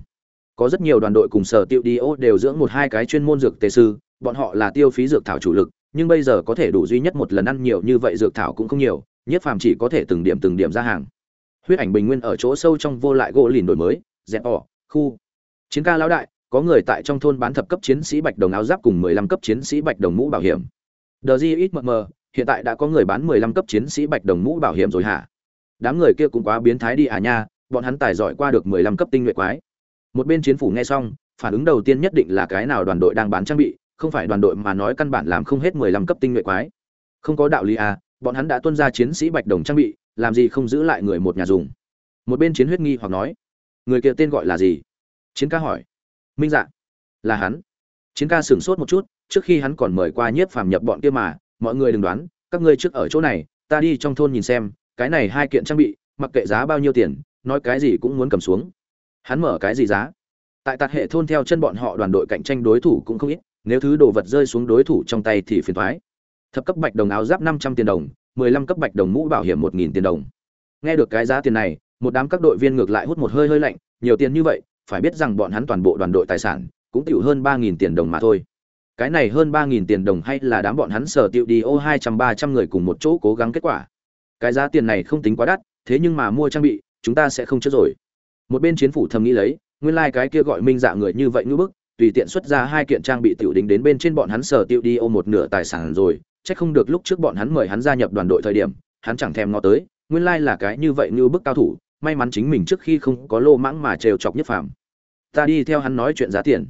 Có rất nhiều đoàn đội cùng sở tiêu đi ô đều dưỡng một hai cái chuyên môn dược tề sư bọn họ là tiêu phí dược thảo chủ lực nhưng bây giờ có thể đủ duy nhất một lần ăn nhiều như vậy dược thảo cũng không nhiều nhất phàm chỉ có thể từng điểm từng điểm ra hàng. Huyết ảnh bình nguyên ở chỗ sâu trong vô lại gỗ lìn đổi mới dẹp ỏ khu. Chiến ca lão đại có người tại trong thôn bán thập cấp chiến sĩ bạch đồng áo giáp cùng mười lăm cấp chiến sĩ bạch đồng mũ bảo hiểm. The GXMM, ít mờ mờ hiện tại đã có người bán mười lăm cấp chiến sĩ bạch đồng mũ bảo hiểm rồi hả? Đám người kia cũng quá biến thái đi à nha, bọn hắn tài giỏi qua được mười lăm cấp tinh nhuệ quái. Một bên chiến phủ nghe xong, phản ứng đầu tiên nhất định là cái nào đoàn đội đang bán trang bị, không phải đoàn đội mà nói căn bản làm không hết mười lăm cấp tinh nhuệ quái. Không có đạo lý à bọn hắn đã tuân ra chiến sĩ bạch đồng trang bị, làm gì không giữ lại người một nhà dùng. Một bên chiến huyết nghi hoặc nói, người kia tên gọi là gì? Chiến ca hỏi. Minh dạ. Là hắn. Chiến ca sửng sốt một chút, trước khi hắn còn mời qua nhiếp phàm nhập bọn kia mà, mọi người đừng đoán, các ngươi trước ở chỗ này, ta đi trong thôn nhìn xem cái này hai kiện trang bị, mặc kệ giá bao nhiêu tiền, nói cái gì cũng muốn cầm xuống. Hắn mở cái gì giá? Tại tạt hệ thôn theo chân bọn họ đoàn đội cạnh tranh đối thủ cũng không ít, nếu thứ đồ vật rơi xuống đối thủ trong tay thì phiền thoái thập cấp bạch đồng áo giáp năm trăm tiền đồng, mười lăm cấp bạch đồng mũ bảo hiểm một nghìn tiền đồng. Nghe được cái giá tiền này, một đám các đội viên ngược lại hút một hơi hơi lạnh, nhiều tiền như vậy, phải biết rằng bọn hắn toàn bộ đoàn đội tài sản cũng tiểu hơn ba nghìn tiền đồng mà thôi. Cái này hơn ba nghìn tiền đồng hay là đám bọn hắn sở tiểu đi ô hai trăm ba trăm người cùng một chỗ cố gắng kết quả? Cái giá tiền này không tính quá đắt, thế nhưng mà mua trang bị, chúng ta sẽ không chết rồi. Một bên chiến phủ thầm nghĩ lấy, nguyên lai、like、cái kia gọi minh dạ người như vậy ngữ bức, tùy tiện xuất ra hai kiện trang bị tiểu đính đến bên trên bọn hắn sở tiêu đi ô một nửa tài sản rồi, chắc không được lúc trước bọn hắn mời hắn gia nhập đoàn đội thời điểm, hắn chẳng thèm ngó tới, nguyên lai、like、là cái như vậy như bức cao thủ, may mắn chính mình trước khi không có lô mãng mà trêu chọc nhất phàm. Ta đi theo hắn nói chuyện giá tiền.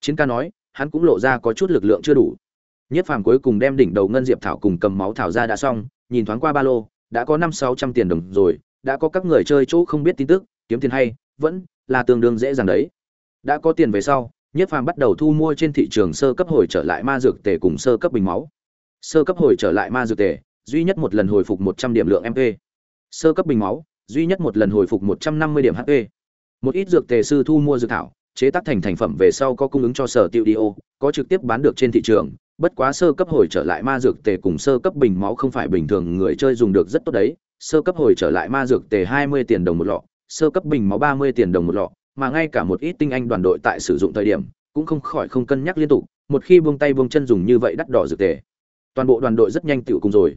Chiến ca nói, hắn cũng lộ ra có chút lực lượng chưa đủ. Nhất phàm cuối cùng đem đỉnh đầu ngân diệp thảo cùng cầm máu thảo ra đã xong, nhìn thoáng qua ba lô đã có năm sáu trăm tiền đồng rồi, đã có các người chơi chỗ không biết tin tức, kiếm tiền hay, vẫn là tương đương dễ dàng đấy. Đã có tiền về sau, nhất phàm bắt đầu thu mua trên thị trường sơ cấp hồi trở lại ma dược tề cùng sơ cấp bình máu. Sơ cấp hồi trở lại ma dược tề, duy nhất một lần hồi phục một trăm điểm lượng mp sơ cấp bình máu, duy nhất một lần hồi phục một trăm năm mươi điểm hp một ít dược tề sư thu mua dược thảo, chế tác thành thành phẩm về sau có cung ứng cho sở tiêu đi ô, có trực tiếp bán được trên thị trường bất quá sơ cấp hồi trở lại ma dược tề cùng sơ cấp bình máu không phải bình thường người chơi dùng được rất tốt đấy. Sơ cấp hồi trở lại ma dược tề hai mươi tiền đồng một lọ, sơ cấp bình máu ba mươi tiền đồng một lọ, mà ngay cả một ít tinh anh đoàn đội tại sử dụng thời điểm, cũng không khỏi không cân nhắc liên tục, một khi buông tay buông chân dùng như vậy đắt đỏ dược tề. Toàn bộ đoàn đội rất nhanh tựu cùng rồi.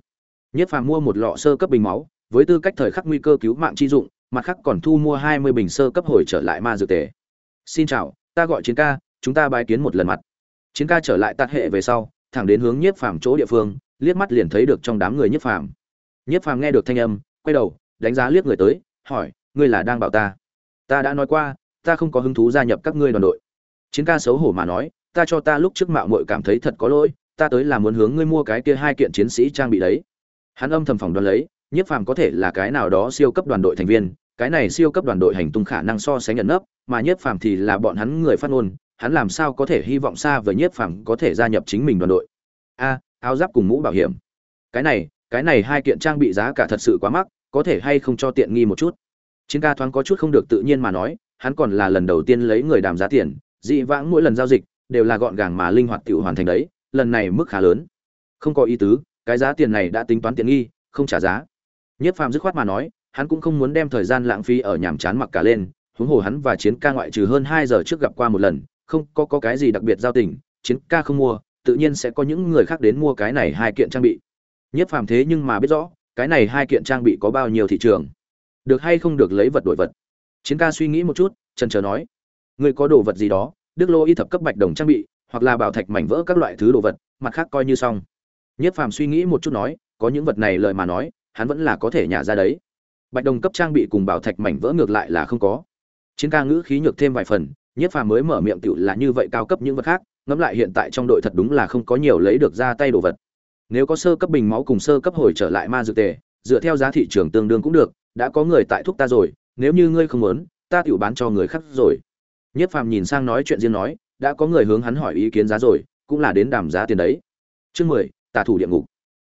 Nhất phàm mua một lọ sơ cấp bình máu, với tư cách thời khắc nguy cơ cứu mạng chi dụng, mặt khác còn thu mua hai mươi bình sơ cấp hồi trở lại ma dược tề. Xin chào, ta gọi chiến ca, chúng ta bài kiến một lần mặt chiến ca trở lại tạt hệ về sau, thẳng đến hướng nhiếp phàm chỗ địa phương, liếc mắt liền thấy được trong đám người nhiếp phàm. Nhiếp phàm nghe được thanh âm, quay đầu, đánh giá liếc người tới, hỏi, ngươi là đang bảo ta? Ta đã nói qua, ta không có hứng thú gia nhập các ngươi đoàn đội. Chiến ca xấu hổ mà nói, ta cho ta lúc trước mạo muội cảm thấy thật có lỗi, ta tới là muốn hướng ngươi mua cái kia hai kiện chiến sĩ trang bị đấy. Hắn âm thầm phòng đoán lấy, nhiếp phàm có thể là cái nào đó siêu cấp đoàn đội thành viên, cái này siêu cấp đoàn đội hành tung khả năng so sánh nhận nấp, mà nhiếp phàm thì là bọn hắn người phát ngôn hắn làm sao có thể hy vọng xa với nhiếp phàm có thể gia nhập chính mình đoàn đội? A, áo giáp cùng mũ bảo hiểm. Cái này cái này hai kiện trang bị giá cả thật sự quá mắc, có thể hay không cho tiện nghi một chút? Chiến ca thoáng có chút không được tự nhiên mà nói, hắn còn là lần đầu tiên lấy người đàm giá tiền, dị vãng mỗi lần giao dịch, đều là gọn gàng mà linh hoạt tự hoàn thành đấy, lần này mức khá lớn. Không có ý tứ, cái giá tiền này đã tính toán tiện nghi, không trả giá. Nhất phàm dứt khoát mà nói, hắn cũng không muốn đem thời gian lãng phí ở nhàm chán mặc cả lên, huống hồ hắn và chiến ca ngoại trừ hơn hai giờ trước gặp qua một lần không có, có cái gì đặc biệt giao tình chiến ca không mua tự nhiên sẽ có những người khác đến mua cái này hai kiện trang bị. Nhất phàm thế nhưng mà biết rõ cái này hai kiện trang bị có bao nhiêu thị trường. Được hay không được lấy vật đổi vật. Chiến ca suy nghĩ một chút trần trờ nói. Người có đồ vật gì đó đức lô y thập cấp bạch đồng trang bị hoặc là bảo thạch mảnh vỡ các loại thứ đồ vật mặt khác coi như xong. Nhất phàm suy nghĩ một chút nói có những vật này lời mà nói hắn vẫn là có thể nhả ra đấy. Bạch đồng cấp trang bị cùng bảo thạch mảnh vỡ ngược lại là không có. Chiến ca ngữ khí nhược thêm vài phần nhất phàm mới mở miệng tựu là như vậy cao cấp những vật khác, ngẫm lại hiện tại trong đội thật đúng là không có nhiều lấy được ra tay đồ vật. Nếu có sơ cấp bình máu cùng sơ cấp hồi trở lại ma dược tề, dựa theo giá thị trường tương đương cũng được, đã có người tại thuốc ta rồi, nếu như ngươi không muốn, ta tự bán cho người khác rồi. Nhất phàm nhìn sang nói chuyện riêng nói, đã có người hướng hắn hỏi ý kiến giá rồi, cũng là đến đàm giá tiền đấy. Chương mười tà thủ địa ngục.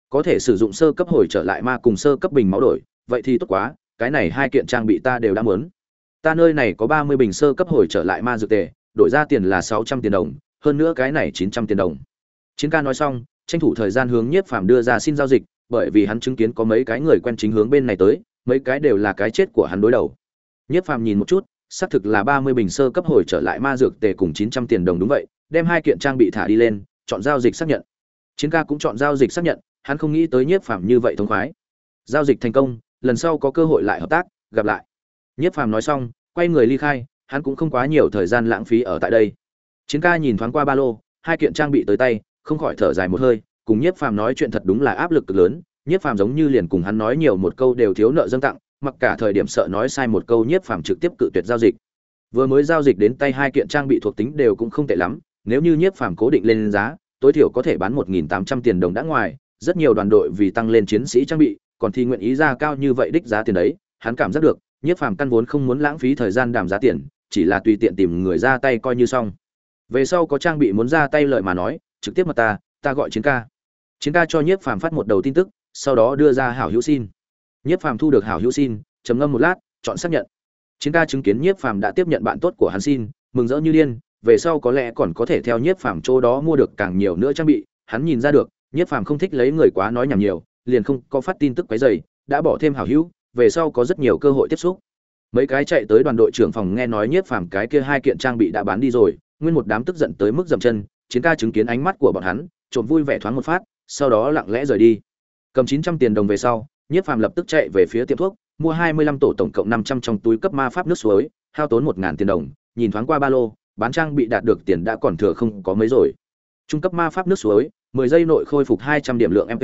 Có thể sử dụng sơ cấp hồi trở lại ma cùng sơ cấp bình máu đổi, vậy thì tốt quá, cái này hai kiện trang bị ta đều đã muốn ta nơi này có ba mươi bình sơ cấp hồi trở lại ma dược tề, đổi ra tiền là sáu trăm tiền đồng, hơn nữa cái này chín trăm tiền đồng. Chiến ca nói xong, tranh thủ thời gian hướng nhiếp phàm đưa ra xin giao dịch, bởi vì hắn chứng kiến có mấy cái người quen chính hướng bên này tới, mấy cái đều là cái chết của hắn đối đầu. Nhiếp phàm nhìn một chút, xác thực là ba mươi bình sơ cấp hồi trở lại ma dược tề cùng chín trăm tiền đồng đúng vậy, đem hai kiện trang bị thả đi lên, chọn giao dịch xác nhận. Chiến ca cũng chọn giao dịch xác nhận, hắn không nghĩ tới nhiếp phàm như vậy thông khoái. Giao dịch thành công, lần sau có cơ hội lại hợp tác, gặp lại nhiếp phàm nói xong, quay người ly khai, hắn cũng không quá nhiều thời gian lãng phí ở tại đây. Chiến ca nhìn thoáng qua ba lô, hai kiện trang bị tới tay, không khỏi thở dài một hơi, cùng nhiếp phàm nói chuyện thật đúng là áp lực cực lớn. Nhiếp phàm giống như liền cùng hắn nói nhiều một câu đều thiếu nợ dâng tặng, mặc cả thời điểm sợ nói sai một câu nhiếp phàm trực tiếp cự tuyệt giao dịch. Vừa mới giao dịch đến tay hai kiện trang bị thuộc tính đều cũng không tệ lắm, nếu như nhiếp phàm cố định lên giá, tối thiểu có thể bán một nghìn tám trăm tiền đồng đã ngoài, rất nhiều đoàn đội vì tăng lên chiến sĩ trang bị, còn thì nguyện ý ra cao như vậy đích giá tiền đấy, hắn cảm giác được nhiếp phàm căn vốn không muốn lãng phí thời gian đàm giá tiền, chỉ là tùy tiện tìm người ra tay coi như xong. Về sau có trang bị muốn ra tay lợi mà nói, trực tiếp mà ta ta gọi chiến ca. Chiến ca cho nhiếp phàm phát một đầu tin tức, sau đó đưa ra hảo hữu xin. Nhiếp phàm thu được hảo hữu xin, trầm ngâm một lát, chọn xác nhận. Chiến ca chứng kiến nhiếp phàm đã tiếp nhận bạn tốt của hắn xin, mừng rỡ như điên, về sau có lẽ còn có thể theo nhiếp phàm chỗ đó mua được càng nhiều nữa trang bị, hắn nhìn ra được nhiếp phàm không thích lấy người quá nói nhảm nhiều, liền không có phát tin tức quấy dày đã bỏ thêm hảo hữu về sau có rất nhiều cơ hội tiếp xúc. Mấy cái chạy tới đoàn đội trưởng phòng nghe nói nhiếp phàm cái kia hai kiện trang bị đã bán đi rồi, nguyên một đám tức giận tới mức dậm chân, chiến ca chứng kiến ánh mắt của bọn hắn, trộm vui vẻ thoáng một phát, sau đó lặng lẽ rời đi. Cầm chín trăm tiền đồng về sau, nhiếp phàm lập tức chạy về phía tiệm thuốc, mua hai mươi lăm tổ tổng cộng năm trăm trong túi cấp ma pháp nước suối, hao tốn một ngàn tiền đồng, nhìn thoáng qua ba lô, bán trang bị đạt được tiền đã còn thừa không có mấy rồi. Trung cấp ma pháp nước suối, mười giây nội khôi phục hai trăm điểm lượng mp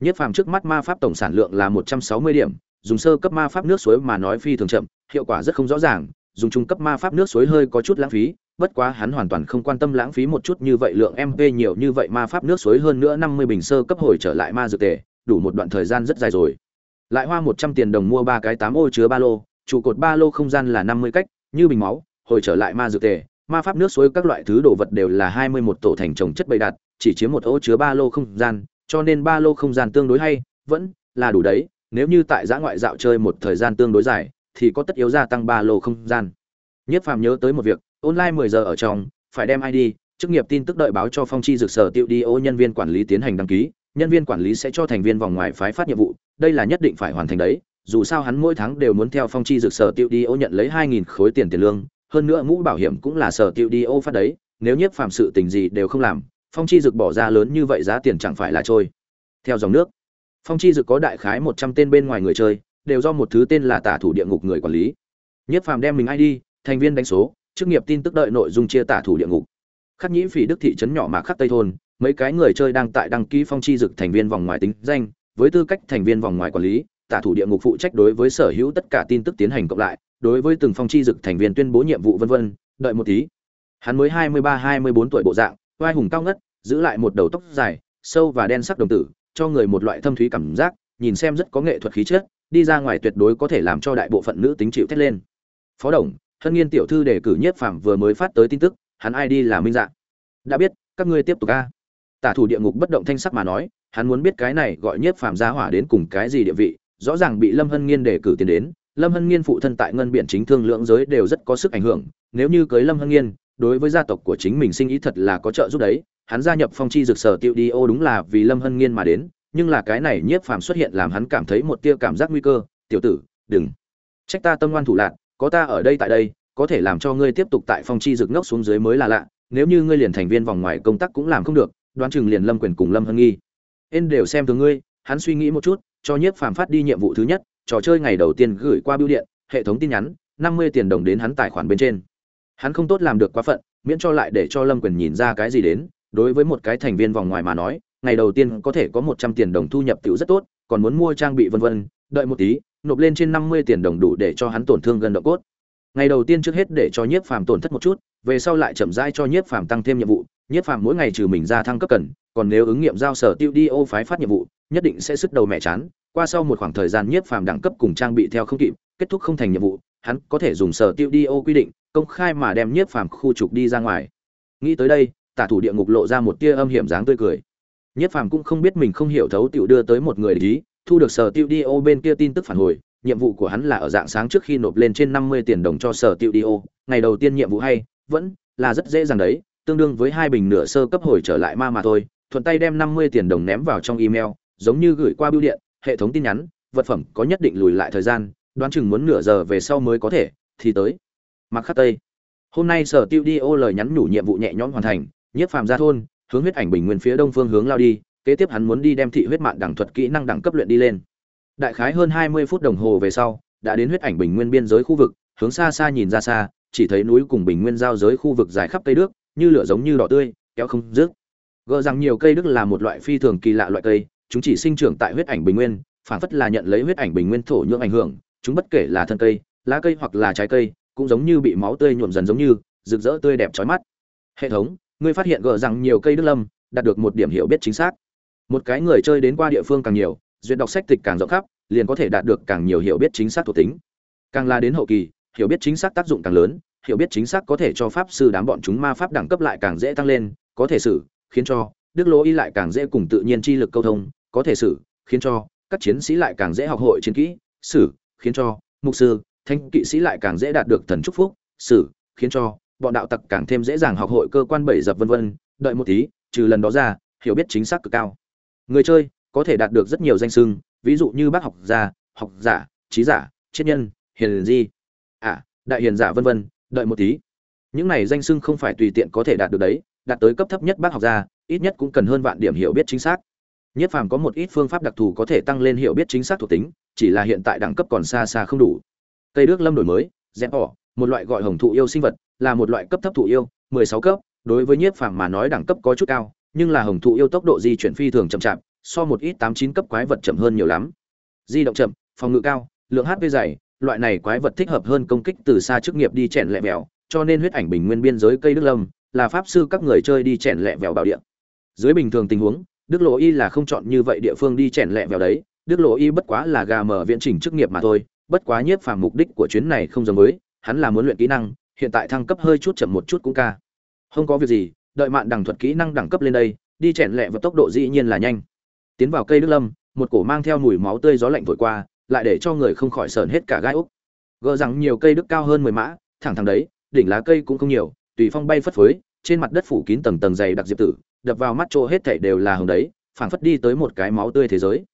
nhiếp phàm trước mắt ma pháp tổng sản lượng là một trăm sáu mươi điểm dùng sơ cấp ma pháp nước suối mà nói phi thường chậm, hiệu quả rất không rõ ràng, dùng trung cấp ma pháp nước suối hơi có chút lãng phí, bất quá hắn hoàn toàn không quan tâm lãng phí một chút như vậy lượng mp nhiều như vậy ma pháp nước suối hơn nữa năm mươi bình sơ cấp hồi trở lại ma dược tề, đủ một đoạn thời gian rất dài rồi. Lại hoa một trăm tiền đồng mua ba cái tám ô chứa ba lô, trụ cột ba lô không gian là năm mươi cách, như bình máu, hồi trở lại ma dược tề, ma pháp nước suối các loại thứ đồ vật đều là hai mươi một tổ thành trồng chất bày đặt, chỉ chiếm một ô chứa ba lô không gian, cho nên ba lô không gian tương đối hay, vẫn là đủ đấy nếu như tại giã ngoại dạo chơi một thời gian tương đối dài, thì có tất yếu gia tăng ba lô không gian. Nhất phàm nhớ tới một việc, online 10 giờ ở trong, phải đem id chức nghiệp tin tức đợi báo cho phong chi dược sở tiêu đi ô nhân viên quản lý tiến hành đăng ký, nhân viên quản lý sẽ cho thành viên vòng ngoài phái phát nhiệm vụ, đây là nhất định phải hoàn thành đấy, dù sao hắn mỗi tháng đều muốn theo phong chi dược sở tiêu đi ô nhận lấy 2.000 khối tiền tiền lương, hơn nữa mũ bảo hiểm cũng là sở tiêu đi ô phát đấy, nếu nhất phạm sự tình gì đều không làm, phong chi dược bỏ ra lớn như vậy giá tiền chẳng phải là trôi. Theo dòng nước phong chi dực có đại khái 100 tên bên ngoài người chơi, đều do một thứ tên là tả thủ địa ngục người quản lý. Nhất phàm đem mình id thành viên đánh số, chức nghiệp tin tức đợi nội dung chia tả thủ địa ngục. Khắc nhĩ phỉ đức thị trấn nhỏ mà khắc tây thôn, mấy cái người chơi đang tại đăng ký phong chi dực thành viên vòng ngoài tính danh, với tư cách thành viên vòng ngoài quản lý, tả thủ địa ngục phụ trách đối với sở hữu tất cả tin tức tiến hành cộng lại, đối với từng phong chi dực thành viên tuyên bố nhiệm vụ vân vân, đợi một tí. Hắn mới hai mươi ba, hai mươi bốn tuổi bộ dạng vai hùng cao ngất, giữ lại một đầu tóc dài, sâu và đen sắc đồng tử cho người một loại thâm thúy cảm giác, nhìn xem rất có nghệ thuật khí chất, đi ra ngoài tuyệt đối có thể làm cho đại bộ phận nữ tính chịu thét lên. Phó đồng, hân nghiên tiểu thư đề cử nhiếp phàm vừa mới phát tới tin tức, hắn ai đi là minh dạ. Đã biết, các ngươi tiếp tục a. Tả thủ địa ngục bất động thanh sắc mà nói, hắn muốn biết cái này gọi nhiếp phàm gia hỏa đến cùng cái gì địa vị, rõ ràng bị lâm hân nghiên đề cử tiền đến, lâm hân nghiên phụ thân tại ngân biển chính thương lượng giới đều rất có sức ảnh hưởng, nếu như cưới lâm hân nghiên, đối với gia tộc của chính mình sinh ý thật là có trợ giúp đấy hắn gia nhập phong chi dược sở tiêu đi ô đúng là vì lâm hân nghiên mà đến, nhưng là cái này nhiếp phàm xuất hiện làm hắn cảm thấy một tia cảm giác nguy cơ. Tiểu tử, đừng. Trách ta tâm ngoan thủ lạc, có ta ở đây tại đây, có thể làm cho ngươi tiếp tục tại phong chi dược ngốc xuống dưới mới là lạ, nếu như ngươi liền thành viên vòng ngoài công tác cũng làm không được, đoán chừng liền lâm quyền cùng lâm hân nghi. Ên đều xem thường ngươi, hắn suy nghĩ một chút, cho nhiếp phàm phát đi nhiệm vụ thứ nhất, trò chơi ngày đầu tiên gửi qua bưu điện, hệ thống tin nhắn, năm mươi tiền đồng đến hắn tài khoản bên trên. Hắn không tốt làm được quá phận, miễn cho lại để cho lâm quyền nhìn ra cái gì đến đối với một cái thành viên vòng ngoài mà nói, ngày đầu tiên có thể có một trăm tiền đồng thu nhập tiểu rất tốt, còn muốn mua trang bị vân vân, đợi một tí, nộp lên trên năm mươi tiền đồng đủ để cho hắn tổn thương gần độ cốt. Ngày đầu tiên trước hết để cho nhiếp phàm tổn thất một chút, về sau lại chậm rãi cho nhiếp phàm tăng thêm nhiệm vụ. Nhiếp phàm mỗi ngày trừ mình ra thăng cấp cần, còn nếu ứng nghiệm giao sở tiêu đi ô phái phát nhiệm vụ, nhất định sẽ sức đầu mẹ chán. Qua sau một khoảng thời gian nhiếp phàm đẳng cấp cùng trang bị theo không kịp, kết thúc không thành nhiệm vụ, hắn có thể dùng sở tiêu đi ô quy định, công khai mà đem nhiếp phàm khu trục đi ra ngoài. Nghĩ tới đây tả thủ địa ngục lộ ra một tia âm hiểm dáng tươi cười. Nhất phàm cũng không biết mình không hiểu thấu tiểu đưa tới một người lý thu được sở tiêu đi ô bên kia tin tức phản hồi, nhiệm vụ của hắn là ở dạng sáng trước khi nộp lên trên năm mươi tiền đồng cho sở tiêu đi ô. Ngày đầu tiên nhiệm vụ hay, vẫn là rất dễ dàng đấy, tương đương với hai bình nửa sơ cấp hồi trở lại ma mà thôi, thuận tay đem năm mươi tiền đồng ném vào trong email, giống như gửi qua bưu điện, hệ thống tin nhắn, vật phẩm có nhất định lùi lại thời gian, đoán chừng muốn nửa giờ về sau mới có thể, thì tới. Mặc khắc tây. Hôm nay sở tiêu đi ô lời nhắn nhủ nhiệm vụ nhẹ nhõm hoàn thành nhiếp phàm ra thôn, hướng huyết ảnh bình nguyên phía đông phương hướng lao đi, kế tiếp hắn muốn đi đem thị huyết mạng đẳng thuật kỹ năng đẳng cấp luyện đi lên. Đại khái hơn hai mươi phút đồng hồ về sau, đã đến huyết ảnh bình nguyên biên giới khu vực, hướng xa xa nhìn ra xa, chỉ thấy núi cùng bình nguyên giao giới khu vực dài khắp cây đức như lửa giống như đỏ tươi, kéo không dứt. Gỡ rằng nhiều cây đức là một loại phi thường kỳ lạ loại cây, chúng chỉ sinh trưởng tại huyết ảnh bình nguyên, phản phất là nhận lấy huyết ảnh bình nguyên thổ nhưỡng ảnh hưởng, chúng bất kể là thân cây, lá cây hoặc là trái cây, cũng giống như bị máu tươi nhuộm dần giống như, rực rỡ tươi đẹp chói mắt. Hệ thống ngươi phát hiện gỡ rằng nhiều cây đức lâm, đạt được một điểm hiểu biết chính xác. Một cái người chơi đến qua địa phương càng nhiều, duyệt đọc sách tịch càng rộng khắp, liền có thể đạt được càng nhiều hiểu biết chính xác thuộc tính. Càng là đến hậu kỳ, hiểu biết chính xác tác dụng càng lớn, hiểu biết chính xác có thể cho pháp sư đám bọn chúng ma pháp đẳng cấp lại càng dễ tăng lên, có thể xử, khiến cho đức lỗ y lại càng dễ cùng tự nhiên chi lực câu thông, có thể xử, khiến cho các chiến sĩ lại càng dễ học hội chiến kỹ, xử, khiến cho mục sư, thanh kỵ sĩ lại càng dễ đạt được thần chúc phúc, xử, khiến cho bọn đạo tặc càng thêm dễ dàng học hội cơ quan bảy dập vân vân đợi một tí trừ lần đó ra hiểu biết chính xác cực cao. Người chơi có thể đạt được rất nhiều danh sưng ví dụ như bác học gia học giả trí giả triết nhân hiền di. À đại hiền giả vân vân đợi một tí. Những này danh sưng không phải tùy tiện có thể đạt được đấy đạt tới cấp thấp nhất bác học gia ít nhất cũng cần hơn vạn điểm hiểu biết chính xác. Nhất phàm có một ít phương pháp đặc thù có thể tăng lên hiểu biết chính xác thuộc tính chỉ là hiện tại đẳng cấp còn xa xa không đủ. Cây đức lâm đổi mới dẹp ỏ, một loại gọi hồng thụ yêu sinh vật là một loại cấp thấp thụ yêu 16 cấp, đối với nhiếp phàm mà nói đẳng cấp có chút cao, nhưng là hồng thụ yêu tốc độ di chuyển phi thường chậm chạp, so một ít tám chín cấp quái vật chậm hơn nhiều lắm. Di động chậm, phòng ngự cao, lượng hp dày, loại này quái vật thích hợp hơn công kích từ xa chức nghiệp đi chèn lẹ mèo cho nên huyết ảnh bình nguyên biên giới cây đức lâm, là pháp sư các người chơi đi chèn lẹ vèo bảo địa. Dưới bình thường tình huống, đức lộ y là không chọn như vậy địa phương đi chèn lẹ vèo đấy, đức lộ y bất quá là gà mở viện chỉnh chức nghiệp mà thôi, bất quá nhiếp phàm mục đích của chuyến này không giống với, hắn là muốn luyện kỹ năng hiện tại thăng cấp hơi chút chậm một chút cũng ca. Không có việc gì, đợi mạn đẳng thuật kỹ năng đẳng cấp lên đây, đi chèn lẹ và tốc độ dĩ nhiên là nhanh. Tiến vào cây đức lâm, một cổ mang theo mùi máu tươi gió lạnh thổi qua, lại để cho người không khỏi sờn hết cả gai úc. Gỡ rằng nhiều cây đức cao hơn mười mã, thẳng thẳng đấy, đỉnh lá cây cũng không nhiều, tùy phong bay phất phới, trên mặt đất phủ kín tầng tầng dày đặc diệp tử, đập vào mắt chỗ hết thảy đều là hồng đấy, phảng phất đi tới một cái máu tươi thế giới.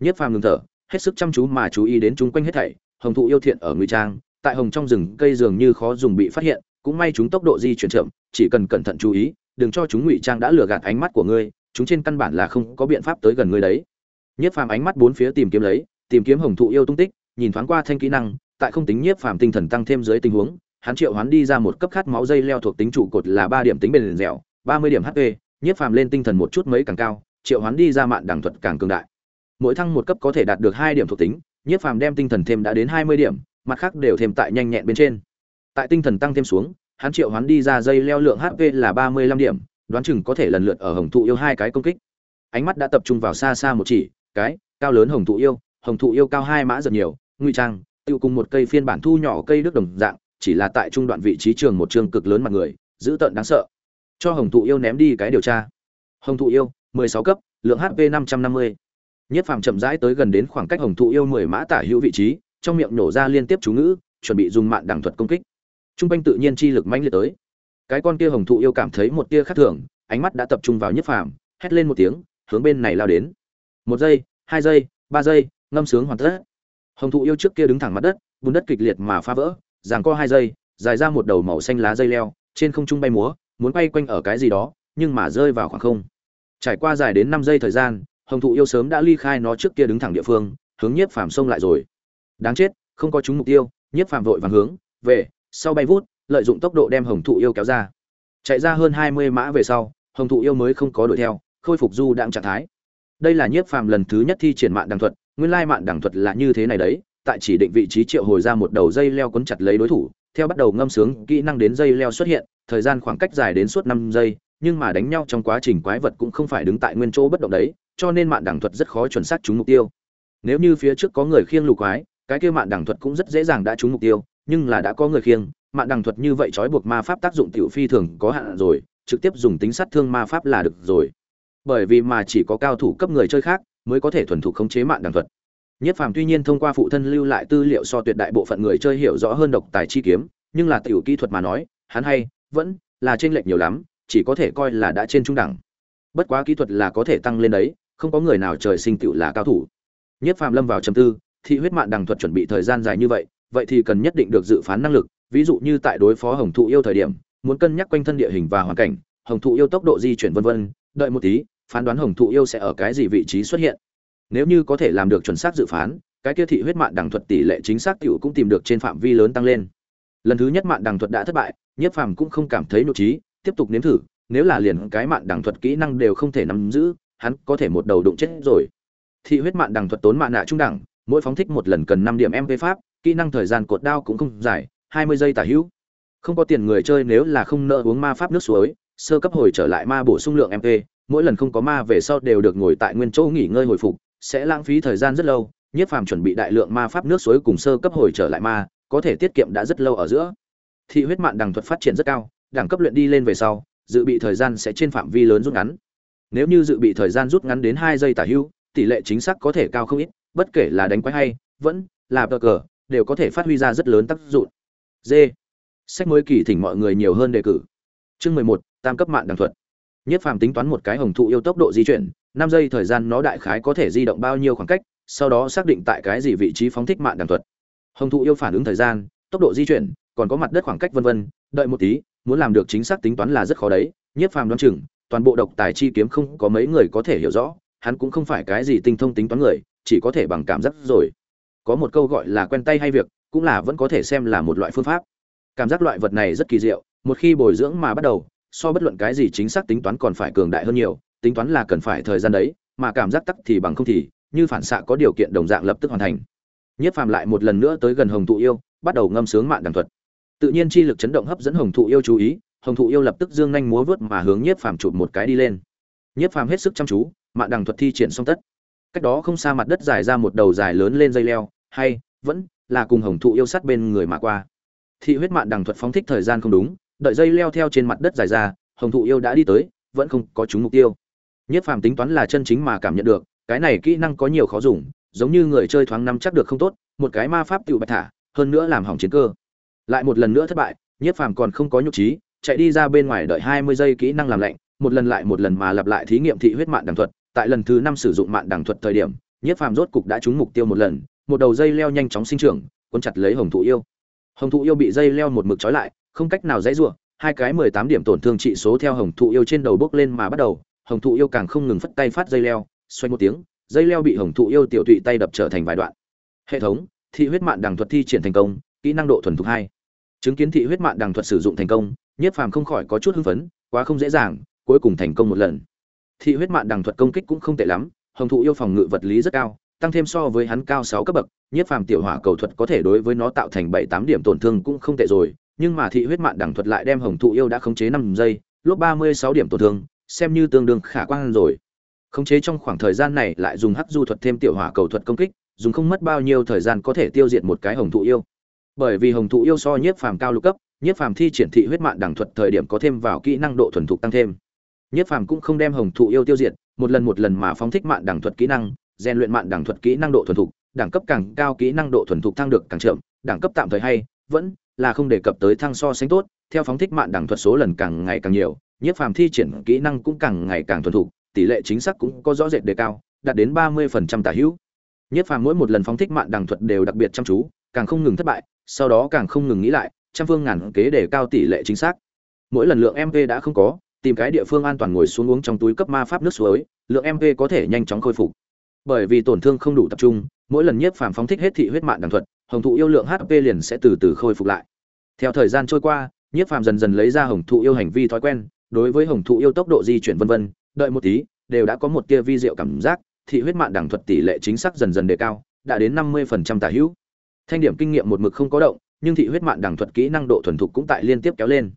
Nhất phàm ngừng thở, hết sức chăm chú mà chú ý đến chúng quanh hết thảy, hồng thụ yêu thiện ở nguy trang tại hồng trong rừng cây dường như khó dùng bị phát hiện, cũng may chúng tốc độ di chuyển chậm, chỉ cần cẩn thận chú ý, đừng cho chúng ngụy trang đã lừa gạt ánh mắt của ngươi, chúng trên căn bản là không có biện pháp tới gần ngươi đấy. Nhiếp phàm ánh mắt bốn phía tìm kiếm lấy, tìm kiếm hồng thụ yêu tung tích, nhìn thoáng qua thanh kỹ năng, tại không tính nhiếp phàm tinh thần tăng thêm dưới tình huống, hắn triệu hoán đi ra một cấp khát máu dây leo thuộc tính trụ cột là ba điểm tính bền dẻo, ba mươi điểm hp nhiếp phàm lên tinh thần một chút mấy càng cao, triệu hoán đi ra mạn đẳng thuật càng cường đại. Mỗi thăng một cấp có thể đạt được hai điểm thuộc tính, nhiếp phàm đem tinh thần thêm đã đến hai mươi điểm mặt khác đều thêm tại nhanh nhẹn bên trên. Tại tinh thần tăng thêm xuống, hắn triệu hoán đi ra dây leo lượng hp là ba mươi lăm điểm, đoán chừng có thể lần lượt ở hồng thụ yêu hai cái công kích. Ánh mắt đã tập trung vào xa xa một chỉ, cái, cao lớn hồng thụ yêu, hồng thụ yêu cao hai mã giật nhiều nguy trang, tiêu cùng một cây phiên bản thu nhỏ cây đức đồng dạng, chỉ là tại trung đoạn vị trí trường một trường cực lớn mặt người, giữ tợn đáng sợ. Cho hồng thụ yêu ném đi cái điều tra. Hồng thụ yêu 16 cấp, lượng hp 550. nhất phàm chậm rãi tới gần đến khoảng cách hồng thụ yêu 10 mã tả hữu vị trí trong miệng nổ ra liên tiếp chú ngữ, chuẩn bị dùng mạng đẳng thuật công kích. Trung quanh tự nhiên chi lực mãnh liệt tới. Cái con kia hồng thụ yêu cảm thấy một tia khác thường, ánh mắt đã tập trung vào nhất phàm, hét lên một tiếng, hướng bên này lao đến. Một giây, hai giây, ba giây, ngâm sướng hoàn tất. Hồng thụ yêu trước kia đứng thẳng mặt đất, bùn đất kịch liệt mà phá vỡ, giằng co hai giây, dài ra một đầu màu xanh lá dây leo, trên không trung bay múa, muốn bay quanh ở cái gì đó, nhưng mà rơi vào khoảng không. Trải qua dài đến năm giây thời gian, hồng thụ yêu sớm đã ly khai nó trước kia đứng thẳng địa phương, hướng nhiếp phàm xông lại rồi đáng chết, không có trúng mục tiêu, nhiếp phàm vội vàng hướng về, sau bay vút, lợi dụng tốc độ đem hồng thụ yêu kéo ra. Chạy ra hơn hai mươi mã về sau, hồng thụ yêu mới không có đuổi theo, khôi phục du đạm trạng thái. Đây là nhiếp phàm lần thứ nhất thi triển mạng đằng thuật, nguyên lai mạng đằng thuật là như thế này đấy, tại chỉ định vị trí triệu hồi ra một đầu dây leo quấn chặt lấy đối thủ, theo bắt đầu ngâm sướng, kỹ năng đến dây leo xuất hiện, thời gian khoảng cách dài đến suốt năm giây, nhưng mà đánh nhau trong quá trình quái vật cũng không phải đứng tại nguyên chỗ bất động đấy, cho nên mạng đằng thuật rất khó chuẩn xác trúng mục tiêu. Nếu như phía trước có người khiêng lù quái cái kia mạn đằng thuật cũng rất dễ dàng đã trúng mục tiêu, nhưng là đã có người khiêng, Mạn đằng thuật như vậy trói buộc ma pháp tác dụng tiểu phi thường có hạn rồi, trực tiếp dùng tính sát thương ma pháp là được rồi. Bởi vì mà chỉ có cao thủ cấp người chơi khác mới có thể thuần thục khống chế mạn đằng thuật. Nhất phàm tuy nhiên thông qua phụ thân lưu lại tư liệu so tuyệt đại bộ phận người chơi hiểu rõ hơn độc tài chi kiếm, nhưng là tiểu kỹ thuật mà nói, hắn hay, vẫn là trên lệch nhiều lắm, chỉ có thể coi là đã trên trung đẳng. Bất quá kỹ thuật là có thể tăng lên đấy, không có người nào trời sinh tựu là cao thủ. Nhất phàm lâm vào trầm tư thị huyết mạng đằng thuật chuẩn bị thời gian dài như vậy vậy thì cần nhất định được dự phán năng lực, ví dụ như tại đối phó hồng thụ yêu thời điểm, muốn cân nhắc quanh thân địa hình và hoàn cảnh, hồng thụ yêu tốc độ di chuyển vân vân, đợi một tí, phán đoán hồng thụ yêu sẽ ở cái gì vị trí xuất hiện. Nếu như có thể làm được chuẩn xác dự phán, cái kia thị huyết mạng đằng thuật tỷ lệ chính xác tiểu cũng tìm được trên phạm vi lớn tăng lên. Lần thứ nhất mạng đằng thuật đã thất bại, nhiếp phàm cũng không cảm thấy nội trí, tiếp tục nếm thử, nếu là liền cái mạng đằng thuật kỹ năng đều không thể nắm giữ, hắn có thể một đầu đụng chết rồi. Thị huyết mạng đằng thuật tốn mạng nạ trung đẳng mỗi phóng thích một lần cần năm điểm mp pháp, kỹ năng thời gian cột đao cũng không dài, hai mươi giây tả hữu. Không có tiền người chơi nếu là không nợ uống ma pháp nước suối, sơ cấp hồi trở lại ma bổ sung lượng mp mỗi lần không có ma về sau đều được ngồi tại nguyên chỗ nghỉ ngơi hồi phục, sẽ lãng phí thời gian rất lâu nhiếp phàm chuẩn bị đại lượng ma pháp nước suối cùng sơ cấp hồi trở lại ma, có thể tiết kiệm đã rất lâu ở giữa. Thị huyết mạng đằng thuật phát triển rất cao, đẳng cấp luyện đi lên về sau, dự bị thời gian sẽ trên phạm vi lớn rút ngắn. Nếu như dự bị thời gian rút ngắn đến hai giây tả hữu, tỷ lệ chính xác có thể cao không ít bất kể là đánh quái hay, vẫn là bờ cờ, đều có thể phát huy ra rất lớn tác dụng. D. Sách mới kỳ thỉnh mọi người nhiều hơn đề cử. Chương mười một, tam cấp mạng đằng thuật. Nhất phàm tính toán một cái hồng thụ yêu tốc độ di chuyển, năm giây thời gian nó đại khái có thể di động bao nhiêu khoảng cách, sau đó xác định tại cái gì vị trí phóng thích mạng đằng thuật. Hồng thụ yêu phản ứng thời gian, tốc độ di chuyển, còn có mặt đất khoảng cách vân vân, đợi một tí, muốn làm được chính xác tính toán là rất khó đấy. Nhất phàm đoán chừng, toàn bộ độc tài chi kiếm không có mấy người có thể hiểu rõ, hắn cũng không phải cái gì tinh thông tính toán người chỉ có thể bằng cảm giác rồi. Có một câu gọi là quen tay hay việc, cũng là vẫn có thể xem là một loại phương pháp. Cảm giác loại vật này rất kỳ diệu, một khi bồi dưỡng mà bắt đầu, so bất luận cái gì chính xác tính toán còn phải cường đại hơn nhiều, tính toán là cần phải thời gian đấy, mà cảm giác tắc thì bằng không thì, như phản xạ có điều kiện đồng dạng lập tức hoàn thành. Nhất phàm lại một lần nữa tới gần hồng thụ yêu, bắt đầu ngâm sướng mạng đằng thuật. Tự nhiên chi lực chấn động hấp dẫn hồng thụ yêu chú ý, hồng thụ yêu lập tức dương nhanh múa vớt mà hướng nhiếp phàm chụp một cái đi lên. Nhiếp phàm hết sức chăm chú mạng đằng thuật thi triển xong tất cách đó không xa mặt đất dài ra một đầu dài lớn lên dây leo, hay, vẫn, là cùng hồng thụ yêu sát bên người mà qua. Thị huyết mạng đằng thuật phóng thích thời gian không đúng, đợi dây leo theo trên mặt đất dài ra, hồng thụ yêu đã đi tới, vẫn không có trúng mục tiêu. Nhất phàm tính toán là chân chính mà cảm nhận được, cái này kỹ năng có nhiều khó dùng, giống như người chơi thoáng nắm chắc được không tốt, một cái ma pháp tự bạch thả, hơn nữa làm hỏng chiến cơ. Lại một lần nữa thất bại, nhất phàm còn không có nhục trí, chạy đi ra bên ngoài đợi hai mươi giây kỹ năng làm lạnh, một lần lại một lần mà lặp lại thí nghiệm thị huyết mạng đằng thuật tại lần thứ năm sử dụng mạng đằng thuật thời điểm nhất phàm rốt cục đã trúng mục tiêu một lần, một đầu dây leo nhanh chóng sinh trưởng quân chặt lấy hồng thụ yêu. Hồng thụ yêu bị dây leo một mực trói lại, không cách nào dãy rủa, hai cái mười tám điểm tổn thương trị số theo hồng thụ yêu trên đầu bước lên mà bắt đầu, hồng thụ yêu càng không ngừng phất tay phát dây leo, xoay một tiếng, dây leo bị hồng thụ yêu tiểu tụy tay đập trở thành vài đoạn. Hệ thống, thị huyết mạng đằng thuật thi triển thành công, kỹ năng độ thuần thục hai. Chứng kiến thị huyết mạng đằng thuật sử dụng thành công, nhiếp phàm không khỏi có chút hưng phấn, quá không dễ dàng, cuối cùng thành công một lần thị huyết mạn đằng thuật công kích cũng không tệ lắm, hồng thụ yêu phòng ngự vật lý rất cao, tăng thêm so với hắn cao sáu cấp bậc nhiếp phàm tiểu hỏa cầu thuật có thể đối với nó tạo thành bảy tám điểm tổn thương cũng không tệ rồi, nhưng mà thị huyết mạn đẳng thuật lại đem hồng thụ yêu đã khống chế năm giây lốp ba mươi sáu điểm tổn thương, xem như tương đương khả quan rồi. Khống chế trong khoảng thời gian này lại dùng hắc du thuật thêm tiểu hỏa cầu thuật công kích, dùng không mất bao nhiêu thời gian có thể tiêu diệt một cái hồng thụ yêu. Bởi vì hồng thụ yêu so nhiếp phàm cao lục cấp nhiếp phàm thi triển thị huyết mạn đẳng thuật thời điểm có thêm vào kỹ năng độ thuần thục tăng thêm nhiếp phàm cũng không đem hồng thụ yêu tiêu diệt, một lần một lần mà phóng thích mạng đẳng thuật kỹ năng, rèn luyện mạng đẳng thuật kỹ năng độ thuần thục, đẳng cấp càng cao kỹ năng độ thuần thục thăng được càng chậm, đẳng cấp tạm thời hay, vẫn là không đề cập tới thăng so sánh tốt, theo phóng thích mạng đẳng thuật số lần càng ngày càng nhiều nhiếp phàm thi triển kỹ năng cũng càng ngày càng thuần thục, tỷ lệ chính xác cũng có rõ rệt đề cao, đạt đến ba mươi phần trăm tả hữu. Nhiếp phàm mỗi một lần phóng thích mạng đẳng thuật đều đặc biệt chăm chú, càng không ngừng thất bại, sau đó càng không ngừng nghĩ lại, trăm phương ngàn kế để cao tỷ lệ chính xác. Mỗi lần lượng mp đã không có tìm cái địa phương an toàn ngồi xuống uống trong túi cấp ma pháp nước suối, lượng mp có thể nhanh chóng khôi phục. Bởi vì tổn thương không đủ tập trung, mỗi lần nhiếp phàm phóng thích hết thị huyết mạng đẳng thuật, hồng thụ yêu lượng hp liền sẽ từ từ khôi phục lại. Theo thời gian trôi qua, nhiếp phàm dần dần lấy ra hồng thụ yêu hành vi thói quen, đối với hồng thụ yêu tốc độ di chuyển vân vân, đợi một tí, đều đã có một tia vi diệu cảm giác, thị huyết mạng đẳng thuật tỷ lệ chính xác dần dần đề cao, đã đến năm mươi phần trăm tả hữu. Thanh điểm kinh nghiệm một mực không có động, nhưng thị huyết mạng đẳng thuật kỹ năng độ thuần thục cũng tại liên tiếp kéo lên.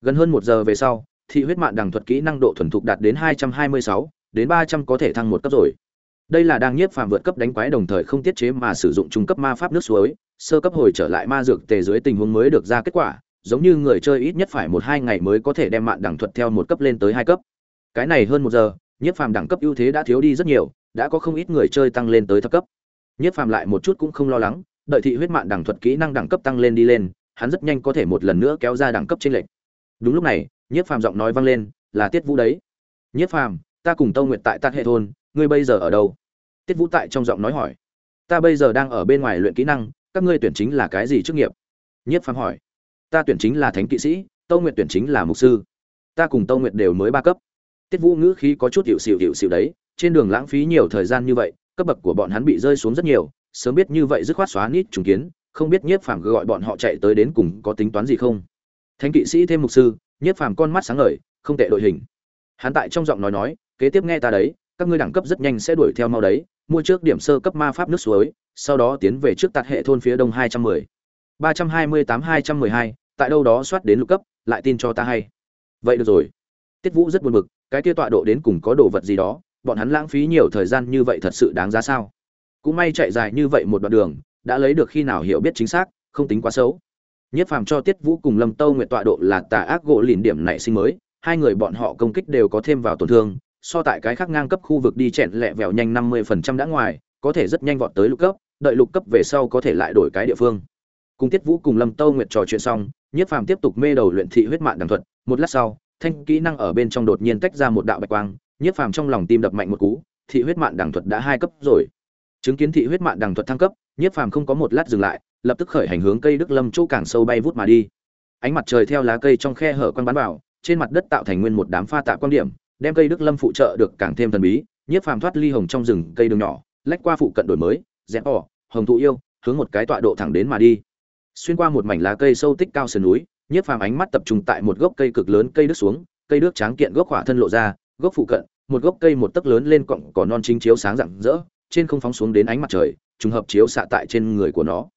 Gần hơn một giờ về sau thị huyết mạng đẳng thuật kỹ năng độ thuần thục đạt đến hai trăm hai mươi sáu, đến ba trăm có thể thăng một cấp rồi. Đây là đang nhiếp phàm vượt cấp đánh quái đồng thời không tiết chế mà sử dụng trung cấp ma pháp nước suối, sơ cấp hồi trở lại ma dược tề dưới tình huống mới được ra kết quả, giống như người chơi ít nhất phải một hai ngày mới có thể đem mạng đẳng thuật theo một cấp lên tới hai cấp. Cái này hơn một giờ, nhiếp phàm đẳng cấp ưu thế đã thiếu đi rất nhiều, đã có không ít người chơi tăng lên tới thấp cấp. Nhiếp phàm lại một chút cũng không lo lắng, đợi thị huyết mạng đẳng thuật kỹ năng đẳng cấp tăng lên đi lên, hắn rất nhanh có thể một lần nữa kéo ra đẳng cấp trên lệch. Đúng lúc này nhiếp phàm giọng nói vang lên, là tiết vũ đấy. Nhiếp phàm, ta cùng tâu Nguyệt tại tát hệ thôn, ngươi bây giờ ở đâu? Tiết vũ tại trong giọng nói hỏi. Ta bây giờ đang ở bên ngoài luyện kỹ năng, các ngươi tuyển chính là cái gì chức nghiệp? Nhiếp phàm hỏi. Ta tuyển chính là thánh kỵ sĩ, tâu Nguyệt tuyển chính là mục sư. Ta cùng tâu Nguyệt đều mới ba cấp. Tiết vũ ngữ khí có chút hiểu xỉu hiểu xỉu đấy, trên đường lãng phí nhiều thời gian như vậy, cấp bậc của bọn hắn bị rơi xuống rất nhiều, sớm biết như vậy dứt khoát xóa nít trùng kiến, không biết nhiếp phàm gọi bọn họ chạy tới đến cùng có tính toán gì không. Thánh kỵ sĩ thêm mục sư nhiếp phàm con mắt sáng ngời, không tệ đội hình. Hắn tại trong giọng nói nói, kế tiếp nghe ta đấy, các ngươi đẳng cấp rất nhanh sẽ đuổi theo mau đấy, mua trước điểm sơ cấp ma pháp nước suối, sau đó tiến về trước tạt hệ thôn phía đông hai trăm mười. ba trăm hai mươi tám hai trăm mười hai, tại đâu đó soát đến lục cấp, lại tin cho ta hay. Vậy được rồi. Tiết vũ rất buồn bực, cái kia tọa độ đến cùng có đồ vật gì đó, bọn hắn lãng phí nhiều thời gian như vậy thật sự đáng giá sao? Cũng may chạy dài như vậy một đoạn đường, đã lấy được khi nào hiểu biết chính xác, không tính quá xấu nhất phàm cho tiết vũ cùng lâm tâu nguyện tọa độ là tà ác gỗ lìn điểm nảy sinh mới, hai người bọn họ công kích đều có thêm vào tổn thương, so tại cái khác ngang cấp khu vực đi chẹn lẹ vẹo nhanh năm mươi phần trăm đã ngoài, có thể rất nhanh vọt tới lục cấp, đợi lục cấp về sau có thể lại đổi cái địa phương. Cùng tiết vũ cùng lâm tâu nguyệt trò chuyện xong, nhất phàm tiếp tục mê đầu luyện thị huyết mạng đằng thuật, một lát sau, thanh kỹ năng ở bên trong đột nhiên tách ra một đạo bạch quang, nhất phàm trong lòng tim đập mạnh một cú, thị huyết mạng đằng thuật đã hai cấp rồi. Chứng kiến thị huyết mạng đằng thuật thăng cấp, nhất phàm không có một lát dừng lại lập tức khởi hành hướng cây đức lâm chỗ càng sâu bay vút mà đi. Ánh mặt trời theo lá cây trong khe hở quan bắn vào, trên mặt đất tạo thành nguyên một đám pha tạ quan điểm, đem cây đức lâm phụ trợ được càng thêm thần bí, nhiếp phàm thoát ly hồng trong rừng cây đường nhỏ, lách qua phụ cận đổi mới, dẹp ỏ hồng thụ yêu, hướng một cái tọa độ thẳng đến mà đi. Xuyên qua một mảnh lá cây sâu tích cao sườn núi, nhiếp phàm ánh mắt tập trung tại một gốc cây cực lớn cây đức xuống, cây đức tráng kiện gốc hỏa thân lộ ra, gốc phụ cận, một gốc cây một tấc lớn lên cọng cỏ non chính chiếu sáng rạng rỡ, trên không phóng xuống đến ánh mặt trời, trùng hợp chiếu xạ tại trên người của nó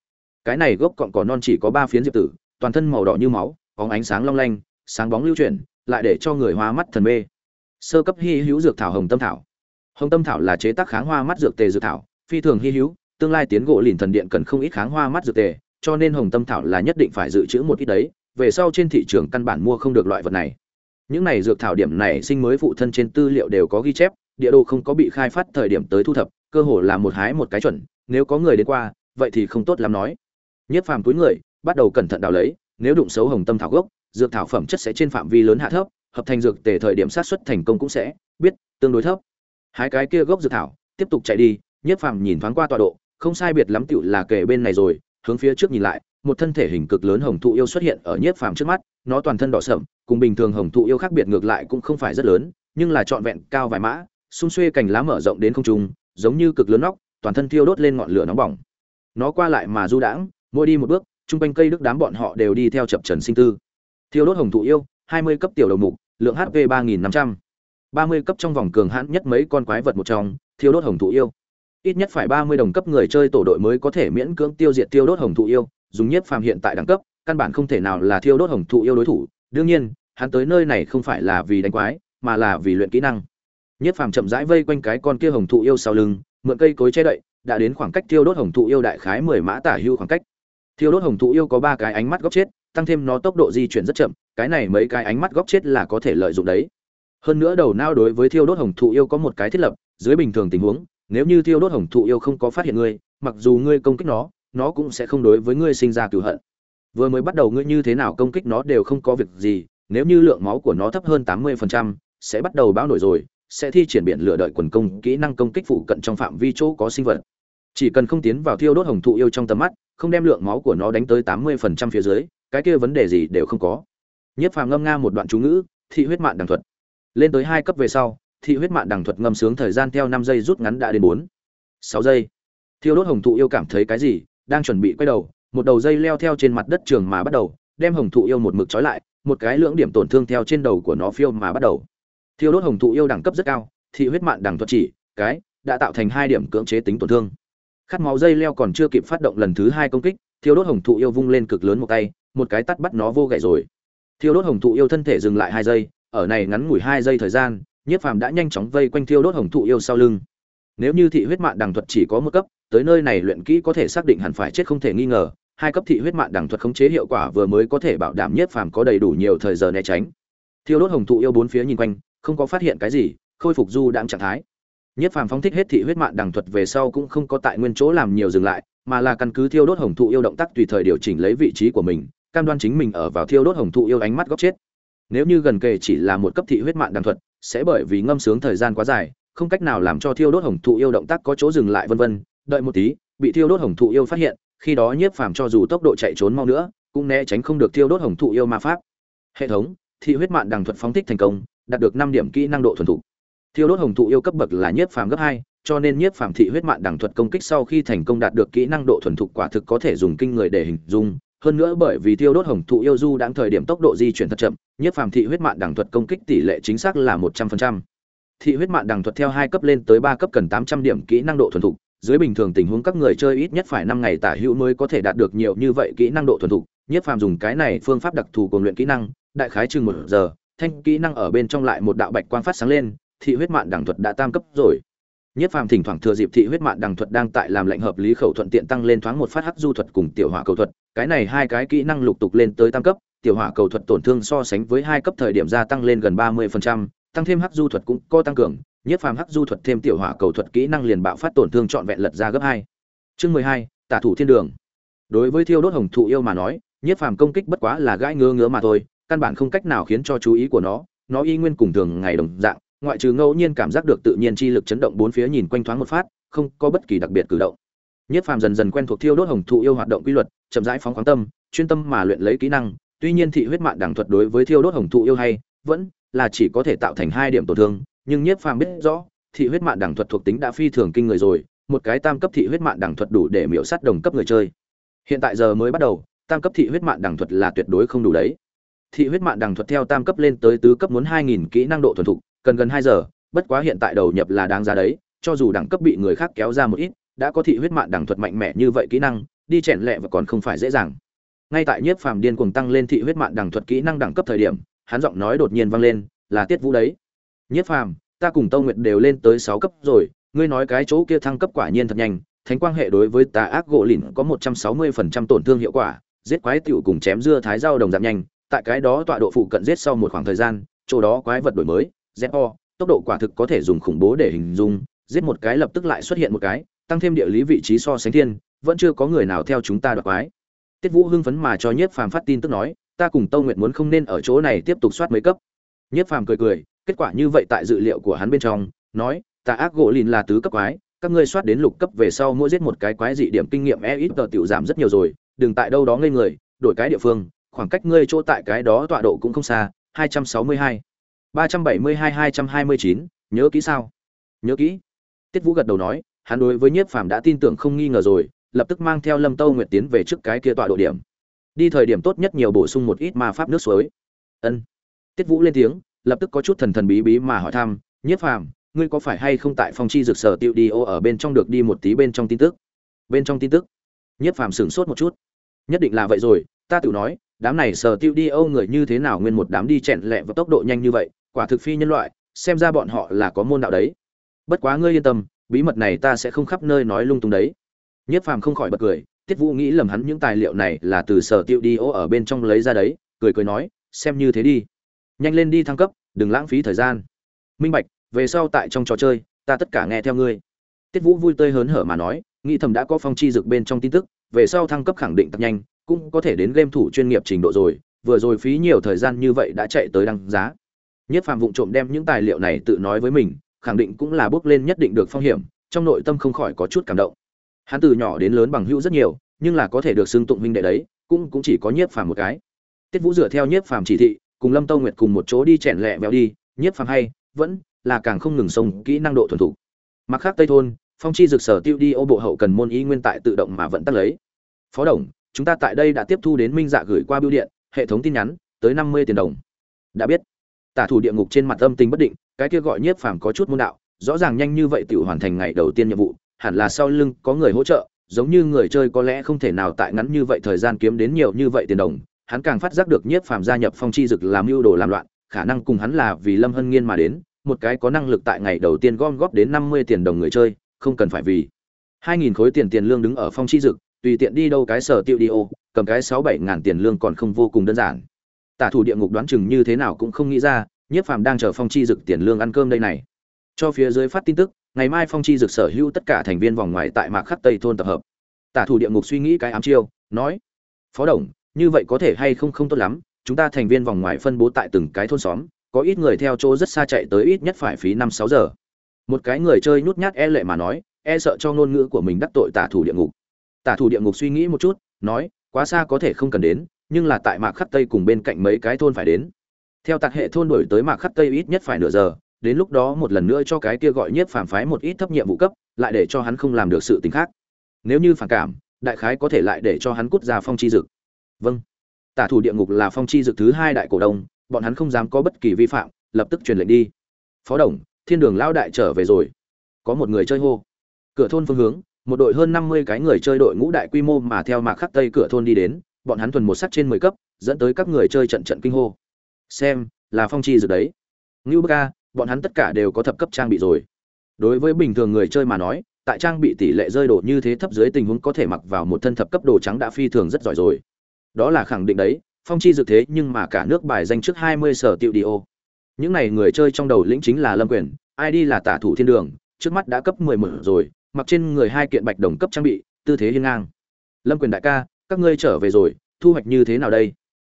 cái này gốc cọng cỏ non chỉ có ba phiến diệp tử, toàn thân màu đỏ như máu có ánh sáng long lanh, sáng bóng lưu chuyển, lại để cho người hoa mắt thần mê. Sơ cấp hy hữu dược thảo hồng tâm thảo. Hồng tâm thảo là chế tác kháng hoa mắt dược tề dược thảo, phi thường hy hữu, tương lai tiến gỗ lìn thần điện cần không ít kháng hoa mắt dược tề, cho nên hồng tâm thảo là nhất định phải dự trữ một ít đấy, về sau trên thị trường căn bản mua không được loại vật này. Những này dược thảo điểm này sinh mới phụ thân trên tư liệu đều có ghi chép, địa đồ không có bị khai phát thời điểm tới thu thập, cơ hồ là một hái một cái chuẩn, nếu có người đến qua, vậy thì không tốt lắm nói nhất phàm túi người, bắt đầu cẩn thận đào lấy, nếu đụng xấu hồng tâm thảo gốc, dược thảo phẩm chất sẽ trên phạm vi lớn hạ thấp, hợp thành dược tề thời điểm sát xuất thành công cũng sẽ, biết, tương đối thấp. Hai cái kia gốc dược thảo, tiếp tục chạy đi, nhất phàm nhìn thoáng qua tọa độ, không sai biệt lắm tựu là kề bên này rồi, hướng phía trước nhìn lại, một thân thể hình cực lớn hồng thụ yêu xuất hiện ở nhiếp phàm trước mắt, nó toàn thân đỏ sậm cùng bình thường hồng thụ yêu khác biệt ngược lại cũng không phải rất lớn, nhưng là trọn vẹn cao vài mã, xung xuê cành lá mở rộng đến không trung, giống như cực lớn nóc toàn thân thiêu đốt lên ngọn lửa nóng bỏng. Nó qua lại mà du đãng mỗi đi một bước chung quanh cây đức đám bọn họ đều đi theo chập trần sinh tư. Thiêu đốt hồng thụ yêu hai mươi cấp tiểu đầu mục lượng hp ba nghìn năm trăm. ba mươi cấp trong vòng cường hãn nhất mấy con quái vật một trong thiêu đốt hồng thụ yêu. Ít nhất phải ba mươi đồng cấp người chơi tổ đội mới có thể miễn cưỡng tiêu diệt tiêu đốt hồng thụ yêu dùng nhất phàm hiện tại đẳng cấp căn bản không thể nào là thiêu đốt hồng thụ yêu đối thủ. Đương nhiên hắn tới nơi này không phải là vì đánh quái mà là vì luyện kỹ năng. Nhiếp Phàm chậm rãi vây quanh cái con kia hồng thụ yêu sau lưng, mượn cây cối che đậy, đã đến khoảng cách thiêu đốt hồng thụ yêu đại khái 10 mã tả hưu khoảng cách. Thiêu đốt hồng thụ yêu có ba cái ánh mắt góc chết, tăng thêm nó tốc độ di chuyển rất chậm, cái này mấy cái ánh mắt góc chết là có thể lợi dụng đấy. Hơn nữa đầu não đối với thiêu đốt hồng thụ yêu có một cái thiết lập, dưới bình thường tình huống, nếu như thiêu đốt hồng thụ yêu không có phát hiện ngươi, mặc dù ngươi công kích nó, nó cũng sẽ không đối với ngươi sinh ra cừu hận. Vừa mới bắt đầu ngươi như thế nào công kích nó đều không có việc gì, nếu như lượng máu của nó thấp hơn 80%, sẽ bắt đầu bão nổi rồi, sẽ thi triển biển lửa đợi quần công, kỹ năng công kích phụ cận trong phạm vi chỗ có sinh vật. Chỉ cần không tiến vào thiêu đốt hồng thụ yêu trong tầm mắt, không đem lượng máu của nó đánh tới 80% phía dưới, cái kia vấn đề gì đều không có. Nhiếp Phàm ngâm nga một đoạn chú ngữ, thị huyết mạn đằng thuật. Lên tới hai cấp về sau, thị huyết mạn đằng thuật ngâm sướng thời gian theo năm giây rút ngắn đã đến 4, 6 giây. Thiêu đốt hồng thụ yêu cảm thấy cái gì, đang chuẩn bị quay đầu, một đầu dây leo theo trên mặt đất trường mà bắt đầu, đem hồng thụ yêu một mực trói lại, một cái lưỡng điểm tổn thương theo trên đầu của nó phiêu mà bắt đầu. Thiêu đốt hồng thụ yêu đẳng cấp rất cao, thị huyết mạn đằng thuật chỉ, cái đã tạo thành hai điểm cưỡng chế tính tổn thương. Khát máu dây leo còn chưa kịp phát động lần thứ hai công kích, thiêu đốt hồng thụ yêu vung lên cực lớn một tay, một cái tắt bắt nó vô gậy rồi. Thiêu đốt hồng thụ yêu thân thể dừng lại hai giây, ở này ngắn ngủi hai giây thời gian, Nhiếp Phàm đã nhanh chóng vây quanh thiêu đốt hồng thụ yêu sau lưng. Nếu như thị huyết mạng đằng thuật chỉ có một cấp, tới nơi này luyện kỹ có thể xác định hẳn phải chết không thể nghi ngờ, hai cấp thị huyết mạng đằng thuật khống chế hiệu quả vừa mới có thể bảo đảm Nhiếp Phàm có đầy đủ nhiều thời giờ né tránh. Thiêu đốt hồng thụ yêu bốn phía nhìn quanh, không có phát hiện cái gì, khôi phục du đang trạng thái. Nhiếp Phàm phóng thích hết thị huyết mạn đằng thuật về sau cũng không có tại nguyên chỗ làm nhiều dừng lại, mà là căn cứ thiêu đốt hồng thụ yêu động tác tùy thời điều chỉnh lấy vị trí của mình, cam đoan chính mình ở vào thiêu đốt hồng thụ yêu ánh mắt góc chết. Nếu như gần kề chỉ là một cấp thị huyết mạn đằng thuật, sẽ bởi vì ngâm sướng thời gian quá dài, không cách nào làm cho thiêu đốt hồng thụ yêu động tác có chỗ dừng lại vân vân, đợi một tí, bị thiêu đốt hồng thụ yêu phát hiện, khi đó Nhiếp Phàm cho dù tốc độ chạy trốn mau nữa, cũng né tránh không được thiêu đốt hồng thụ yêu ma pháp. Hệ thống, thị huyết mạn đằng thuật phóng thích thành công, đạt được 5 điểm kỹ năng độ thuần thục thiêu đốt hồng thụ yêu cấp bậc là nhiếp phàm gấp hai, cho nên nhiếp phàm thị huyết mạng đẳng thuật công kích sau khi thành công đạt được kỹ năng độ thuần thục quả thực có thể dùng kinh người để hình dung. Hơn nữa bởi vì thiêu đốt hồng thụ yêu du đang thời điểm tốc độ di chuyển thật chậm, nhiếp phàm thị huyết mạng đẳng thuật công kích tỷ lệ chính xác là một trăm phần trăm. Thị huyết mạng đẳng thuật theo hai cấp lên tới ba cấp cần tám trăm điểm kỹ năng độ thuần thục, dưới bình thường tình huống các người chơi ít nhất phải năm ngày tả hữu mới có thể đạt được nhiều như vậy kỹ năng độ thuần thục. Nhiếp phàm dùng cái này phương pháp đặc thù cùng luyện kỹ năng, đại khái chừng một giờ, thanh kỹ năng ở bên trong lại một đạo bạch quang phát sáng lên thị huyết mạn đằng thuật đã tam cấp rồi. Nhất phàm thỉnh thoảng thừa dịp thị huyết mạn đằng thuật đang tại làm lệnh hợp lý khẩu thuận tiện tăng lên thoáng một phát hắc du thuật cùng tiểu hỏa cầu thuật cái này hai cái kỹ năng lục tục lên tới tam cấp tiểu hỏa cầu thuật tổn thương so sánh với hai cấp thời điểm gia tăng lên gần ba mươi phần trăm, tăng thêm hắc du thuật cũng có tăng cường nhất phàm hắc du thuật thêm tiểu hỏa cầu thuật kỹ năng liền bạo phát tổn thương trọn vẹn lật ra gấp hai. Chương mười hai tả thủ thiên đường. Đối với thiêu đốt hồng thụ yêu mà nói nhất phàm công kích bất quá là gãi ngứa ngứa mà thôi căn bản không cách nào khiến cho chú ý của nó nó y nguyên cùng thường ngày đồng dạng ngoại trừ ngẫu nhiên cảm giác được tự nhiên chi lực chấn động bốn phía nhìn quanh thoáng một phát, không có bất kỳ đặc biệt cử động. Nhất phàm dần dần quen thuộc thiêu đốt hồng thụ yêu hoạt động quy luật, chậm rãi phóng khoáng tâm, chuyên tâm mà luyện lấy kỹ năng, tuy nhiên thị huyết mạng đẳng thuật đối với thiêu đốt hồng thụ yêu hay, vẫn là chỉ có thể tạo thành hai điểm tổn thương, nhưng nhất phàm biết rõ, thị huyết mạng đẳng thuật thuộc tính đã phi thường kinh người rồi, một cái tam cấp thị huyết mạng đẳng thuật đủ để miễu sát đồng cấp người chơi. Hiện tại giờ mới bắt đầu, tam cấp thị huyết mạng đẳng thuật là tuyệt đối không đủ đấy. Thị huyết mạng đằng thuật theo tam cấp lên tới tứ cấp muốn hai nghìn kỹ năng độ thuần thục cần gần hai giờ, bất quá hiện tại đầu nhập là đáng giá đấy, cho dù đẳng cấp bị người khác kéo ra một ít, đã có thị huyết mạng đẳng thuật mạnh mẽ như vậy kỹ năng, đi chèn lẹ và còn không phải dễ dàng. Ngay tại nhiếp phàm điên cuồng tăng lên thị huyết mạng đẳng thuật kỹ năng đẳng cấp thời điểm, hắn giọng nói đột nhiên vang lên, là tiết vũ đấy. Nhiếp phàm, ta cùng tâu nguyệt đều lên tới sáu cấp rồi, ngươi nói cái chỗ kia thăng cấp quả nhiên thật nhanh, thánh quang hệ đối với tà ác gỗ lìn có một trăm sáu mươi phần trăm tổn thương hiệu quả, giết quái tiểu cùng chém dưa thái rau đồng giảm nhanh, tại cái đó tọa độ phụ cận giết sau một khoảng thời gian, chỗ đó quái vật đổi mới zepo tốc độ quả thực có thể dùng khủng bố để hình dung, giết một cái lập tức lại xuất hiện một cái, tăng thêm địa lý vị trí so sánh thiên, vẫn chưa có người nào theo chúng ta đoạt quái. Tiết Vũ hưng phấn mà cho Nhiếp Phàm phát tin tức nói, ta cùng Tâu Nguyệt muốn không nên ở chỗ này tiếp tục soát mấy cấp. Nhiếp Phàm cười cười, kết quả như vậy tại dự liệu của hắn bên trong, nói, ta ác gỗ lìn là tứ cấp quái, các ngươi soát đến lục cấp về sau mỗi giết một cái quái dị điểm kinh nghiệm e ít tờ tiểu giảm rất nhiều rồi, đừng tại đâu đó ngây người, đổi cái địa phương, khoảng cách ngươi chỗ tại cái đó tọa độ cũng không xa, 262 ba trăm bảy mươi hai hai trăm hai mươi chín, nhớ kỹ sao? Nhớ kỹ. Tiết vũ gật đầu nói, hắn đối với nhiếp phàm đã tin tưởng không nghi ngờ rồi, lập tức mang theo lâm tâu nguyệt tiến về trước cái kia tọa độ điểm. Đi thời điểm tốt nhất nhiều bổ sung một ít ma pháp nước suối. Ân. Tiết vũ lên tiếng, lập tức có chút thần thần bí bí mà hỏi thăm, nhiếp phàm, ngươi có phải hay không tại phong chi dược sở tiêu đi ô ở bên trong được đi một tí bên trong tin tức? Bên trong tin tức? Nhiếp phàm sửng sốt một chút. Nhất định là vậy rồi, ta tự nói, đám này sở tiêu đi ô người như thế nào nguyên một đám đi chẹn lẹ và tốc độ nhanh như vậy quả thực phi nhân loại, xem ra bọn họ là có môn đạo đấy. Bất quá ngươi yên tâm, bí mật này ta sẽ không khắp nơi nói lung tung đấy. Nhất phàm không khỏi bật cười, tiết vũ nghĩ lầm hắn những tài liệu này là từ sở tiêu đi ô ở bên trong lấy ra đấy, cười cười nói, xem như thế đi. Nhanh lên đi thăng cấp, đừng lãng phí thời gian. Minh bạch, về sau tại trong trò chơi, ta tất cả nghe theo ngươi. Tiết vũ vui tươi hớn hở mà nói, nghĩ thầm đã có phong chi dực bên trong tin tức, về sau thăng cấp khẳng định thật nhanh, cũng có thể đến game thủ chuyên nghiệp trình độ rồi, vừa rồi phí nhiều thời gian như vậy đã chạy tới đăng giá nhất phàm vụng trộm đem những tài liệu này tự nói với mình, khẳng định cũng là bước lên nhất định được phong hiểm, trong nội tâm không khỏi có chút cảm động. Hắn từ nhỏ đến lớn bằng hữu rất nhiều, nhưng là có thể được xưng tụng minh đệ đấy, cũng cũng chỉ có nhiếp phàm một cái. Tiết vũ dựa theo nhiếp phàm chỉ thị, cùng lâm tâu nguyệt cùng một chỗ đi chèn lẹ véo đi nhiếp phàm hay, vẫn là càng không ngừng sông kỹ năng độ thuần thủ mặt khác tây thôn, phong chi dược sở tiêu đi ô bộ hậu cần môn ý nguyên tại tự động mà vẫn tắt lấy. Phó đồng, chúng ta tại đây đã tiếp thu đến minh dạ gửi qua bưu điện, hệ thống tin nhắn, tới năm mươi tiền đồng. Đã biết tả thủ địa ngục trên mặt âm tình bất định, cái kia gọi nhiếp phàm có chút môn đạo, rõ ràng nhanh như vậy tự hoàn thành ngày đầu tiên nhiệm vụ, hẳn là sau lưng có người hỗ trợ, giống như người chơi có lẽ không thể nào tại ngắn như vậy thời gian kiếm đến nhiều như vậy tiền đồng, hắn càng phát giác được nhiếp phàm gia nhập phong chi dực làm mưu đồ làm loạn, khả năng cùng hắn là vì lâm hân nghiên mà đến, một cái có năng lực tại ngày đầu tiên gom góp đến năm mươi tiền đồng người chơi, không cần phải vì hai nghìn khối tiền tiền lương đứng ở phong chi dực, tùy tiện đi đâu cái sở tiêu đi ô, cầm cái sáu bảy ngàn tiền lương còn không vô cùng đơn giản tả thủ địa ngục đoán chừng như thế nào cũng không nghĩ ra, nhiếp phàm đang chờ phong chi dực tiền lương ăn cơm đây này. Cho phía dưới phát tin tức, ngày mai phong chi dực sở hữu tất cả thành viên vòng ngoài tại mạc khắc tây thôn tập hợp. Tả thủ địa ngục suy nghĩ cái ám chiêu, nói, phó đồng, như vậy có thể hay không không tốt lắm, chúng ta thành viên vòng ngoài phân bố tại từng cái thôn xóm, có ít người theo chỗ rất xa chạy tới ít nhất phải phí năm sáu giờ. Một cái người chơi nhút nhát e lệ mà nói e sợ cho ngôn ngữ của mình đắc tội tả thủ địa ngục. Tả thủ địa ngục suy nghĩ một chút, nói, quá xa có thể không cần đến nhưng là tại mạc khắc tây cùng bên cạnh mấy cái thôn phải đến. Theo tạc hệ thôn đổi tới mạc khắc tây ít nhất phải nửa giờ, đến lúc đó một lần nữa cho cái kia gọi nhiếp phản phái một ít thấp nhiệm vụ cấp, lại để cho hắn không làm được sự tình khác. Nếu như phản cảm, đại khái có thể lại để cho hắn cút ra phong chi dực. Vâng. Tả thủ địa ngục là phong chi dực thứ hai đại cổ đông, bọn hắn không dám có bất kỳ vi phạm, lập tức truyền lệnh đi. Phó đồng, thiên đường lão đại trở về rồi. Có một người chơi hô. Cửa thôn phương hướng, một đội hơn năm mươi cái người chơi đội ngũ đại quy mô mà theo mạc khắc tây cửa thôn đi đến bọn hắn thuần một sắc trên mười cấp, dẫn tới các người chơi trận trận kinh hô. Xem, là phong chi dược đấy. Ngưu bức ca bọn hắn tất cả đều có thập cấp trang bị rồi. Đối với bình thường người chơi mà nói, tại trang bị tỷ lệ rơi đổ như thế thấp dưới tình huống có thể mặc vào một thân thập cấp đồ trắng đã phi thường rất giỏi rồi. Đó là khẳng định đấy, phong chi dược thế nhưng mà cả nước bài danh trước 20 sở tiêu điều. những này người chơi trong đầu lĩnh chính là lâm quyền id là tả thủ thiên đường, trước mắt đã cấp 11 rồi, mặc trên người hai kiện bạch đồng cấp trang bị, tư thế hiên ngang. Lâm quyền đại ca các ngươi trở về rồi, thu hoạch như thế nào đây?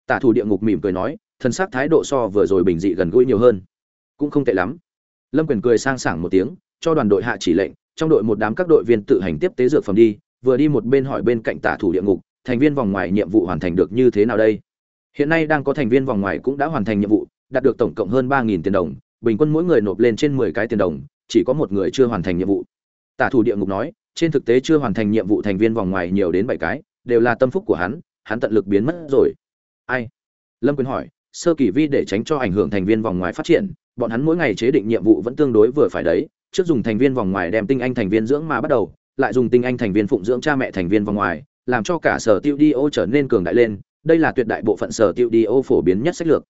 Tả thủ địa ngục mỉm cười nói thân xác thái độ so vừa rồi bình dị gần gũi nhiều hơn. Cũng không tệ lắm. Lâm quyền cười sang sảng một tiếng, cho đoàn đội hạ chỉ lệnh, trong đội một đám các đội viên tự hành tiếp tế dược phẩm đi, vừa đi một bên hỏi bên cạnh tả thủ địa ngục, thành viên vòng ngoài nhiệm vụ hoàn thành được như thế nào đây? Hiện nay đang có thành viên vòng ngoài cũng đã hoàn thành nhiệm vụ, đạt được tổng cộng hơn ba nghìn tiền đồng, bình quân mỗi người nộp lên trên mười cái tiền đồng, chỉ có một người chưa hoàn thành nhiệm vụ. Tả thủ địa ngục nói, trên thực tế chưa hoàn thành nhiệm vụ thành viên vòng ngoài nhiều đến bảy cái đều là tâm phúc của hắn hắn tận lực biến mất rồi. Ai? Lâm quyền hỏi, sơ kỳ vi để tránh cho ảnh hưởng thành viên vòng ngoài phát triển, bọn hắn mỗi ngày chế định nhiệm vụ vẫn tương đối vừa phải đấy, trước dùng thành viên vòng ngoài đem tinh anh thành viên dưỡng mà bắt đầu, lại dùng tinh anh thành viên phụng dưỡng cha mẹ thành viên vòng ngoài, làm cho cả sở tiêu đi ô trở nên cường đại lên, đây là tuyệt đại bộ phận sở tiêu đi ô phổ biến nhất sách lược.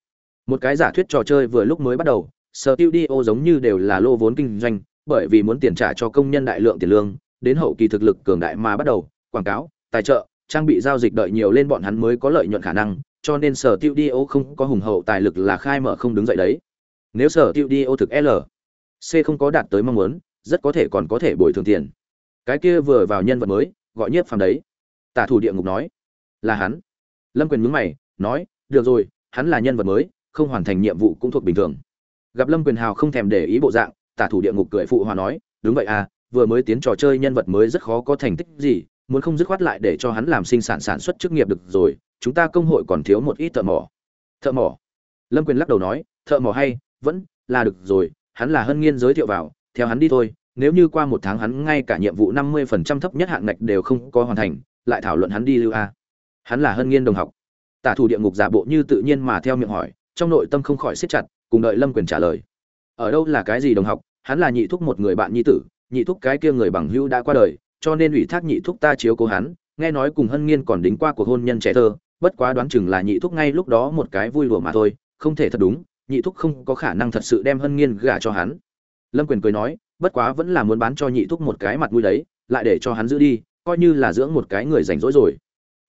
Một cái giả thuyết trò chơi vừa lúc mới bắt đầu, sở tiêu đi ô giống như đều là lô vốn kinh doanh, bởi vì muốn tiền trả cho công nhân đại lượng tiền lương, đến hậu kỳ thực lực cường đại mà bắt đầu, quảng cáo, tài trợ trang bị giao dịch đợi nhiều lên bọn hắn mới có lợi nhuận khả năng, cho nên sở tiêu Dio không có hùng hậu tài lực là khai mở không đứng dậy đấy. Nếu sở tiêu Dio thực l, c không có đạt tới mong muốn, rất có thể còn có thể bồi thường tiền. Cái kia vừa vào nhân vật mới, gọi nhiếp phàm đấy. Tả thủ địa ngục nói. Là hắn. Lâm quyền nhướng mày, nói, được rồi, hắn là nhân vật mới, không hoàn thành nhiệm vụ cũng thuộc bình thường. Gặp lâm quyền hào không thèm để ý bộ dạng, tả thủ địa ngục cười phụ hòa nói, đúng vậy à vừa mới tiến trò chơi nhân vật mới rất khó có thành tích gì muốn không dứt khoát lại để cho hắn làm sinh sản sản xuất chức nghiệp được rồi, chúng ta công hội còn thiếu một ít thợ mỏ. Thợ mỏ? Lâm quyền lắc đầu nói, thợ mỏ hay, vẫn là được rồi, hắn là hân nghiên giới thiệu vào, theo hắn đi thôi, nếu như qua một tháng hắn ngay cả nhiệm vụ năm mươi phần trăm thấp nhất hạng ngạch đều không có hoàn thành, lại thảo luận hắn đi lưu a. Hắn là hân nghiên đồng học. Tả thủ địa ngục giả bộ như tự nhiên mà theo miệng hỏi, trong nội tâm không khỏi siết chặt, cùng đợi lâm quyền trả lời. Ở đâu là cái gì đồng học? Hắn là nhị thúc một người bạn nhi tử, nhị thúc cái kia người bằng hữu đã qua đời cho nên ủy thác nhị thúc ta chiếu cố hắn, nghe nói cùng hân nghiên còn đính qua cuộc hôn nhân trẻ thơ, bất quá đoán chừng là nhị thúc ngay lúc đó một cái vui lùa mà thôi, không thể thật đúng, nhị thúc không có khả năng thật sự đem hân nghiên gả cho hắn. Lâm quyền cười nói, bất quá vẫn là muốn bán cho nhị thúc một cái mặt mũi đấy, lại để cho hắn giữ đi, coi như là dưỡng một cái người rảnh rỗi rồi.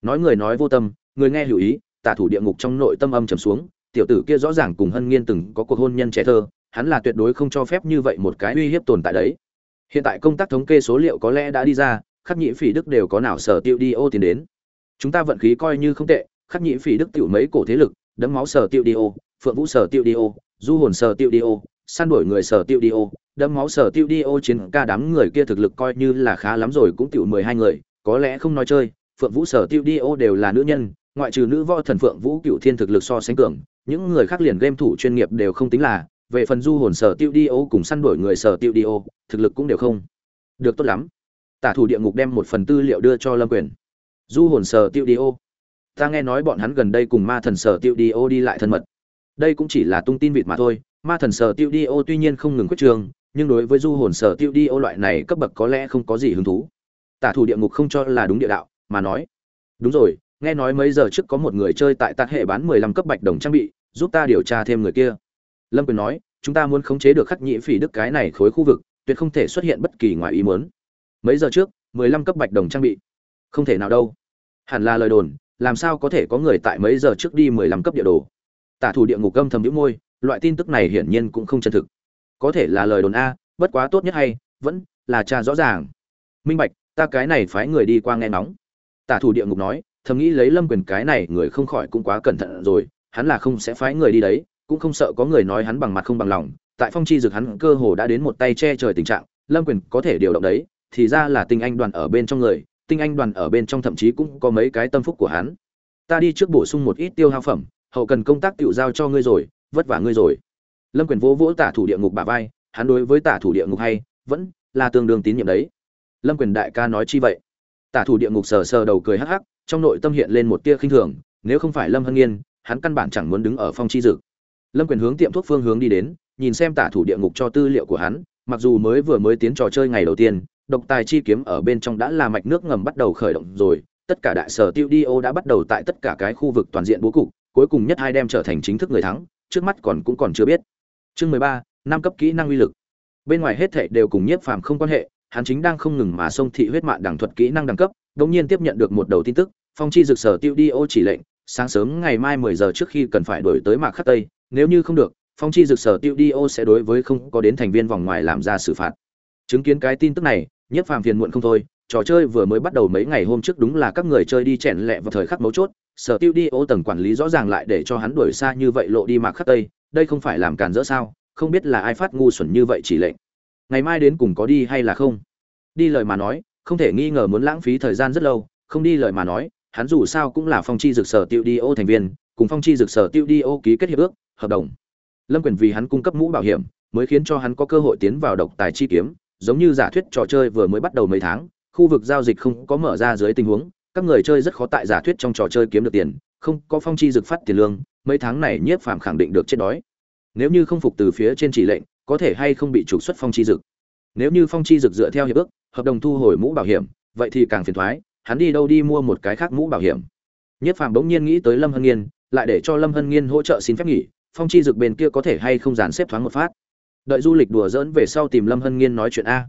Nói người nói vô tâm, người nghe hiểu ý, tả thủ địa ngục trong nội tâm âm trầm xuống, tiểu tử kia rõ ràng cùng hân nghiên từng có cuộc hôn nhân trẻ thơ, hắn là tuyệt đối không cho phép như vậy một cái uy hiếp tồn tại đấy hiện tại công tác thống kê số liệu có lẽ đã đi ra, khắc nhị phỉ đức đều có nào sở tiêu đi ô tiền đến. Chúng ta vận khí coi như không tệ, khắc nhị phỉ đức tiểu mấy cổ thế lực đấm máu sở tiêu đi ô, phượng vũ sở tiêu đi ô, du hồn sở tiêu đi ô săn đuổi người sở tiêu đi ô đấm máu sở tiêu đi ô chiến ca đám người kia thực lực coi như là khá lắm rồi cũng tiểu mười hai người, có lẽ không nói chơi, phượng vũ sở tiêu đi ô đều là nữ nhân, ngoại trừ nữ võ thần phượng vũ cựu thiên thực lực so sánh cường, những người khác liền game thủ chuyên nghiệp đều không tính là về phần du hồn sở tiêu đi ô cùng săn đuổi người sở tiêu đi ô, thực lực cũng đều không được tốt lắm. Tả thủ địa ngục đem một phần tư liệu đưa cho lâm quyền. Du hồn sở tiêu đi ô. Ta nghe nói bọn hắn gần đây cùng ma thần sở tiêu đi ô đi lại thân mật. Đây cũng chỉ là tung tin vịt mà thôi. Ma thần sở tiêu đi ô tuy nhiên không ngừng quyết trường, nhưng đối với du hồn sở tiêu đi ô loại này cấp bậc có lẽ không có gì hứng thú. Tả thủ địa ngục không cho là đúng địa đạo, mà nói, đúng rồi, nghe nói mấy giờ trước có một người chơi tại tạt hệ bán mười lăm cấp bạch đồng trang bị, giúp ta điều tra thêm người kia lâm quyền nói, chúng ta muốn khống chế được khắc nhĩ phỉ đức cái này khối khu vực, tuyệt không thể xuất hiện bất kỳ ngoài ý muốn. Mấy giờ trước, mười lăm cấp bạch đồng trang bị. Không thể nào đâu. Hẳn là lời đồn, làm sao có thể có người tại mấy giờ trước đi mười lăm cấp địa đồ? Tả thủ địa ngục âm thầm đĩu môi, loại tin tức này hiển nhiên cũng không chân thực. Có thể là lời đồn a, bất quá tốt nhất hay, vẫn là cha rõ ràng. Minh bạch, ta cái này phái người đi qua nghe nóng tả thủ địa ngục nói, thầm nghĩ lấy lâm quyền cái này người không khỏi cũng quá cẩn thận rồi, hắn là không sẽ phái người đi đấy cũng không sợ có người nói hắn bằng mặt không bằng lòng, tại phong chi dực hắn cơ hồ đã đến một tay che trời tình trạng, lâm quyền có thể điều động đấy, thì ra là tinh anh đoàn ở bên trong người, tinh anh đoàn ở bên trong thậm chí cũng có mấy cái tâm phúc của hắn. Ta đi trước bổ sung một ít tiêu hao phẩm, hậu cần công tác tự giao cho ngươi rồi, vất vả ngươi rồi. Lâm quyền vỗ vỗ tả thủ địa ngục bà vai, hắn đối với tả thủ địa ngục hay, vẫn là tương đương tín nhiệm đấy. Lâm quyền đại ca nói chi vậy? Tả thủ địa ngục sờ sờ đầu cười hắc hắc, trong nội tâm hiện lên một tia khinh thường, nếu không phải lâm hân nghiên, hắn căn bản chẳng muốn đứng ở phong chi dực lâm quyền hướng tiệm thuốc phương hướng đi đến, nhìn xem tả thủ địa ngục cho tư liệu của hắn, mặc dù mới vừa mới tiến trò chơi ngày đầu tiên, độc tài chi kiếm ở bên trong đã là mạch nước ngầm bắt đầu khởi động rồi, tất cả đại sở tiêu đi ô đã bắt đầu tại tất cả cái khu vực toàn diện bố cục, cuối cùng nhất hai đem trở thành chính thức người thắng, trước mắt còn cũng còn chưa biết. Chương mười ba, năm cấp kỹ năng uy lực. Bên ngoài hết thệ đều cùng nhiếp phàm không quan hệ, hắn chính đang không ngừng mà xông thị huyết mạng đẳng thuật kỹ năng đẳng cấp, đột nhiên tiếp nhận được một đầu tin tức, phong chi dược sở tiêu đi ô chỉ lệnh, sáng sớm ngày mai mười giờ trước khi cần phải đổi tới mạc khắc tây nếu như không được, phong chi dược sở tiêu đi ô sẽ đối với không có đến thành viên vòng ngoài làm ra xử phạt. Chứng kiến cái tin tức này nhiếp phàm phiền muộn không thôi, trò chơi vừa mới bắt đầu mấy ngày hôm trước đúng là các người chơi đi chèn lẹ vào thời khắc mấu chốt, sở tiêu đi ô tầng quản lý rõ ràng lại để cho hắn đuổi xa như vậy lộ đi mạc khắc tây, đây không phải làm cản rỡ sao, không biết là ai phát ngu xuẩn như vậy chỉ lệnh. Ngày mai đến cùng có đi hay là không? Đi lời mà nói, không thể nghi ngờ muốn lãng phí thời gian rất lâu, không đi lời mà nói, hắn dù sao cũng là phong chi dược sở tiêu đi ô thành viên, cùng phong chi dược sở tiêu đi ô ký kết hiệp ước hợp đồng. Lâm quyền vì hắn cung cấp mũ bảo hiểm, mới khiến cho hắn có cơ hội tiến vào độc tài chi kiếm, giống như giả thuyết trò chơi vừa mới bắt đầu mấy tháng, khu vực giao dịch không có mở ra dưới tình huống, các người chơi rất khó tại giả thuyết trong trò chơi kiếm được tiền, không có phong chi dược phát tiền lương, mấy tháng này nhiếp phàm khẳng định được chết đói. Nếu như không phục từ phía trên chỉ lệnh, có thể hay không bị trục xuất phong chi dược nếu như phong chi dược dựa theo hiệp ước, hợp đồng thu hồi mũ bảo hiểm, vậy thì càng phiền thoái, hắn đi đâu đi mua một cái khác mũ bảo hiểm. Nhất phàm bỗng nhiên nghĩ tới lâm hân nghiên, lại để cho lâm hân nghiên hỗ trợ xin phép nghỉ phong chi dược bên kia có thể hay không dàn xếp thoáng một phát. Đợi du lịch đùa dỡn về sau tìm lâm hân nghiên nói chuyện a.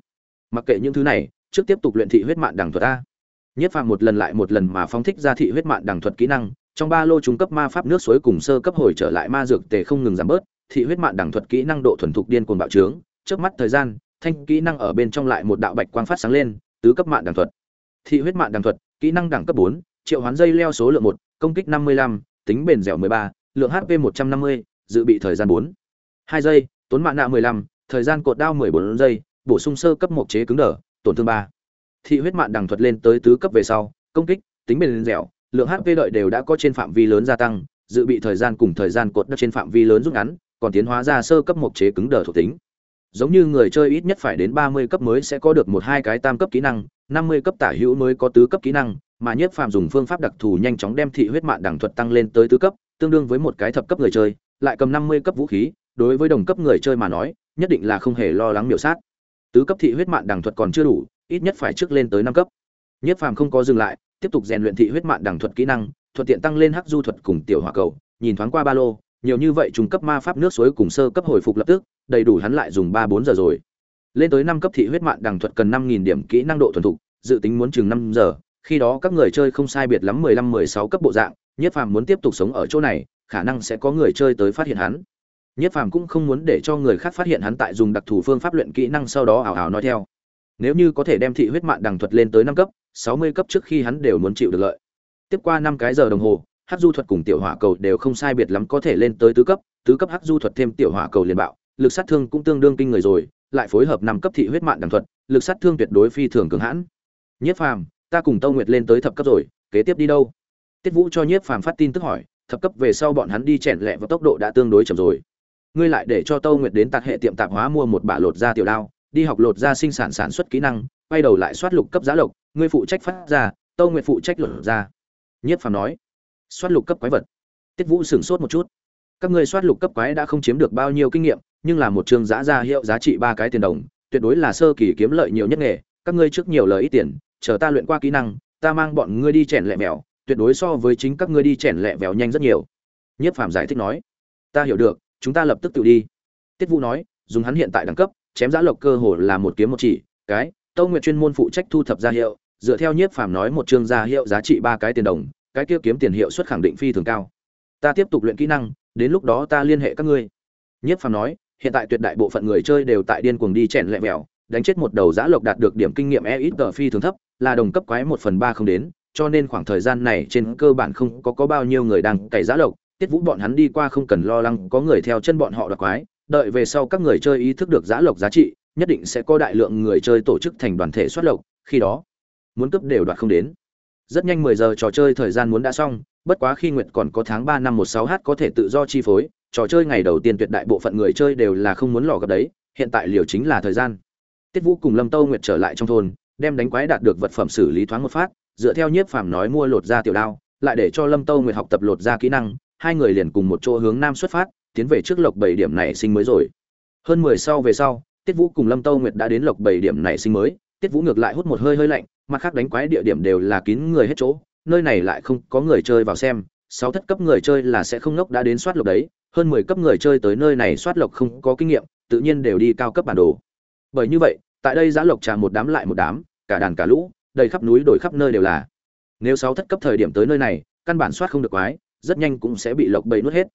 Mặc kệ những thứ này, trước tiếp tục luyện thị huyết mạng đằng thuật a. Nhất phạm một lần lại một lần mà phong thích ra thị huyết mạng đằng thuật kỹ năng, trong ba lô trung cấp ma pháp nước suối cùng sơ cấp hồi trở lại ma dược tề không ngừng giảm bớt, thị huyết mạng đằng thuật kỹ năng độ thuần thục điên cuồng bạo trướng trước mắt thời gian, thanh kỹ năng ở bên trong lại một đạo bạch quang phát sáng lên, tứ cấp mạng đằng thuật. Thị huyết mạng đằng thuật, kỹ năng đẳng cấp bốn, triệu hoán dây leo số lượng một, công kích năm mươi lăm, tính bền dẻo mười ba, lượng hp một trăm năm mươi dự bị thời gian bốn. Hai giây, tốn mạng nạ mười lăm, thời gian cột đao mười bốn giây, bổ sung sơ cấp mộc chế cứng đờ, tổn thương ba. Thị huyết mạng đằng thuật lên tới tứ cấp về sau, công kích, tính bền dẻo, lượng hp đợi đều đã có trên phạm vi lớn gia tăng, dự bị thời gian cùng thời gian cột đất trên phạm vi lớn rút ngắn, còn tiến hóa ra sơ cấp mộc chế cứng đờ thuộc tính. Giống như người chơi ít nhất phải đến ba mươi cấp mới sẽ có được một hai cái tam cấp kỹ năng, năm mươi cấp tả hữu mới có tứ cấp kỹ năng, mà nhất phàm dùng phương pháp đặc thù nhanh chóng đem thị huyết mạng đẳng thuật tăng lên tới tứ cấp, tương đương với một cái thập cấp người chơi lại cầm năm mươi cấp vũ khí, đối với đồng cấp người chơi mà nói, nhất định là không hề lo lắng miểu sát. Tứ cấp thị huyết mạng đẳng thuật còn chưa đủ, ít nhất phải trước lên tới năm cấp. Nhất phàm không có dừng lại, tiếp tục rèn luyện thị huyết mạng đẳng thuật kỹ năng, thuận tiện tăng lên hắc du thuật cùng tiểu hỏa cầu, nhìn thoáng qua ba lô, nhiều như vậy trung cấp ma pháp nước suối cùng sơ cấp hồi phục lập tức, đầy đủ hắn lại dùng ba bốn giờ rồi. Lên tới năm cấp thị huyết mạng đằng thuật cần năm nghìn điểm kỹ năng độ thuần thục, dự tính muốn chừng năm giờ, khi đó các người chơi không sai biệt lắm mười lăm, mười sáu cấp bộ dạng, nhất phàm muốn tiếp tục sống ở chỗ này khả năng sẽ có người chơi tới phát hiện hắn. Nhất phàm cũng không muốn để cho người khác phát hiện hắn tại dùng đặc thù phương pháp luyện kỹ năng sau đó ảo ảo nói theo. Nếu như có thể đem thị huyết mạng đằng thuật lên tới năm cấp, sáu mươi cấp trước khi hắn đều muốn chịu được lợi. Tiếp qua năm cái giờ đồng hồ, hắc du thuật cùng tiểu hỏa cầu đều không sai biệt lắm có thể lên tới tứ cấp tứ cấp hắc du thuật thêm tiểu hỏa cầu liền bạo, lực sát thương cũng tương đương kinh người rồi, lại phối hợp năm cấp thị huyết mạng đằng thuật, lực sát thương tuyệt đối phi thường cường hãn. Nhiếp phàm, ta cùng tâu nguyệt lên tới thập cấp rồi, kế tiếp đi đâu? Tiết vũ cho nhiếp phàm phát tin tức hỏi thập cấp về sau bọn hắn đi chèn lẹ và tốc độ đã tương đối chậm rồi. Ngươi lại để cho tâu nguyệt đến tạc hệ tiệm tạp hóa mua một bả lột da tiểu đao, đi học lột da sinh sản sản xuất kỹ năng, quay đầu lại soát lục cấp giá lộc, ngươi phụ trách phát ra, tâu nguyệt phụ trách lột da. Nhiếp phàm nói, soát lục cấp quái vật. Tiết vũ sửng sốt một chút. Các ngươi soát lục cấp quái đã không chiếm được bao nhiêu kinh nghiệm, nhưng là một trường giá ra hiệu giá trị ba cái tiền đồng, tuyệt đối là sơ kỳ kiếm lợi nhiều nhất nghề, các ngươi trước nhiều lời ít tiền, chờ ta luyện qua kỹ năng, ta mang bọn ngươi đi chèn lẹ mèo tuyệt đối so với chính các ngươi đi chèn lẹ vèo nhanh rất nhiều. Nhiếp phàm giải thích nói, ta hiểu được, chúng ta lập tức tự đi. Tiết vũ nói, dùng hắn hiện tại đẳng cấp, chém giã lộc cơ hồ là một kiếm một chỉ, cái, tâu nguyện chuyên môn phụ trách thu thập gia hiệu, dựa theo nhiếp phàm nói một chương gia hiệu giá trị ba cái tiền đồng, cái kia kiếm tiền hiệu suất khẳng định phi thường cao. Ta tiếp tục luyện kỹ năng, đến lúc đó ta liên hệ các ngươi. Nhiếp phàm nói, hiện tại tuyệt đại bộ phận người chơi đều tại điên cuồng đi chèn lẹ vèo, đánh chết một đầu giã lộc đạt được điểm kinh nghiệm e ít tờ phi thường thấp, là đồng cấp quái một phần ba không đến cho nên khoảng thời gian này trên cơ bản không có có bao nhiêu người đang cày giã lộc. Tiết vũ bọn hắn đi qua không cần lo lắng, có người theo chân bọn họ đặc quái, đợi về sau các người chơi ý thức được giã lộc giá trị, nhất định sẽ có đại lượng người chơi tổ chức thành đoàn thể soát lộc, khi đó, muốn cấp đều đoạt không đến. Rất nhanh mười giờ trò chơi thời gian muốn đã xong, bất quá khi nguyệt còn có tháng ba năm một sáu h có thể tự do chi phối, trò chơi ngày đầu tiên tuyệt đại bộ phận người chơi đều là không muốn lò gặp đấy, hiện tại liều chính là thời gian. Tiết vũ cùng lâm tâu nguyệt trở lại trong thôn, đem đánh quái đạt được vật phẩm xử lý thoáng một phát dựa theo nhiếp phàm nói mua lột ra tiểu đao, lại để cho lâm tâu nguyệt học tập lột ra kỹ năng, hai người liền cùng một chỗ hướng nam xuất phát, tiến về trước lộc bảy điểm này sinh mới rồi. Hơn mười sau về sau, tiết vũ cùng lâm tâu nguyệt đã đến lộc bảy điểm này sinh mới, tiết vũ ngược lại hút một hơi hơi lạnh, mặt khác đánh quái địa điểm đều là kín người hết chỗ, nơi này lại không có người chơi vào xem, sáu thất cấp người chơi là sẽ không ngốc đã đến soát lộc đấy, hơn mười cấp người chơi tới nơi này soát lộc không có kinh nghiệm, tự nhiên đều đi cao cấp bản đồ. Bởi như vậy, tại đây giá lộc trà một đám lại một đám, cả đàn cả lũ đầy khắp núi đổi khắp nơi đều là. Nếu sáu thất cấp thời điểm tới nơi này căn bản soát không được quái rất nhanh cũng sẽ bị lộc bầy nuốt hết.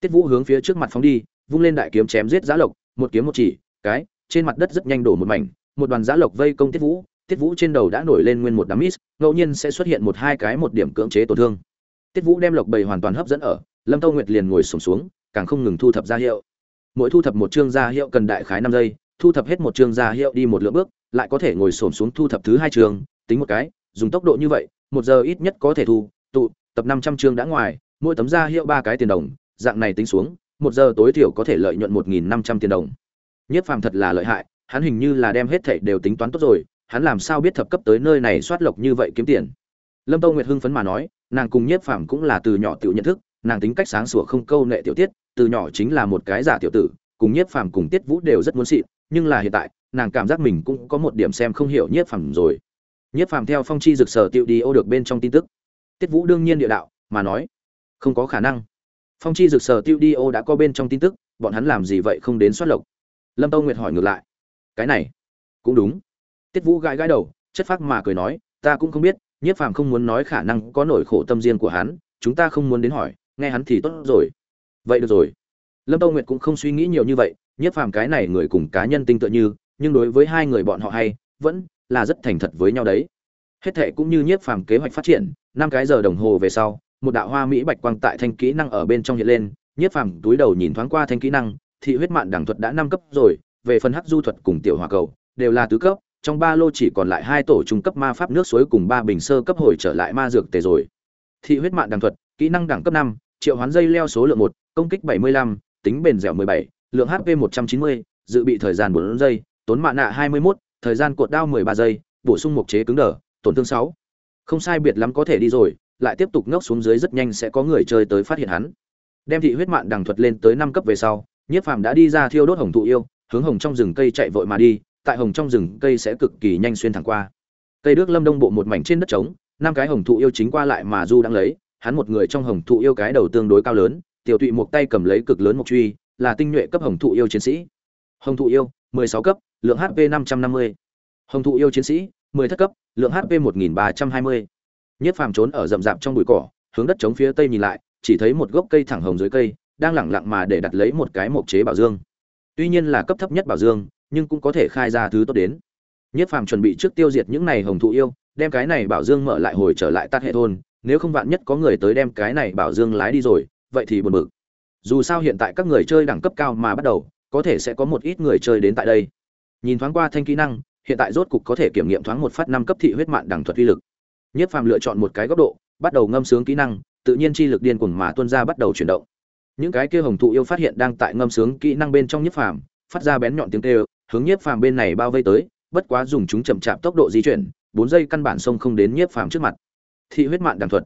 Tiết vũ hướng phía trước mặt phóng đi vung lên đại kiếm chém giết giá lộc một kiếm một chỉ cái trên mặt đất rất nhanh đổ một mảnh một đoàn giá lộc vây công tiết vũ tiết vũ trên đầu đã nổi lên nguyên một đám mít ngẫu nhiên sẽ xuất hiện một hai cái một điểm cưỡng chế tổn thương. Tiết vũ đem lộc bầy hoàn toàn hấp dẫn ở lâm tâu nguyệt liền ngồi sùng xuống, xuống càng không ngừng thu thập gia hiệu. Mỗi thu thập một chương gia hiệu cần đại khái năm giây thu thập hết một chương gia hiệu đi một lượng bước lại có thể ngồi xổm xuống thu thập thứ hai chương tính một cái, dùng tốc độ như vậy, một giờ ít nhất có thể thu, tụ, tập năm trăm chương đã ngoài, mỗi tấm ra hiệu ba cái tiền đồng, dạng này tính xuống, một giờ tối thiểu có thể lợi nhuận một nghìn năm trăm tiền đồng. Nhất phàm thật là lợi hại, hắn hình như là đem hết thảy đều tính toán tốt rồi, hắn làm sao biết thập cấp tới nơi này soát lộc như vậy kiếm tiền? Lâm tâu nguyệt hưng phấn mà nói, nàng cùng nhiếp phàm cũng là từ nhỏ tiểu nhận thức, nàng tính cách sáng sủa không câu nệ tiểu tiết, từ nhỏ chính là một cái giả tiểu tử, cùng nhiếp phàm cùng tiết vũ đều rất muốn xịn, nhưng là hiện tại, nàng cảm giác mình cũng có một điểm xem không hiểu nhiếp phàm rồi nhiếp phàm theo phong chi rực sở tiêu đi ô được bên trong tin tức. Tiết vũ đương nhiên địa đạo, mà nói, không có khả năng. Phong chi rực sở tiêu đi ô đã có bên trong tin tức, bọn hắn làm gì vậy không đến soát lộc. Lâm tâu nguyệt hỏi ngược lại, cái này, cũng đúng. Tiết vũ gãi gãi đầu, chất phác mà cười nói, ta cũng không biết nhiếp phàm không muốn nói khả năng có nỗi khổ tâm riêng của hắn, chúng ta không muốn đến hỏi, nghe hắn thì tốt rồi. Vậy được rồi. Lâm tâu nguyệt cũng không suy nghĩ nhiều như vậy nhiếp phàm cái này người cùng cá nhân tinh tựa như, nhưng đối với hai người bọn họ hay, vẫn là rất thành thật với nhau đấy. Hết thệ cũng như nhiếp phàm kế hoạch phát triển năm cái giờ đồng hồ về sau một đạo hoa mỹ bạch quang tại thanh kỹ năng ở bên trong hiện lên nhiếp phàm túi đầu nhìn thoáng qua thanh kỹ năng thị huyết mạn đẳng thuật đã năm cấp rồi về phần hắc du thuật cùng tiểu hòa cầu đều là tứ cấp trong ba lô chỉ còn lại hai tổ trung cấp ma pháp nước suối cùng ba bình sơ cấp hồi trở lại ma dược tề rồi. Thị huyết mạn đẳng thuật kỹ năng đẳng cấp năm triệu hoán dây leo số lượng một công kích bảy mươi lăm tính bền dẻo mười bảy lượng hp một trăm chín mươi dự bị thời gian bốn giây tốn mạ nạ hai mươi 21, thời gian cột đao mười ba giây, bổ sung mục chế cứng đờ, tổn thương sáu. Không sai biệt lắm có thể đi rồi, lại tiếp tục ngốc xuống dưới rất nhanh sẽ có người chơi tới phát hiện hắn. Đem thị huyết mạn đằng thuật lên tới năm cấp về sau, nhiếp phàm đã đi ra thiêu đốt hồng thụ yêu, hướng hồng trong rừng cây chạy vội mà đi, tại hồng trong rừng cây sẽ cực kỳ nhanh xuyên thẳng qua. Cây đước lâm đông bộ một mảnh trên đất trống, năm cái hồng thụ yêu chính qua lại mà du đang lấy, hắn một người trong hồng thụ yêu cái đầu tương đối cao lớn, tiểu tụy một tay cầm lấy cực lớn một truy, là tinh nhuệ cấp hồng thụ yêu chiến sĩ. Hồng thụ yêu 16 cấp, lượng hp 550. hồng thụ yêu chiến sĩ 10 thất cấp, lượng hp 1320. nhất phàm trốn ở rậm rạp trong bụi cỏ, hướng đất chống phía tây nhìn lại, chỉ thấy một gốc cây thẳng hồng dưới cây, đang lẳng lặng mà để đặt lấy một cái mộc chế bảo dương tuy nhiên là cấp thấp nhất bảo dương, nhưng cũng có thể khai ra thứ tốt đến nhất phàm chuẩn bị trước tiêu diệt những này hồng thụ yêu, đem cái này bảo dương mở lại hồi trở lại tát hệ thôn, nếu không vạn nhất có người tới đem cái này bảo dương lái đi rồi, vậy thì buồn bực dù sao hiện tại các người chơi đẳng cấp cao mà bắt đầu có thể sẽ có một ít người chơi đến tại đây. Nhìn thoáng qua thanh kỹ năng, hiện tại rốt cục có thể kiểm nghiệm thoáng một phát năm cấp thị huyết mạng đẳng thuật uy lực. Nhất phàm lựa chọn một cái góc độ, bắt đầu ngâm sướng kỹ năng, tự nhiên chi lực điên cuồng mà tuôn ra bắt đầu chuyển động. Những cái kia hồng thụ yêu phát hiện đang tại ngâm sướng kỹ năng bên trong nhất phàm, phát ra bén nhọn tiếng kêu, hướng nhiếp phàm bên này bao vây tới, bất quá dùng chúng chậm chạp tốc độ di chuyển, bốn giây căn bản sông không đến nhiếp phàm trước mặt. Thị huyết mạng đàng thuật.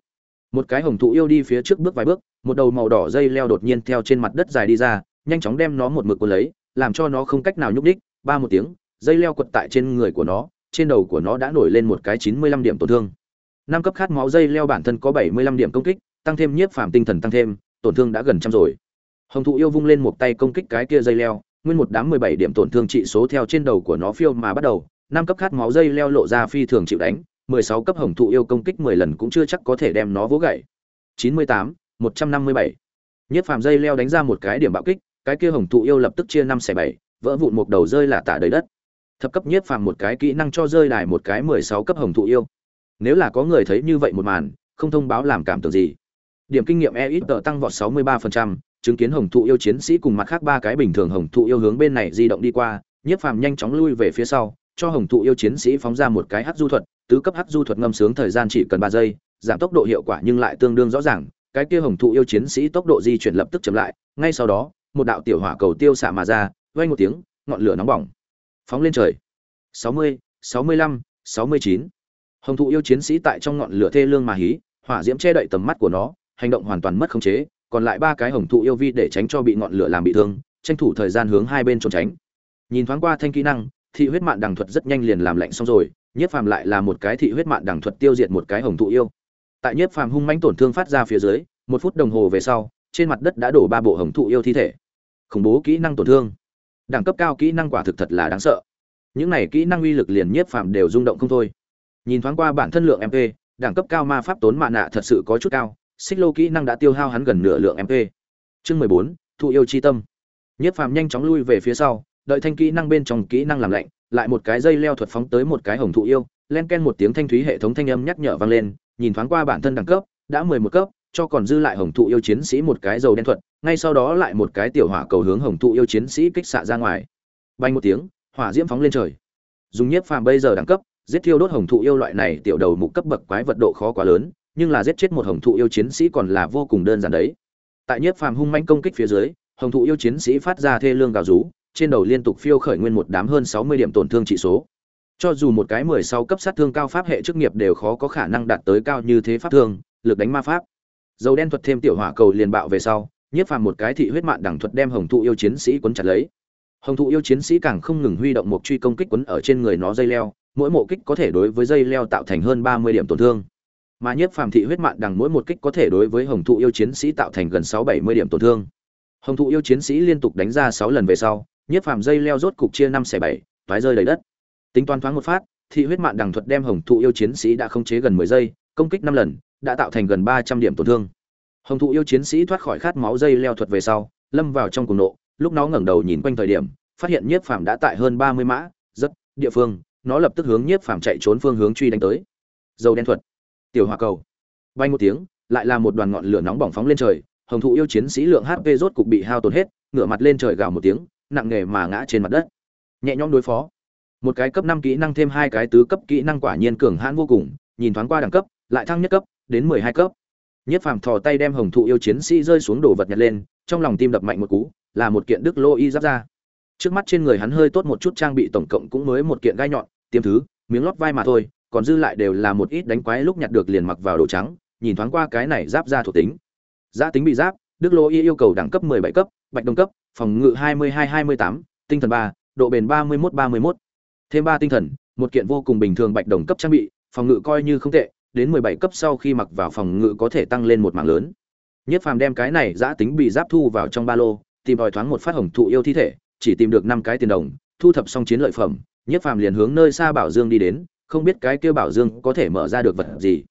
Một cái hồng thụ yêu đi phía trước bước vài bước, một đầu màu đỏ dây leo đột nhiên theo trên mặt đất dài đi ra nhanh chóng đem nó một mực cuốn lấy, làm cho nó không cách nào nhúc đích ba một tiếng, dây leo quật tại trên người của nó, trên đầu của nó đã nổi lên một cái chín mươi lăm điểm tổn thương. Năm cấp khát máu dây leo bản thân có bảy mươi lăm điểm công kích, tăng thêm nhiếp phàm tinh thần tăng thêm, tổn thương đã gần trăm rồi. Hồng thụ yêu vung lên một tay công kích cái kia dây leo, nguyên một đám mười bảy điểm tổn thương trị số theo trên đầu của nó phiêu mà bắt đầu. Năm cấp khát máu dây leo lộ ra phi thường chịu đánh, mười sáu cấp hồng thụ yêu công kích mười lần cũng chưa chắc có thể đem nó vỗ gãy. chín mươi tám, một trăm năm mươi bảy. Nhất phàm dây leo đánh ra một cái điểm bạo kích cái kia hồng thụ yêu lập tức chia năm xẻ bảy, vỡ vụn một đầu rơi là tả đầy đất. Thập cấp nhiếp phàm một cái kỹ năng cho rơi đài một cái mười sáu cấp hồng thụ yêu. Nếu là có người thấy như vậy một màn, không thông báo làm cảm tưởng gì. Điểm kinh nghiệm e ít tờ tăng vọt sáu mươi ba phần trăm, chứng kiến hồng thụ yêu chiến sĩ cùng mặt khác ba cái bình thường hồng thụ yêu hướng bên này di động đi qua, nhiếp phàm nhanh chóng lui về phía sau, cho hồng thụ yêu chiến sĩ phóng ra một cái hát du thuật, tứ cấp hát du thuật ngâm sướng thời gian chỉ cần ba giây, giảm tốc độ hiệu quả nhưng lại tương đương rõ ràng, cái kia hồng thụ yêu chiến sĩ tốc độ di chuyển lập tức chậm lại, ngay sau đó một đạo tiểu hỏa cầu tiêu xạ mà ra vang một tiếng ngọn lửa nóng bỏng phóng lên trời. 60, 65, 69. hồng thụ yêu chiến sĩ tại trong ngọn lửa thê lương mà hí hỏa diễm che đậy tầm mắt của nó hành động hoàn toàn mất khống chế còn lại ba cái hồng thụ yêu vi để tránh cho bị ngọn lửa làm bị thương tranh thủ thời gian hướng hai bên trốn tránh. Nhìn thoáng qua thanh kỹ năng thị huyết mạn đằng thuật rất nhanh liền làm lạnh xong rồi nhiếp phàm lại là một cái thị huyết mạn đằng thuật tiêu diệt một cái hồng thụ yêu. Tại nhiếp phàm hung mãnh tổn thương phát ra phía dưới một phút đồng hồ về sau trên mặt đất đã đổ ba bộ hồng thụ yêu thi thể khủng bố kỹ năng tổn thương. Đẳng cấp cao kỹ năng quả thực thật là đáng sợ. Những này kỹ năng uy lực liền nhiếp phàm đều rung động không thôi. Nhìn thoáng qua bản thân lượng mp đẳng cấp cao ma pháp tốn mạ nạ thật sự có chút cao, xích lô kỹ năng đã tiêu hao hắn gần nửa lượng mp chương mười bốn thụ yêu chi tâm. Nhiếp phàm nhanh chóng lui về phía sau, đợi thanh kỹ năng bên trong kỹ năng làm lạnh, lại một cái dây leo thuật phóng tới một cái hồng thụ yêu, len ken một tiếng thanh thúy hệ thống thanh âm nhắc nhở vang lên, nhìn thoáng qua bản thân đẳng cấp, đã mười một cấp cho còn dư lại hồng thụ yêu chiến sĩ một cái dầu đen thuật, ngay sau đó lại một cái tiểu hỏa cầu hướng hồng thụ yêu chiến sĩ kích xạ ra ngoài. Bay một tiếng, hỏa diễm phóng lên trời. Dùng nhiếp phàm bây giờ đẳng cấp, giết thiêu đốt hồng thụ yêu loại này tiểu đầu mục cấp bậc quái vật độ khó quá lớn, nhưng là giết chết một hồng thụ yêu chiến sĩ còn là vô cùng đơn giản đấy. Tại nhiếp phàm hung manh công kích phía dưới, hồng thụ yêu chiến sĩ phát ra thê lương gào rú, trên đầu liên tục phiêu khởi nguyên một đám hơn sáu mươi điểm tổn thương trị số. Cho dù một cái mười sáu cấp sát thương cao pháp hệ chức nghiệp đều khó có khả năng đạt tới cao như thế pháp thương, lực đánh ma pháp dầu đen thuật thêm tiểu hỏa cầu liền bạo về sau, nhiếp phàm một cái thị huyết mạng đẳng thuật đem hồng thụ yêu chiến sĩ quấn chặt lấy. Hồng thụ yêu chiến sĩ càng không ngừng huy động một truy công kích quấn ở trên người nó dây leo, mỗi một kích có thể đối với dây leo tạo thành hơn ba mươi điểm tổn thương. Mà nhiếp phàm thị huyết mạng đằng mỗi một kích có thể đối với hồng thụ yêu chiến sĩ tạo thành gần sáu bảy mươi điểm tổn thương. Hồng thụ yêu chiến sĩ liên tục đánh ra sáu lần về sau, nhiếp phàm dây leo rốt cục chia năm xẻ bảy, toái rơi đầy đất. Tính toán thoáng một phát, thị huyết mạng đằng thuật đem hồng thụ yêu chiến sĩ đã không chế gần mười giây, công kích năm lần đã tạo thành gần ba trăm điểm tổn thương. Hồng thụ yêu chiến sĩ thoát khỏi khát máu dây leo thuật về sau, lâm vào trong cuồng nộ, lúc nó ngẩng đầu nhìn quanh thời điểm, phát hiện nhiếp phàm đã tại hơn ba mươi mã, rất, địa phương, nó lập tức hướng nhiếp phàm chạy trốn phương hướng truy đánh tới. Dầu đen thuật. Tiểu hỏa cầu. Bay một tiếng, lại là một đoàn ngọn lửa nóng bỏng phóng lên trời, hồng thụ yêu chiến sĩ lượng hp rốt cục bị hao tổn hết, ngửa mặt lên trời gào một tiếng, nặng nề mà ngã trên mặt đất. Nhẹ nhõm đối phó. Một cái cấp năm kỹ năng thêm hai cái tứ cấp kỹ năng quả nhiên cường hãn vô cùng, nhìn thoáng qua đẳng cấp, lại thăng nhất cấp đến mười hai cấp. Nhất phàm thò tay đem hồng thụ yêu chiến sĩ rơi xuống đồ vật nhặt lên trong lòng tim đập mạnh một cú là một kiện đức lô y giáp ra trước mắt trên người hắn hơi tốt một chút trang bị tổng cộng cũng mới một kiện gai nhọn tiêm thứ miếng lót vai mà thôi còn dư lại đều là một ít đánh quái lúc nhặt được liền mặc vào đồ trắng nhìn thoáng qua cái này giáp ra thuộc tính. Giá tính bị giáp đức lô y yêu cầu đẳng cấp 17 cấp bạch đồng cấp phòng ngự 22-28, tinh thần 3, độ bền 31-31. thêm 3 tinh thần một kiện vô cùng bình thường bạch đồng cấp trang bị phòng ngự coi như không tệ đến 17 cấp sau khi mặc vào phòng ngự có thể tăng lên một mảng lớn Nhiếp Phàm đem cái này giá tính bị giáp thu vào trong ba lô, tìm đòi thoáng một phát hồng thụ yêu thi thể, chỉ tìm được năm cái tiền đồng, thu thập xong chiến lợi phẩm, Nhiếp Phàm liền hướng nơi xa Bảo Dương đi đến, không biết cái kia Bảo Dương có thể mở ra được vật gì.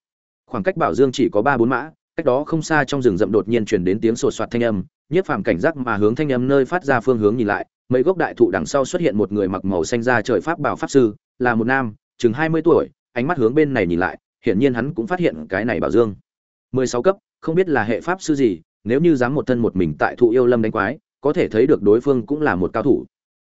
Khoảng cách Bảo Dương chỉ có ba bốn mã, cách đó không xa trong rừng rậm đột nhiên truyền đến tiếng sột soạt thanh âm, Nhiếp Phàm cảnh giác mà hướng thanh âm nơi phát ra phương hướng nhìn lại, mấy gốc đại thụ đằng sau xuất hiện một người mặc màu xanh da trời pháp bảo pháp sư, là một nam, chừng mươi tuổi, ánh mắt hướng bên này nhìn lại, hiển nhiên hắn cũng phát hiện cái này Bảo Dương. mười sáu cấp, không biết là hệ pháp sư gì, nếu như dám một thân một mình tại thụ yêu lâm đánh quái, có thể thấy được đối phương cũng là một cao thủ.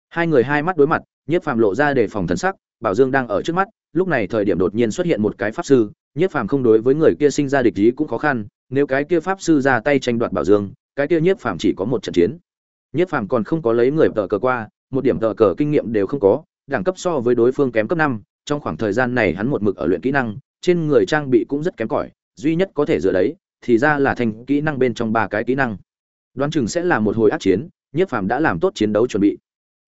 Hai người hai mắt đối mặt, Nhiếp Phàm lộ ra để phòng thần sắc, Bảo Dương đang ở trước mắt, lúc này thời điểm đột nhiên xuất hiện một cái pháp sư, Nhiếp Phàm không đối với người kia sinh ra địch ý cũng khó khăn, nếu cái kia pháp sư ra tay tranh đoạt Bảo Dương, cái kia Nhiếp Phàm chỉ có một trận chiến. Nhiếp Phàm còn không có lấy người tờ cờ qua, một điểm tờ cờ kinh nghiệm đều không có, đẳng cấp so với đối phương kém cấp năm. trong khoảng thời gian này hắn một mực ở luyện kỹ năng, trên người trang bị cũng rất kém cỏi, duy nhất có thể dựa đấy, thì ra là thành kỹ năng bên trong ba cái kỹ năng. Đoán chừng sẽ là một hồi ác chiến, Nhiếp Phàm đã làm tốt chiến đấu chuẩn bị.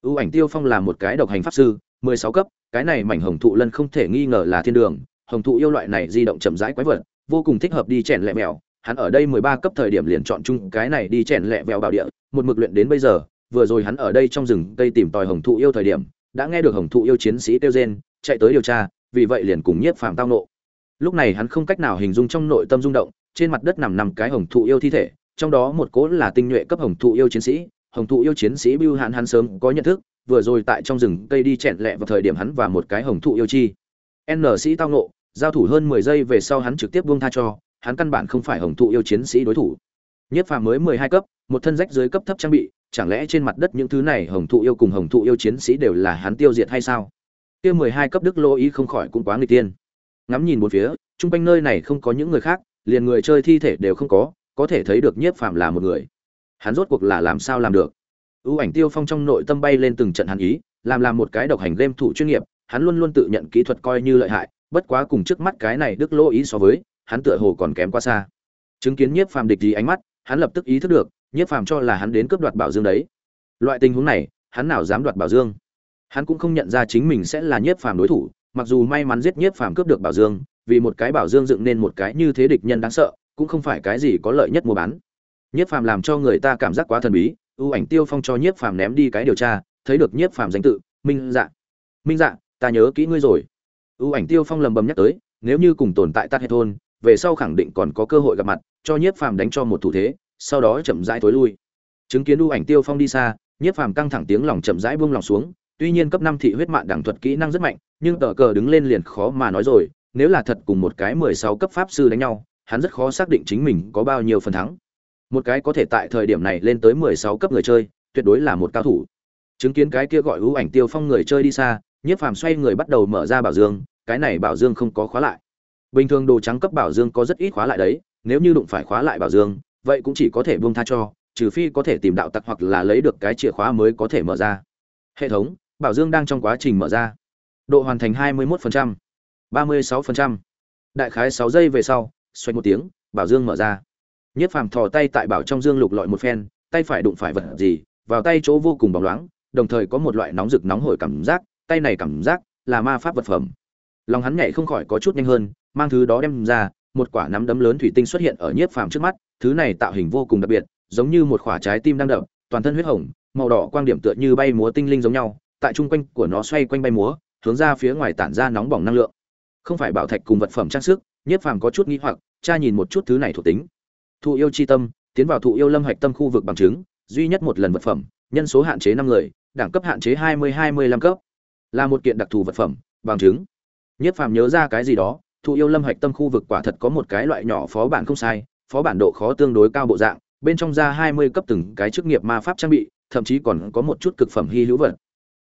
ưu ảnh Tiêu Phong là một cái độc hành pháp sư, mười sáu cấp, cái này mảnh hồng thụ lân không thể nghi ngờ là thiên đường, hồng thụ yêu loại này di động chậm rãi quái vật, vô cùng thích hợp đi chèn lẹ mèo. Hắn ở đây mười ba cấp thời điểm liền chọn chung cái này đi chèn lẹ vèo bảo địa, một mực luyện đến bây giờ, vừa rồi hắn ở đây trong rừng cây tìm tòi hồng thụ yêu thời điểm, đã nghe được hồng thụ yêu chiến sĩ tiêu gen, chạy tới điều tra, vì vậy liền cùng nhiếp phàm tao nộ. Lúc này hắn không cách nào hình dung trong nội tâm rung động, trên mặt đất nằm nằm cái hồng thụ yêu thi thể, trong đó một cố là tinh nhuệ cấp hồng thụ yêu chiến sĩ, hồng thụ yêu chiến sĩ Bưu Hạn hắn sớm có nhận thức, vừa rồi tại trong rừng cây đi chẹn lẹ vào thời điểm hắn và một cái hồng thụ yêu chi. N sĩ tao nộ, giao thủ hơn 10 giây về sau hắn trực tiếp buông tha cho, hắn căn bản không phải hồng thụ yêu chiến sĩ đối thủ. Nhất phàm mới 12 cấp, một thân rách dưới cấp thấp trang bị, chẳng lẽ trên mặt đất những thứ này hồng thụ yêu cùng hồng thụ yêu chiến sĩ đều là hắn tiêu diệt hay sao? Kia 12 cấp đức lô ý không khỏi cũng quá người tiên. Ngắm nhìn bốn phía, trung quanh nơi này không có những người khác, liền người chơi thi thể đều không có, có thể thấy được Nhiếp Phàm là một người. Hắn rốt cuộc là làm sao làm được? ưu ảnh tiêu phong trong nội tâm bay lên từng trận hắn ý làm làm một cái độc hành game thủ chuyên nghiệp hắn luôn luôn tự nhận kỹ thuật coi như lợi hại bất quá cùng trước mắt cái này đức lỗ ý so với hắn tựa hồ còn kém quá xa chứng kiến nhiếp phàm địch gì ánh mắt hắn lập tức ý thức được nhiếp phàm cho là hắn đến cướp đoạt bảo dương đấy loại tình huống này hắn nào dám đoạt bảo dương hắn cũng không nhận ra chính mình sẽ là nhiếp phàm đối thủ mặc dù may mắn giết nhiếp phàm cướp được bảo dương, vì một cái bảo dương dựng nên một cái như thế địch nhân đáng sợ, cũng không phải cái gì có lợi nhất mua bán. Nhiếp phàm làm cho người ta cảm giác quá thần bí, ưu ảnh tiêu phong cho nhiếp phàm ném đi cái điều tra, thấy được nhiếp phàm danh tự, minh dạ minh dạ ta nhớ kỹ ngươi rồi. Ưu ảnh tiêu phong lầm bầm nhắc tới, nếu như cùng tồn tại tắt hệ thôn, về sau khẳng định còn có cơ hội gặp mặt, cho nhiếp phàm đánh cho một thủ thế, sau đó chậm rãi thối lui. Chứng kiến ưu ảnh tiêu phong đi xa, nhiếp phàm căng thẳng tiếng lòng chậm rãi buông lòng xuống tuy nhiên cấp năm thị huyết mạng đẳng thuật kỹ năng rất mạnh, nhưng tờ cờ đứng lên liền khó mà nói rồi, nếu là thật cùng một cái mười sáu cấp pháp sư đánh nhau, hắn rất khó xác định chính mình có bao nhiêu phần thắng. Một cái có thể tại thời điểm này lên tới mười sáu cấp người chơi, tuyệt đối là một cao thủ. Chứng kiến cái kia gọi hữu ảnh tiêu phong người chơi đi xa, nhiếp phàm xoay người bắt đầu mở ra bảo dương, cái này bảo dương không có khóa lại. Bình thường đồ trắng cấp bảo dương có rất ít khóa lại đấy, nếu như đụng phải khóa lại bảo dương, vậy cũng chỉ có thể buông tha cho, trừ phi có thể tìm đạo tặc hoặc là lấy được cái chìa khóa mới có thể mở ra. Hệ thống bảo dương đang trong quá trình mở ra độ hoàn thành 21%, 36%. đại khái 6 giây về sau xoay một tiếng bảo dương mở ra Nhất Phàm thò tay tại bảo trong dương lục lọi một phen, tay phải đụng phải vật gì, vào tay chỗ vô cùng bóng loáng, đồng thời có một loại nóng rực nóng hổi cảm giác, tay này cảm giác là ma pháp vật phẩm. Lòng hắn nhảy không khỏi có chút nhanh hơn, mang thứ đó đem ra, một quả nắm đấm lớn thủy tinh xuất hiện ở Nhiếp Phàm trước mắt, thứ này tạo hình vô cùng đặc biệt, giống như một quả trái tim đang đập, toàn thân huyết hồng, màu đỏ quang điểm tựa như bay múa tinh linh giống nhau, tại trung quanh của nó xoay quanh bay múa, hướng ra phía ngoài tản ra nóng bỏng năng lượng. Không phải bảo thạch cùng vật phẩm trang sức, Nhiếp Phàm có chút nghi hoặc, tra nhìn một chút thứ này thuộc tính. Thụ yêu chi tâm tiến vào thụ yêu lâm hạch tâm khu vực bằng chứng duy nhất một lần vật phẩm nhân số hạn chế năm người đẳng cấp hạn chế hai mươi hai mươi lăm cấp. Là một kiện đặc thù vật phẩm bằng chứng. Nhất phàm nhớ ra cái gì đó thụ yêu lâm hạch tâm khu vực quả thật có một cái loại nhỏ phó bản không sai phó bản độ khó tương đối cao bộ dạng bên trong ra hai mươi cấp từng cái chức nghiệp ma pháp trang bị thậm chí còn có một chút cực phẩm hy hữu vật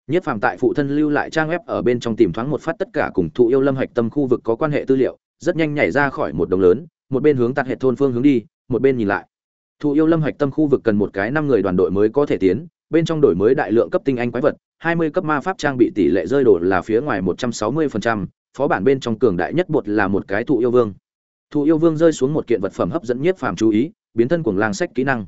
nhất phàm tại phụ thân lưu lại trang web ở bên trong tìm thoáng một phát tất cả cùng thụ yêu lâm hạch tâm khu vực có quan hệ tư liệu rất nhanh nhảy ra khỏi một đồng lớn một bên hướng tạt hệ thôn phương hướng đi một bên nhìn lại. Thụ yêu lâm hạch tâm khu vực cần một cái năm người đoàn đội mới có thể tiến bên trong đổi mới đại lượng cấp tinh anh quái vật 20 cấp ma pháp trang bị tỷ lệ rơi đổ là phía ngoài 160%, phó bản bên trong cường đại nhất bột là một cái thụ yêu vương. Thụ yêu vương rơi xuống một kiện vật phẩm hấp dẫn nhất phàm chú ý biến thân cuồng lang sách kỹ năng.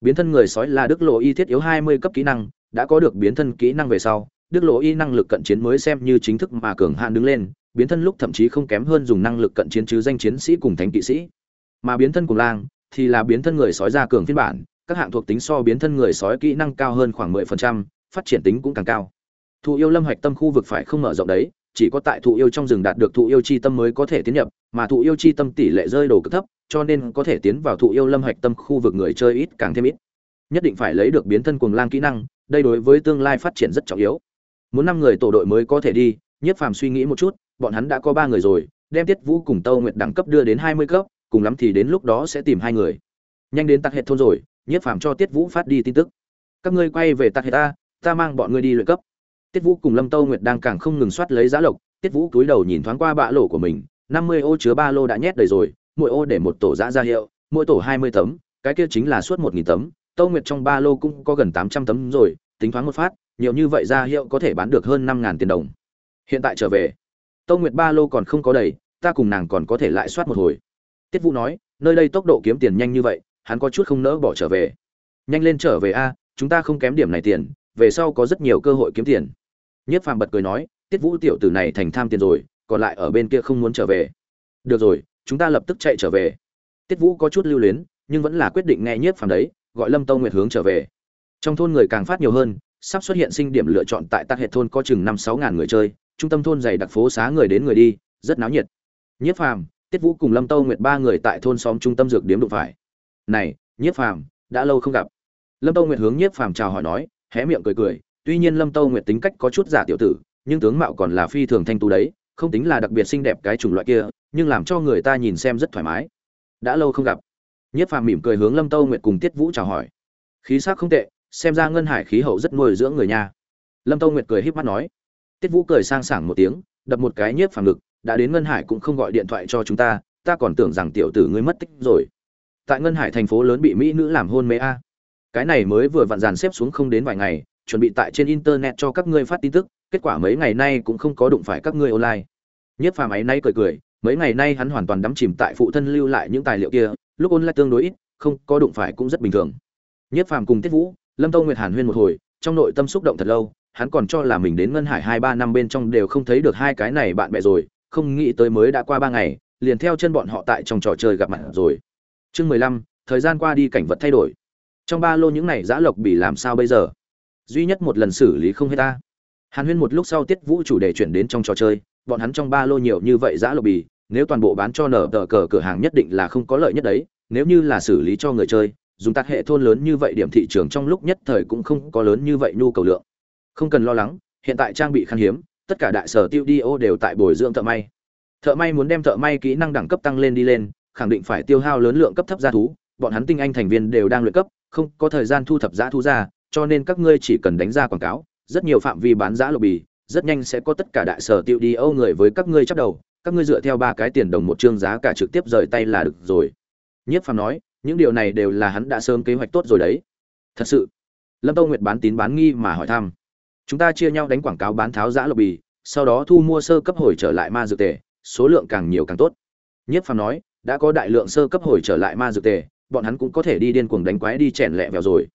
Biến thân người sói là đức lộ y thiết yếu 20 cấp kỹ năng đã có được biến thân kỹ năng về sau đức lỗ y năng lực cận chiến mới xem như chính thức mà cường hạn đứng lên biến thân lúc thậm chí không kém hơn dùng năng lực cận chiến chứ danh chiến sĩ cùng thánh kỵ sĩ. Mà biến thân cuồng lang thì là biến thân người sói ra cường phiên bản các hạng thuộc tính so biến thân người sói kỹ năng cao hơn khoảng 10%, phát triển tính cũng càng cao. Thụ yêu lâm hoạch tâm khu vực phải không mở rộng đấy chỉ có tại thụ yêu trong rừng đạt được thụ yêu chi tâm mới có thể tiến nhập mà thụ yêu chi tâm tỷ lệ rơi đồ cực thấp cho nên có thể tiến vào thụ yêu lâm hoạch tâm khu vực người chơi ít càng thêm ít. Nhất định phải lấy được biến thân cuồng lang kỹ năng đây đối với tương lai phát triển rất trọng yếu. Muốn năm người tổ đội mới có thể đi, nhiếp phàm suy nghĩ một chút, bọn hắn đã có ba người rồi, đem tiết vũ cùng tâu nguyệt đẳng cấp đưa đến hai mươi cấp, cùng lắm thì đến lúc đó sẽ tìm hai người. Nhanh đến tạc hệ thôn rồi, nhiếp phàm cho tiết vũ phát đi tin tức. Các ngươi quay về tạc hệ ta ta mang bọn ngươi đi luyện cấp. Tiết vũ cùng lâm tâu nguyệt đang càng không ngừng soát lấy giá lộc, tiết vũ cúi đầu nhìn thoáng qua bạ lỗ của mình, năm mươi ô chứa ba lô đã nhét đầy rồi, mỗi ô để một tổ giã ra hiệu, mỗi tổ hai mươi tấm, cái kia chính là suốt một nghìn tấm tâu nguyệt trong ba lô cũng có gần tám trăm tấm rồi, tính thoáng một phát, nhiều như vậy ra hiệu có thể bán được hơn năm ngàn tiền đồng. Hiện tại trở về, tâu nguyệt ba lô còn không có đầy, ta cùng nàng còn có thể lại soát một hồi. Tiết vũ nói, nơi đây tốc độ kiếm tiền nhanh như vậy, hắn có chút không nỡ bỏ trở về. Nhanh lên trở về a, chúng ta không kém điểm này tiền, về sau có rất nhiều cơ hội kiếm tiền. Nhiếp phàm bật cười nói, tiết vũ tiểu tử này thành tham tiền rồi, còn lại ở bên kia không muốn trở về. Được rồi, chúng ta lập tức chạy trở về. Tiết vũ có chút lưu luyến, nhưng vẫn là quyết định nghe nhiếp phàm đấy gọi lâm tâu nguyệt hướng trở về. Trong thôn người càng phát nhiều hơn, sắp xuất hiện sinh điểm lựa chọn tại tạc hệ thôn có chừng năm sáu ngàn người chơi, trung tâm thôn dày đặc phố xá người đến người đi, rất náo nhiệt. Nhiếp phàm, tiết vũ cùng lâm tâu nguyệt ba người tại thôn xóm trung tâm dược điếm đụng phải. Này, nhiếp phàm, đã lâu không gặp. Lâm tâu nguyệt hướng nhiếp phàm chào hỏi nói, hé miệng cười cười, tuy nhiên lâm tâu nguyệt tính cách có chút giả tiểu tử, nhưng tướng mạo còn là phi thường thanh tú đấy, không tính là đặc biệt xinh đẹp cái chủng loại kia, nhưng làm cho người ta nhìn xem rất thoải mái. Đã lâu không gặp nhiếp phàm mỉm cười hướng lâm tâu nguyệt cùng tiết vũ chào hỏi. Khí sắc không tệ, xem ra ngân hải khí hậu rất nuôi dưỡng người nha. Lâm tâu nguyệt cười híp mắt nói. Tiết vũ cười sang sảng một tiếng, đập một cái nhiếp phàm ngực, đã đến ngân hải cũng không gọi điện thoại cho chúng ta ta còn tưởng rằng tiểu tử ngươi mất tích rồi. Tại ngân hải thành phố lớn bị mỹ nữ làm hôn mê a. Cái này mới vừa vặn dàn xếp xuống không đến vài ngày, chuẩn bị tại trên internet cho các ngươi phát tin tức, kết quả mấy ngày nay cũng không có đụng phải các ngươi online. Nhiếp phàm ấy nay cười cười, mấy ngày nay hắn hoàn toàn đắm chìm tại phụ thân lưu lại những tài liệu kia lúc online tương đối ít, không, có đụng phải cũng rất bình thường. Nhất phàm cùng tiết vũ, lâm tông nguyệt hàn huyên một hồi, trong nội tâm xúc động thật lâu, hắn còn cho là mình đến ngân hải hai ba năm bên trong đều không thấy được hai cái này bạn bè rồi, không nghĩ tới mới đã qua ba ngày, liền theo chân bọn họ tại trong trò chơi gặp mặt rồi. Chương mười lăm, thời gian qua đi cảnh vật thay đổi. Trong ba lô những này giã lộc bị làm sao bây giờ? Duy nhất một lần xử lý không hết ta. Hàn huyên một lúc sau tiết vũ chủ đề chuyển đến trong trò chơi, bọn hắn trong ba lô nhiều như vậy giã lộc bì nếu toàn bộ bán cho nở tờ cờ cửa hàng nhất định là không có lợi nhất đấy, nếu như là xử lý cho người chơi, dùng tạc hệ thôn lớn như vậy điểm thị trường trong lúc nhất thời cũng không có lớn như vậy nhu cầu lượng. Không cần lo lắng, hiện tại trang bị khan hiếm, tất cả đại sở tiêu đi ô đều tại bồi dưỡng thợ may. Thợ may muốn đem thợ may kỹ năng đẳng cấp tăng lên đi lên, khẳng định phải tiêu hao lớn lượng cấp thấp gia thú, bọn hắn tinh anh thành viên đều đang luyện cấp, không có thời gian thu thập giá thú ra, cho nên các ngươi chỉ cần đánh ra quảng cáo, rất nhiều phạm vi bán giá lộc bì rất nhanh sẽ có tất cả đại sở tiêu đi âu người với các ngươi chấp đầu các ngươi dựa theo ba cái tiền đồng một chương giá cả trực tiếp rời tay là được rồi. Nhiếp phàm nói, những điều này đều là hắn đã sớm kế hoạch tốt rồi đấy. Thật sự, lâm tâu nguyệt bán tín bán nghi mà hỏi thăm. Chúng ta chia nhau đánh quảng cáo bán tháo giã lộc bì, sau đó thu mua sơ cấp hồi trở lại ma dược tề, số lượng càng nhiều càng tốt. Nhiếp phàm nói, đã có đại lượng sơ cấp hồi trở lại ma dược tề, bọn hắn cũng có thể đi điên cuồng đánh quái đi chèn lẹ vào rồi.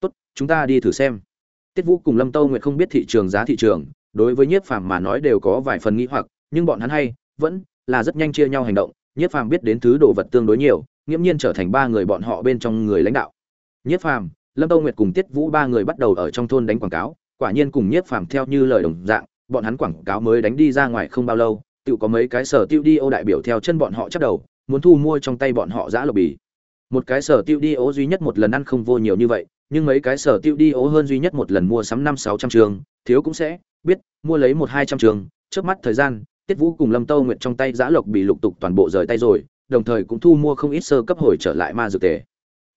Tốt, chúng ta đi thử xem. Tiết vũ cùng lâm tâu nguyệt không biết thị trường giá thị trường, đối với nhiếp phàm mà nói đều có vài phần nghĩ hoặc, nhưng bọn hắn hay vẫn là rất nhanh chia nhau hành động nhiếp phàm biết đến thứ đồ vật tương đối nhiều, nghiễm nhiên trở thành ba người bọn họ bên trong người lãnh đạo. Nhiếp phàm, lâm tâu nguyệt cùng tiết vũ ba người bắt đầu ở trong thôn đánh quảng cáo, quả nhiên cùng nhiếp phàm theo như lời đồng dạng, bọn hắn quảng cáo mới đánh đi ra ngoài không bao lâu tự có mấy cái sở tiêu đi ô đại biểu theo chân bọn họ chắc đầu, muốn thu mua trong tay bọn họ giã lộc bì. Một cái sở tiêu đi ô duy nhất một lần ăn không vô nhiều như vậy, nhưng mấy cái sở tiêu đi ố hơn duy nhất một lần mua sắm năm sáu trăm trường, thiếu cũng sẽ biết, mua lấy một hai trăm trường, trước mắt thời gian tiết vũ cùng lâm tâu nguyệt trong tay giã lộc bị lục tục toàn bộ rời tay rồi, đồng thời cũng thu mua không ít sơ cấp hồi trở lại ma dược tề.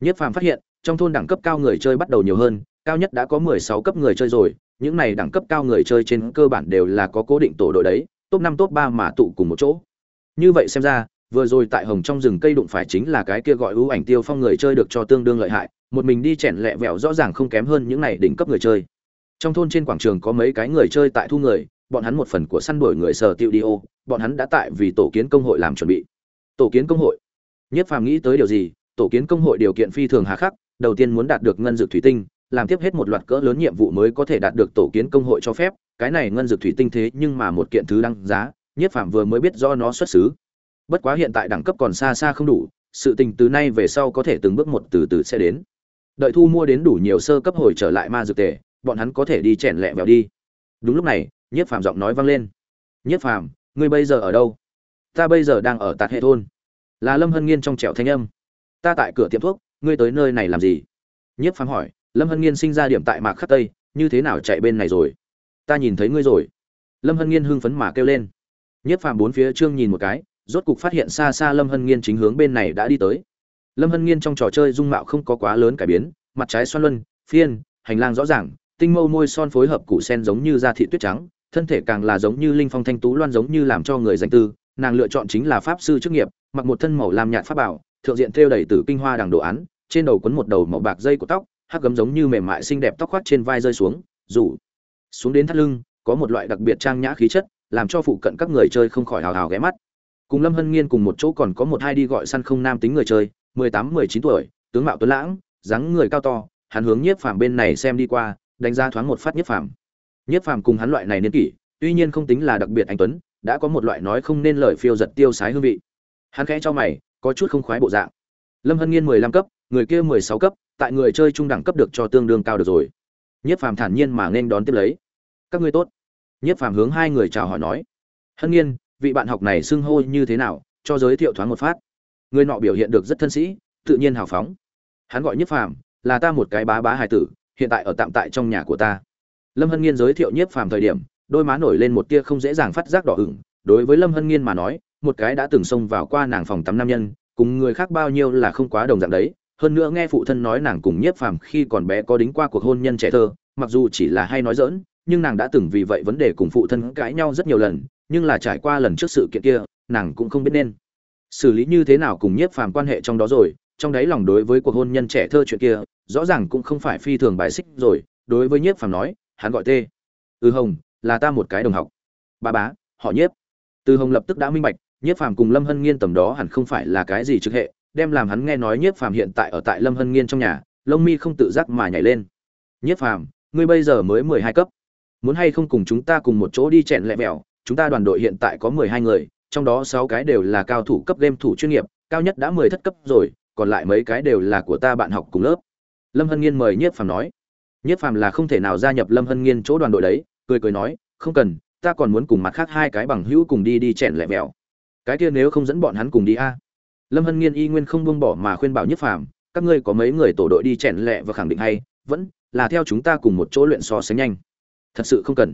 Nhất phàm phát hiện, trong thôn đẳng cấp cao người chơi bắt đầu nhiều hơn, cao nhất đã có mười sáu cấp người chơi rồi, những này đẳng cấp cao người chơi trên cơ bản đều là có cố định tổ đội đấy, top năm, top ba mà tụ cùng một chỗ. Như vậy xem ra, vừa rồi tại hồng trong rừng cây đụng phải chính là cái kia gọi ưu ảnh tiêu phong người chơi được cho tương đương lợi hại, một mình đi chèn lẹ vẹo rõ ràng không kém hơn những này đỉnh cấp người chơi. Trong thôn trên quảng trường có mấy cái người chơi tại thu người bọn hắn một phần của săn đuổi người sở tiêu đi ô, bọn hắn đã tại vì tổ kiến công hội làm chuẩn bị. Tổ kiến công hội. Nhất phàm nghĩ tới điều gì, tổ kiến công hội điều kiện phi thường hà khắc, đầu tiên muốn đạt được ngân dược thủy tinh, làm tiếp hết một loạt cỡ lớn nhiệm vụ mới có thể đạt được tổ kiến công hội cho phép, cái này ngân dược thủy tinh thế nhưng mà một kiện thứ đăng giá, nhất phàm vừa mới biết do nó xuất xứ. Bất quá hiện tại đẳng cấp còn xa xa không đủ, sự tình từ nay về sau có thể từng bước một từ từ sẽ đến. Đợi thu mua đến đủ nhiều sơ cấp hồi trở lại ma dược tề, bọn hắn có thể đi chèn lẹ vẹo đi đúng lúc này nhiếp phàm giọng nói vang lên. Nhiếp phàm, ngươi bây giờ ở đâu? Ta bây giờ đang ở tạt hệ thôn. Là lâm hân nghiên trong trẻo thanh âm. Ta tại cửa tiệm thuốc, ngươi tới nơi này làm gì? Nhiếp phàm hỏi. Lâm hân nghiên sinh ra điểm tại mạc khắc tây, như thế nào chạy bên này rồi? Ta nhìn thấy ngươi rồi. Lâm hân nghiên hưng phấn mà kêu lên. Nhiếp phàm bốn phía trương nhìn một cái, rốt cục phát hiện xa xa lâm hân nghiên chính hướng bên này đã đi tới. Lâm hân nghiên trong trò chơi dung mạo không có quá lớn cải biến, mặt trái xoan luân, phiên, hành lang rõ ràng tinh mâu môi son phối hợp củ sen giống như da thị tuyết trắng, thân thể càng là giống như linh phong thanh tú loan giống như làm cho người danh tư, nàng lựa chọn chính là pháp sư chức nghiệp, mặc một thân màu làm nhạt pháp bảo, thượng diện thêu đầy tử kinh hoa đằng đồ án, trên đầu quấn một đầu màu bạc dây của tóc, hắc gấm giống như mềm mại xinh đẹp tóc khoác trên vai rơi xuống, rủ xuống đến thắt lưng, có một loại đặc biệt trang nhã khí chất, làm cho phụ cận các người chơi không khỏi hào hào ghé mắt. Cùng lâm hân nghiên cùng một chỗ còn có một hai đi gọi săn không nam tính người chơi, mười tám, mười chín tuổi, tướng mạo tuấn lãng, dáng người cao to, hắn hướng nhiếp phàm bên này xem đi qua đánh giá thoáng một phát nhiếp phàm. Nhiếp phàm cùng hắn loại này niên kỷ, tuy nhiên không tính là đặc biệt anh tuấn, đã có một loại nói không nên lời phiêu giật tiêu sái hương vị. Hắn khẽ cho mày, có chút không khoái bộ dạng. Lâm hân nghiên mười lăm cấp, người kia mười sáu cấp, tại người chơi trung đẳng cấp được cho tương đương cao được rồi. Nhiếp phàm thản nhiên mà nên đón tiếp lấy. Các ngươi tốt. Nhiếp phàm hướng hai người chào hỏi nói. Hân nghiên, vị bạn học này xưng hô như thế nào, cho giới thiệu thoáng một phát. Người nọ biểu hiện được rất thân sĩ, tự nhiên hào phóng. Hắn gọi nhiếp phàm, là ta một cái bá bá hài tử hiện tại ở tạm tại trong nhà của ta. Lâm hân nghiên giới thiệu nhiếp phàm thời điểm, đôi má nổi lên một tia không dễ dàng phát giác đỏ ửng. Đối với lâm hân nghiên mà nói, một cái đã từng xông vào qua nàng phòng tắm nam nhân, cùng người khác bao nhiêu là không quá đồng dạng đấy. Hơn nữa nghe phụ thân nói nàng cùng nhiếp phàm khi còn bé có đính qua cuộc hôn nhân trẻ thơ, mặc dù chỉ là hay nói dỡn nhưng nàng đã từng vì vậy vấn đề cùng phụ thân cãi nhau rất nhiều lần, nhưng là trải qua lần trước sự kiện kia, nàng cũng không biết nên xử lý như thế nào cùng nhiếp phàm quan hệ trong đó rồi. Trong đấy lòng đối với cuộc hôn nhân trẻ thơ chuyện kia rõ ràng cũng không phải phi thường bài xích rồi, đối với nhiếp phàm nói, hắn gọi tê. Ừ hồng, là ta một cái đồng học. Ba bá, họ nhiếp. Từ hồng lập tức đã minh bạch, nhiếp phàm cùng lâm hân nghiên tầm đó hẳn không phải là cái gì trực hệ, đem làm hắn nghe nói nhiếp phàm hiện tại ở tại lâm hân nghiên trong nhà, lông mi không tự giác mà nhảy lên. Nhiếp phàm, ngươi bây giờ mới mười hai cấp. Muốn hay không cùng chúng ta cùng một chỗ đi chẹn lẹ mẹo chúng ta đoàn đội hiện tại có mười hai người, trong đó sáu cái đều là cao thủ cấp game thủ chuyên nghiệp, cao nhất đã mười thất cấp rồi, còn lại mấy cái đều là của ta bạn học cùng lớp lâm hân nghiên mời nhiếp phàm nói. Nhiếp phàm là không thể nào gia nhập lâm hân nghiên chỗ đoàn đội đấy, cười cười nói, không cần, ta còn muốn cùng mặt khác hai cái bằng hữu cùng đi đi chèn lẹ mèo. cái kia nếu không dẫn bọn hắn cùng đi a. Lâm hân nghiên y nguyên không buông bỏ mà khuyên bảo nhiếp phàm, các ngươi có mấy người tổ đội đi chèn lẹ và khẳng định hay, vẫn là theo chúng ta cùng một chỗ luyện so sánh nhanh. Thật sự không cần.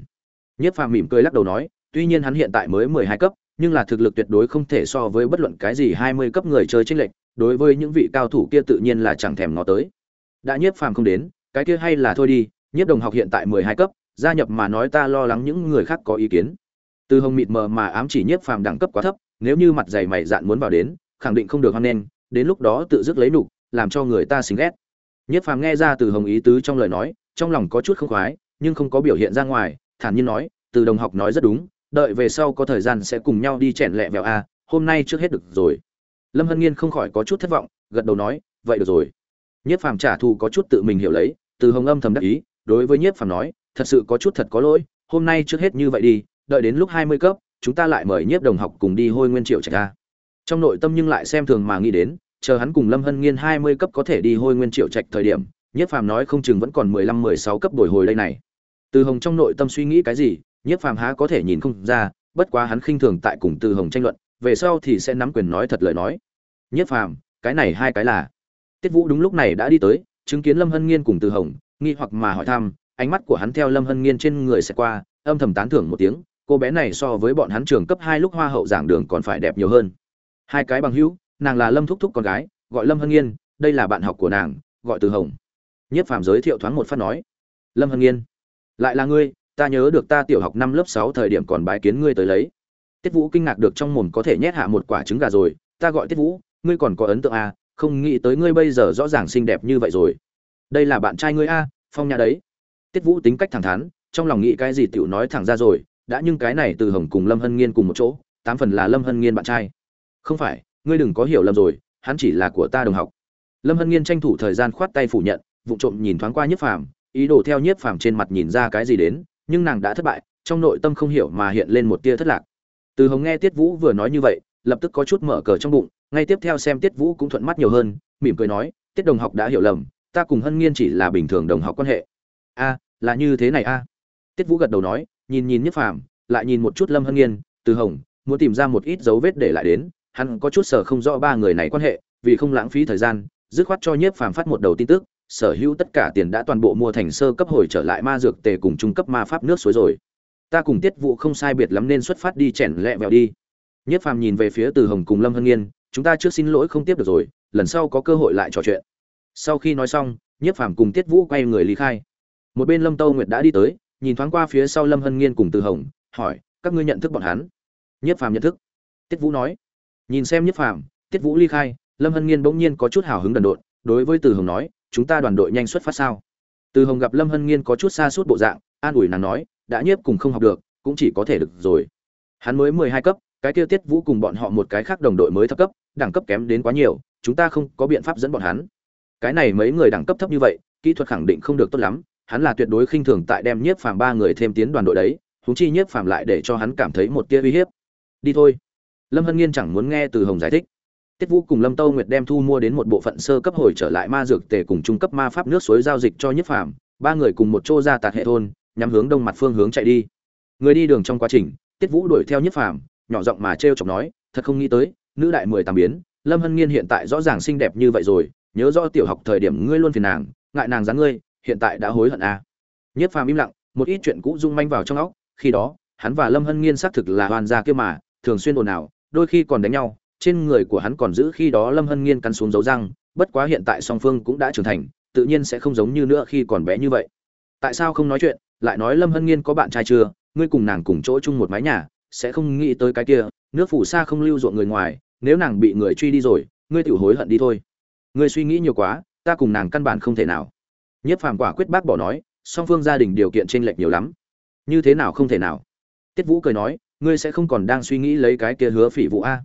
Nhiếp phàm mỉm cười lắc đầu nói, tuy nhiên hắn hiện tại mới mười hai cấp, nhưng là thực lực tuyệt đối không thể so với bất luận cái gì hai mươi cấp người chơi chênh lệch, đối với những vị cao thủ kia tự nhiên là chẳng thèm ngó tới đã nhiếp phàm không đến, cái kia hay là thôi đi, nhiếp đồng học hiện tại mười hai cấp, gia nhập mà nói ta lo lắng những người khác có ý kiến. Từ hồng mịt mờ mà ám chỉ nhiếp phàm đẳng cấp quá thấp, nếu như mặt dày mày dạn muốn vào đến, khẳng định không được hoan nghênh, đến lúc đó tự dứt lấy nục làm cho người ta xính ghét. Nhiếp phàm nghe ra từ hồng ý tứ trong lời nói, trong lòng có chút không khoái, nhưng không có biểu hiện ra ngoài, thản nhiên nói, từ đồng học nói rất đúng, đợi về sau có thời gian sẽ cùng nhau đi chèn lẹ vẹo a, hôm nay trước hết được rồi. Lâm hân nghiên không khỏi có chút thất vọng, gật đầu nói, vậy được rồi nhiếp phàm trả thù có chút tự mình hiểu lấy, từ hồng âm thầm đắc ý, đối với nhiếp phàm nói, thật sự có chút thật có lỗi, hôm nay trước hết như vậy đi, đợi đến lúc hai mươi cấp, chúng ta lại mời nhiếp đồng học cùng đi hôi nguyên triệu trạch a. trong nội tâm nhưng lại xem thường mà nghĩ đến, chờ hắn cùng lâm hân nghiên hai mươi cấp có thể đi hôi nguyên triệu trạch thời điểm, nhiếp phàm nói không chừng vẫn còn mười lăm, mười sáu cấp đổi hồi đây này từ hồng trong nội tâm suy nghĩ cái gì, nhiếp phàm há có thể nhìn không ra, bất quá hắn khinh thường tại cùng từ hồng tranh luận, về sau thì sẽ nắm quyền nói thật lời nói nhiếp phàm, cái này hai cái là tiết vũ đúng lúc này đã đi tới chứng kiến lâm hân nghiên cùng từ hồng nghi hoặc mà hỏi thăm ánh mắt của hắn theo lâm hân nghiên trên người sẽ qua âm thầm tán thưởng một tiếng cô bé này so với bọn hắn trường cấp hai lúc hoa hậu giảng đường còn phải đẹp nhiều hơn. Hai cái bằng hữu nàng là lâm thúc thúc con gái gọi lâm hân nghiên đây là bạn học của nàng gọi từ hồng. Nhiếp phàm giới thiệu thoáng một phát nói lâm hân nghiên lại là ngươi ta nhớ được ta tiểu học năm lớp sáu thời điểm còn bái kiến ngươi tới lấy. Tiết vũ kinh ngạc được trong mồm có thể nhét hạ một quả trứng gà rồi ta gọi tiết vũ ngươi còn có ấn tượng à, không nghĩ tới ngươi bây giờ rõ ràng xinh đẹp như vậy rồi. Đây là bạn trai ngươi a, phong nhà đấy. Tiết vũ tính cách thẳng thắn, trong lòng nghĩ cái gì tiểu nói thẳng ra rồi, đã nhưng cái này từ hồng cùng lâm hân nghiên cùng một chỗ, tám phần là lâm hân nghiên bạn trai. Không phải, ngươi đừng có hiểu lầm rồi, hắn chỉ là của ta đồng học. Lâm hân nghiên tranh thủ thời gian khoát tay phủ nhận, vụ trộm nhìn thoáng qua nhiếp phàm, ý đồ theo nhiếp phàm trên mặt nhìn ra cái gì đến, nhưng nàng đã thất bại, trong nội tâm không hiểu mà hiện lên một tia thất lạc. Từ hồng nghe tiết vũ vừa nói như vậy lập tức có chút mở cờ trong bụng, ngay tiếp theo xem tiết vũ cũng thuận mắt nhiều hơn, mỉm cười nói, tiết đồng học đã hiểu lầm, ta cùng hân nghiên chỉ là bình thường đồng học quan hệ. A, là như thế này a? Tiết vũ gật đầu nói, nhìn nhìn nhất phàm, lại nhìn một chút lâm hân nghiên, từ hồng, muốn tìm ra một ít dấu vết để lại đến, hắn có chút sở không rõ ba người này quan hệ, vì không lãng phí thời gian, dứt khoát cho nhiếp phàm phát một đầu tin tức, sở hữu tất cả tiền đã toàn bộ mua thành sơ cấp hồi trở lại ma dược tề cùng trung cấp ma pháp nước suối rồi. Ta cùng tiết vụ không sai biệt lắm nên xuất phát đi chèn lẹ vẹo đi nhiếp phàm nhìn về phía từ hồng cùng lâm hân nghiên, chúng ta trước xin lỗi không tiếp được rồi, lần sau có cơ hội lại trò chuyện. Sau khi nói xong nhiếp phàm cùng tiết vũ quay người ly khai. Một bên lâm tâu nguyệt đã đi tới, nhìn thoáng qua phía sau lâm hân nghiên cùng từ hồng, hỏi, các ngươi nhận thức bọn hắn? Nhiếp phàm nhận thức. Tiết vũ nói. Nhìn xem nhiếp phàm, tiết vũ ly khai, lâm hân nghiên bỗng nhiên có chút hào hứng đần độn, đối với từ hồng nói, chúng ta đoàn đội nhanh xuất phát sao? Từ hồng gặp lâm hân nghiên có chút xa suốt bộ dạng, an ủi nàng nói, đã nhiếp cùng không học được, cũng chỉ có thể được rồi. Hắn mới mười hai cấp cái kia tiết vũ cùng bọn họ một cái khác đồng đội mới thấp cấp, đẳng cấp kém đến quá nhiều, chúng ta không có biện pháp dẫn bọn hắn. Cái này mấy người đẳng cấp thấp như vậy, kỹ thuật khẳng định không được tốt lắm, hắn là tuyệt đối khinh thường tại đem nhiếp phàm ba người thêm tiến đoàn đội đấy húng chi nhiếp phàm lại để cho hắn cảm thấy một tia uy hiếp. Đi thôi. Lâm hân nghiên chẳng muốn nghe từ hồng giải thích. Tiết vũ cùng lâm tâu nguyệt đem thu mua đến một bộ phận sơ cấp hồi trở lại ma dược tề cùng trung cấp ma pháp nước suối giao dịch cho nhiếp phàm, ba người cùng một chỗ ra tạt hệ thôn, nhắm hướng đông mặt phương hướng chạy đi. Người đi đường trong quá trình, tiết vũ đuổi theo nhiếp phàm nhỏ giọng mà trêu chọc nói, thật không nghĩ tới, nữ đại mười tám biến, lâm hân nghiên hiện tại rõ ràng xinh đẹp như vậy rồi, nhớ rõ tiểu học thời điểm ngươi luôn phiền nàng, ngại nàng dáng ngươi, hiện tại đã hối hận à. nhiếp phàm im lặng, một ít chuyện cũ rung manh vào trong óc, khi đó, hắn và lâm hân nghiên xác thực là hoàn gia kia mà, thường xuyên ồn ào, đôi khi còn đánh nhau, trên người của hắn còn giữ khi đó lâm hân nghiên cắn xuống dấu răng, bất quá hiện tại song phương cũng đã trưởng thành, tự nhiên sẽ không giống như nữa khi còn bé như vậy tại sao không nói chuyện, lại nói lâm hân nghiên có bạn trai chưa, ngươi cùng nàng cùng chỗ chung một mái nhà sẽ không nghĩ tới cái kia, nước phủ xa không lưu ruộng người ngoài, nếu nàng bị người truy đi rồi, ngươi tự hối hận đi thôi. Ngươi suy nghĩ nhiều quá, ta cùng nàng căn bản không thể nào. Nhất phàm quả quyết bác bỏ nói, song phương gia đình điều kiện t r ê n lệch nhiều lắm. Như thế nào không thể nào. Tiết vũ cười nói, ngươi sẽ không còn đang suy nghĩ lấy cái kia hứa phỉ vũ a.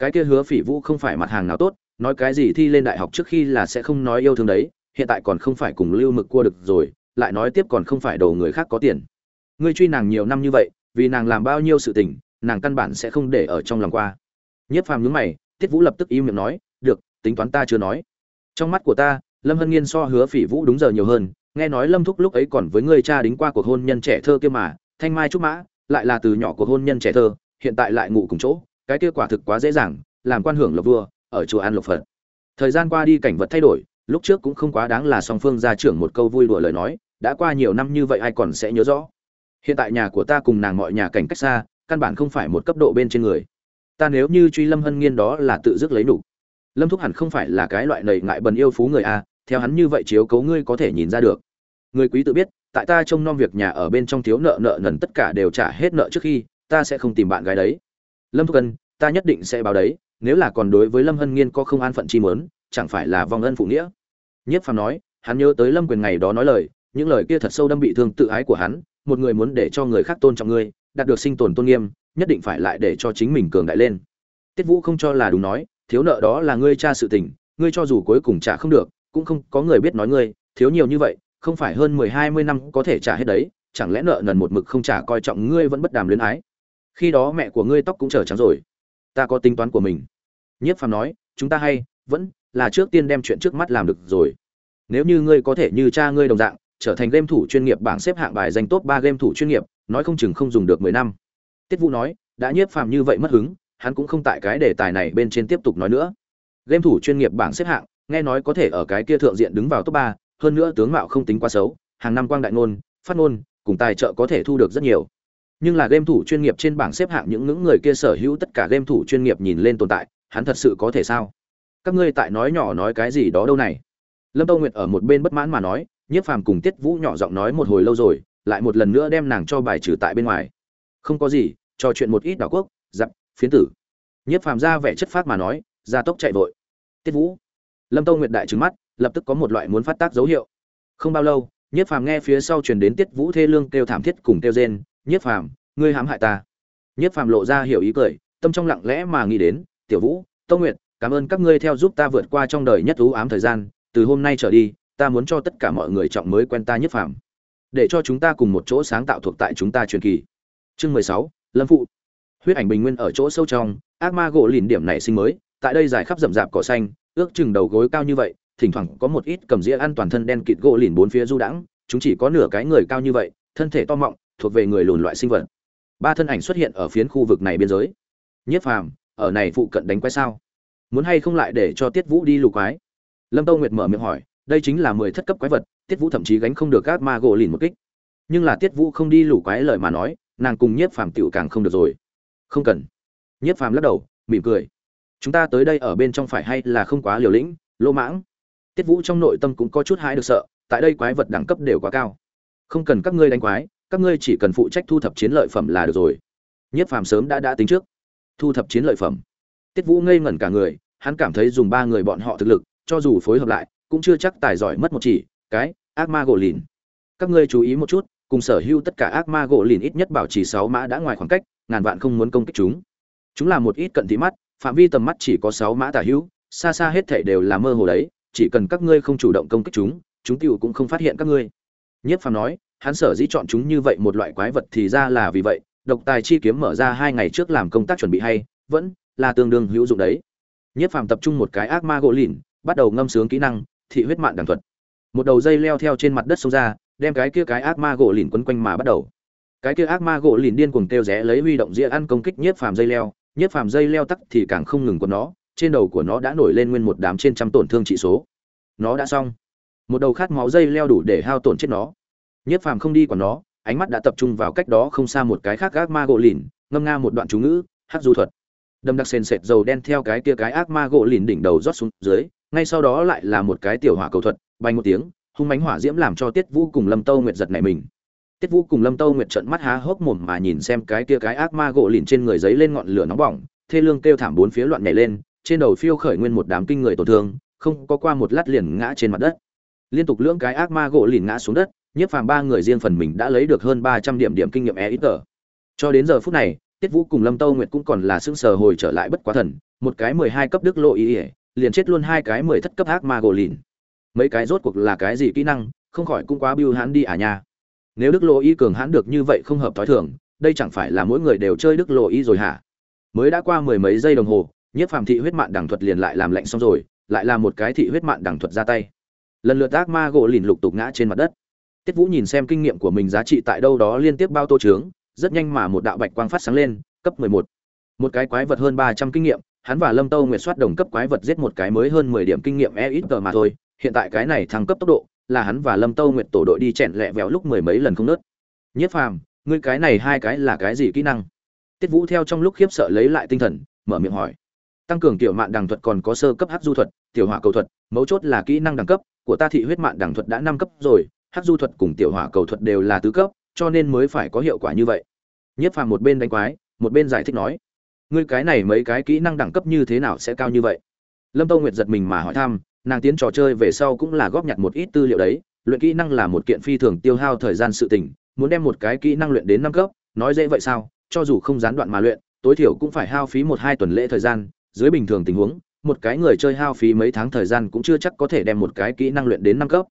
Cái kia hứa phỉ vũ không phải mặt hàng nào tốt, nói cái gì thi lên đại học trước khi là sẽ không nói yêu thương đấy, hiện tại còn không phải cùng lưu mực cua được rồi, lại nói tiếp còn không phải đồ người khác có tiền. Ngươi truy nàng nhiều năm như vậy vì nàng làm bao nhiêu sự tình, nàng căn bản sẽ không để ở trong lòng qua. Nhiếp phàm nhướng mày, tiết vũ lập tức im miệng nói, được, tính toán ta chưa nói. Trong mắt của ta, lâm hân nghiên so hứa phỉ vũ đúng giờ nhiều hơn, nghe nói lâm thúc lúc ấy còn với người cha đính qua cuộc hôn nhân trẻ thơ kia mà, thanh mai trúc mã, lại là từ nhỏ cuộc hôn nhân trẻ thơ, hiện tại lại ngủ cùng chỗ, cái kia quả thực quá dễ dàng, làm quan hưởng lộc vua, ở chùa an lộc phật. Thời gian qua đi cảnh vật thay đổi, lúc trước cũng không quá đáng là song phương gia trưởng một câu vui đùa lời nói, đã qua nhiều năm như vậy ai còn sẽ nhớ rõ hiện tại nhà của ta cùng nàng mọi nhà cảnh cách xa, căn bản không phải một cấp độ bên trên người. Ta nếu như truy lâm hân nghiên đó là tự dứt lấy đủ. Lâm thúc hẳn không phải là cái loại nầy ngại bần yêu phú người a theo hắn như vậy chiếu cấu ngươi có thể nhìn ra được. Người quý tự biết, tại ta trông nom việc nhà ở bên trong thiếu nợ nợ nần tất cả đều trả hết nợ trước khi, ta sẽ không tìm bạn gái đấy. Lâm thúc ân, ta nhất định sẽ báo đấy, nếu là còn đối với lâm hân nghiên có không an phận chi mớn chẳng phải là vong ân phụ nghĩa. Nhất phàm nói, hắn nhớ tới lâm quyền ngày đó nói lời, những lời kia thật sâu đâm bị thương tự ái của hắn một người muốn để cho người khác tôn trọng ngươi, đạt được sinh tồn tôn nghiêm, nhất định phải lại để cho chính mình cường đại lên. Tiết vũ không cho là đúng nói, thiếu nợ đó là ngươi cha sự tình, ngươi cho dù cuối cùng trả không được, cũng không có người biết nói ngươi, thiếu nhiều như vậy, không phải hơn mười hai mươi năm có thể trả hết đấy, chẳng lẽ nợ nần một mực không trả coi trọng ngươi vẫn bất đàm luyến ái? Khi đó mẹ của ngươi tóc cũng trở trắng rồi. Ta có tính toán của mình. Nhiếp phàm nói, chúng ta hay, vẫn là trước tiên đem chuyện trước mắt làm được rồi. Nếu như ngươi có thể như cha ngươi đồng dạng trở thành game thủ chuyên nghiệp bảng xếp hạng bài danh top ba game thủ chuyên nghiệp, nói không chừng không dùng được mười năm. Tiết vũ nói, đã nhiếp phàm như vậy mất hứng, hắn cũng không tại cái đề tài này bên trên tiếp tục nói nữa. Game thủ chuyên nghiệp bảng xếp hạng, nghe nói có thể ở cái kia thượng diện đứng vào top ba, hơn nữa tướng mạo không tính quá xấu, hàng năm quang đại ngôn, phát ngôn, cùng tài trợ có thể thu được rất nhiều. Nhưng là game thủ chuyên nghiệp trên bảng xếp hạng những ngưỡng người kia sở hữu tất cả game thủ chuyên nghiệp nhìn lên tồn tại, hắn thật sự có thể sao? Các ngươi tại nói nhỏ nói cái gì đó đâu này? Lâm tâu nguyệt ở một bên bất mãn mà nói nhiếp phàm cùng tiết vũ nhỏ giọng nói một hồi lâu rồi, lại một lần nữa đem nàng cho bài trừ tại bên ngoài. Không có gì, trò chuyện một ít đảo quốc dặm phiến tử. Nhiếp phàm ra vẻ chất phát mà nói ra tốc chạy vội. Tiết vũ. Lâm tâu nguyệt đại trứng mắt, lập tức có một loại muốn phát tác dấu hiệu. Không bao lâu, nhiếp phàm nghe phía sau truyền đến tiết vũ thê lương kêu thảm thiết cùng kêu rên, nhiếp phàm, ngươi hãm hại ta. Nhiếp phàm lộ ra hiểu ý cười, tâm trong lặng lẽ mà nghĩ đến, tiểu vũ, tâu nguyệt, cảm ơn các ngươi theo giúp ta vượt qua trong đời nhất ú ám thời gian, từ hôm nay trở đi ta muốn cho tất cả mọi người trọng mới quen ta nhất phàm, để cho chúng ta cùng một chỗ sáng tạo thuộc tại chúng ta truyền kỳ. Chương mười sáu, lâm phụ. Huyết ảnh bình nguyên ở chỗ sâu trong, ác ma gỗ lìn điểm này sinh mới, tại đây dài khắp rậm rạp cỏ xanh, ước chừng đầu gối cao như vậy, thỉnh thoảng có một ít cầm dĩa ăn toàn thân đen kịt gỗ lìn bốn phía du đãng, chúng chỉ có nửa cái người cao như vậy, thân thể to mọng, thuộc về người lùn loại sinh vật. Ba thân ảnh xuất hiện ở phiến khu vực này biên giới. Nhất phàm, ở này phụ cận đánh quái sao? Muốn hay không lại để cho tiết vũ đi lục quái? Lâm tâu nguyệt mở miệng hỏi đây chính là mười thất cấp quái vật, tiết vũ thậm chí gánh không được các ma gỗ lìn một kích. Nhưng là tiết vũ không đi lủ quái lời mà nói, nàng cùng nhiếp phàm tựu càng không được rồi. Không cần. Nhiếp phàm lắc đầu, mỉm cười. Chúng ta tới đây ở bên trong phải hay là không quá liều lĩnh lô mãng? Tiết vũ trong nội tâm cũng có chút hãi được sợ, tại đây quái vật đẳng cấp đều quá cao. Không cần các ngươi đánh quái, các ngươi chỉ cần phụ trách thu thập chiến lợi phẩm là được rồi. Nhiếp phàm sớm đã đã tính trước. Thu thập chiến lợi phẩm. Tiết vũ ngây ngẩn cả người, hắn cảm thấy dùng ba người bọn họ thực lực, cho dù phối hợp lại cũng chưa chắc tài giỏi mất một chỉ, cái ác ma gỗ lìn. Các ngươi chú ý một chút, cùng sở hữu tất cả ác ma gỗ lìn ít nhất bảo trì sáu mã đã ngoài khoảng cách, ngàn vạn không muốn công kích chúng. Chúng là một ít cận thị mắt, phạm vi tầm mắt chỉ có sáu mã tả hữu, xa xa hết thảy đều là mơ hồ đấy, chỉ cần các ngươi không chủ động công kích chúng chúng tiêu cũng không phát hiện các ngươi. Nhất phàm nói, hắn sở dĩ chọn chúng như vậy một loại quái vật thì ra là vì vậy, độc tài chi kiếm mở ra hai ngày trước làm công tác chuẩn bị hay, vẫn là tương đương hữu dụng đấy. Nhất phàm tập trung một cái ác ma gỗ lìn, bắt đầu ngâm sướng kỹ năng thị huyết mạn đằng thuật. Một đầu dây leo theo trên mặt đất xông ra, đem cái kia cái ác ma gỗ lìn quấn quanh mà bắt đầu. Cái kia ác ma gỗ lìn điên cuồng kêu rẽ lấy huy động dĩa ăn công kích nhiếp phàm dây leo, nhiếp phàm dây leo tắc thì càng không ngừng của nó, trên đầu của nó đã nổi lên nguyên một đám trên trăm tổn thương trị số. Nó đã xong. Một đầu khát máu dây leo đủ để hao tổn chết nó. Nhiếp phàm không đi còn nó, ánh mắt đã tập trung vào cách đó không xa một cái khác ác ma gỗ lìn, ngâm nga một đoạn chú ngữ, hát du thuật. Đâm đặc sền sệt dầu đen theo cái kia cái ác ma gỗ lìn đỉnh đầu rót xuống dưới ngay sau đó lại là một cái tiểu hỏa cầu thuật, bay một tiếng, hung mánh hỏa diễm làm cho tiết vũ cùng lâm tâu nguyệt giật này mình. Tiết vũ cùng lâm tâu nguyệt trợn mắt há hốc mồm mà nhìn xem cái kia cái ác ma gỗ lìn trên người giấy lên ngọn lửa nóng bỏng, thê lương kêu thảm bốn phía loạn nhảy lên, trên đầu phiêu khởi nguyên một đám kinh người tổn thương, không có qua một lát liền ngã trên mặt đất. Liên tục lưỡng cái ác ma gỗ lìn ngã xuống đất nhiếp phàm ba người riêng phần mình đã lấy được hơn ba trăm điểm điểm kinh nghiệm e ít tờ cho đến giờ phút này, tiết vũ cùng lâm tâu nguyệt cũng còn là sững sờ hồi trở lại bất quá thần, một cái mười hai cấp đức lộ ý ỉa liền chết luôn hai cái mười thất cấp ác ma gỗ lìn. Mấy cái rốt cuộc là cái gì kỹ năng, không khỏi cũng quá biêu hãn đi à nha. Nếu đức lộ y cường hãn được như vậy không hợp thói thường, đây chẳng phải là mỗi người đều chơi đức lộ y rồi hả? Mới đã qua mười mấy giây đồng hồ, nhiếp phàm thị huyết mạng đẳng thuật liền lại làm lạnh xong rồi, lại là một cái thị huyết mạng đẳng thuật ra tay. Lần lượt ác ma gỗ lìn lục tục ngã trên mặt đất. Tiết vũ nhìn xem kinh nghiệm của mình giá trị tại đâu đó liên tiếp bao tô trướng, rất nhanh mà một đạo bạch quang phát sáng lên, cấp mười một. Một cái quái vật hơn ba trăm kinh nghiệm hắn và lâm tâu nguyệt soát đồng cấp quái vật giết một cái mới hơn mười điểm kinh nghiệm e ít tờ mà thôi, hiện tại cái này thăng cấp tốc độ, là hắn và lâm tâu nguyệt tổ đội đi chèn lẹ vẹo lúc mười mấy lần không nớt. Nhất phàm, ngươi cái này hai cái là cái gì kỹ năng? Tiết vũ theo trong lúc khiếp sợ lấy lại tinh thần, mở miệng hỏi. Tăng cường tiểu mạng đằng thuật còn có sơ cấp hát du thuật, tiểu hỏa cầu thuật, mấu chốt là kỹ năng đẳng cấp, của ta thị huyết mạng đẳng thuật đã năm cấp rồi hát du thuật cùng tiểu hỏa cầu thuật đều là tứ cấp, cho nên mới phải có hiệu quả như vậy. Nhất phàm một bên đánh quái, một bên giải thích nói ngươi cái này mấy cái kỹ năng đẳng cấp như thế nào sẽ cao như vậy? Lâm tâu nguyệt giật mình mà hỏi thăm, nàng tiến trò chơi về sau cũng là góp nhặt một ít tư liệu đấy, luyện kỹ năng là một kiện phi thường tiêu hao thời gian sự tình, muốn đem một cái kỹ năng luyện đến năm cấp, nói dễ vậy sao? Cho dù không gián đoạn mà luyện, tối thiểu cũng phải hao phí một hai tuần lễ thời gian. Dưới bình thường tình huống, một cái người chơi hao phí mấy tháng thời gian cũng chưa chắc có thể đem một cái kỹ năng luyện đến năm cấp.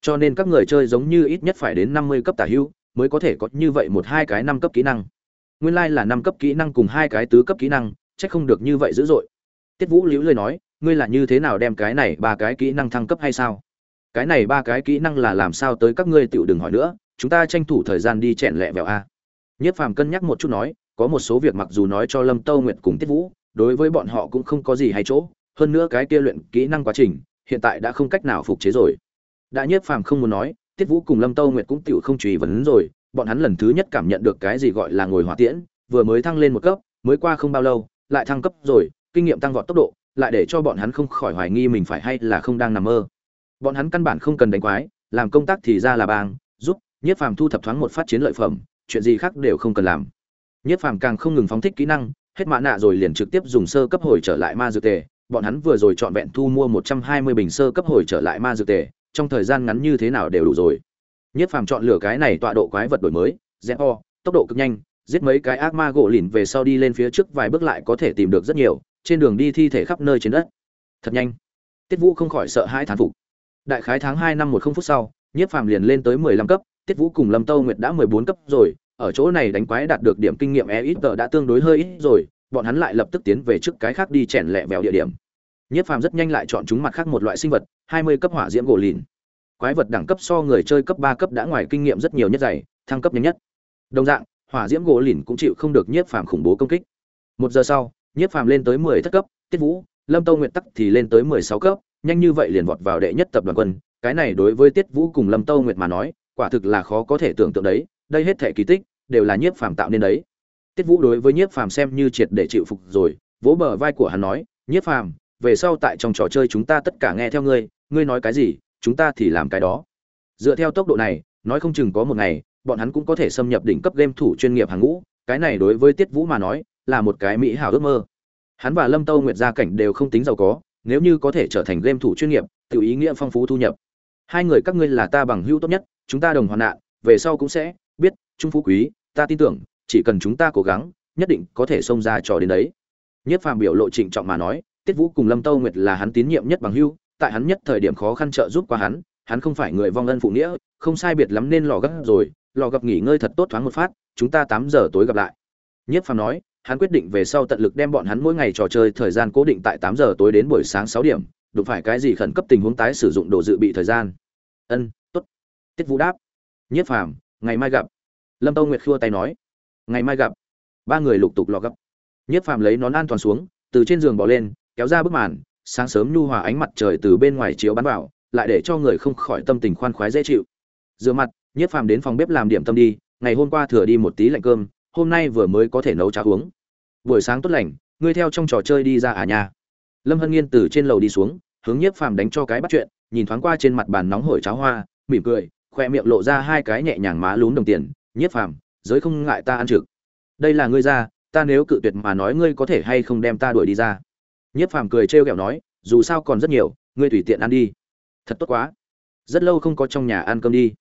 Cho nên các người chơi giống như ít nhất phải đến năm mươi cấp tả hưu mới có thể có như vậy một hai cái năm cấp kỹ năng nguyên lai là năm cấp kỹ năng cùng hai cái tứ cấp kỹ năng, chắc không được như vậy dữ dội. Tiết vũ liễu lời nói, ngươi là như thế nào đem cái này ba cái kỹ năng thăng cấp hay sao? Cái này ba cái kỹ năng là làm sao tới các ngươi tựu đừng hỏi nữa, chúng ta tranh thủ thời gian đi chèn lẹ vẹo a. Nhất phàm cân nhắc một chút nói, có một số việc mặc dù nói cho lâm tâu nguyệt cùng tiết vũ, đối với bọn họ cũng không có gì hay chỗ, hơn nữa cái kia luyện kỹ năng quá trình, hiện tại đã không cách nào phục chế rồi. Đã nhất phàm không muốn nói, tiết vũ cùng lâm tâu nguyệt cũng tựu không truy vấn rồi bọn hắn lần thứ nhất cảm nhận được cái gì gọi là ngồi hỏa tiễn, vừa mới thăng lên một cấp, mới qua không bao lâu, lại thăng cấp rồi, kinh nghiệm tăng vọt tốc độ, lại để cho bọn hắn không khỏi hoài nghi mình phải hay là không đang nằm mơ. Bọn hắn căn bản không cần đánh quái, làm công tác thì ra là bang, giúp nhiếp phàm thu thập thoáng một phát chiến lợi phẩm, chuyện gì khác đều không cần làm. Nhiếp phàm càng không ngừng phóng thích kỹ năng, hết mã nạ rồi liền trực tiếp dùng sơ cấp hồi trở lại ma dược tề. Bọn hắn vừa rồi chọn vẹn thu mua một trăm hai mươi bình sơ cấp hồi trở lại ma dược tề, trong thời gian ngắn như thế nào đều đủ rồi. Nhất phàm chọn lựa cái này tọa độ quái vật đổi mới o tốc độ cực nhanh, giết mấy cái ác ma gỗ lìn về sau đi lên phía trước vài bước lại có thể tìm được rất nhiều, trên đường đi thi thể khắp nơi trên đất. Thật nhanh. Tiết vũ không khỏi sợ hãi thán phục. Đại khái tháng hai năm một không phút sau nhiếp phàm liền lên tới mười lăm cấp, tiết vũ cùng lâm tâu nguyệt đã mười bốn cấp rồi, ở chỗ này đánh quái đạt được điểm kinh nghiệm e ít đã tương đối hơi ít rồi, bọn hắn lại lập tức tiến về trước cái khác đi chèn lẹ vèo địa điểm. Nhiếp phàm rất nhanh lại chọn chúng mặt khác một loại sinh vật, hai mươi cấp hỏa diễm gỗ lìn quái vật đẳng cấp so người chơi cấp ba cấp đã ngoài kinh nghiệm rất nhiều nhất dày, thăng cấp nhanh nhất. Đồng dạng, hỏa diễm gỗ lìn cũng chịu không được nhiếp phàm khủng bố công kích. Một giờ sau, nhiếp phàm lên tới mười thất cấp, tiết vũ, lâm tâu Nguyệt tắc thì lên tới mười sáu cấp, nhanh như vậy liền vọt vào đệ nhất tập đoàn quân. Cái này đối với tiết vũ cùng lâm tâu nguyệt mà nói, quả thực là khó có thể tưởng tượng đấy, đây hết thảy kỳ tích, đều là nhiếp phàm tạo nên đấy. Tiết vũ đối với nhiếp phàm xem như triệt để chịu phục rồi, vỗ bờ vai của hắn nói, nhiếp phàm, về sau tại trong trò chơi chúng ta tất cả nghe theo ngươi ngươi nói cái gì chúng ta thì làm cái đó. Dựa theo tốc độ này, nói không chừng có một ngày, bọn hắn cũng có thể xâm nhập đỉnh cấp game thủ chuyên nghiệp hàng ngũ, cái này đối với tiết vũ mà nói, là một cái mỹ hảo ước mơ. Hắn và lâm tâu nguyệt gia cảnh đều không tính giàu có, nếu như có thể trở thành game thủ chuyên nghiệp, tự ý nghĩa phong phú thu nhập. Hai người các ngươi là ta bằng hữu tốt nhất, chúng ta đồng hoàn nạn, về sau cũng sẽ biết trung phú quý, ta tin tưởng, chỉ cần chúng ta cố gắng, nhất định có thể xông ra trò đến đấy. Nhất phàm biểu lộ trịnh trọng mà nói, tiết vũ cùng lâm tâu nguyệt là hắn tín nhiệm nhất bằng hữu tại hắn nhất thời điểm khó khăn trợ giúp qua hắn hắn không phải người vong ân phụ nghĩa, không sai biệt lắm nên lò gấp rồi, lò gặp nghỉ ngơi thật tốt thoáng một phát, chúng ta tám giờ tối gặp lại. Nhất phàm nói, hắn quyết định về sau tận lực đem bọn hắn mỗi ngày trò chơi thời gian cố định tại tám giờ tối đến buổi sáng sáu điểm, đụng phải cái gì khẩn cấp tình huống tái sử dụng đồ dự bị thời gian. Ân, tốt. Tiết vũ đáp. Nhất phàm, ngày mai gặp. Lâm tâu nguyệt khua tay nói. Ngày mai gặp. Ba người lục tục lò gấp. Nhất phàm lấy nón an toàn xuống, từ trên giường bỏ lên, kéo ra bức màn sáng sớm nhu hòa ánh mặt trời từ bên ngoài chiếu bắn vào, lại để cho người không khỏi tâm tình khoan khoái dễ chịu. Rửa mặt nhất phàm đến phòng bếp làm điểm tâm đi, ngày hôm qua thừa đi một tí lạnh cơm, hôm nay vừa mới có thể nấu cháo uống. Buổi sáng tốt lành, ngươi theo trong trò chơi đi ra à nhà lâm hân nghiên từ trên lầu đi xuống, hướng nhiếp phàm đánh cho cái bắt chuyện, nhìn thoáng qua trên mặt bàn nóng hổi cháo hoa, mỉm cười, khoe miệng lộ ra hai cái nhẹ nhàng má lún đồng tiền. Nhiếp phàm, giới không ngại ta ăn trực. Đây là ngươi ra, ta nếu cự tuyệt mà nói ngươi có thể hay không đem ta đuổi đi ra nhiếp phàm cười trêu ghẹo nói, dù sao còn rất nhiều, ngươi tùy tiện ăn đi. Thật tốt quá. Rất lâu không có trong nhà ăn cơm đi.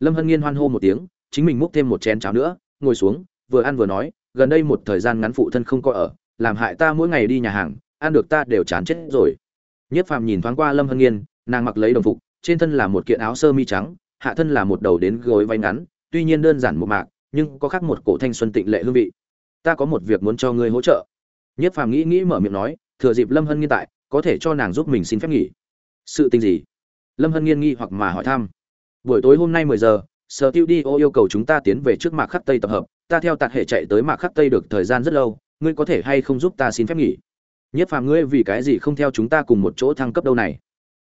Lâm hân nghiên hoan hô một tiếng, chính mình múc thêm một chén cháo nữa, ngồi xuống, vừa ăn vừa nói, gần đây một thời gian ngắn phụ thân không có ở, làm hại ta mỗi ngày đi nhà hàng, ăn được ta đều chán chết rồi. Nhất phàm nhìn thoáng qua lâm hân nghiên, nàng mặc lấy đồng phục, trên thân là một kiện áo sơ mi trắng, hạ thân là một đầu đến gối váy ngắn, tuy nhiên đơn giản một mạc, nhưng có khác một cổ thanh xuân tịnh lệ hương vị. Ta có một việc muốn cho ngươi hỗ trợ. Nhất phàm nghĩ nghĩ mở miệng nói thừa dịp lâm hân nghiên tại, có thể cho nàng giúp mình xin phép nghỉ. Sự tình gì? Lâm hân nghiên nghi hoặc mà hỏi thăm. Buổi tối hôm nay mười giờ, sở tiêu đi ô yêu cầu chúng ta tiến về trước mạc khắc tây tập hợp. Ta theo tạt hệ chạy tới mạc khắc tây được thời gian rất lâu, ngươi có thể hay không giúp ta xin phép nghỉ? Nhất phàm, ngươi vì cái gì không theo chúng ta cùng một chỗ thăng cấp đâu này?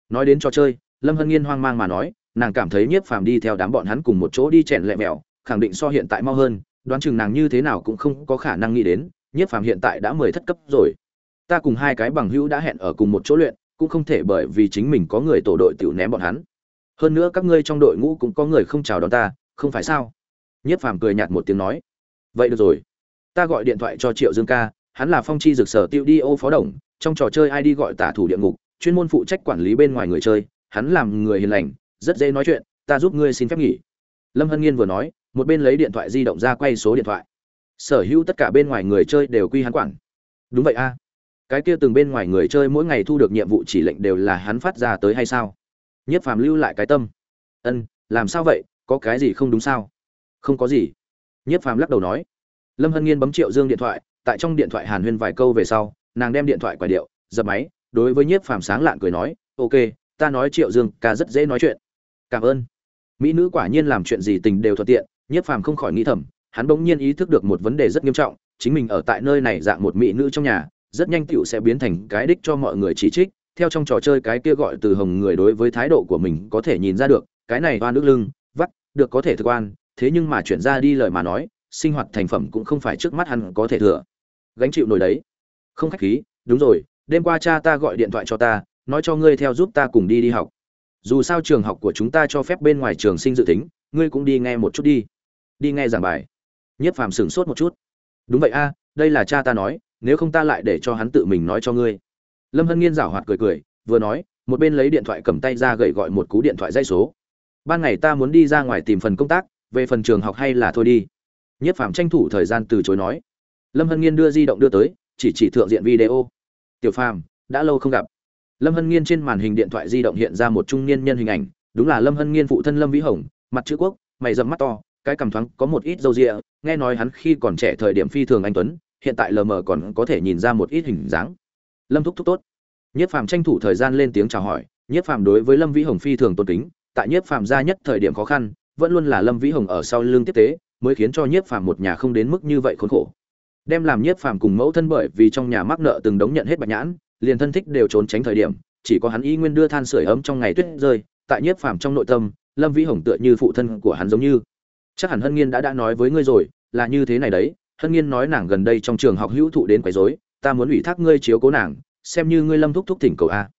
Nói đến trò chơi, lâm hân nghiên hoang mang mà nói, nàng cảm thấy nhiếp phàm đi theo đám bọn hắn cùng một chỗ đi chèn lẹ mẹo, khẳng định so hiện tại mau hơn, đoán chừng nàng như thế nào cũng không có khả năng nghĩ đến nhiếp phàm hiện tại đã mười thất cấp rồi ta cùng hai cái bằng hữu đã hẹn ở cùng một chỗ luyện, cũng không thể bởi vì chính mình có người tổ đội tiểu ném bọn hắn. Hơn nữa các ngươi trong đội ngũ cũng có người không chào đón ta, không phải sao? Nhất phàm cười nhạt một tiếng nói. Vậy được rồi. Ta gọi điện thoại cho triệu dương ca, hắn là phong chi dược sở tiêu đi ô phó đồng, trong trò chơi ai đi gọi tả thủ địa ngục, chuyên môn phụ trách quản lý bên ngoài người chơi, hắn làm người hiền lành, rất dễ nói chuyện, ta giúp ngươi xin phép nghỉ. Lâm hân nghiên vừa nói, một bên lấy điện thoại di động ra quay số điện thoại. Sở hữu tất cả bên ngoài người chơi đều quy hắn quản. Đúng vậy a cái kia từng bên ngoài người chơi mỗi ngày thu được nhiệm vụ chỉ lệnh đều là hắn phát ra tới hay sao? Nhất phàm lưu lại cái tâm. Ân, làm sao vậy? Có cái gì không đúng sao? Không có gì. Nhất phàm lắc đầu nói. Lâm hân nghiên bấm triệu dương điện thoại, tại trong điện thoại hàn huyên vài câu về sau, nàng đem điện thoại quả điệu, dập máy, đối với nhiếp phàm sáng lạn cười nói, ok, ta nói triệu dương, ca rất dễ nói chuyện. Cảm ơn. Mỹ nữ quả nhiên làm chuyện gì tình đều thuận tiện nhiếp phàm không khỏi nghĩ thầm, hắn bỗng nhiên ý thức được một vấn đề rất nghiêm trọng, chính mình ở tại nơi này dạng một mỹ nữ trong nhà rất nhanh tựu sẽ biến thành cái đích cho mọi người chỉ trích. Theo trong trò chơi cái kia gọi từ hồng người đối với thái độ của mình có thể nhìn ra được, cái này oan nước lưng, vắt, được có thể thực oan thế nhưng mà chuyển ra đi lời mà nói, sinh hoạt thành phẩm cũng không phải trước mắt hắn có thể thừa. Gánh chịu nổi đấy. Không khách khí, đúng rồi, đêm qua cha ta gọi điện thoại cho ta, nói cho ngươi theo giúp ta cùng đi đi học. Dù sao trường học của chúng ta cho phép bên ngoài trường sinh dự tính, ngươi cũng đi nghe một chút đi. Đi nghe giảng bài. Nhất phàm sửng sốt một chút. Đúng vậy a, đây là cha ta nói nếu không ta lại để cho hắn tự mình nói cho ngươi. Lâm hân nghiên rảo hoạt cười cười, vừa nói, một bên lấy điện thoại cầm tay ra gậy gọi một cú điện thoại dây số. Ban ngày ta muốn đi ra ngoài tìm phần công tác, về phần trường học hay là thôi đi. Nhất phạm tranh thủ thời gian từ chối nói. Lâm hân nghiên đưa di động đưa tới, chỉ chỉ thượng diện video. Tiểu phàm, đã lâu không gặp. Lâm hân nghiên trên màn hình điện thoại di động hiện ra một trung niên nhân hình ảnh, đúng là lâm hân nghiên phụ thân lâm vĩ hồng, mặt chữ quốc, mày dầm mắt to, cái cằm thoáng có một ít râu rịa nghe nói hắn khi còn trẻ thời điểm phi thường anh tuấn hiện tại lờ mờ còn có thể nhìn ra một ít hình dáng. Lâm thúc thúc tốt. Nhiếp phàm tranh thủ thời gian lên tiếng chào hỏi, nhiếp phàm đối với lâm vĩ hồng phi thường tôn kính, tại nhiếp phàm ra nhất thời điểm khó khăn, vẫn luôn là lâm vĩ hồng ở sau lưng tiếp tế, mới khiến cho nhiếp phàm một nhà không đến mức như vậy khốn khổ. Đem làm nhiếp phàm cùng mẫu thân bởi vì trong nhà mắc nợ từng đống nhận hết bạch nhãn, liền thân thích đều trốn tránh thời điểm, chỉ có hắn y nguyên đưa than sửa ấm trong ngày tuyết rơi, tại nhiếp phàm trong nội tâm, lâm vĩ hồng tựa như phụ thân của hắn giống như. Chắc hẳn hân nghiên đã đã nói với ngươi rồi, là như thế này đấy hân nhiên nói nàng gần đây trong trường học hữu thụ đến quấy rối, ta muốn ủy thác ngươi chiếu cố nàng, xem như ngươi lâm thúc thúc thỉnh cầu a.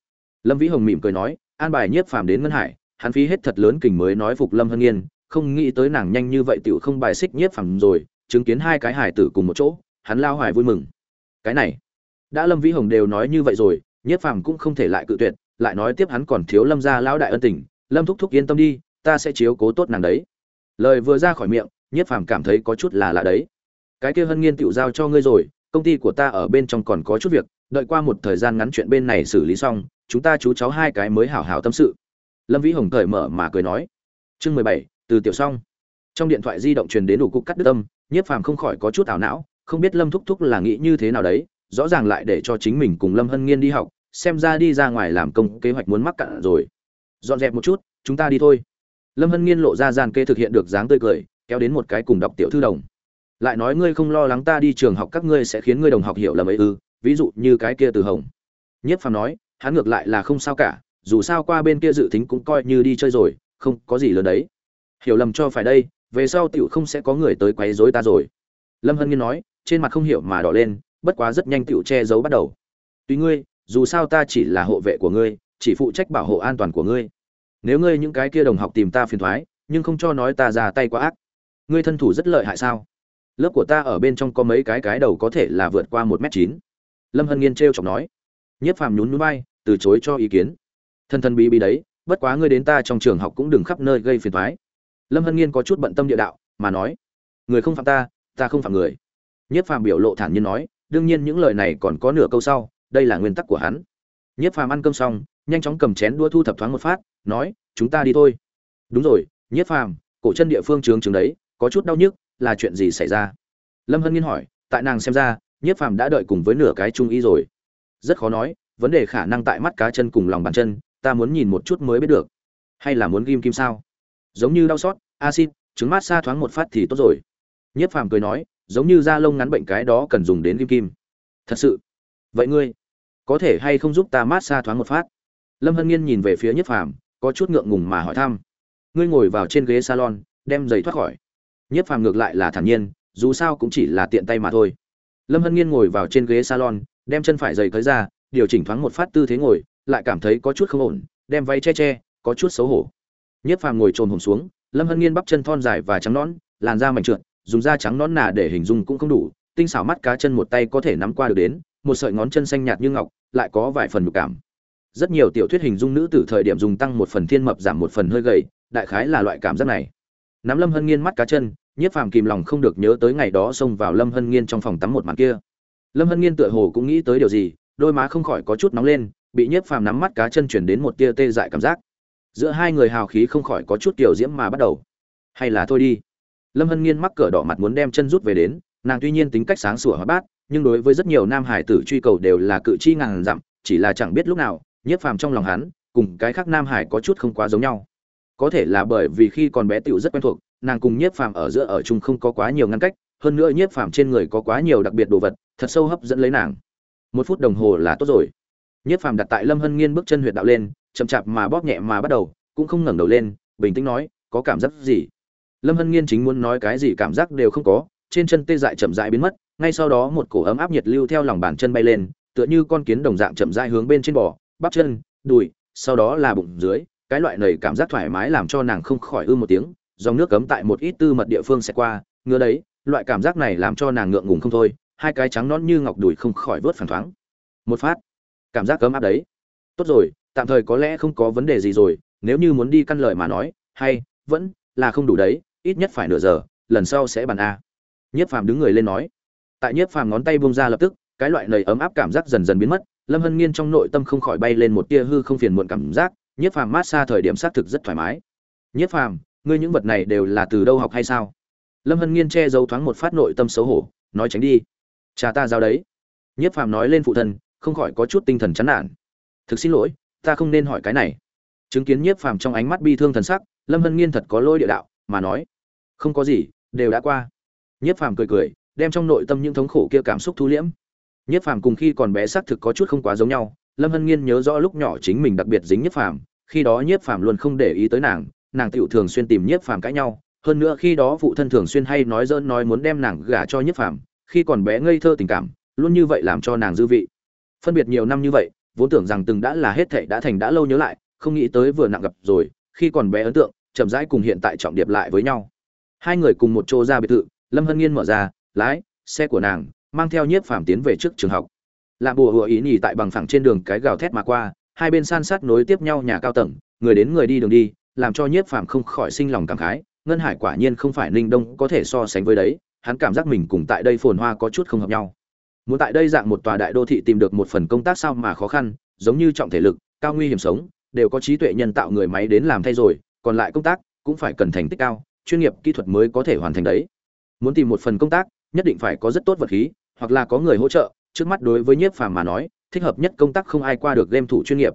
Lâm vĩ hồng mỉm cười nói, an bài nhiếp phàm đến ngân hải, hắn phí hết thật lớn kình mới nói phục lâm hân nhiên không nghĩ tới nàng nhanh như vậy tiểu không bài xích nhiếp phàm rồi, chứng kiến hai cái hải tử cùng một chỗ, hắn lao hoài vui mừng. Cái này, đã lâm vĩ hồng đều nói như vậy rồi, nhiếp phàm cũng không thể lại cự tuyệt, lại nói tiếp hắn còn thiếu lâm gia lão đại ân tình, lâm thúc thúc yên tâm đi, ta sẽ chiếu cố tốt nàng đấy. Lời vừa ra khỏi miệng, nhiếp phàm cảm thấy có chút là lạ đấy cái kia hân nghiên tựu giao cho ngươi rồi, công ty của ta ở bên trong còn có chút việc, đợi qua một thời gian ngắn chuyện bên này xử lý xong, chúng ta chú cháu hai cái mới hảo hảo tâm sự. Lâm vĩ hồng cởi mở mà cười nói. Chương mười bảy, từ tiểu xong trong điện thoại di động truyền đến đủ cục cắt đứt âm, nhiếp phàm không khỏi có chút ảo não, không biết lâm thúc thúc là nghĩ như thế nào đấy, rõ ràng lại để cho chính mình cùng lâm hân nghiên đi học, xem ra đi ra ngoài làm công kế hoạch muốn mắc cạn rồi. Dọn dẹp một chút, chúng ta đi thôi. Lâm hân nghiên lộ ra gian kê thực hiện được dáng tươi cười, kéo đến một cái cùng đọc tiểu thư đồng lại nói ngươi không lo lắng ta đi trường học, các ngươi sẽ khiến ngươi đồng học hiểu lầm ấy ư? Ví dụ như cái kia từ hồng. Nhất phàm nói, hắn ngược lại là không sao cả, dù sao qua bên kia dự tính cũng coi như đi chơi rồi, không có gì lớn đấy. Hiểu lầm cho phải đây, về sau tiểu không sẽ có người tới quấy rối ta rồi. Lâm hân nghiên nói, trên mặt không hiểu mà đỏ lên, bất quá rất nhanh tiểu che giấu bắt đầu. Tùy ngươi, dù sao ta chỉ là hộ vệ của ngươi, chỉ phụ trách bảo hộ an toàn của ngươi. Nếu ngươi những cái kia đồng học tìm ta phiền thoái, nhưng không cho nói ta ra tay quá ác. Ngươi thân thủ rất lợi hại sao? Lớp của ta ở bên trong có mấy cái cái đầu có thể là vượt qua một m chín. Lâm hân nghiên t r e o chọc nói. Nhiếp phàm nhún núi bay từ chối cho ý kiến. Thân thân bí bí đấy, bất quá ngươi đến ta trong trường học cũng đừng khắp nơi gây phiền thoái lâm hân nghiên có chút bận tâm địa đạo, mà nói. Người không phạm ta ta không phạm người. Nhiếp phàm biểu lộ thản nhiên nói, đương nhiên những lời này còn có nửa câu sau, đây là nguyên tắc của hắn. Nhiếp phàm ăn cơm xong, nhanh chóng cầm chén đua thu thập thoáng một phát, nói, chúng ta đi thôi. Đúng rồi nhiếp phàm, cổ chân địa phương trường trường đấy, có chút đau nhức là chuyện gì xảy ra? Lâm hân nghiên hỏi, tại nàng xem ra, nhiếp phàm đã đợi cùng với nửa cái trung y rồi. Rất khó nói, vấn đề khả năng tại mắt cá chân cùng lòng bàn chân, ta muốn nhìn một chút mới biết được. Hay là muốn ghim kim sao? Giống như đau xót acid trứng mát xa thoáng một phát thì tốt rồi. Nhiếp phàm cười nói, giống như da lông ngắn bệnh cái đó cần dùng đến ghim kim. Thật sự? Vậy ngươi, có thể hay không giúp ta mát xa thoáng một phát? Lâm hân nghiên nhìn về phía nhiếp phàm, có chút ngượng ngùng mà hỏi thăm. Ngươi ngồi vào trên ghế salon, đem giày thoát khỏi nhiếp phàm ngược lại là thản nhiên, dù sao cũng chỉ là tiện tay mà thôi. Lâm hân nghiên ngồi vào trên ghế salon, đem chân phải giày tới ra, điều chỉnh thoáng một phát tư thế ngồi, lại cảm thấy có chút không ổn, đem váy che che, có chút xấu hổ. Nhiếp phàm ngồi trồn hồn xuống, lâm hân nghiên bắp chân thon dài và trắng nõn, làn da mảnh trượt, dùng da trắng nõn nà để hình dung cũng không đủ, tinh xảo mắt cá chân một tay có thể nắm qua được đến, một sợi ngón chân xanh nhạt như ngọc, lại có vài phần nhục cảm. Rất nhiều tiểu thuyết hình dung nữ tử thời điểm dùng tăng một phần thiên mập giảm một phần hơi gầy, đại khái là loại cảm giác này nắm lâm hân nghiên mắt cá chân, nhiếp phàm kìm lòng không được nhớ tới ngày đó xông vào lâm hân nghiên trong phòng tắm một màn kia. Lâm hân nghiên tựa hồ cũng nghĩ tới điều gì, đôi má không khỏi có chút nóng lên, bị nhiếp phàm nắm mắt cá chân chuyển đến một tia tê dại cảm giác. Giữa hai người hào khí không khỏi có chút kiểu diễm mà bắt đầu. Hay là thôi đi. Lâm hân nghiên mắc cỡ đỏ mặt muốn đem chân rút về đến, nàng tuy nhiên tính cách sáng sủa hóa bát, nhưng đối với rất nhiều nam hải tử truy cầu đều là cự chi ngàn dặm, chỉ là chẳng biết lúc nào, nhiếp phàm trong lòng hắn, cùng cái khác nam hải có chút không quá giống nhau có thể là bởi vì khi còn bé tiểu rất quen thuộc, nàng cùng nhiếp phàm ở giữa ở chung không có quá nhiều ngăn cách, hơn nữa nhiếp phàm trên người có quá nhiều đặc biệt đồ vật, thật sâu hấp dẫn lấy nàng. Một phút đồng hồ là tốt rồi. Nhiếp phàm đặt tại lâm hân nghiên bước chân huyệt đạo lên, chậm chạp mà bóp nhẹ mà bắt đầu, cũng không ngẩng đầu lên, bình tĩnh nói, có cảm giác gì? Lâm hân nghiên chính muốn nói cái gì cảm giác đều không có, trên chân tê dại chậm dại biến mất, ngay sau đó một cổ ấm áp nhiệt lưu theo lòng bàn chân bay lên, tựa như con kiến đồng dạng chậm dại hướng bên trên bò, bắp chân, đùi, sau đó là bụng dưới cái loại này cảm giác thoải mái làm cho nàng không khỏi ư một tiếng, dòng nước cấm tại một ít tư mật địa phương sẽ qua, ngứa đấy, loại cảm giác này làm cho nàng ngượng ngùng không thôi, hai cái trắng nón như ngọc đùi không khỏi vớt phản thoáng. Một phát. Cảm giác cấm áp đấy. Tốt rồi, tạm thời có lẽ không có vấn đề gì rồi, nếu như muốn đi căn lời mà nói, hay, vẫn là không đủ đấy, ít nhất phải nửa giờ, lần sau sẽ bàn a. Nhiếp phàm đứng người lên nói. Tại nhiếp phàm ngón tay buông ra lập tức, cái loại nầy ấm áp cảm giác dần dần biến mất, lâm hân nghiên trong nội tâm không khỏi bay lên một tia hư không phiền muộn cảm giác nhiếp phàm mát xa thời điểm xác thực rất thoải mái. Nhiếp phàm, ngươi những vật này đều là từ đâu học hay sao? Lâm hân nghiên che giấu thoáng một phát nội tâm xấu hổ, nói tránh đi. Cha ta giao đấy. Nhiếp phàm nói lên phụ thân, không khỏi có chút tinh thần chán nản. Thực xin lỗi, ta không nên hỏi cái này. Chứng kiến nhiếp phàm trong ánh mắt bi thương thần sắc, lâm hân nghiên thật có lôi địa đạo, mà nói, không có gì, đều đã qua. Nhiếp phàm cười cười, đem trong nội tâm những thống khổ kia cảm xúc thu liễm. Nhiếp phàm cùng khi còn bé xác thực có chút không quá giống nhau lâm hân nghiên nhớ rõ lúc nhỏ chính mình đặc biệt dính nhiếp phàm, khi đó nhiếp phàm luôn không để ý tới nàng nàng tựu thường xuyên tìm nhiếp phàm cãi nhau, hơn nữa khi đó phụ thân thường xuyên hay nói dỡn nói muốn đem nàng gả cho nhiếp phàm, khi còn bé ngây thơ tình cảm, luôn như vậy làm cho nàng dư vị. Phân biệt nhiều năm như vậy, vốn tưởng rằng từng đã là hết thệ đã thành đã lâu nhớ lại, không nghĩ tới vừa nặng gặp rồi, khi còn bé ấn tượng, chậm rãi cùng hiện tại trọng điệp lại với nhau. Hai người cùng một chỗ ra biệt thự, lâm hân nghiên mở ra, lái, xe của nàng, mang theo nhiếp phàm tiến về trước trường học làm bùa hùa ý nhì tại bằng phẳng trên đường cái gào thét mà qua, hai bên san sát nối tiếp nhau nhà cao tầng, người đến người đi đường đi, làm cho nhiếp phàm không khỏi sinh lòng cảm khái, ngân hải quả nhiên không phải ninh đông có thể so sánh với đấy, hắn cảm giác mình cùng tại đây phồn hoa có chút không hợp nhau. Muốn tại đây dạng một tòa đại đô thị tìm được một phần công tác sao mà khó khăn, giống như trọng thể lực, cao nguy hiểm sống, đều có trí tuệ nhân tạo người máy đến làm thay rồi, còn lại công tác cũng phải cần thành tích cao, chuyên nghiệp kỹ thuật mới có thể hoàn thành đấy. Muốn tìm một phần công tác, nhất định phải có rất tốt vật khí, hoặc là có người hỗ trợ trước mắt đối với nhiếp phàm mà nói, thích hợp nhất công tác không ai qua được game thủ chuyên nghiệp.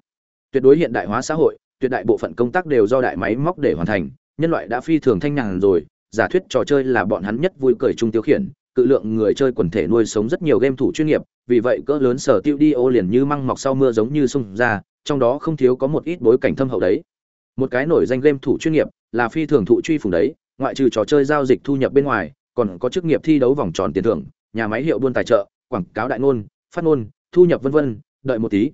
Tuyệt đối hiện đại hóa xã hội, tuyệt đại bộ phận công tác đều do đại máy móc để hoàn thành, nhân loại đã phi thường thanh nhàn rồi, giả thuyết trò chơi là bọn hắn nhất vui cười chung tiêu khiển, cự lượng người chơi quần thể nuôi sống rất nhiều game thủ chuyên nghiệp, vì vậy cỡ lớn sở tiêu đi ô liền như măng mọc sau mưa giống như sung ra, trong đó không thiếu có một ít bối cảnh thâm hậu đấy. Một cái nổi danh game thủ chuyên nghiệp là phi thường thụ truy phùng đấy, ngoại trừ trò chơi giao dịch thu nhập bên ngoài, còn có chức nghiệp thi đấu vòng tròn tiền thưởng, nhà máy hiệu buôn tài trợ quảng cáo đại ngôn phát ngôn thu nhập vân vân đợi một tí.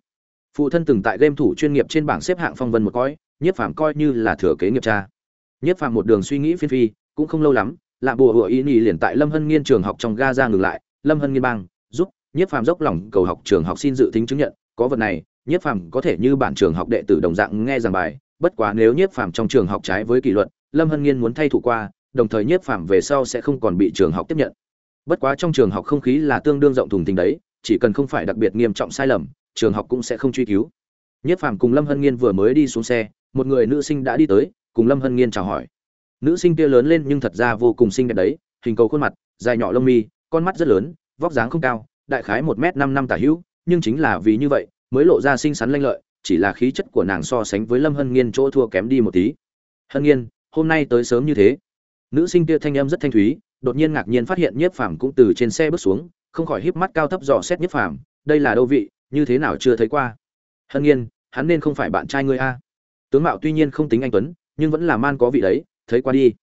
Phụ thân từng tại game thủ chuyên nghiệp trên bảng xếp hạng phong vân một cõi, nhiếp phàm coi như là thừa kế nghiệp cha. Nhiếp phàm một đường suy nghĩ phiên phi cũng không lâu lắm lạ bùa hựa ý nhì liền tại lâm hân nghiên trường học trong Gaza ngừng lại lâm hân nghiên bang giúp nhiếp phàm dốc lòng cầu học trường học xin dự tính chứng nhận có vật này nhiếp phàm có thể như bản trường học đệ tử đồng dạng nghe giảng bài bất quá nếu nhiếp phàm trong trường học trái với kỷ luật lâm hân nghiên muốn thay thủ qua đồng thời nhiếp phàm về sau sẽ không còn bị trường học tiếp nhận bất quá trong trường học không khí là tương đương rộng thùng tình đấy, chỉ cần không phải đặc biệt nghiêm trọng sai lầm, trường học cũng sẽ không truy cứu. Nhất phàm cùng lâm hân nghiên vừa mới đi xuống xe, một người nữ sinh đã đi tới, cùng lâm hân nghiên chào hỏi. Nữ sinh kia lớn lên nhưng thật ra vô cùng xinh đẹp đấy, hình cầu khuôn mặt, dài nhỏ lông mi, con mắt rất lớn, vóc dáng không cao, đại khái một m năm năm tả hữu, nhưng chính là vì như vậy, mới lộ ra xinh xắn lanh lợi, chỉ là khí chất của nàng so sánh với lâm hân nghiên chỗ thua kém đi một tí. Hân nghiên, hôm nay tới sớm như thế. Nữ sinh kia thanh âm rất thanh thúy đột nhiên ngạc nhiên phát hiện nhiếp phàm cũng từ trên xe bước xuống không khỏi híp mắt cao thấp dò xét nhiếp phàm đây là đâu vị như thế nào chưa thấy qua? Hân nhiên, hắn nên không phải bạn trai ngươi a. Tướng mạo tuy nhiên không tính anh tuấn nhưng vẫn là man có vị đấy thấy qua đi.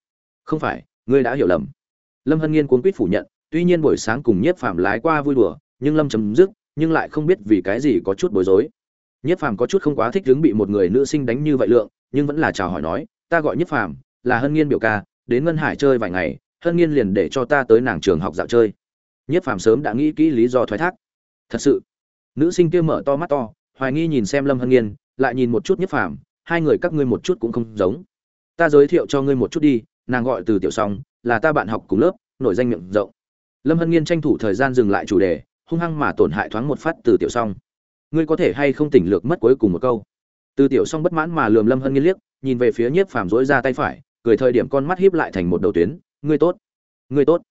Không phải ngươi đã hiểu lầm. Lâm hân nghiên cuốn quýt phủ nhận tuy nhiên buổi sáng cùng nhiếp phàm lái qua vui đùa nhưng lâm chấm dứt nhưng lại không biết vì cái gì có chút bối rối. Nhiếp phàm có chút không quá thích đứng bị một người nữ sinh đánh như vậy lượng nhưng vẫn là chào hỏi nói ta gọi nhiếp phàm là hân nghiên biểu ca đến ngân hải chơi vài ngày hân nghiên liền để cho ta tới nàng trường học dạo chơi. Nhiếp phàm sớm đã nghĩ kỹ lý do thoái thác. Thật sự, nữ sinh kia mở to mắt to, hoài nghi nhìn xem lâm hân nghiên, lại nhìn một chút nhiếp phàm, hai người các ngươi một chút cũng không giống. Ta giới thiệu cho ngươi một chút đi, nàng gọi từ tiểu song, là ta bạn học cùng lớp, nổi danh miệng rộng. Lâm hân nghiên tranh thủ thời gian dừng lại chủ đề, hung hăng mà tổn hại thoáng một phát từ tiểu song. Ngươi có thể hay không tỉnh lược mất cuối cùng một câu? Từ tiểu song bất mãn mà lườm lâm hân nghiên liếc, nhìn về phía nhiếp phàm dối ra tay phải, cười thời điểm con mắt híp lại thành một đầu tuyến ngươi tốt ngươi tốt.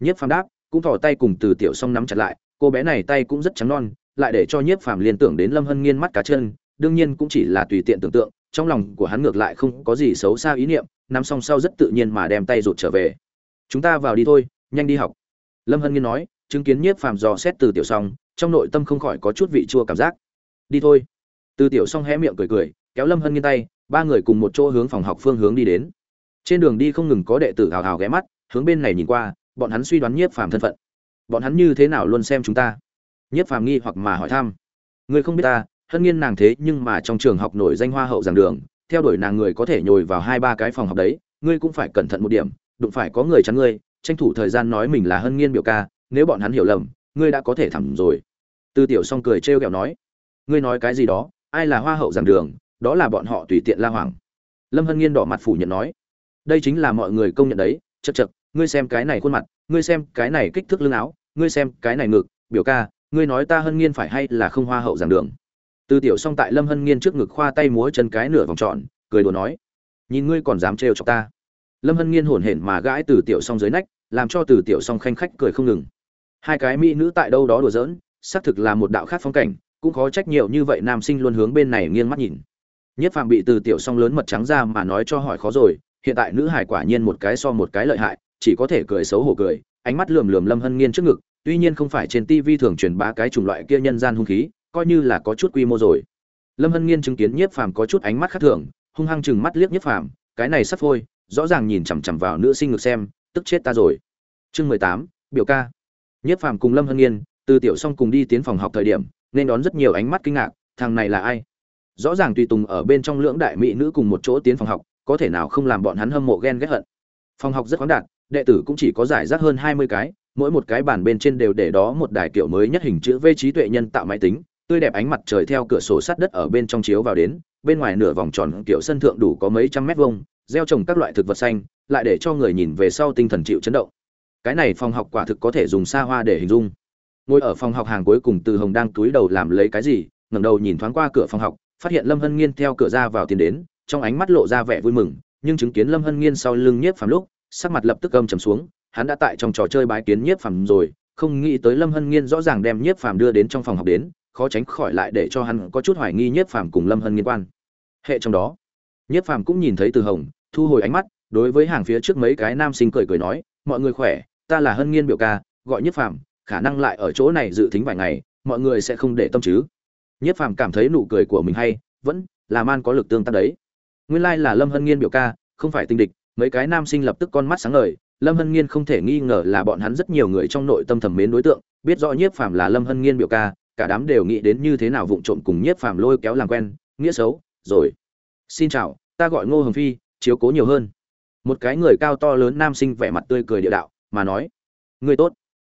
Nhiếp phàm đáp, cũng thò tay cùng từ tiểu song nắm chặt lại, cô bé này tay cũng rất trắng non, lại để cho nhiếp phàm liên tưởng đến lâm hân nghiên mắt cá chân, đương nhiên cũng chỉ là tùy tiện tưởng tượng, trong lòng của hắn ngược lại không có gì xấu xa ý niệm, nắm song sau rất tự nhiên mà đem tay rụt trở về. Chúng ta vào đi thôi, nhanh đi học. Lâm hân nghiên nói, chứng kiến nhiếp phàm dò xét từ tiểu song, trong nội tâm không khỏi có chút vị chua cảm giác. Đi thôi. Từ tiểu song hé miệng cười cười, kéo lâm hân nghiên tay, ba người cùng một chỗ hướng phòng học phương hướng đi đến trên đường đi không ngừng có đệ tử hào hào ghé mắt, hướng bên này nhìn qua, bọn hắn suy đoán nhiếp phàm thân phận. Bọn hắn như thế nào luôn xem chúng ta? Nhiếp phàm nghi hoặc mà hỏi thăm. Người không biết ta, hân nghiên nàng thế nhưng mà trong trường học nổi danh hoa hậu giảng đường, theo đuổi nàng người có thể nhồi vào hai ba cái phòng học đấy, ngươi cũng phải cẩn thận một điểm, đụng phải có người chắn ngươi, tranh thủ thời gian nói mình là hân nghiên biểu ca, nếu bọn hắn hiểu lầm, ngươi đã có thể thẳng rồi. Tư tiểu s o n g cười trêu ghẹo nói, ngươi nói cái gì đó, ai là hoa hậu giảng đường, đó là bọn họ tùy tiện la hoàng lâm hân nghiên đỏ mặt phủ nhận nói đây chính là mọi người công nhận đấy, chật chật, ngươi xem cái này khuôn mặt, ngươi xem cái này kích thước lưng áo, ngươi xem cái này ngực, biểu ca, ngươi nói ta hân nghiên phải hay là không hoa hậu giảng đường. Từ tiểu song tại lâm hân nghiên trước ngực khoa tay múa chân cái nửa vòng tròn, cười đùa nói, nhìn ngươi còn dám trêu chọc ta. Lâm hân nghiên hổn hển mà gãi từ tiểu song dưới nách, làm cho từ tiểu song khanh khách cười không ngừng. Hai cái mỹ nữ tại đâu đó đùa giỡn, xác thực là một đạo khác phong cảnh, cũng khó trách nhiều như vậy nam sinh luôn hướng bên này nghiêng mắt nhìn. Nhất phàm bị từ tiểu song lớn mật trắng ra mà nói cho hỏi khó rồi hiện tại nữ hải quả nhiên một cái so một cái lợi hại, chỉ có thể cười xấu hổ cười, ánh mắt lườm lườm lâm hân nghiên trước ngực, tuy nhiên không phải trên tivi thường truyền bá cái chủng loại kia nhân gian hung khí, coi như là có chút quy mô rồi. Lâm hân nghiên chứng kiến nhiếp phàm có chút ánh mắt khác thường, hung hăng chừng mắt liếc nhiếp phàm, cái này sắp phôi, rõ ràng nhìn chằm chằm vào nữ sinh ngực xem, tức chết ta rồi. Chương mười tám, biểu ca. Nhiếp phàm cùng lâm hân nghiên, từ tiểu xong cùng đi tiến phòng học thời điểm, nên đón rất nhiều ánh mắt kinh ngạc, thằng này là ai? Rõ ràng tùy tùng ở bên trong lưỡng đại mỹ nữ cùng một chỗ tiến phòng học có thể nào không làm bọn hắn hâm mộ ghen ghét hận phòng học rất khoáng đạt đệ tử cũng chỉ có giải rác hơn hai mươi cái mỗi một cái bàn bên trên đều để đó một đài kiểu mới nhất hình chữ V trí tuệ nhân tạo máy tính, tươi đẹp ánh mặt trời theo cửa sổ sắt đất ở bên trong chiếu vào đến, bên ngoài nửa vòng tròn kiểu sân thượng đủ có mấy trăm mét vuông, gieo trồng các loại thực vật xanh, lại để cho người nhìn về sau tinh thần chịu chấn động. Cái này phòng học quả thực có thể dùng xa hoa để hình dung. Ngồi ở phòng học hàng cuối cùng Từ Hồng đang túi đầu làm lấy cái gì, ngẩng đầu nhìn thoáng qua cửa phòng học, phát hiện Lâm Hân Nghiên theo cửa ra vào tiến đến, trong ánh mắt lộ ra vẻ vui mừng, nhưng chứng kiến Lâm Hân Nghiên sau lưng nhiếp phàm lúc, sắc mặt lập tức âm trầm xuống, hắn đã tại trong trò chơi bái kiến nhiếp phàm rồi, không nghĩ tới Lâm Hân Nghiên rõ ràng đem nhiếp phàm đưa đến trong phòng học đến, khó tránh khỏi lại để cho hắn có chút hoài nghi nhiếp phàm cùng Lâm Hân Nghiên quan. Hệ trong đó, nhiếp phàm cũng nhìn thấy Từ Hồng, thu hồi ánh mắt, đối với hàng phía trước mấy cái nam sinh cười cười nói, "Mọi người khỏe, ta là Hân Nghiên biểu ca, gọi nhiếp phàm, khả năng lại ở chỗ này dự tính vài ngày, mọi người sẽ không để tâm chứ?" Nhiếp phàm cảm thấy nụ cười của mình hay, vẫn là man có lực tương tác đấy. Nguyên lai là Lâm Hân Nghiên biểu ca, không phải tinh địch, mấy cái nam sinh lập tức con mắt sáng ngời, lâm hân nghiên không thể nghi ngờ là bọn hắn rất nhiều người trong nội tâm thẩm mến đối tượng biết rõ nhiếp phàm là lâm hân nghiên biểu ca cả đám đều nghĩ đến như thế nào vụng trộm cùng nhiếp phàm lôi kéo làm quen nghĩa xấu rồi. Xin chào ta gọi ngô hồng phi chiếu cố nhiều hơn. Một cái người cao to lớn nam sinh vẻ mặt tươi cười địa đạo mà nói người tốt.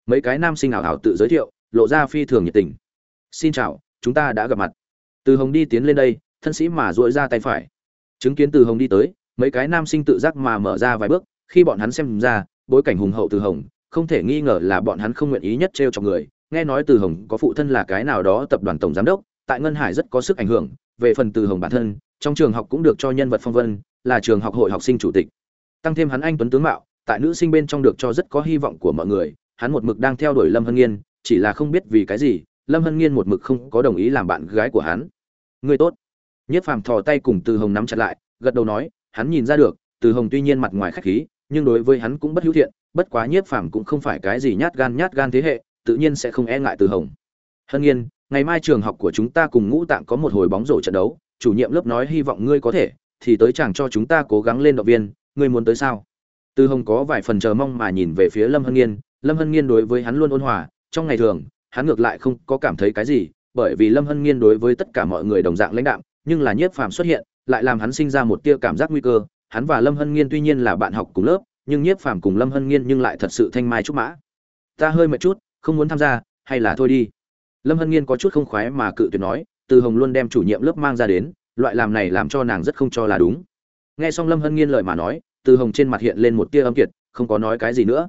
Mấy cái nam sinh ảo ảo tự giới thiệu lộ ra phi thường nhiệt tình. Xin chào chúng ta đã gặp mặt. Từ hồng đi tiến lên đây thân sĩ mà duỗi ra tay phải chứng kiến từ hồng đi tới, mấy cái nam sinh tự giác mà mở ra vài bước, khi bọn hắn xem ra, bối cảnh hùng hậu từ hồng, không thể nghi ngờ là bọn hắn không nguyện ý nhất t r e o chọc người. Nghe nói từ hồng có phụ thân là cái nào đó tập đoàn tổng giám đốc, tại ngân hải rất có sức ảnh hưởng, về phần từ hồng bản thân, trong trường học cũng được cho nhân vật phong vân, là trường học hội học sinh chủ tịch. Tăng thêm hắn anh tuấn tướng mạo, tại nữ sinh bên trong được cho rất có hy vọng của mọi người, hắn một mực đang theo đuổi lâm hân nghiên, chỉ là không biết vì cái gì, lâm hân nghiên một mực không có đồng ý làm bạn gái của hắn. Người tốt nhất phàm thò tay cùng từ hồng nắm chặt lại gật đầu nói hắn nhìn ra được từ hồng tuy nhiên mặt ngoài khách khí nhưng đối với hắn cũng bất hữu thiện, bất quá Nhiếp Phàm cũng không phải cái gì nhát gan nhát gan thế hệ, tự nhiên sẽ không e ngại Từ Hồng. Hân Nghiên, ngày mai trường học của chúng ta cùng Ngũ Tạng có một hồi bóng rổ trận đấu, chủ nhiệm lớp nói hy vọng ngươi có thể, thì tới chàng cho chúng ta cố gắng lên động viên, ngươi muốn tới sao? Từ Hồng có vài phần chờ mong mà nhìn về phía Lâm Hân Nghiên, Lâm Hân Nghiên đối với hắn luôn ôn hòa, trong ngày thường, hắn ngược lại không có cảm thấy cái gì, bởi vì Lâm Hân Nghiên đối với tất cả mọi người đồng dạng lãnh đạm, nhưng là Nhiếp Phàm xuất hiện, lại làm hắn sinh ra một tia cảm giác nguy cơ, hắn và Lâm Hân Nghiên tuy nhiên là bạn học cùng lớp, nhưng Nhiếp Phàm cùng Lâm Hân Nghiên nhưng lại thật sự thanh mai trúc mã. Ta hơi mệt chút, không muốn tham gia, hay là thôi đi. Lâm Hân Nghiên có chút không khoái mà cự tuyệt nói, Từ Hồng luôn đem chủ nhiệm lớp mang ra đến, loại làm này làm cho nàng rất không cho là đúng. Nghe xong Lâm Hân Nghiên lời mà nói, Từ Hồng trên mặt hiện lên một tia âm kiệt, không có nói cái gì nữa.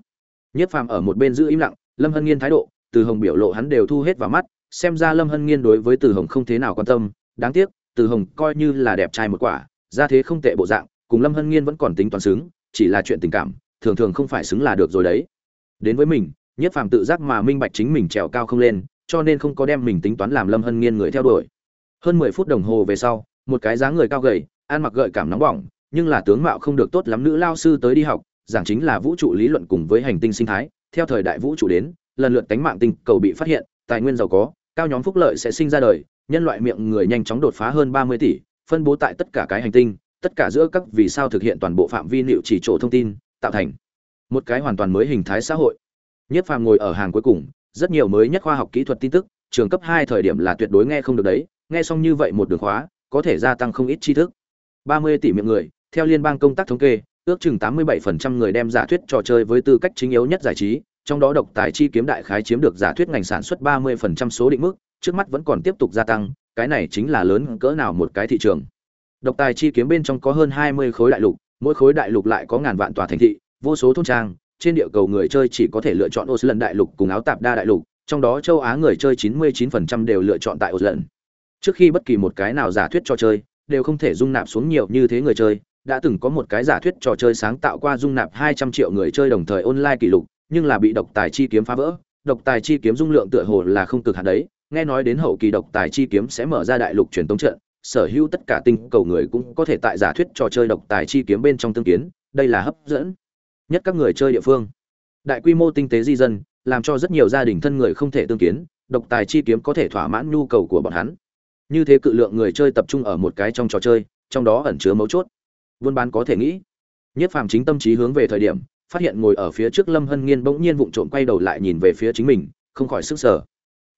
Nhiếp Phàm ở một bên giữ im lặng, Lâm Hân Nghiên thái độ, Từ Hồng biểu lộ hắn đều thu hết vào mắt, xem ra Lâm Hân Nghiên đối với Từ Hồng không thế nào quan tâm, đáng tiếc, từ Hồng coi như là đẹp trai một quả, ra thế không tệ bộ dạng, cùng lâm hân nghiên vẫn còn tính toán xứng chỉ là chuyện tình cảm thường thường không phải xứng là được rồi đấy. Đến với mình nhất phàm tự giác mà minh bạch chính mình trèo cao không lên cho nên không có đem mình tính toán làm lâm hân nghiên người theo đuổi. Hơn mười phút đồng hồ về sau một cái dáng người cao gầy ăn mặc gợi cảm nóng bỏng nhưng là tướng mạo không được tốt lắm nữ lao sư tới đi học giảng chính là vũ trụ lý luận cùng với hành tinh sinh thái. Theo thời đại vũ trụ đến lần lượt tánh mạng tinh cầu bị phát hiện tài nguyên giàu có cao nhóm phúc lợi sẽ sinh ra đời nhân loại miệng người nhanh chóng đột phá hơn ba mươi tỷ, phân bố tại tất cả cái hành tinh, tất cả giữa các vì sao thực hiện toàn bộ phạm vi liệu chỉ chỗ thông tin, tạo thành một cái hoàn toàn mới hình thái xã hội. Nhất phàm ngồi ở hàng cuối cùng, rất nhiều mới nhất khoa học kỹ thuật tin tức, trường cấp hai thời điểm là tuyệt đối nghe không được đấy, nghe xong như vậy một đường khóa, có thể gia tăng không ít tri thức. ba mươi tỷ miệng người, theo liên bang công tác thống kê, ước chừng tám mươi bảy phần trăm người đem giả thuyết trò chơi với tư cách chính yếu nhất giải trí, trong đó độc tài chi kiếm đại khái chiếm được giả thuyết ngành sản xuất ba mươi phần trăm số định mức trước mắt vẫn còn tiếp tục gia tăng cái này chính là lớn cỡ nào một cái thị trường Độc tài chi kiếm bên trong có hơn 20 khối đại lục, mỗi khối đại lục lại có ngàn vạn tòa thành thị, vô số thôn trang, trên địa cầu người chơi chỉ có thể lựa chọn Oslan đại lục cùng áo tạp đa đại lục, trong đó châu Á người chơi 99% đều lựa chọn tại Oslan. Trước khi bất kỳ một cái nào giả thuyết cho chơi, đều không thể dung nạp xuống nhiều như thế người chơi, đã từng có một cái giả thuyết trò chơi sáng tạo qua dung nạp 200 triệu người chơi đồng thời online kỷ lục, nhưng là bị độc tài chi kiếm phá vỡ. Độc tài chi kiếm dung lượng tựa hồ là không cực hạn đấy, nghe nói đến hậu kỳ độc tài chi kiếm sẽ mở ra đại lục truyền tống trận, sở hữu tất cả tinh cầu người cũng có thể tại giả thuyết trò chơi độc tài chi kiếm bên trong tương kiến, đây là hấp dẫn nhất các người chơi địa phương. Đại quy mô tinh tế di dân, làm cho rất nhiều gia đình thân người không thể tương kiến, độc tài chi kiếm có thể thỏa mãn nhu cầu của bọn hắn. Như thế cự lượng người chơi tập trung ở một cái trong trò chơi, trong đó ẩn chứa mấu chốt. Buôn bán có thể nghĩ. Nhất Phàm chính tâm trí hướng về thời điểm, phát hiện ngồi ở phía trước Lâm Hân Nghiên bỗng nhiên vụng trộm quay đầu lại nhìn về phía chính mình, không khỏi sức sở.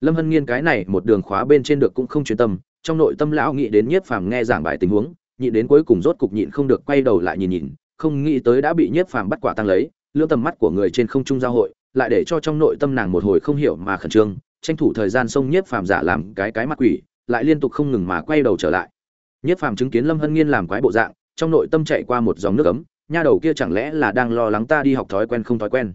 Lâm Hân Nghiên cái này một đường khóa bên trên được cũng không chuyên tâm, trong nội tâm lão nghĩ đến Nhiếp Phàm nghe giảng bài tình huống, nhịn đến cuối cùng rốt cục nhịn không được quay đầu lại nhìn nhìn, không nghĩ tới đã bị Nhiếp Phàm bắt quả tăng lấy, lưỡng tầm mắt của người trên không trung giao hội, lại để cho trong nội tâm nàng một hồi không hiểu mà khẩn trương, tranh thủ thời gian xông Nhiếp Phàm giả làm cái cái mặt quỷ, lại liên tục không ngừng mà quay đầu trở lại. Nhiếp Phàm chứng kiến Lâm Hân Nghiên làm quái bộ dạng, trong nội tâm chạy qua một dòng nước ấm, nha đầu kia chẳng lẽ là đang lo lắng ta đi học thói quen không thói quen.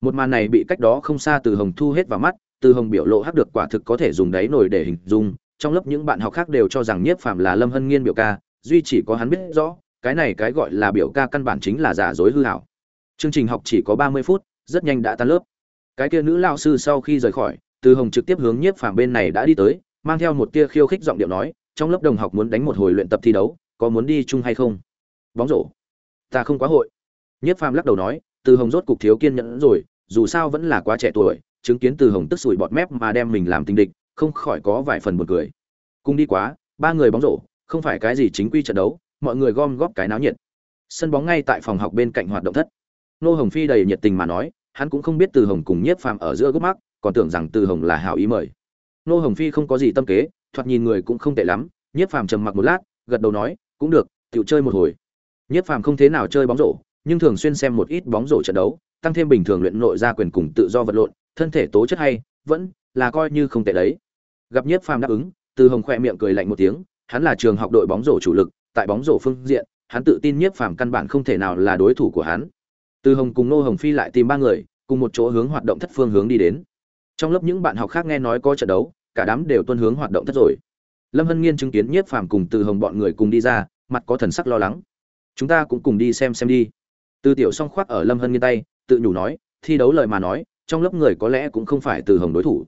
Một màn này bị cách đó không xa từ Hồng thu hết vào mắt, từ Hồng biểu lộ hắc được quả thực có thể dùng đáy nổi để hình dung, trong lớp những bạn học khác đều cho rằng Nhiếp Phàm là Lâm Hân Nghiên biểu ca, duy chỉ có hắn biết rõ, cái này cái gọi là biểu ca căn bản chính là giả dối hư hảo. Chương trình học chỉ có 30 phút, rất nhanh đã tan lớp. Cái kia nữ lao sư sau khi rời khỏi, Từ Hồng trực tiếp hướng Nhiếp Phàm bên này đã đi tới, mang theo một tia khiêu khích giọng điệu nói, trong lớp đồng học muốn đánh một hồi luyện tập thi đấu, có muốn đi chung hay không? Bóng rổ. Ta không quá hội. Nhiếp Phàm lắc đầu nói, Từ Hồng rốt cục thiếu kiên nhẫn rồi, dù sao vẫn là quá trẻ tuổi, chứng kiến Từ Hồng tức sủi bọt mép mà đem mình làm tình địch, không khỏi có vài phần buồn cười. Cùng đi quá, ba người bóng rổ, không phải cái gì chính quy trận đấu, mọi người gom góp cái náo nhiệt. Sân bóng ngay tại phòng học bên cạnh hoạt động thất. Nô Hồng Phi đầy nhiệt tình mà nói, hắn cũng không biết Từ Hồng cùng Nhiếp Phàm ở giữa gốc mắc, còn tưởng rằng Từ Hồng là hảo ý mời. Nô Hồng Phi không có gì tâm kế, thoạt nhìn người cũng không tệ lắm, Nhiếp Phàm trầm mặc một lát, gật đầu nói, cũng được, tiểu chơi một hồi. Nhiếp Phàm không thế nào chơi bóng rổ, nhưng thường xuyên xem một ít bóng rổ trận đấu, tăng thêm bình thường luyện nội ra quyền cùng tự do vật lộn, thân thể tố chất hay, vẫn là coi như không tệ đấy. Gặp Nhiếp Phàm đáp ứng, Từ Hồng khẽ miệng cười lạnh một tiếng, hắn là trường học đội bóng rổ chủ lực, tại bóng rổ phương diện, hắn tự tin Nhiếp Phàm căn bản không thể nào là đối thủ của hắn. Từ Hồng cùng Nô Hồng Phi lại tìm ba người, cùng một chỗ hướng hoạt động thất phương hướng đi đến. Trong lớp những bạn học khác nghe nói có trận đấu, cả đám đều tuân hướng hoạt động thất rồi. Lâm Hân Nghiên chứng kiến Nhiếp Phàm cùng Từ Hồng bọn người cùng đi ra, mặt có thần sắc lo lắng. Chúng ta cũng cùng đi xem xem đi. Từ Tiểu Song khoác ở Lâm Hân Nghiên tay, tự nhủ nói, thi đấu lời mà nói, trong lớp người có lẽ cũng không phải Từ Hồng đối thủ.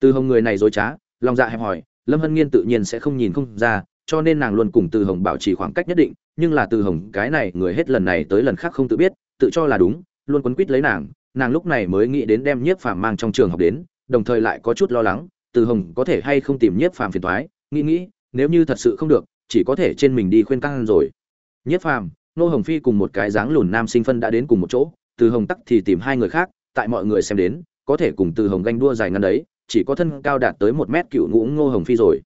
Từ Hồng người này dối trá, lòng dạ hẹp hòi, Lâm Hân Nghiên tự nhiên sẽ không nhìn không ra, cho nên nàng luôn cùng Từ Hồng bảo trì khoảng cách nhất định, nhưng là Từ Hồng cái này người hết lần này tới lần khác không tự biết, tự cho là đúng, luôn quấn quýt lấy nàng, nàng lúc này mới nghĩ đến đem Nhiếp Phàm mang trong trường học đến, đồng thời lại có chút lo lắng, Từ Hồng có thể hay không tìm Nhiếp Phàm phiền toái, nghĩ nghĩ, nếu như thật sự không được, chỉ có thể trên mình đi khuyên can rồi. Nhiếp Phàm, Nô Hồng Phi cùng một cái dáng lùn nam sinh phân đã đến cùng một chỗ, Từ Hồng tắc thì tìm hai người khác, tại mọi người xem đến, có thể cùng Từ Hồng ganh đua dài ngắn đấy, chỉ có thân cao đạt tới một mét cựu ngũ Ngô Hồng Phi rồi.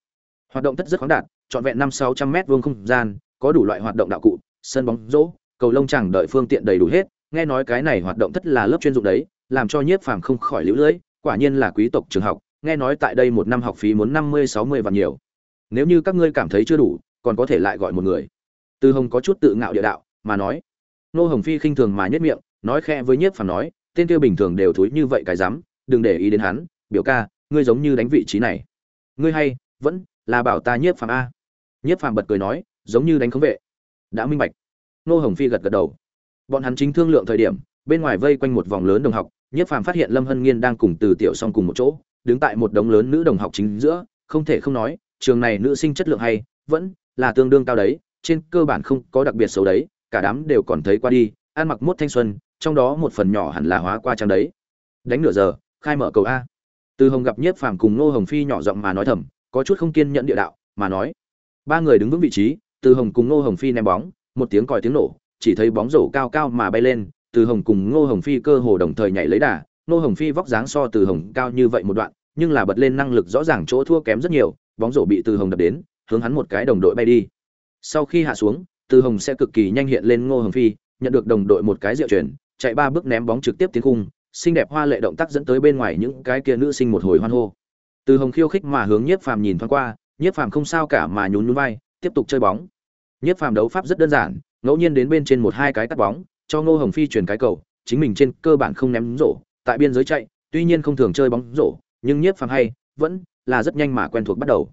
Hoạt động thất rất khoáng đạt, trọn vẹn năm sáu trăm mét vuông không gian, có đủ loại hoạt động đạo cụ, sân bóng rổ, cầu lông chẳng đợi phương tiện đầy đủ hết, nghe nói cái này hoạt động thất là lớp chuyên dụng đấy, làm cho Nhiếp Phàm không khỏi lũ lưỡi, quả nhiên là quý tộc trường học, nghe nói tại đây một năm học phí muốn năm mươi sáu mươi vạn nhiều. Nếu như các ngươi cảm thấy chưa đủ, còn có thể lại gọi một người. Từ Hồng có chút tự ngạo địa đạo, mà nói. Nô Hồng Phi khinh thường mà nhất miệng, nói khẽ với Nhiếp Phàm nói, tên kia bình thường đều thối như vậy cái dám, đừng để ý đến hắn, biểu ca, ngươi giống như đánh vị trí này. Ngươi hay, vẫn là bảo ta Nhiếp Phàm a. Nhiếp Phàm bật cười nói, giống như đánh khống vệ. Đã minh bạch. Nô Hồng Phi gật gật đầu bọn hắn chính thương lượng thời điểm bên ngoài vây quanh một vòng lớn đồng học Nhiếp phàm phát hiện lâm hân nghiên đang cùng từ tiểu song cùng một chỗ đứng tại một đống lớn nữ đồng học chính giữa không thể không nói trường này nữ sinh chất lượng hay vẫn là tương đương cao đấy trên cơ bản không có đặc biệt xấu đấy cả đám đều còn thấy qua đi ăn mặc mốt thanh xuân trong đó một phần nhỏ hẳn là hóa qua trang đấy đánh nửa giờ khai mở cầu a từ hồng gặp nhiếp phàm cùng ngô hồng phi nhỏ giọng mà nói thầm có chút không kiên nhận địa đạo mà nói ba người đứng vững vị trí từ hồng cùng ngô hồng phi ném bóng một tiếng còi tiếng nổ chỉ thấy bóng rổ cao cao mà bay lên, Từ Hồng cùng Ngô Hồng Phi cơ hồ đồng thời nhảy lấy đà, Ngô Hồng Phi vóc dáng so Từ Hồng cao như vậy một đoạn, nhưng là bật lên năng lực rõ ràng chỗ thua kém rất nhiều, bóng rổ bị Từ Hồng đập đến, hướng hắn một cái đồng đội bay đi. Sau khi hạ xuống, Từ Hồng sẽ cực kỳ nhanh hiện lên Ngô Hồng Phi, nhận được đồng đội một cái diệu chuyển, chạy ba bước ném bóng trực tiếp tiến khung, xinh đẹp hoa lệ động tác dẫn tới bên ngoài những cái kia nữ sinh một hồi hoan hô. Từ Hồng khiêu khích mà hướng Nhiếp Phàm nhìn thoáng qua, Nhiếp Phàm không sao cả mà nhún nhún vai, tiếp tục chơi bóng. Nhiếp Phàm đấu pháp rất đơn giản, ngẫu nhiên đến bên trên một hai cái cắt bóng cho ngô hồng phi chuyển cái cầu chính mình trên cơ bản không ném rổ tại biên giới chạy tuy nhiên không thường chơi bóng rổ nhưng nhiếp phàm hay vẫn là rất nhanh mà quen thuộc bắt đầu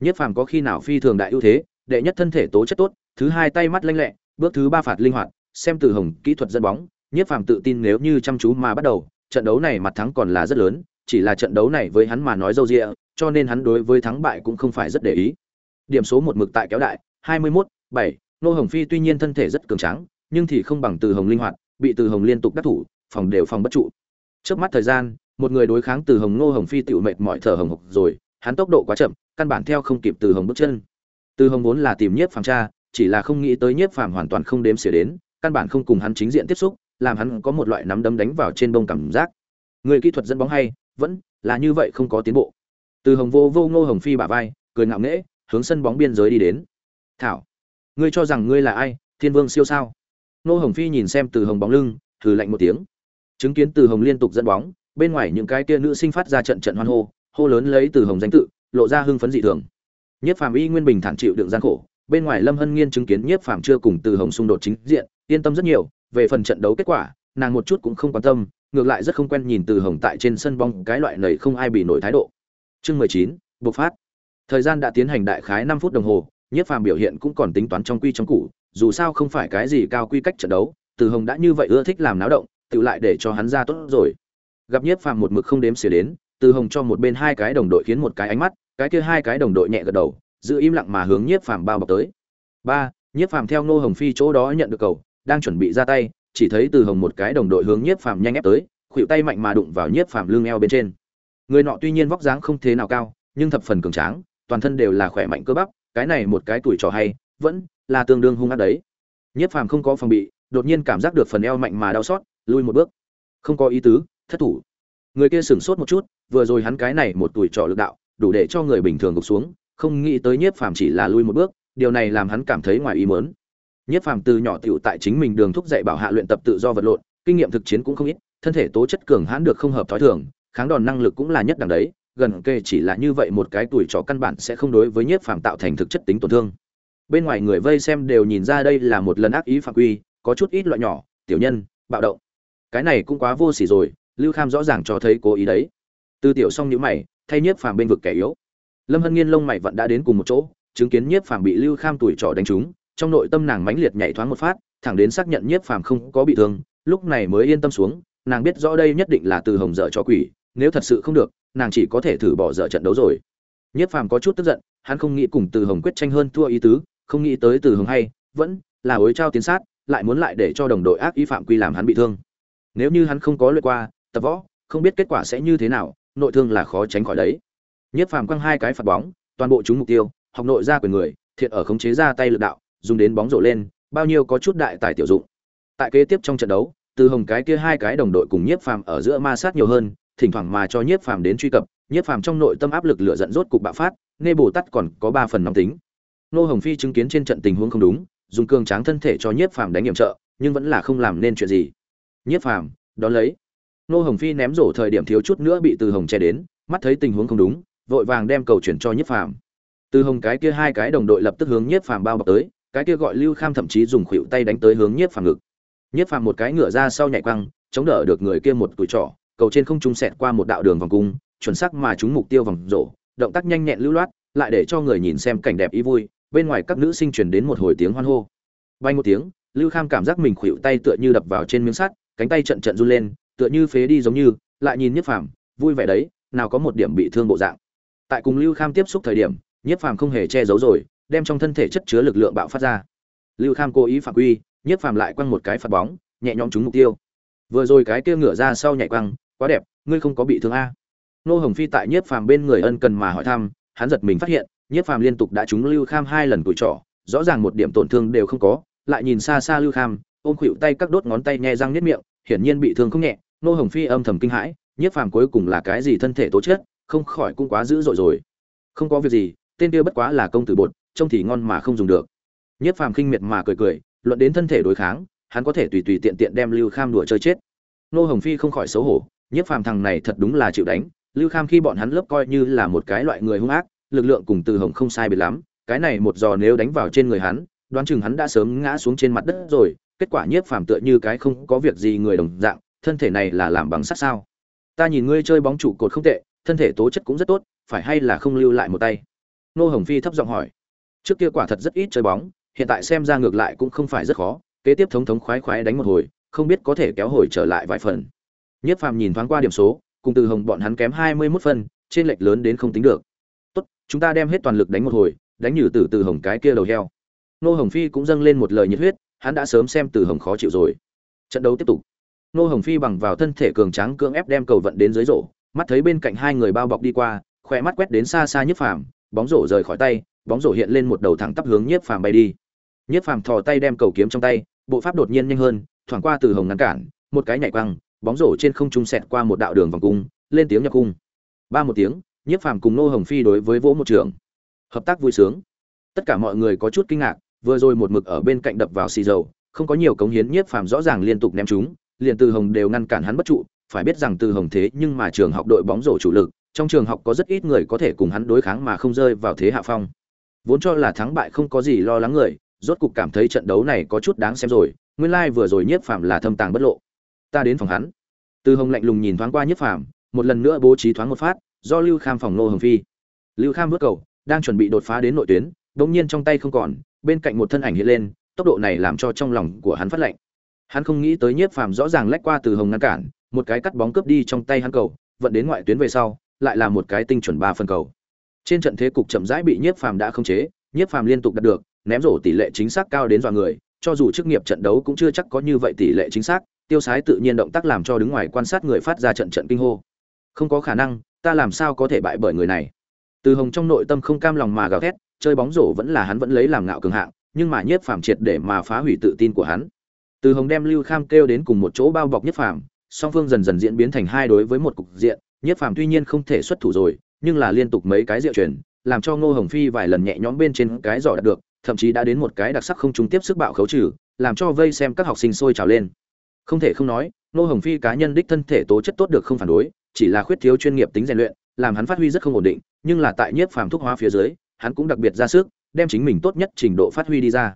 nhiếp phàm có khi nào phi thường đại ưu thế đệ nhất thân thể tố chất tốt thứ hai tay mắt lanh lẹ bước thứ ba phạt linh hoạt xem từ hồng kỹ thuật dẫn bóng nhiếp phàm tự tin nếu như chăm chú mà bắt đầu trận đấu này mặt thắng còn là rất lớn chỉ là trận đấu này với hắn mà nói dâu dịa cho nên hắn đối với thắng bại cũng không phải rất để ý. Điểm số một mực tại kéo đại 21, 7, nô hồng phi tuy nhiên thân thể rất cường tráng nhưng thì không bằng từ hồng linh hoạt bị từ hồng liên tục đắc thủ phòng đều phòng bất trụ. Trước mắt thời gian một người đối kháng từ hồng nô hồng phi tựu mệt mỏi thở hồng hộc rồi hắn tốc độ quá chậm căn bản theo không kịp từ hồng bước chân. Từ hồng vốn là tìm nhiếp phàm cha, chỉ là không nghĩ tới nhiếp phàm hoàn toàn không đếm xỉa đến căn bản không cùng hắn chính diện tiếp xúc làm hắn có một loại nắm đấm đánh vào trên bông cảm giác. Người kỹ thuật dẫn bóng hay, vẫn là như vậy không có tiến bộ. Từ hồng vô vô ngô hồng phi bả vai, cười ngạo nghễ, hướng sân bóng biên giới đi đến. Thảo, ngươi cho rằng ngươi là ai, thiên vương siêu sao? Ngô hồng phi nhìn xem từ hồng bóng lưng thử lạnh một tiếng. Chứng kiến từ hồng liên tục dẫn bóng, bên ngoài những cái kia nữ sinh phát ra trận trận hoan hô hô lớn lấy từ hồng danh tự, lộ ra hưng phấn dị thường. Nhất phàm y nguyên bình thản chịu đựng gian khổ, bên ngoài lâm hân nghiên chứng kiến nhiếp phàm chưa cùng từ hồng xung đột chính diện, yên tâm rất nhiều về phần trận đấu kết quả, nàng một chút cũng không quan tâm, ngược lại rất không quen nhìn từ hồng tại trên sân bóng cái loại này không ai bị nổi thái độ. Chương mười chín, bộc phát. Thời gian đã tiến hành đại khái năm phút đồng hồ, nhiếp phàm biểu hiện cũng còn tính toán trong quy trong cũ dù sao không phải cái gì cao quy cách trận đấu, từ hồng đã như vậy ưa thích làm náo động, tự lại để cho hắn ra tốt rồi. Gặp nhiếp phàm một mực không đếm xỉa đến, từ hồng cho một bên hai cái đồng đội khiến một cái ánh mắt, cái kia hai cái đồng đội nhẹ gật đầu, giữ im lặng mà hướng nhiếp phàm bao bọc tới. Ba, nhiếp phàm theo ngô hồng phi chỗ đó nhận được cầu đang chuẩn bị ra tay, chỉ thấy từ hồng một cái đồng đội hướng nhiếp phàm nhanh ép tới, khuỷu tay mạnh mà đụng vào nhiếp phàm lưng eo bên trên. Người nọ tuy nhiên vóc dáng không thế nào cao, nhưng thập phần cường tráng, toàn thân đều là khỏe mạnh cơ bắp, cái này một cái tuổi trò hay, vẫn là tương đương hung ác đấy. Nhiếp phàm không có phòng bị, đột nhiên cảm giác được phần eo mạnh mà đau xót lui một bước. Không có ý tứ, thất thủ. Người kia sửng sốt một chút, vừa rồi hắn cái này một tuổi trò lực đạo, đủ để cho người bình thường gục xuống, không nghĩ tới nhiếp phàm chỉ là lui một bước, điều này làm hắn cảm thấy ngoài ý muốn nhiếp phàm từ nhỏ tiểu tại chính mình đường thúc dạy bảo hạ luyện tập tự do vật lộn, kinh nghiệm thực chiến cũng không ít, thân thể tố chất cường hãn được không hợp thói thường, kháng đòn năng lực cũng là nhất đẳng đấy, gần kề chỉ là như vậy một cái tuổi trò căn bản sẽ không đối với nhiếp phàm tạo thành thực chất tính tổn thương. Bên ngoài người vây xem đều nhìn ra đây là một lần ác ý phạm quy, có chút ít loại nhỏ, tiểu nhân, bạo động. Cái này cũng quá vô sỉ rồi, lưu kham rõ ràng cho thấy cố ý đấy. Từ tiểu xong nhữ mày, thay nhiếp phàm bên vực kẻ yếu. Lâm hân nghiên lông mày vẫn đã đến cùng một chỗ, chứng kiến nhiếp phàm bị lưu kham tuổi trò đánh trúng trong nội tâm nàng mãnh liệt nhảy thoáng một phát, thẳng đến xác nhận nhiếp phàm không có bị thương, lúc này mới yên tâm xuống, nàng biết rõ đây nhất định là từ hồng dở cho quỷ, nếu thật sự không được, nàng chỉ có thể thử bỏ dở trận đấu rồi. Nhiếp phàm có chút tức giận, hắn không nghĩ cùng từ hồng quyết tranh hơn thua ý tứ, không nghĩ tới từ hồng hay, vẫn là ối trao tiến sát, lại muốn lại để cho đồng đội ác ý phạm quy làm hắn bị thương. Nếu như hắn không có luyện qua, tập võ, không biết kết quả sẽ như thế nào, nội thương là khó tránh khỏi đấy. Nhất phàm quăng hai cái phạt bóng, toàn bộ chúng mục tiêu, học nội ra quyền người thiện ở khống chế ra tay lực đạo dùng đến bóng rổ lên, bao nhiêu có chút đại tài tiểu dụng. Tại kế tiếp trong trận đấu, từ hồng cái kia hai cái đồng đội cùng nhiếp phàm ở giữa ma sát nhiều hơn, thỉnh thoảng mà cho nhiếp phàm đến truy cập, nhiếp phàm trong nội tâm áp lực lửa giận rốt cục bạo phát nghe bổ tát còn có ba phần nóng tính. Nô hồng phi chứng kiến trên trận tình huống không đúng, dùng cường tráng thân thể cho nhiếp phàm đánh nghiệm trợ, nhưng vẫn là không làm nên chuyện gì. Nhiếp phàm, đón lấy. Nô hồng phi ném rổ thời điểm thiếu chút nữa bị từ hồng che đến, mắt thấy tình huống không đúng, vội vàng đem cầu chuyển cho nhiếp phàm. Từ hồng cái kia hai cái đồng đội lập tức hướng nhiếp phàm bao bọc tới cái kia gọi lưu kham thậm chí dùng khuỷu tay đánh tới hướng nhiếp phàm ngực. Nhiếp phàm một cái ngửa ra sau nhảy quăng, chống đỡ được người kia một tuổi trỏ cầu trên không trung xẹt qua một đạo đường vòng cung, chuẩn xác mà chúng mục tiêu vòng rổ, động tác nhanh nhẹn lưu loát, lại để cho người nhìn xem cảnh đẹp ý vui, bên ngoài các nữ sinh truyền đến một hồi tiếng hoan hô. Bay một tiếng, lưu kham cảm giác mình khuỵu tay tựa như đập vào trên miếng sắt, cánh tay trận trận run lên, tựa như phế đi giống như, lại nhìn nhiếp phàm, vui vẻ đấy, nào có một điểm bị thương bộ dạng. Tại cùng lưu kham tiếp xúc thời điểm, nhiếp phàm không hề che giấu rồi đem trong thân thể chất chứa lực lượng bạo phát ra. Lưu kham cố ý phạm quy, nhiếp phàm lại quăng một cái phạt bóng, nhẹ nhõm trúng mục tiêu. Vừa rồi cái kia ngửa ra sau nhảy quăng, quá đẹp, ngươi không có bị thương a? Nô hồng phi tại nhiếp phàm bên người ân cần mà hỏi thăm, hắn giật mình phát hiện, nhiếp phàm liên tục đã trúng lưu kham hai lần tuổi trỏ rõ ràng một điểm tổn thương đều không có, lại nhìn xa xa lưu kham, ôm khuỵu tay các đốt ngón tay nhe răng nếp miệng, hiển nhiên bị thương không nhẹ. Nô hồng phi âm thầm kinh hãi, nhiếp phàm cuối cùng là cái gì thân thể tố chất, không khỏi cũng quá dữ dội rồi. Không có việc gì, tên kia bất quá là công tử bột trông thì ngon mà không dùng được. Nhiếp phàm khinh miệt mà cười cười, luận đến thân thể đối kháng, hắn có thể tùy tùy tiện tiện đem lưu kham đùa chơi chết. Nô hồng phi không khỏi xấu hổ nhiếp phàm thằng này thật đúng là chịu đánh, lưu kham khi bọn hắn lớp coi như là một cái loại người hung ác, lực lượng cùng từ hồng không sai biệt lắm, cái này một giò nếu đánh vào trên người hắn, đoán chừng hắn đã sớm ngã xuống trên mặt đất rồi, kết quả nhiếp phàm tựa như cái không có việc gì người đồng dạng, thân thể này là làm bằng sắt sao? Ta nhìn ngươi chơi bóng trụ cột không tệ, thân thể tố chất cũng rất tốt, phải hay là không lưu lại một tay? Nô hồng phi thấp giọng hỏi trước kia quả thật rất ít chơi bóng, hiện tại xem ra ngược lại cũng không phải rất khó, kế tiếp thống thống khoái khoái đánh một hồi, không biết có thể kéo hồi trở lại vài phần. Nhất phàm nhìn thoáng qua điểm số, cùng từ hồng bọn hắn kém hai mươi 21 phân, trên lệch lớn đến không tính được. Tốt, chúng ta đem hết toàn lực đánh một hồi, đánh nhử từ từ hồng cái kia đầu heo. Nô hồng phi cũng dâng lên một lời nhiệt huyết, hắn đã sớm xem từ hồng khó chịu rồi. Trận đấu tiếp tục. Nô hồng phi bằng vào thân thể cường tráng cưỡng ép đem cầu vận đến dưới rổ, mắt thấy bên cạnh hai người bao bọc đi qua khỏe mắt quét đến xa xa nhất phàm, bóng rổ rời khỏi tay bóng rổ hiện lên một đầu thẳng tắp hướng nhiếp phàm bay đi. Nhiếp phàm thò tay đem cầu kiếm trong tay, bộ pháp đột nhiên nhanh hơn, thoảng qua từ hồng ngăn cản, một cái nhảy quăng, bóng rổ trên không trung xẹt qua một đạo đường vòng cung, lên tiếng nhập cung. Ba một tiếng, nhiếp phàm cùng nô hồng phi đối với vỗ một trường. Hợp tác vui sướng. Tất cả mọi người có chút kinh ngạc, vừa rồi một mực ở bên cạnh đập vào xì dầu, không có nhiều cống hiến, nhiếp phàm rõ ràng liên tục ném chúng, liền từ hồng đều ngăn cản hắn bất trụ. Phải biết rằng từ hồng thế nhưng mà trường học đội bóng rổ chủ lực, trong trường học có rất ít người có thể cùng hắn đối kháng mà không rơi vào thế hạ phong vốn cho là thắng bại không có gì lo lắng người, rốt cục cảm thấy trận đấu này có chút đáng xem rồi, nguyên lai vừa rồi nhiếp phàm là thâm tàng bất lộ. Ta đến phòng hắn. Từ hồng lạnh lùng nhìn thoáng qua nhiếp phàm, một lần nữa bố trí thoáng một phát, do lưu kham phòng nô hồng phi. Lưu kham bước cầu, đang chuẩn bị đột phá đến nội tuyến, đột nhiên trong tay không còn, bên cạnh một thân ảnh hiện lên, tốc độ này làm cho trong lòng của hắn phát lạnh. Hắn không nghĩ tới nhiếp phàm rõ ràng lách qua từ hồng ngăn cản, một cái cắt bóng cướp đi trong tay hắn cầu, vận đến ngoại tuyến về sau, lại là một cái tinh chuẩn ba phân cầu trên trận thế cục chậm rãi bị nhiếp phàm đã khống chế, nhiếp phàm liên tục đạt được, ném rổ tỷ lệ chính xác cao đến dọa người, cho dù chức nghiệp trận đấu cũng chưa chắc có như vậy tỷ lệ chính xác, tiêu sái tự nhiên động tác làm cho đứng ngoài quan sát người phát ra trận trận kinh hô. Không có khả năng, ta làm sao có thể bại bởi người này? Từ hồng trong nội tâm không cam lòng mà gào thét, chơi bóng rổ vẫn là hắn vẫn lấy làm ngạo cường hạng, nhưng mà nhiếp phàm triệt để mà phá hủy tự tin của hắn. Từ hồng đem lưu kham kêu đến cùng một chỗ bao bọc nhiếp phàm, song phương dần dần diễn biến thành hai đối với một cục diện, nhiếp phàm tuy nhiên không thể xuất thủ rồi nhưng là liên tục mấy cái diệu truyền, làm cho ngô hồng phi vài lần nhẹ nhõm bên trên cái giỏ đạt được, thậm chí đã đến một cái đặc sắc không trung tiếp sức bạo khấu trừ, làm cho vây xem các học sinh sôi trào lên. Không thể không nói, ngô hồng phi cá nhân đích thân thể tố chất tốt được không phản đối, chỉ là khuyết thiếu chuyên nghiệp tính rèn luyện, làm hắn phát huy rất không ổn định, nhưng là tại nhiếp phàm thúc hóa phía dưới, hắn cũng đặc biệt ra sức, đem chính mình tốt nhất trình độ phát huy đi ra.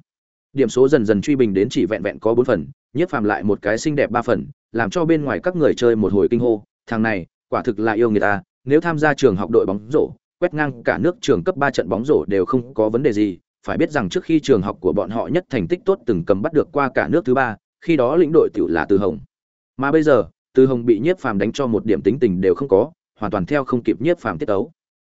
Điểm số dần dần truy bình đến chỉ vẹn vẹn có bốn phần, nhiếp phàm lại một cái xinh đẹp ba phần, làm cho bên ngoài các người chơi một hồi kinh hô, thằng này, quả thực là yêu người ta nếu tham gia trường học đội bóng rổ, quét ngang cả nước trường cấp ba trận bóng rổ đều không có vấn đề gì. Phải biết rằng trước khi trường học của bọn họ nhất thành tích tốt từng cầm bắt được qua cả nước thứ ba, khi đó lĩnh đội tiểu là từ hồng. Mà bây giờ, từ hồng bị nhiếp phàm đánh cho một điểm tính tình đều không có, hoàn toàn theo không kịp nhiếp phàm tiết tấu.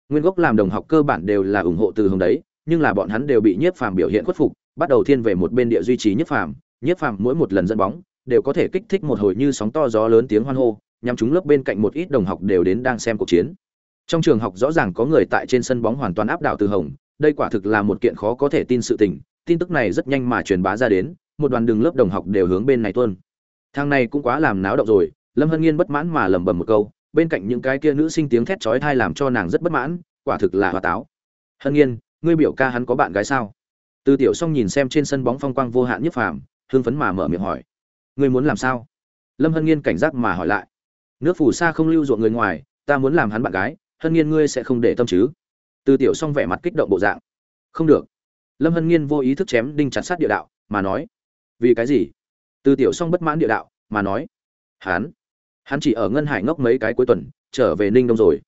Nguyên gốc làm đồng học cơ bản đều là ủng hộ từ hồng đấy, nhưng là bọn hắn đều bị nhiếp phàm biểu hiện khuất phục, bắt đầu thiên về một bên địa duy trì nhiếp phàm. Nhiếp phàm mỗi một lần dẫn bóng, đều có thể kích thích một hồi như sóng to gió lớn tiếng hoan hô nhằm chúng lớp bên cạnh một ít đồng học đều đến đang xem cuộc chiến. Trong trường học rõ ràng có người tại trên sân bóng hoàn toàn áp đảo từ hồng, đây quả thực là một kiện khó có thể tin sự tình, tin tức này rất nhanh mà truyền bá ra đến, một đoàn đường lớp đồng học đều hướng bên này tuôn. Thang này cũng quá làm náo động rồi, lâm hân nghiên bất mãn mà lẩm bẩm một câu, bên cạnh những cái kia nữ sinh tiếng thét chói tai làm cho nàng rất bất mãn, quả thực là hoa táo. Hân nghiên, ngươi biểu ca hắn có bạn gái sao? Từ tiểu song nhìn xem trên sân bóng phong quang vô hạn nhất phàm, hưng phấn mà mở miệng hỏi. Ngươi muốn làm sao? Lâm hân nghiên cảnh giác mà hỏi lại nước phù sa không lưu ruộng người ngoài, ta muốn làm hắn bạn gái, hân nghiên ngươi sẽ không để tâm chứ? Từ tiểu xong vẻ mặt kích động bộ dạng. Không được. Lâm hân nghiên vô ý thức chém đinh chặt sát địa đạo, mà nói, vì cái gì? Từ tiểu xong bất mãn địa đạo, mà nói, hắn hắn chỉ ở ngân hải ngốc mấy cái cuối tuần, trở về ninh đông rồi.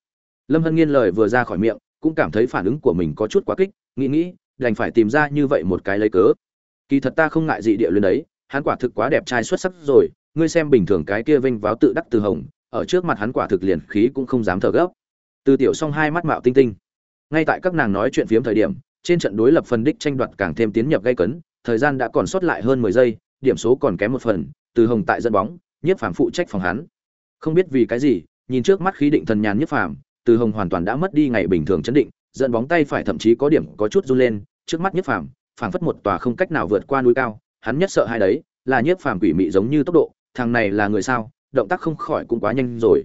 Lâm hân nghiên lời vừa ra khỏi miệng, cũng cảm thấy phản ứng của mình có chút quá kích, nghĩ nghĩ, đành phải tìm ra như vậy một cái lấy cớ. Kỳ thật ta không ngại dị địa luyến đấy, hắn quả thực quá đẹp trai xuất sắc rồi, ngươi xem bình thường cái kia vinh váo tự đắc từ hồng ở trước mặt hắn quả thực liền khí cũng không dám thở gấp. Từ tiểu song hai mắt mạo tinh tinh. Ngay tại các nàng nói chuyện phiếm thời điểm, trên trận đối lập phần đích tranh đoạt càng thêm tiến nhập gây cấn, thời gian đã còn sót lại hơn mười giây, điểm số còn kém một phần, từ hồng tại dẫn bóng nhiếp phàm phụ trách phòng hắn. Không biết vì cái gì, nhìn trước mắt khí định thần nhàn nhiếp phàm, từ hồng hoàn toàn đã mất đi ngày bình thường chấn định, dẫn bóng tay phải thậm chí có điểm có chút run lên, trước mắt nhiếp phàm, phảng phất một tòa không cách nào vượt qua núi cao, hắn nhất sợ hai đấy, là nhiếp phàm quỷ mị giống như tốc độ, thằng này là người sao động tác không khỏi cũng quá nhanh rồi.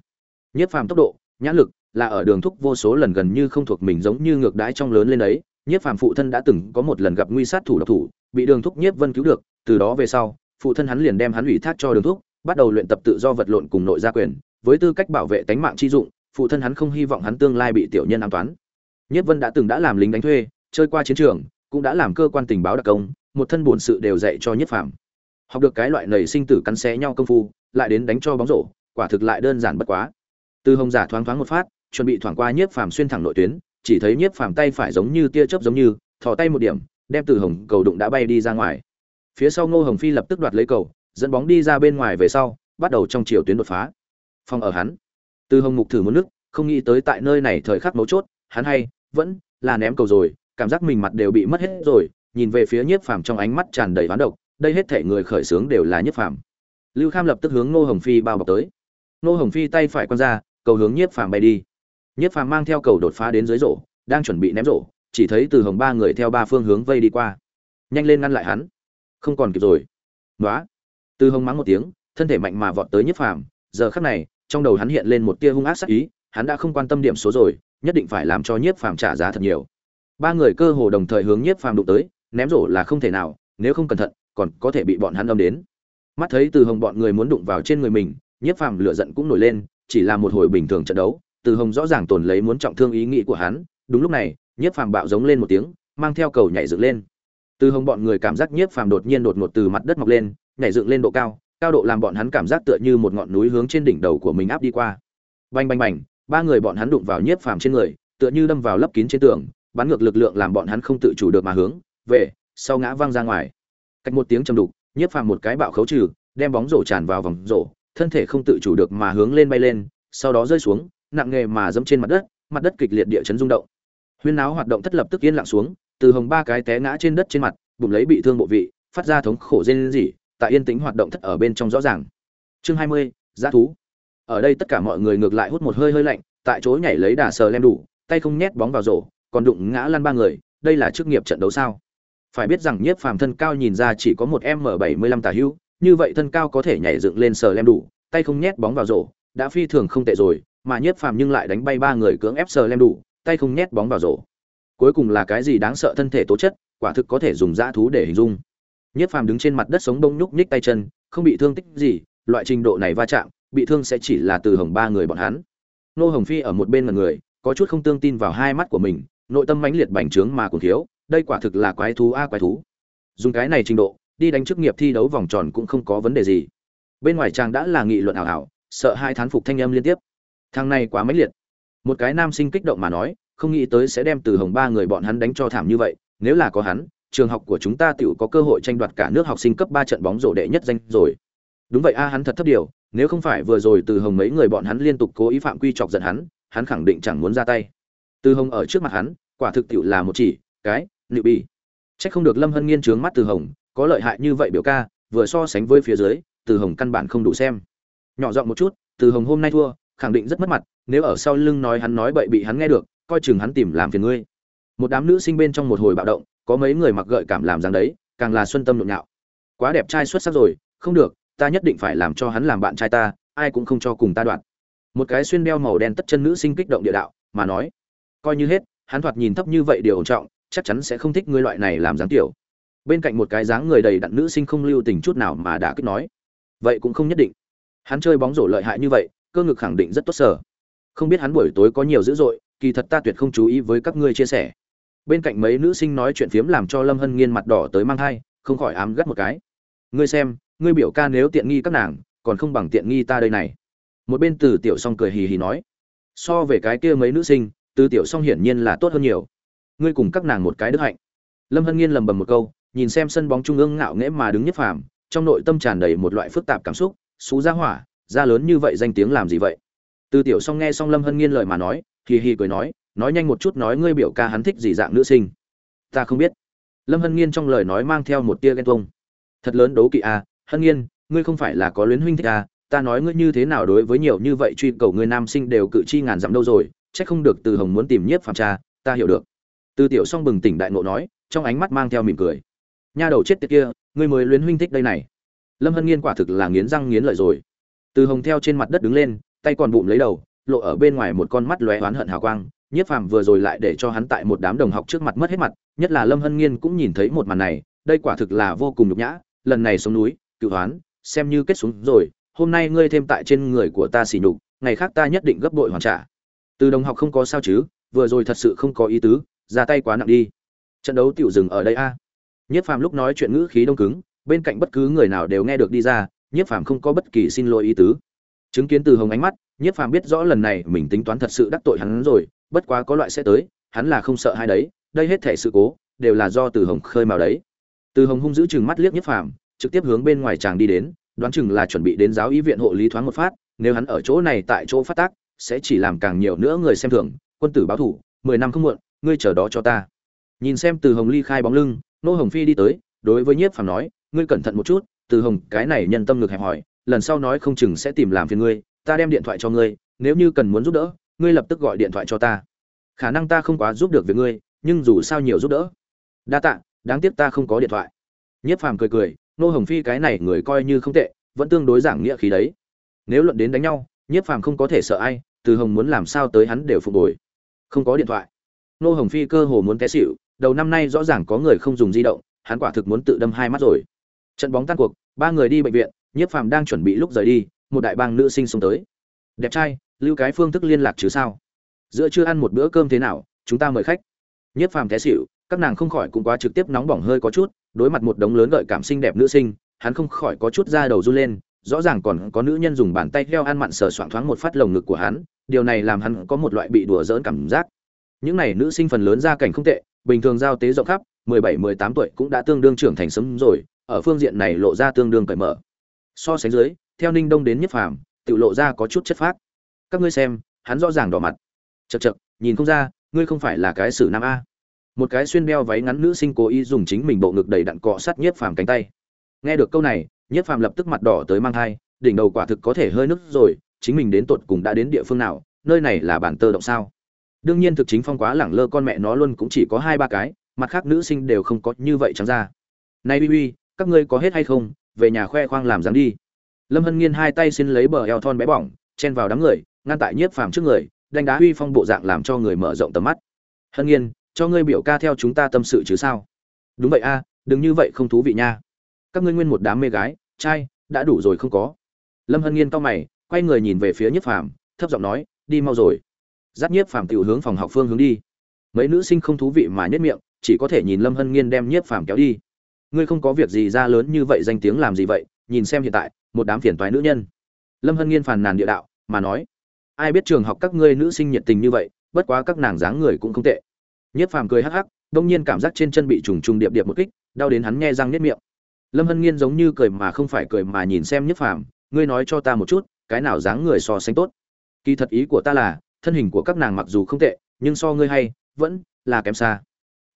Nhiếp phàm tốc độ nhãn lực, là ở đường thúc vô số lần gần như không thuộc mình giống như ngược đãi trong lớn lên đấy. Nhiếp phàm phụ thân đã từng có một lần gặp nguy sát thủ độc thủ, bị đường thúc nhiếp vân cứu được, từ đó về sau, phụ thân hắn liền đem hắn ủy thác cho đường thúc, bắt đầu luyện tập tự do vật lộn cùng nội gia quyền. Với tư cách bảo vệ tánh mạng chi dụng, phụ thân hắn không hy vọng hắn tương lai bị tiểu nhân an toán. Nhiếp vân đã từng đã làm lính đánh thuê, chơi qua chiến trường, cũng đã làm cơ quan tình báo đặc công, một thân buồn sự đều dạy cho nhiếp phàm. Học được cái loại nảy sinh tử cắn xé nhau công phu lại đến đánh cho bóng rổ, quả thực lại đơn giản bất quá. Từ hồng giả thoáng thoáng một phát, chuẩn bị thoảng qua nhiếp phàm xuyên thẳng nội tuyến, chỉ thấy nhiếp phàm tay phải giống như tia chớp giống như, thò tay một điểm, đem từ hồng cầu đụng đã bay đi ra ngoài. Phía sau ngô hồng phi lập tức đoạt lấy cầu, dẫn bóng đi ra bên ngoài về sau, bắt đầu trong chiều tuyến đột phá. Phong ở hắn. Từ hồng mục thử một nước, không nghĩ tới tại nơi này thời khắc mấu chốt, hắn hay, vẫn là ném cầu rồi, cảm giác mình mặt đều bị mất hết rồi, nhìn về phía nhiếp phàm trong ánh mắt tràn đầy hoán độc, đây hết thể người khởi sướng đều là nhiếp phàm lưu kham lập tức hướng ngô hồng phi bao bọc tới. Ngô hồng phi tay phải quan ra, cầu hướng nhiếp phàm bay đi. Nhiếp phàm mang theo cầu đột phá đến dưới rổ, đang chuẩn bị ném rổ, chỉ thấy từ hồng ba người theo ba phương hướng vây đi qua. Nhanh lên ngăn lại hắn. Không còn kịp rồi. Nói từ hồng mắng một tiếng, thân thể mạnh mà vọt tới nhiếp phàm. Giờ khắc này, trong đầu hắn hiện lên một tia hung ác sắc ý, hắn đã không quan tâm điểm số rồi, nhất định phải làm cho nhiếp phàm trả giá thật nhiều. Ba người cơ hồ đồng thời hướng nhiếp phàm đụng tới, ném rổ là không thể nào, nếu không cẩn thận, còn có thể bị bọn hắn âm đến mắt thấy từ hồng bọn người muốn đụng vào trên người mình, nhiếp phàm lửa giận cũng nổi lên, chỉ là một hồi bình thường trận đấu, từ hồng rõ ràng tồn lấy muốn trọng thương ý nghĩ của hắn. Đúng lúc này, nhiếp phàm bạo giống lên một tiếng, mang theo cầu nhảy dựng lên. Từ hồng bọn người cảm giác nhiếp phàm đột nhiên đột ngột từ mặt đất mọc lên, nhảy dựng lên độ cao cao độ làm bọn hắn cảm giác tựa như một ngọn núi hướng trên đỉnh đầu của mình áp đi qua. Bành bành bành, ba người bọn hắn đụng vào nhiếp phàm trên người, tựa như đâm vào lấp kín trên tường, bắn ngược lực lượng làm bọn hắn không tự chủ được mà hướng về, sau ngã văng ra ngoài. Cách một tiếng chầm đục nhiếp phàm một cái bạo khấu trừ, đem bóng rổ tràn vào vòng rổ, thân thể không tự chủ được mà hướng lên bay lên, sau đó rơi xuống, nặng nghề mà dẫm trên mặt đất mặt đất kịch liệt địa chấn rung động. Huyên náo hoạt động thất lập tức yên lặng xuống, từ hồng ba cái té ngã trên đất trên mặt, bụng lấy bị thương bộ vị, phát ra thống khổ rên rỉ, tại yên tĩnh hoạt động thất ở bên trong rõ ràng. Chương hai mươi giá thú. Ở đây tất cả mọi người ngược lại hút một hơi hơi lạnh, tại chỗ nhảy lấy đà sờ lem đủ, tay không nhét bóng vào rổ, còn đụng ngã lăn ba người, đây là chức nghiệp trận đấu sao? Phải biết rằng nhiếp phàm thân cao nhìn ra chỉ có một m bảy mươi lăm tả hữu, như vậy thân cao có thể nhảy dựng lên sờ lem đủ, tay không nhét bóng vào rổ, đã phi thường không tệ rồi, mà nhiếp phàm nhưng lại đánh bay ba người cưỡng ép sờ lem đủ, tay không nhét bóng vào rổ. Cuối cùng là cái gì đáng sợ thân thể tố chất, quả thực có thể dùng dã thú để hình dung. Nhiếp phàm đứng trên mặt đất sống đông nhúc nhích tay chân, không bị thương tích gì, loại trình độ này va chạm, bị thương sẽ chỉ là từ hồng ba người bọn hắn. Nô hồng phi ở một bên là người, có chút không tương tin vào hai mắt của mình, nội tâm mãnh liệt bành trướng mà còn thiếu đây quả thực là quái thú a, quái thú. Dùng cái này trình độ, đi đánh chức nghiệp thi đấu vòng tròn cũng không có vấn đề gì. Bên ngoài chàng đã là nghị luận ảo ảo, sợ hai thán phục thanh âm liên tiếp. Thằng này quá mãnh liệt. Một cái nam sinh kích động mà nói, không nghĩ tới sẽ đem từ hồng ba người bọn hắn đánh cho thảm như vậy, nếu là có hắn, trường học của chúng ta tựu có cơ hội tranh đoạt cả nước học sinh cấp ba trận bóng rổ đệ nhất danh rồi. Đúng vậy a, hắn thật thấp điều, nếu không phải vừa rồi từ hồng mấy người bọn hắn liên tục cố ý phạm quy chọc giận hắn hắn khẳng định chẳng muốn ra tay. Từ hồng ở trước mặt hắn, quả thực tiệu là một chỉ cái liệu bi trách không được lâm hân nghiên trướng mắt từ hồng, có lợi hại như vậy biểu ca, vừa so sánh với phía dưới, từ hồng căn bản không đủ xem. Nhỏ giọng một chút, từ hồng hôm nay thua, khẳng định rất mất mặt, nếu ở sau lưng nói hắn nói bậy bị hắn nghe được, coi chừng hắn tìm làm phiền ngươi. Một đám nữ sinh bên trong một hồi bạo động, có mấy người mặc gợi cảm làm dáng đấy, càng là xuân tâm nhộn nhạo. Quá đẹp trai xuất sắc rồi, không được, ta nhất định phải làm cho hắn làm bạn trai ta, ai cũng không cho cùng ta đoạn. Một cái xuyên đeo màu đen tất chân nữ sinh kích động địa đạo, mà nói, coi như hết, hắn thoạt nhìn thấp như vậy điều ổn trọng chắc chắn sẽ không thích ngươi loại này làm dáng tiểu. Bên cạnh một cái dáng người đầy đặn nữ sinh không lưu tình chút nào mà đã kích nói, vậy cũng không nhất định. Hắn chơi bóng rổ lợi hại như vậy, cơ ngực khẳng định rất tốt sở không biết hắn buổi tối có nhiều dữ dội, kỳ thật ta tuyệt không chú ý với các ngươi chia sẻ. Bên cạnh mấy nữ sinh nói chuyện phiếm làm cho lâm hân nghiên mặt đỏ tới mang thai, không khỏi ám gắt một cái. Ngươi xem, ngươi biểu ca nếu tiện nghi các nàng, còn không bằng tiện nghi ta đây này. Một bên từ tiểu s o n g cười hì hì nói. So về cái kia mấy nữ sinh, từ tiểu s o n g hiển nhiên là tốt hơn nhiều ngươi cùng các nàng một cái đức hạnh. Lâm hân nghiên lầm bầm một câu, nhìn xem sân bóng trung ương ngạo nghễ mà đứng nhất phàm, trong nội tâm tràn đầy một loại phức tạp cảm xúc, xú ra hỏa, ra lớn như vậy danh tiếng làm gì vậy? Từ tiểu xong nghe xong lâm hân nghiên lời mà nói thì hì cười nói nói nhanh một chút nói ngươi biểu ca hắn thích gì dạng nữ sinh. Ta không biết. Lâm hân nghiên trong lời nói mang theo một tia ghen tuông. Thật lớn đố kỵ à hân nghiên, ngươi không phải là có luyến huynh thích à ta nói ngươi như thế nào đối với nhiều như vậy truy cầu người nam sinh đều cự chi ngàn dặm đâu rồi trách không được từ hồng muốn tìm nhiếp phàm cha, ta hiểu được từ tiểu song bừng tỉnh đại ngộ nói, trong ánh mắt mang theo mỉm cười. Nha đầu chết tiệt kia, ngươi mới luyến huynh thích đây này. Lâm hân nghiên quả thực là nghiến răng nghiến lợi rồi. Từ hồng theo trên mặt đất đứng lên, tay còn bụng lấy đầu, lộ ở bên ngoài một con mắt lóe oán hận hào quang. Nhiếp phàm vừa rồi lại để cho hắn tại một đám đồng học trước mặt mất hết mặt, nhất là lâm hân nghiên cũng nhìn thấy một màn này, đây quả thực là vô cùng nhục nhã. Lần này xuống núi, cựu hoán, xem như kết xuống rồi, hôm nay ngươi thêm tại trên người của ta xỉ nhục, ngày khác ta nhất định gấp bội hoàn trả. Từ đồng học không có sao chứ, vừa rồi thật sự không có ý tứ ra tay quá nặng đi. Trận đấu tiểu dừng ở đây a. Nhiếp phàm lúc nói chuyện ngữ khí đông cứng, bên cạnh bất cứ người nào đều nghe được đi ra nhiếp phàm không có bất kỳ xin lỗi ý tứ. Chứng kiến từ hồng ánh mắt nhiếp phàm biết rõ lần này mình tính toán thật sự đắc tội hắn rồi, bất quá có loại sẽ tới, hắn là không sợ hai đấy, đây hết thể sự cố, đều là do từ hồng khơi mào đấy. Từ hồng hung giữ chừng mắt liếc nhất phàm, trực tiếp hướng bên ngoài chàng đi đến, đoán chừng là chuẩn bị đến giáo ý viện hộ lý thoáng một phát, nếu hắn ở chỗ này tại chỗ phát tác, sẽ chỉ làm càng nhiều nữa người xem thường, quân tử báo thủ, mười năm không muộn ngươi chờ đó cho ta. Nhìn xem từ hồng ly khai bóng lưng, nô hồng phi đi tới, đối với nhiếp phàm nói, ngươi cẩn thận một chút, từ hồng, cái này nhân tâm ngược hẹp hỏi, lần sau nói không chừng sẽ tìm làm phiền ngươi, ta đem điện thoại cho ngươi, nếu như cần muốn giúp đỡ, ngươi lập tức gọi điện thoại cho ta. Khả năng ta không quá giúp được việc ngươi, nhưng dù sao nhiều giúp đỡ. Đa tạ, đáng tiếc ta không có điện thoại. Nhiếp phàm cười cười, nô hồng phi cái này người coi như không tệ, vẫn tương đối giảng nghĩa khí đấy. Nếu luận đến đánh nhau, nhiếp phàm không có thể sợ ai, từ hồng muốn làm sao tới hắn đều phục hồi. Không có điện thoại nô hồng phi cơ hồ muốn té xịu đầu năm nay rõ ràng có người không dùng di động, hắn quả thực muốn tự đâm hai mắt rồi. Trận bóng tan cuộc, ba người đi bệnh viện, nhiếp phàm đang chuẩn bị lúc rời đi, một đại bang nữ sinh xông tới. Đẹp trai, lưu cái phương thức liên lạc chứ sao? Giữa chưa ăn một bữa cơm thế nào, chúng ta mời khách. Nhiếp phàm té xịu các nàng không khỏi cũng quá trực tiếp nóng bỏng hơi có chút, đối mặt một đống lớn gợi cảm xinh đẹp nữ sinh, hắn không khỏi có chút da đầu run lên, rõ ràng còn có nữ nhân dùng bàn tay heo ăn mặn sờ soạng thoáng một phát lồng ngực của hắn, điều này làm hắn có một loại bị đùa dỡn cảm giác những này nữ sinh phần lớn gia cảnh không tệ, bình thường giao tế rộng khắp, mười bảy, mười tám tuổi cũng đã tương đương trưởng thành sớm rồi, ở phương diện này lộ ra tương đương cởi mở. So sánh dưới, theo ninh đông đến nhất phàm, tự lộ ra có chút chất phác. Các ngươi xem, hắn rõ ràng đỏ mặt. Chật chật nhìn không ra, ngươi không phải là cái sự nam a. Một cái xuyên đeo váy ngắn nữ sinh cố ý dùng chính mình bộ ngực đầy đặn cọ sát nhiếp phàm cánh tay. Nghe được câu này nhiếp phàm lập tức mặt đỏ tới mang thai, đỉnh đầu quả thực có thể hơi nứt rồi, chính mình đến tột cùng đã đến địa phương nào, nơi này là bản tơ động sao? Đương nhiên thực chính phong quá lẳng lơ con mẹ nó luôn cũng chỉ có hai ba cái, mặt khác nữ sinh đều không có như vậy trắng ra. Này uy uy, các ngươi có hết hay không? Về nhà khoe khoang làm dám đi. Lâm hân nghiên hai tay xin lấy bờ eo thon bé bỏng, chen vào đám người, ngăn tại nhiếp phàm trước người, đánh đá uy phong bộ dạng làm cho người mở rộng tầm mắt. Hân nghiên, cho ngươi biểu ca theo chúng ta tâm sự chứ sao? Đúng vậy a, đừng như vậy không thú vị nha. Các ngươi nguyên một đám mê gái, trai, đã đủ rồi không có. Lâm hân nghiên to mày, quay người nhìn về phía nhiếp phàm, thấp giọng nói, đi mau rồi giáp nhiếp phàm tiểu hướng phòng học phương hướng đi. Mấy nữ sinh không thú vị mà nhất miệng, chỉ có thể nhìn lâm hân nghiên đem nhiếp phàm kéo đi. Ngươi không có việc gì ra lớn như vậy danh tiếng làm gì vậy, nhìn xem hiện tại, một đám phiền toái nữ nhân. Lâm hân nghiên phàn nàn địa đạo, mà nói, ai biết trường học các ngươi nữ sinh nhiệt tình như vậy, bất quá các nàng dáng người cũng không tệ. Nhiếp phàm cười hắc hắc, đông nhiên cảm giác trên chân bị trùng trùng điệp điệp một kích, đau đến hắn nghe răng nếp miệng. Lâm hân nghiên giống như cười mà không phải cười mà nhìn xem nhiếp phàm, ngươi nói cho ta một chút, cái nào dáng người so sánh tốt? Kỳ thật ý của ta là thân hình của các nàng mặc dù không tệ, nhưng so ngươi hay, vẫn là kém xa.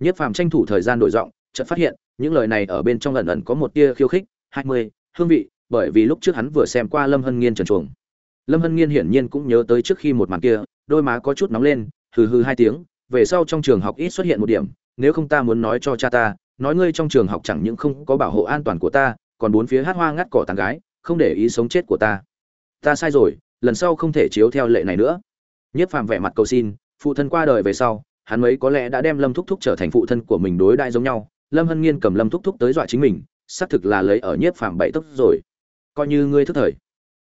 Nhiếp phàm tranh thủ thời gian đổi giọng, chợt phát hiện, những lời này ở bên trong lần ẩn có một tia khiêu khích, hai mươi, hương vị, bởi vì lúc trước hắn vừa xem qua lâm hân nghiên trần chuồng. Lâm hân nghiên hiển nhiên cũng nhớ tới trước khi một màn kia, đôi má có chút nóng lên, hừ hừ hai tiếng, về sau trong trường học ít xuất hiện một điểm, nếu không ta muốn nói cho cha ta, nói ngươi trong trường học chẳng những không có bảo hộ an toàn của ta, còn bốn phía hát hoa ngắt cỏ tàn gái, không để ý sống chết của ta. Ta sai rồi, lần sau không thể chiếu theo lệ này nữa nhất phàm vẻ mặt cầu xin, phụ thân qua đời về sau, hắn ấy có lẽ đã đem lâm thúc thúc trở thành phụ thân của mình đối đại giống nhau. Lâm hân nghiên cầm lâm thúc thúc tới dọa chính mình, xác thực là lấy ở nhiếp phàm bảy tốc rồi. Coi như ngươi thức thời.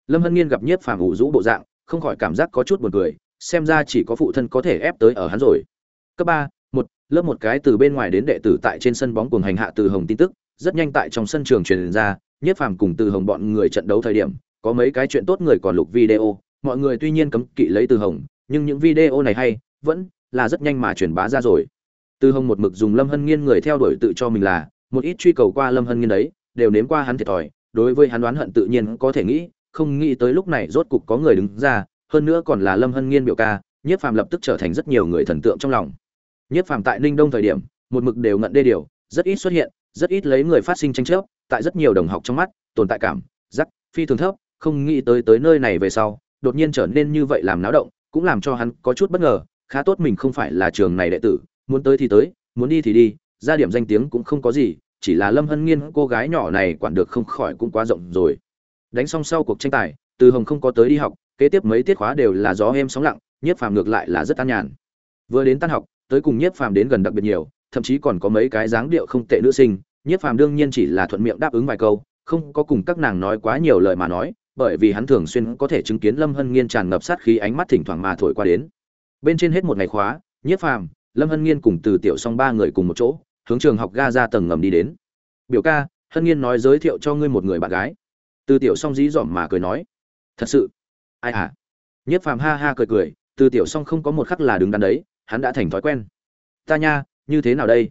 Lâm hân nghiên gặp nhiếp phàm ủ rũ bộ dạng, không khỏi cảm giác có chút buồn cười, xem ra chỉ có phụ thân có thể ép tới ở hắn rồi. Cấp ba, một, lớp một cái từ bên ngoài đến đệ tử tại trên sân bóng cuồng hành hạ từ hồng tin tức, rất nhanh tại trong sân trường truyền ra nhiếp phàm cùng từ hồng bọn người trận đấu thời điểm, có mấy cái chuyện tốt người còn lục video, mọi người tuy nhiên cấm kỵ lấy từ hồng nhưng những video này hay, vẫn là rất nhanh mà truyền bá ra rồi. Từ hồng một mực dùng lâm hân nghiên người theo đuổi tự cho mình là, một ít truy cầu qua lâm hân nghiên đấy, đều nếm qua hắn thiệt thòi, đối với hắn đoán hận tự nhiên có thể nghĩ, không nghĩ tới lúc này rốt cục có người đứng ra, hơn nữa còn là lâm hân nghiên biểu ca, nhiếp phàm lập tức trở thành rất nhiều người thần tượng trong lòng. Nhiếp phàm tại ninh đông thời điểm, một mực đều ngận đê điều, rất ít xuất hiện, rất ít lấy người phát sinh tranh chấp, tại rất nhiều đồng học trong mắt, tồn tại cảm giắc phi thường thấp, không nghĩ tới tới nơi này về sau, đột nhiên trở nên như vậy làm náo động cũng làm cho hắn có chút bất ngờ, khá tốt mình không phải là trường này đệ tử, muốn tới thì tới, muốn đi thì đi, ra điểm danh tiếng cũng không có gì, chỉ là lâm hân nghiên cô gái nhỏ này quản được không khỏi cũng quá rộng rồi. Đánh xong sau cuộc tranh tài, từ hồng không có tới đi học, kế tiếp mấy tiết khóa đều là gió êm sóng lặng, nhiếp phàm ngược lại là rất an nhàn. Vừa đến tan học, tới cùng nhiếp phàm đến gần đặc biệt nhiều, thậm chí còn có mấy cái dáng điệu không tệ nữ sinh, nhiếp phàm đương nhiên chỉ là thuận miệng đáp ứng vài câu, không có cùng các nàng nói quá nhiều lời mà nói bởi vì hắn thường xuyên có thể chứng kiến lâm hân nghiên tràn ngập sát khí ánh mắt thỉnh thoảng mà thổi qua đến. Bên trên hết một ngày khóa, nhiếp phàm, lâm hân nghiên cùng từ tiểu Song ba người cùng một chỗ, hướng trường học ga ra tầng ngầm đi đến. Biểu ca, hân nghiên nói giới thiệu cho ngươi một người bạn gái. Từ tiểu Song dí dỏm mà cười nói. Thật sự? Ai hả nhiếp phàm ha ha cười cười, từ tiểu Song không có một khắc là đứng đắn đấy, hắn đã thành thói quen. Ta nha, như thế nào đây?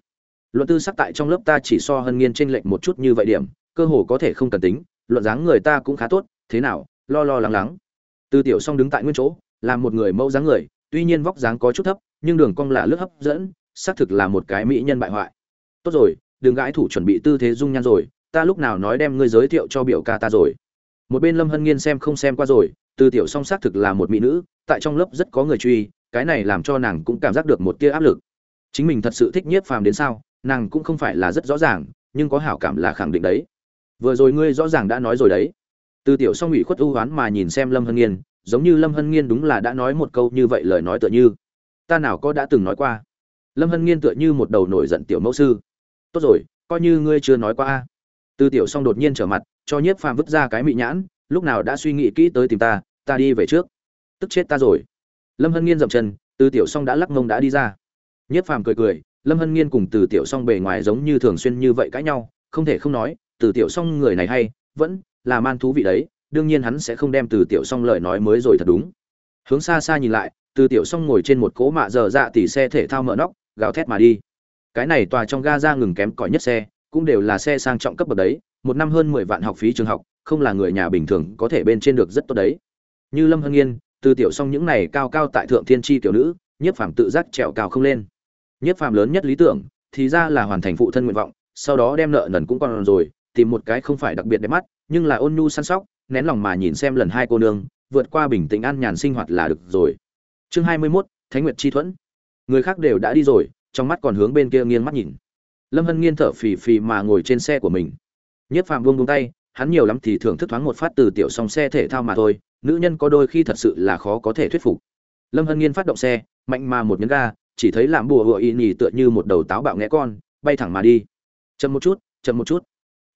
Luận tư sắc tại trong lớp ta chỉ so hân nghiên trên lệnh một chút như vậy điểm, cơ hồ có thể không cần tính, luận dáng người ta cũng khá tốt thế nào, lo lo lắng lắng. Từ tiểu song đứng tại nguyên chỗ làm một người mẫu dáng người, tuy nhiên vóc dáng có chút thấp, nhưng đường cong là lướt hấp dẫn, xác thực là một cái mỹ nhân bại hoại. Tốt rồi, đừng gãi thủ chuẩn bị tư thế dung nhan rồi, ta lúc nào nói đem ngươi giới thiệu cho biểu ca ta rồi. Một bên lâm hân nghiên xem không xem qua rồi, từ tiểu song xác thực là một mỹ nữ, tại trong lớp rất có người truy, cái này làm cho nàng cũng cảm giác được một tia áp lực. Chính mình thật sự thích nhiếp phàm đến sao, nàng cũng không phải là rất rõ ràng, nhưng có hảo cảm là khẳng định đấy. Vừa rồi ngươi rõ ràng đã nói rồi đấy từ tiểu song ủy khuất ưu hoán mà nhìn xem lâm hân nghiên, giống như lâm hân nghiên đúng là đã nói một câu như vậy lời nói tựa như, ta nào có đã từng nói qua? Lâm hân nghiên tựa như một đầu nổi giận tiểu mẫu sư. Tốt rồi, coi như ngươi chưa nói qua từ tiểu song đột nhiên trở mặt, cho nhiếp phàm vứt ra cái mị nhãn, lúc nào đã suy nghĩ kỹ tới tìm ta ta đi về trước. Tức chết ta rồi. Lâm hân nghiên dậm chân, từ tiểu song đã lắc mông đã đi ra. Nhiếp phàm cười cười, lâm hân nghiên cùng từ tiểu song bề ngoài giống như thường xuyên như vậy cãi nhau, không thể không nói, từ tiểu song người này hay, vẫn là man thú vị đấy, đương nhiên hắn sẽ không đem từ tiểu song lời nói mới rồi thật đúng. Hướng xa xa nhìn lại, từ tiểu song ngồi trên một cỗ mạ dở dạ tỉ xe thể thao mở nóc, gào thét mà đi. Cái này tòa trong ga ra ngừng kém cỏi nhất xe, cũng đều là xe sang trọng cấp bậc đấy, một năm hơn mười vạn học phí trường học, không là người nhà bình thường có thể bên trên được rất tốt đấy. Như lâm hân yên, từ tiểu song những này cao cao tại thượng thiên tri tiểu nữ nhiếp phàm tự giác trèo cao không lên. Nhiếp phàm lớn nhất lý tưởng, thì ra là hoàn thành phụ thân nguyện vọng, sau đó đem nợ nần cũng còn rồi tìm một cái không phải đặc biệt đẹp mắt nhưng là ôn nhu săn sóc nén lòng mà nhìn xem lần hai cô nương vượt qua bình tĩnh an nhàn sinh hoạt là được rồi. Chương hai mươi 21, thánh nguyệt chi thuẫn. Người khác đều đã đi rồi trong mắt còn hướng bên kia nghiêng mắt nhìn. Lâm hân nghiên thở phì phì mà ngồi trên xe của mình. Nhất phạm buông buông tay hắn nhiều lắm thì thưởng thức thoáng một phát từ tiểu song xe thể thao mà thôi nữ nhân có đôi khi thật sự là khó có thể thuyết phục. Lâm hân nghiên phát động xe mạnh mà một nhấn ga chỉ thấy làm bùa hựa y nhì tựa như một đầu táo bạo nghe con bay thẳng mà đi. Chậm một chút chậm một chút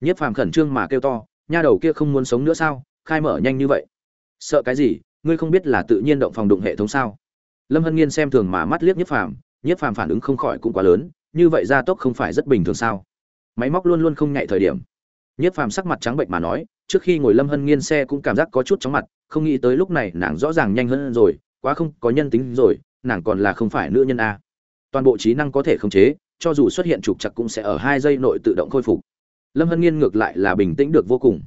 nhiếp phàm khẩn trương mà kêu to, nha đầu kia không muốn sống nữa sao? Khai mở nhanh như vậy. Sợ cái gì? Ngươi không biết là tự nhiên động phòng đụng hệ thống sao? Lâm hân nghiên xem thường mà mắt liếc nhiếp phàm nhiếp phàm phản ứng không khỏi cũng quá lớn, như vậy gia tốc không phải rất bình thường sao? Máy móc luôn luôn không nhạy thời điểm. Nhiếp phàm sắc mặt trắng bệnh mà nói, trước khi ngồi lâm hân nghiên xe cũng cảm giác có chút chóng mặt, không nghĩ tới lúc này nàng rõ ràng nhanh hơn rồi, quá không có nhân tính rồi, nàng còn là không phải nữ nhân a. Toàn bộ trí năng có thể khống chế, cho dù xuất hiện trục chặt cũng sẽ ở hai giây nội tự động khôi phục lâm hân nghiên ngược lại là bình tĩnh được vô cùng.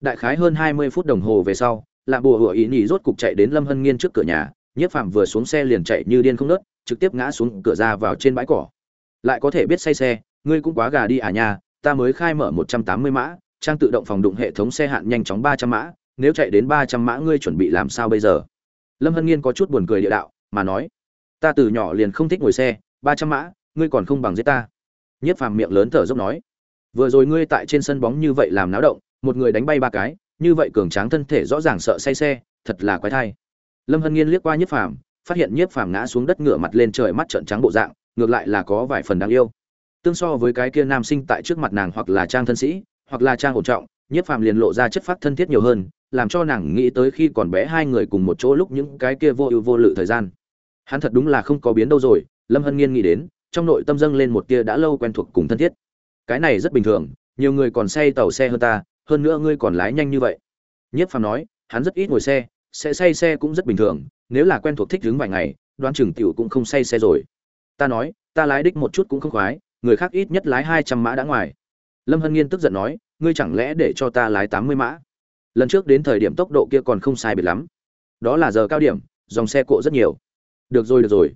Đại khái hơn hai mươi phút đồng hồ về sau lạ bùa hựa ý nhì rốt cục chạy đến lâm hân nghiên trước cửa nhà, nhiếp phạm vừa xuống xe liền chạy như điên không nớt trực tiếp ngã xuống cửa ra vào trên bãi cỏ. Lại có thể biết say xe, ngươi cũng quá gà đi à nha, ta mới khai mở một trăm tám mươi mã, trang tự động phòng đụng hệ thống xe hạn nhanh chóng ba trăm mã, nếu chạy đến ba trăm mã ngươi chuẩn bị làm sao bây giờ? Lâm hân nghiên có chút buồn cười địa đạo, mà nói, ta từ nhỏ liền không thích ngồi xe, ba trăm mã, ngươi còn không bằng giết ta. Nhiếp phàm miệng lớn thở dốc nói vừa rồi ngươi tại trên sân bóng như vậy làm náo động, một người đánh bay ba cái, như vậy cường tráng thân thể rõ ràng sợ say xe, thật là quái thai. Lâm hân nghiên liếc qua nhiếp phàm, phát hiện nhiếp phàm ngã xuống đất ngửa mặt lên trời mắt trợn trắng bộ dạng, ngược lại là có vài phần đáng yêu. Tương so với cái kia nam sinh tại trước mặt nàng hoặc là trang thân sĩ, hoặc là trang ổn trọng, nhiếp phàm liền lộ ra chất phát thân thiết nhiều hơn, làm cho nàng nghĩ tới khi còn bé hai người cùng một chỗ lúc những cái kia vô ưu vô lự thời gian. Hắn thật đúng là không có biến đâu rồi, lâm hân nghiên nghĩ đến, trong nội tâm dâng lên một tia đã lâu quen thuộc cùng thân thiết cái này rất bình thường, nhiều người còn say tàu xe hơn ta, hơn nữa ngươi còn lái nhanh như vậy. Nhiếp phàm nói, hắn rất ít ngồi xe, sẽ say xe cũng rất bình thường, nếu là quen thuộc thích đứng vài ngày Đoan chừng tiểu cũng không say xe rồi. Ta nói, ta lái đích một chút cũng không khoái, người khác ít nhất lái hai trăm mã đã ngoài. Lâm hân nghiên tức giận nói, ngươi chẳng lẽ để cho ta lái tám mươi mã? Lần trước đến thời điểm tốc độ kia còn không sai biệt lắm. Đó là giờ cao điểm, dòng xe cộ rất nhiều. Được rồi được rồi.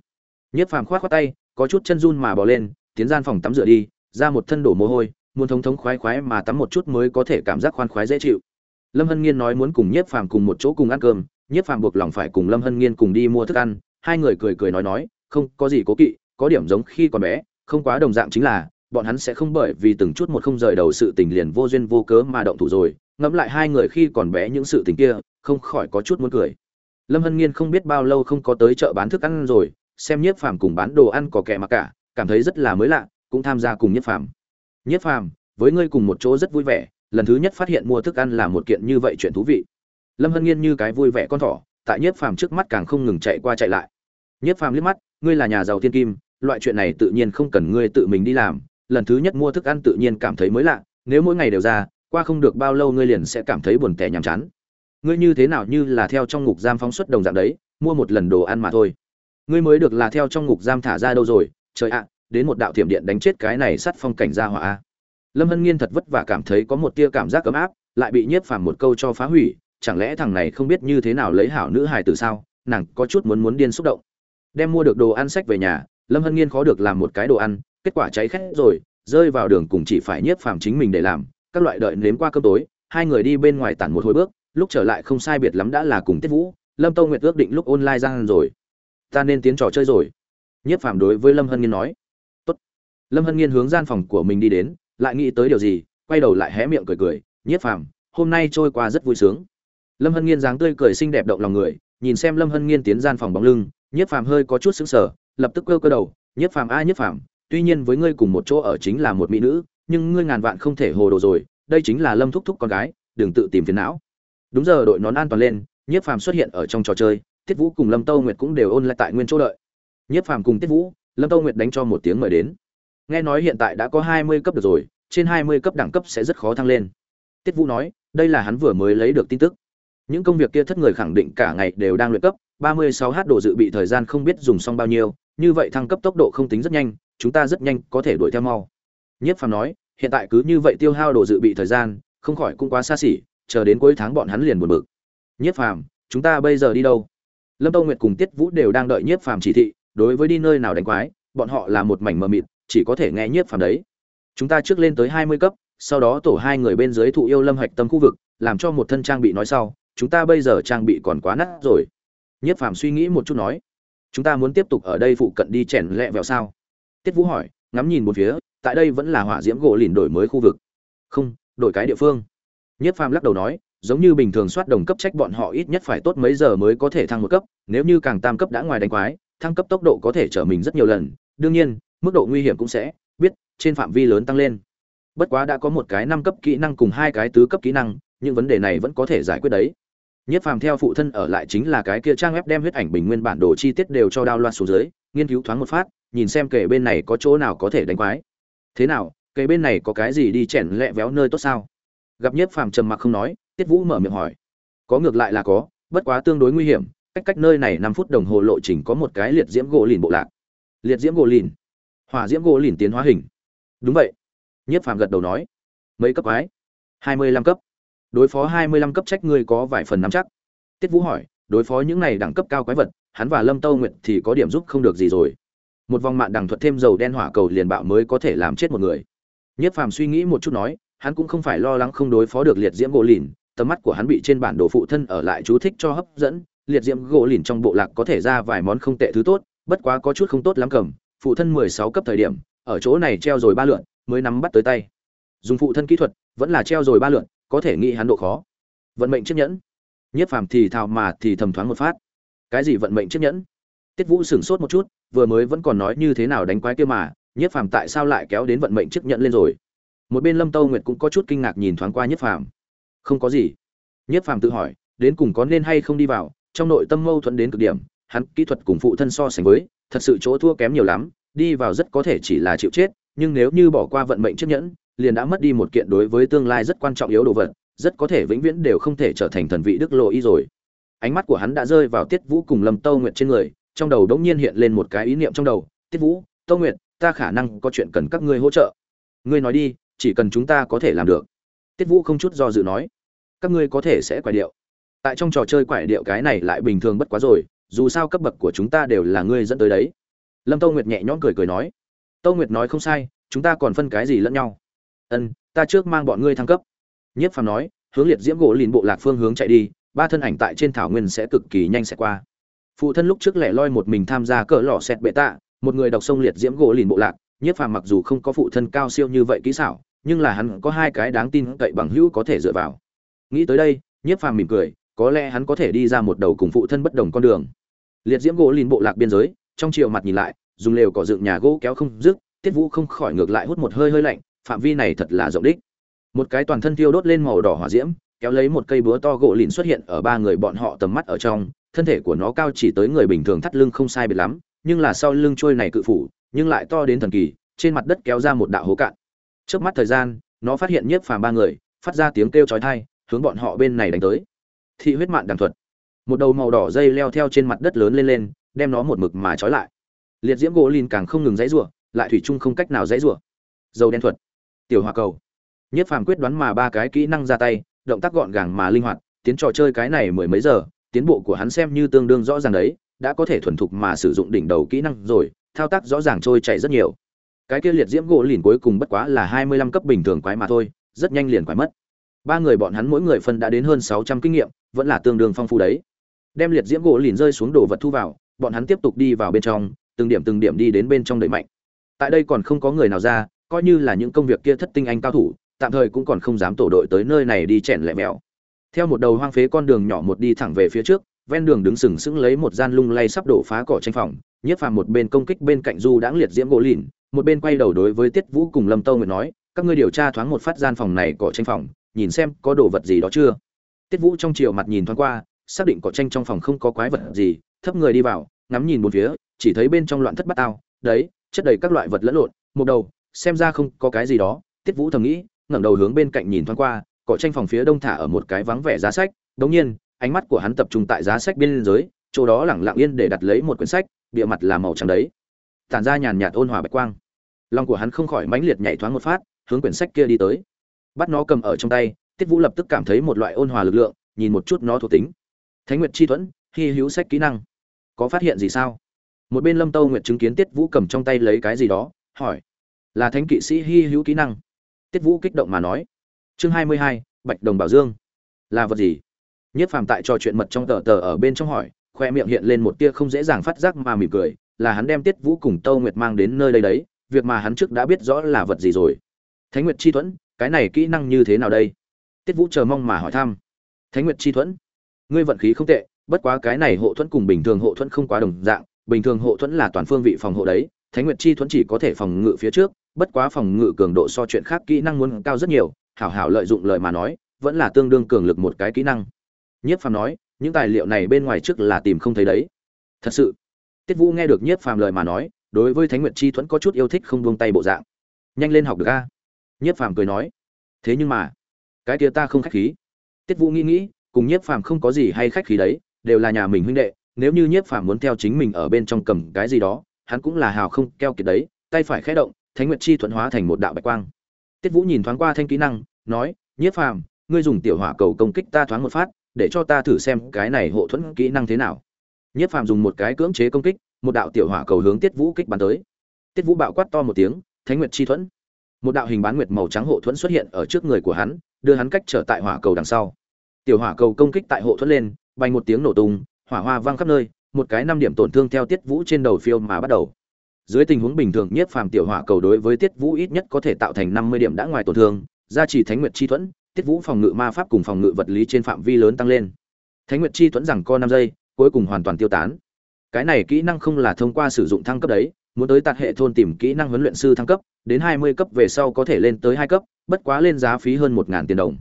Nhiếp phàm khoát khoát tay, có chút chân run mà bỏ lên, tiến gian phòng tắm rửa đi ra một thân đổ mồ hôi, muốn thống thống khoái khoái mà tắm một chút mới có thể cảm giác khoan khoái dễ chịu. Lâm hân nghiên nói muốn cùng nhiếp phàm cùng một chỗ cùng ăn cơm, nhiếp phàm buộc lòng phải cùng lâm hân nghiên cùng đi mua thức ăn, hai người cười cười nói nói, không, có gì cố kỵ, có điểm giống khi còn bé, không quá đồng dạng chính là, bọn hắn sẽ không bởi vì từng chút một không rời đầu sự tình liền vô duyên vô cớ mà động thủ rồi, ngẫm lại hai người khi còn bé những sự tình kia, không khỏi có chút muốn cười. Lâm hân nghiên không biết bao lâu không có tới chợ bán thức ăn rồi, xem nhiếp phàm cùng bán đồ ăn có kẻ mà cả, cảm thấy rất là mới lạ cũng tham gia cùng Nhất phàm. Nhất phàm, với ngươi cùng một chỗ rất vui vẻ, lần thứ nhất phát hiện mua thức ăn là một kiện như vậy chuyện thú vị. Lâm hân nghiên như cái vui vẻ con thỏ, tại Nhất phàm trước mắt càng không ngừng chạy qua chạy lại. Nhất phàm liếc mắt, ngươi là nhà giàu thiên kim, loại chuyện này tự nhiên không cần ngươi tự mình đi làm. Lần thứ nhất mua thức ăn tự nhiên cảm thấy mới lạ, nếu mỗi ngày đều ra, qua không được bao lâu ngươi liền sẽ cảm thấy buồn tẻ nhàm chán. Ngươi như thế nào như là theo trong ngục giam phóng xuất đồng dạng đấy, mua một lần đồ ăn mà thôi. Ngươi mới được là theo trong ngục giam thả ra đâu rồi, trời ạ đến một đạo thiểm điện đánh chết cái này sát phong cảnh ra hỏa. Lâm hân nghiên thật vất vả cảm thấy có một tia cảm giác ấm áp, lại bị nhiếp phàm một câu cho phá hủy, chẳng lẽ thằng này không biết như thế nào lấy hảo nữ hài từ sao, nàng có chút muốn muốn điên xúc động. Đem mua được đồ ăn sách về nhà, lâm hân nghiên khó được làm một cái đồ ăn, kết quả cháy khét rồi, rơi vào đường cùng chỉ phải nhiếp phàm chính mình để làm, các loại đợi nếm qua cơm tối, hai người đi bên ngoài tản một hồi bước, lúc trở lại không sai biệt lắm đã là cùng tiết vũ, lâm tâu nguyệt ước định lúc online ra rồi. Ta nên tiến trò chơi rồi. Nhiếp phàm đối với lâm hân nghiên nói lâm hân nghiên hướng gian phòng của mình đi đến, lại nghĩ tới điều gì, quay đầu lại hé miệng cười cười, nhiếp phàm, hôm nay trôi qua rất vui sướng. Lâm hân nghiên dáng tươi cười xinh đẹp động lòng người, nhìn xem lâm hân nghiên tiến gian phòng bóng lưng, nhiếp phàm hơi có chút sững sờ, lập tức cơ cơ đầu, nhiếp phàm a, nhiếp phàm, tuy nhiên với ngươi cùng một chỗ ở chính là một mỹ nữ, nhưng ngươi ngàn vạn không thể hồ đồ rồi, đây chính là lâm thúc thúc con gái, đừng tự tìm phiền não. Đúng giờ đội nón an toàn lên, nhiếp phàm xuất hiện ở trong trò chơi, tiết vũ cùng lâm tâu nguyệt cũng đều ôn lại tại nguyên chỗ đợi. Nhiếp phàm cùng tiết vũ, lâm tâu nguyệt đánh cho một tiếng mời đến nghe nói hiện tại đã có hai mươi cấp được rồi, trên hai mươi cấp đẳng cấp sẽ rất khó thăng lên. Tiết vũ nói, đây là hắn vừa mới lấy được tin tức. Những công việc kia thất người khẳng định cả ngày đều đang luyện cấp, ba mươi sáu h độ dự bị thời gian không biết dùng xong bao nhiêu, như vậy thăng cấp tốc độ không tính rất nhanh, chúng ta rất nhanh có thể đuổi theo mau. Nhất phàm nói, hiện tại cứ như vậy tiêu hao độ dự bị thời gian, không khỏi cũng quá xa xỉ, chờ đến cuối tháng bọn hắn liền buồn bực. Nhất phàm, chúng ta bây giờ đi đâu? Lâm tông nguyệt cùng tiết vũ đều đang đợi nhiếp phàm chỉ thị, đối với đi nơi nào đánh quái, bọn họ là một mảnh mờ mịt chỉ có thể nghe nhiếp phàm đấy. Chúng ta trước lên tới hai mươi cấp, sau đó tổ hai người bên dưới thụ yêu lâm hạch tâm khu vực, làm cho một thân trang bị nói sau, chúng ta bây giờ trang bị còn quá nát rồi. Nhiếp phàm suy nghĩ một chút nói, chúng ta muốn tiếp tục ở đây phụ cận đi chèn lẹ vẹo sao? Tiết vũ hỏi, ngắm nhìn một phía, tại đây vẫn là hỏa diễm gỗ lìn đổi mới khu vực. Không, đổi cái địa phương. Nhiếp phàm lắc đầu nói, giống như bình thường soát đồng cấp trách bọn họ ít nhất phải tốt mấy giờ mới có thể thăng một cấp, nếu như càng tam cấp đã ngoài đánh quái, thăng cấp tốc độ có thể trở mình rất nhiều lần. Đương nhiên mức độ nguy hiểm cũng sẽ biết trên phạm vi lớn tăng lên. Bất quá đã có một cái năm cấp kỹ năng cùng hai cái tứ cấp kỹ năng nhưng vấn đề này vẫn có thể giải quyết đấy. Nhất phàm theo phụ thân ở lại chính là cái kia trang web đem huyết ảnh bình nguyên bản đồ chi tiết đều cho đao loa xuống dưới, nghiên cứu thoáng một phát, nhìn xem kể bên này có chỗ nào có thể đánh quái. Thế nào kể bên này có cái gì đi chèn lẹ véo nơi tốt sao? Gặp nhất phàm trầm mặc không nói, tiết vũ mở miệng hỏi. Có ngược lại là có, bất quá tương đối nguy hiểm, cách cách nơi này năm phút đồng hồ lộ trình có một cái liệt diễm gỗ lìn bộ lạc. Liệt diễm gỗ lìn? Hỏa diễm gỗ lìn tiến hóa hình. Đúng vậy. Nhất phàm gật đầu nói. Mấy cấp quái? Hai mươi lăm cấp. Đối phó hai mươi lăm cấp trách ngươi có vài phần nắm chắc. Tiết vũ hỏi, đối phó những này đẳng cấp cao quái vật, hắn và lâm tâu nguyệt thì có điểm giúp không được gì rồi. Một vòng mạng đằng thuật thêm dầu đen hỏa cầu liền bạo mới có thể làm chết một người. Nhất phàm suy nghĩ một chút nói, hắn cũng không phải lo lắng không đối phó được liệt diễm gỗ lìn, tầm mắt của hắn bị trên bản đồ phụ thân ở lại chú thích cho hấp dẫn, liệt diễm gỗ lìn trong bộ lạc có thể ra vài món không tệ thứ tốt, bất quá có chút không tốt lắm cầm phụ thân mười sáu cấp thời điểm, ở chỗ này treo rồi ba lượn, mới nắm bắt tới tay. Dùng phụ thân kỹ thuật, vẫn là treo rồi ba lượn, có thể nghĩ hắn độ khó. Vận mệnh chiếc nhẫn. Nhất phàm thì thào mà thì thầm thoáng một phát. Cái gì vận mệnh chiếc nhẫn? Tiết vũ sửng sốt một chút, vừa mới vẫn còn nói như thế nào đánh quái kia mà, nhất phàm tại sao lại kéo đến vận mệnh chiếc nhẫn lên rồi? Một bên lâm tâu nguyệt cũng có chút kinh ngạc nhìn thoáng qua nhất phàm. Không có gì. Nhất phàm tự hỏi, đến cùng có nên hay không đi vào, trong nội tâm mâu thuẫn đến cực điểm, hắn kỹ thuật cùng phụ thân so sánh với thật sự chỗ thua kém nhiều lắm, đi vào rất có thể chỉ là chịu chết, nhưng nếu như bỏ qua vận mệnh chiếc nhẫn, liền đã mất đi một kiện đối với tương lai rất quan trọng yếu đồ vật, rất có thể vĩnh viễn đều không thể trở thành thần vị đức lộ y rồi. Ánh mắt của hắn đã rơi vào tiết vũ cùng lâm tâu nguyệt trên người, trong đầu đống nhiên hiện lên một cái ý niệm trong đầu, tiết vũ, tâu nguyệt, ta khả năng có chuyện cần các ngươi hỗ trợ. Ngươi nói đi, chỉ cần chúng ta có thể làm được. Tiết vũ không chút do dự nói, các ngươi có thể sẽ quải điệu. Tại trong trò chơi quải điệu cái này lại bình thường bất quá rồi dù sao cấp bậc của chúng ta đều là ngươi dẫn tới đấy. Lâm tâu nguyệt nhẹ nhõm cười cười nói. Tâu nguyệt nói không sai, chúng ta còn phân cái gì lẫn nhau? Ân, ta trước mang bọn ngươi thăng cấp. Nhiếp phàm nói, hướng liệt diễm gỗ lìn bộ lạc phương hướng chạy đi, ba thân ảnh tại trên thảo nguyên sẽ cực kỳ nhanh sẽ qua. Phụ thân lúc trước lẻ loi một mình tham gia cỡ lò xẹt bệ tạ, một người đọc sông liệt diễm gỗ lìn bộ lạc nhiếp phàm mặc dù không có phụ thân cao siêu như vậy kỹ xảo, nhưng là hắn có hai cái đáng tin cậy bằng hữu có thể dựa vào. Nghĩ tới đây nhiếp phàm mỉm cười, có lẽ hắn có thể đi ra một đầu cùng phụ thân bất đồng con đường liệt diễm gỗ lìn bộ lạc biên giới, trong chiều mặt nhìn lại, dùng lều cỏ dựng nhà gỗ kéo không dứt, tiết vũ không khỏi ngược lại hút một hơi hơi lạnh, phạm vi này thật là rộng đích. Một cái toàn thân thiêu đốt lên màu đỏ hỏa diễm, kéo lấy một cây búa to gỗ lìn xuất hiện ở ba người bọn họ tầm mắt ở trong, thân thể của nó cao chỉ tới người bình thường thắt lưng không sai biệt lắm, nhưng là sau lưng trôi này cự phủ, nhưng lại to đến thần kỳ, trên mặt đất kéo ra một đạo hố cạn. Trước mắt thời gian, nó phát hiện nhiếp phàm ba người, phát ra tiếng kêu chói tai, hướng bọn họ bên này đánh tới. Thị huyết mạn đằng thuật một đầu màu đỏ dây leo theo trên mặt đất lớn lên lên, đem nó một mực mà trói lại. Liệt diễm gỗ lìn càng không ngừng dãy rủa, lại thủy chung không cách nào dãy rủa. Dầu đen thuật. Tiểu hòa cầu. Nhất phàm quyết đoán mà ba cái kỹ năng ra tay, động tác gọn gàng mà linh hoạt, tiến trò chơi cái này mười mấy giờ, tiến bộ của hắn xem như tương đương rõ ràng đấy, đã có thể thuần thục mà sử dụng đỉnh đầu kỹ năng rồi, thao tác rõ ràng trôi chảy rất nhiều. Cái kia liệt diễm gỗ lìn cuối cùng bất quá là hai mươi lăm cấp bình thường quái mà thôi, rất nhanh liền quái mất. Ba người bọn hắn mỗi người phân đã đến hơn sáu trăm kinh nghiệm, vẫn là tương đương phong phú đấy đem liệt diễm gỗ lìn rơi xuống đồ vật thu vào, bọn hắn tiếp tục đi vào bên trong, từng điểm từng điểm đi đến bên trong đẩy mạnh. Tại đây còn không có người nào ra, coi như là những công việc kia thất tinh anh cao thủ, tạm thời cũng còn không dám tổ đội tới nơi này đi chèn lẹ mẹo. Theo một đầu hoang phế con đường nhỏ một đi thẳng về phía trước, ven đường đứng sừng sững lấy một gian lung lay sắp đổ phá cỏ tranh phòng nhiếp phàm một bên công kích bên cạnh du đãng liệt diễm gỗ lìn, một bên quay đầu đối với tiết vũ cùng lâm tâu nguyệt nói, các ngươi điều tra thoáng một phát gian phòng này cỏ tranh phòng, nhìn xem có đồ vật gì đó chưa? Tiết vũ trong chiều mặt nhìn thoáng qua xác định cỏ tranh trong phòng không có quái vật gì, thấp người đi vào, ngắm nhìn một phía, chỉ thấy bên trong loạn thất bát tao, đấy, chất đầy các loại vật lẫn lộn, một đầu, xem ra không có cái gì đó, tiết vũ thầm nghĩ, ngẩng đầu hướng bên cạnh nhìn thoáng qua, cỏ tranh phòng phía đông thả ở một cái vắng vẻ giá sách, đống nhiên, ánh mắt của hắn tập trung tại giá sách bên dưới, chỗ đó lẳng lặng yên để đặt lấy một quyển sách, bìa mặt là màu trắng đấy. Tản ra nhàn nhạt ôn hòa bạch quang. Lòng của hắn không khỏi mãnh liệt nhảy thoáng một phát, hướng quyển sách kia đi tới. Bắt nó cầm ở trong tay, tiết vũ lập tức cảm thấy một loại ôn hòa lực lượng, nhìn một chút nó thuộc tính thánh nguyệt chi thuẫn, hy hữu sách kỹ năng. Có phát hiện gì sao? Một bên lâm tâu nguyệt chứng kiến tiết vũ cầm trong tay lấy cái gì đó, hỏi. Là thánh kỵ sĩ hy hữu kỹ năng. Tiết vũ kích động mà nói. Chương hai mươi hai, bạch đồng bảo dương. Là vật gì? Nhất phàm tại trò chuyện mật trong tờ tờ ở bên trong hỏi, khoe miệng hiện lên một tia không dễ dàng phát giác mà mỉm cười, là hắn đem tiết vũ cùng tâu nguyệt mang đến nơi đây đấy, việc mà hắn trước đã biết rõ là vật gì rồi. Thánh nguyệt chi thuẫn, cái này kỹ năng như thế nào đây? Tiết vũ chờ mong mà hỏi thăm. Thánh nguyệt chi thuẫn ngươi vận khí không tệ, bất quá cái này hộ thuẫn cùng bình thường hộ thuẫn không quá đồng dạng, bình thường hộ thuẫn là toàn phương vị phòng hộ đấy, thánh nguyệt chi thuẫn chỉ có thể phòng ngự phía trước, bất quá phòng ngự cường độ so chuyện khác kỹ năng muốn cao rất nhiều, hảo hảo lợi dụng lời mà nói, vẫn là tương đương cường lực một cái kỹ năng. Nhiếp phàm nói, những tài liệu này bên ngoài trước là tìm không thấy đấy. Thật sự, tiết vũ nghe được nhiếp phàm lời mà nói, đối với thánh nguyệt chi thuẫn có chút yêu thích không buông tay bộ dạng. Nhanh lên học được a. Nhiếp phàm cười nói, thế nhưng mà, cái kia ta không khách khí. Tiết vũ nghĩ nghĩ cùng nhiếp phàm không có gì hay khách khí đấy, đều là nhà mình huynh đệ, nếu như nhiếp phàm muốn theo chính mình ở bên trong cầm cái gì đó, hắn cũng là hào không keo kiệt đấy, tay phải khẽ động, thánh nguyệt chi thuận hóa thành một đạo bạch quang. Tiết vũ nhìn thoáng qua thanh kỹ năng, nói, nhiếp phàm, ngươi dùng tiểu hỏa cầu công kích ta thoáng một phát, để cho ta thử xem cái này hộ thuẫn kỹ năng thế nào. Nhiếp phàm dùng một cái cưỡng chế công kích, một đạo tiểu hỏa cầu hướng tiết vũ kích bắn tới. Tiết vũ bạo quát to một tiếng, thánh nguyệt chi thuẫn. Một đạo hình bán nguyệt màu trắng hộ thuẫn xuất hiện ở trước người của hắn, đưa hắn cách trở tại hỏa cầu đằng sau tiểu hỏa cầu công kích tại hộ thuẫn lên, bay một tiếng nổ tung, hỏa hoa vang khắp nơi, một cái năm điểm tổn thương theo tiết vũ trên đầu phiêu mà bắt đầu. Dưới tình huống bình thường nhất phàm tiểu hỏa cầu đối với tiết vũ ít nhất có thể tạo thành năm mươi điểm đã ngoài tổn thương, gia trì thánh nguyệt chi thuẫn, tiết vũ phòng ngự ma pháp cùng phòng ngự vật lý trên phạm vi lớn tăng lên. Thánh nguyệt chi thuẫn rằng co năm giây, cuối cùng hoàn toàn tiêu tán. Cái này kỹ năng không là thông qua sử dụng thăng cấp đấy, muốn tới tạt hệ thôn tìm kỹ năng huấn luyện sư thăng cấp, đến hai mươi cấp về sau có thể lên tới hai cấp, bất quá lên giá phí hơn một tiền đồng.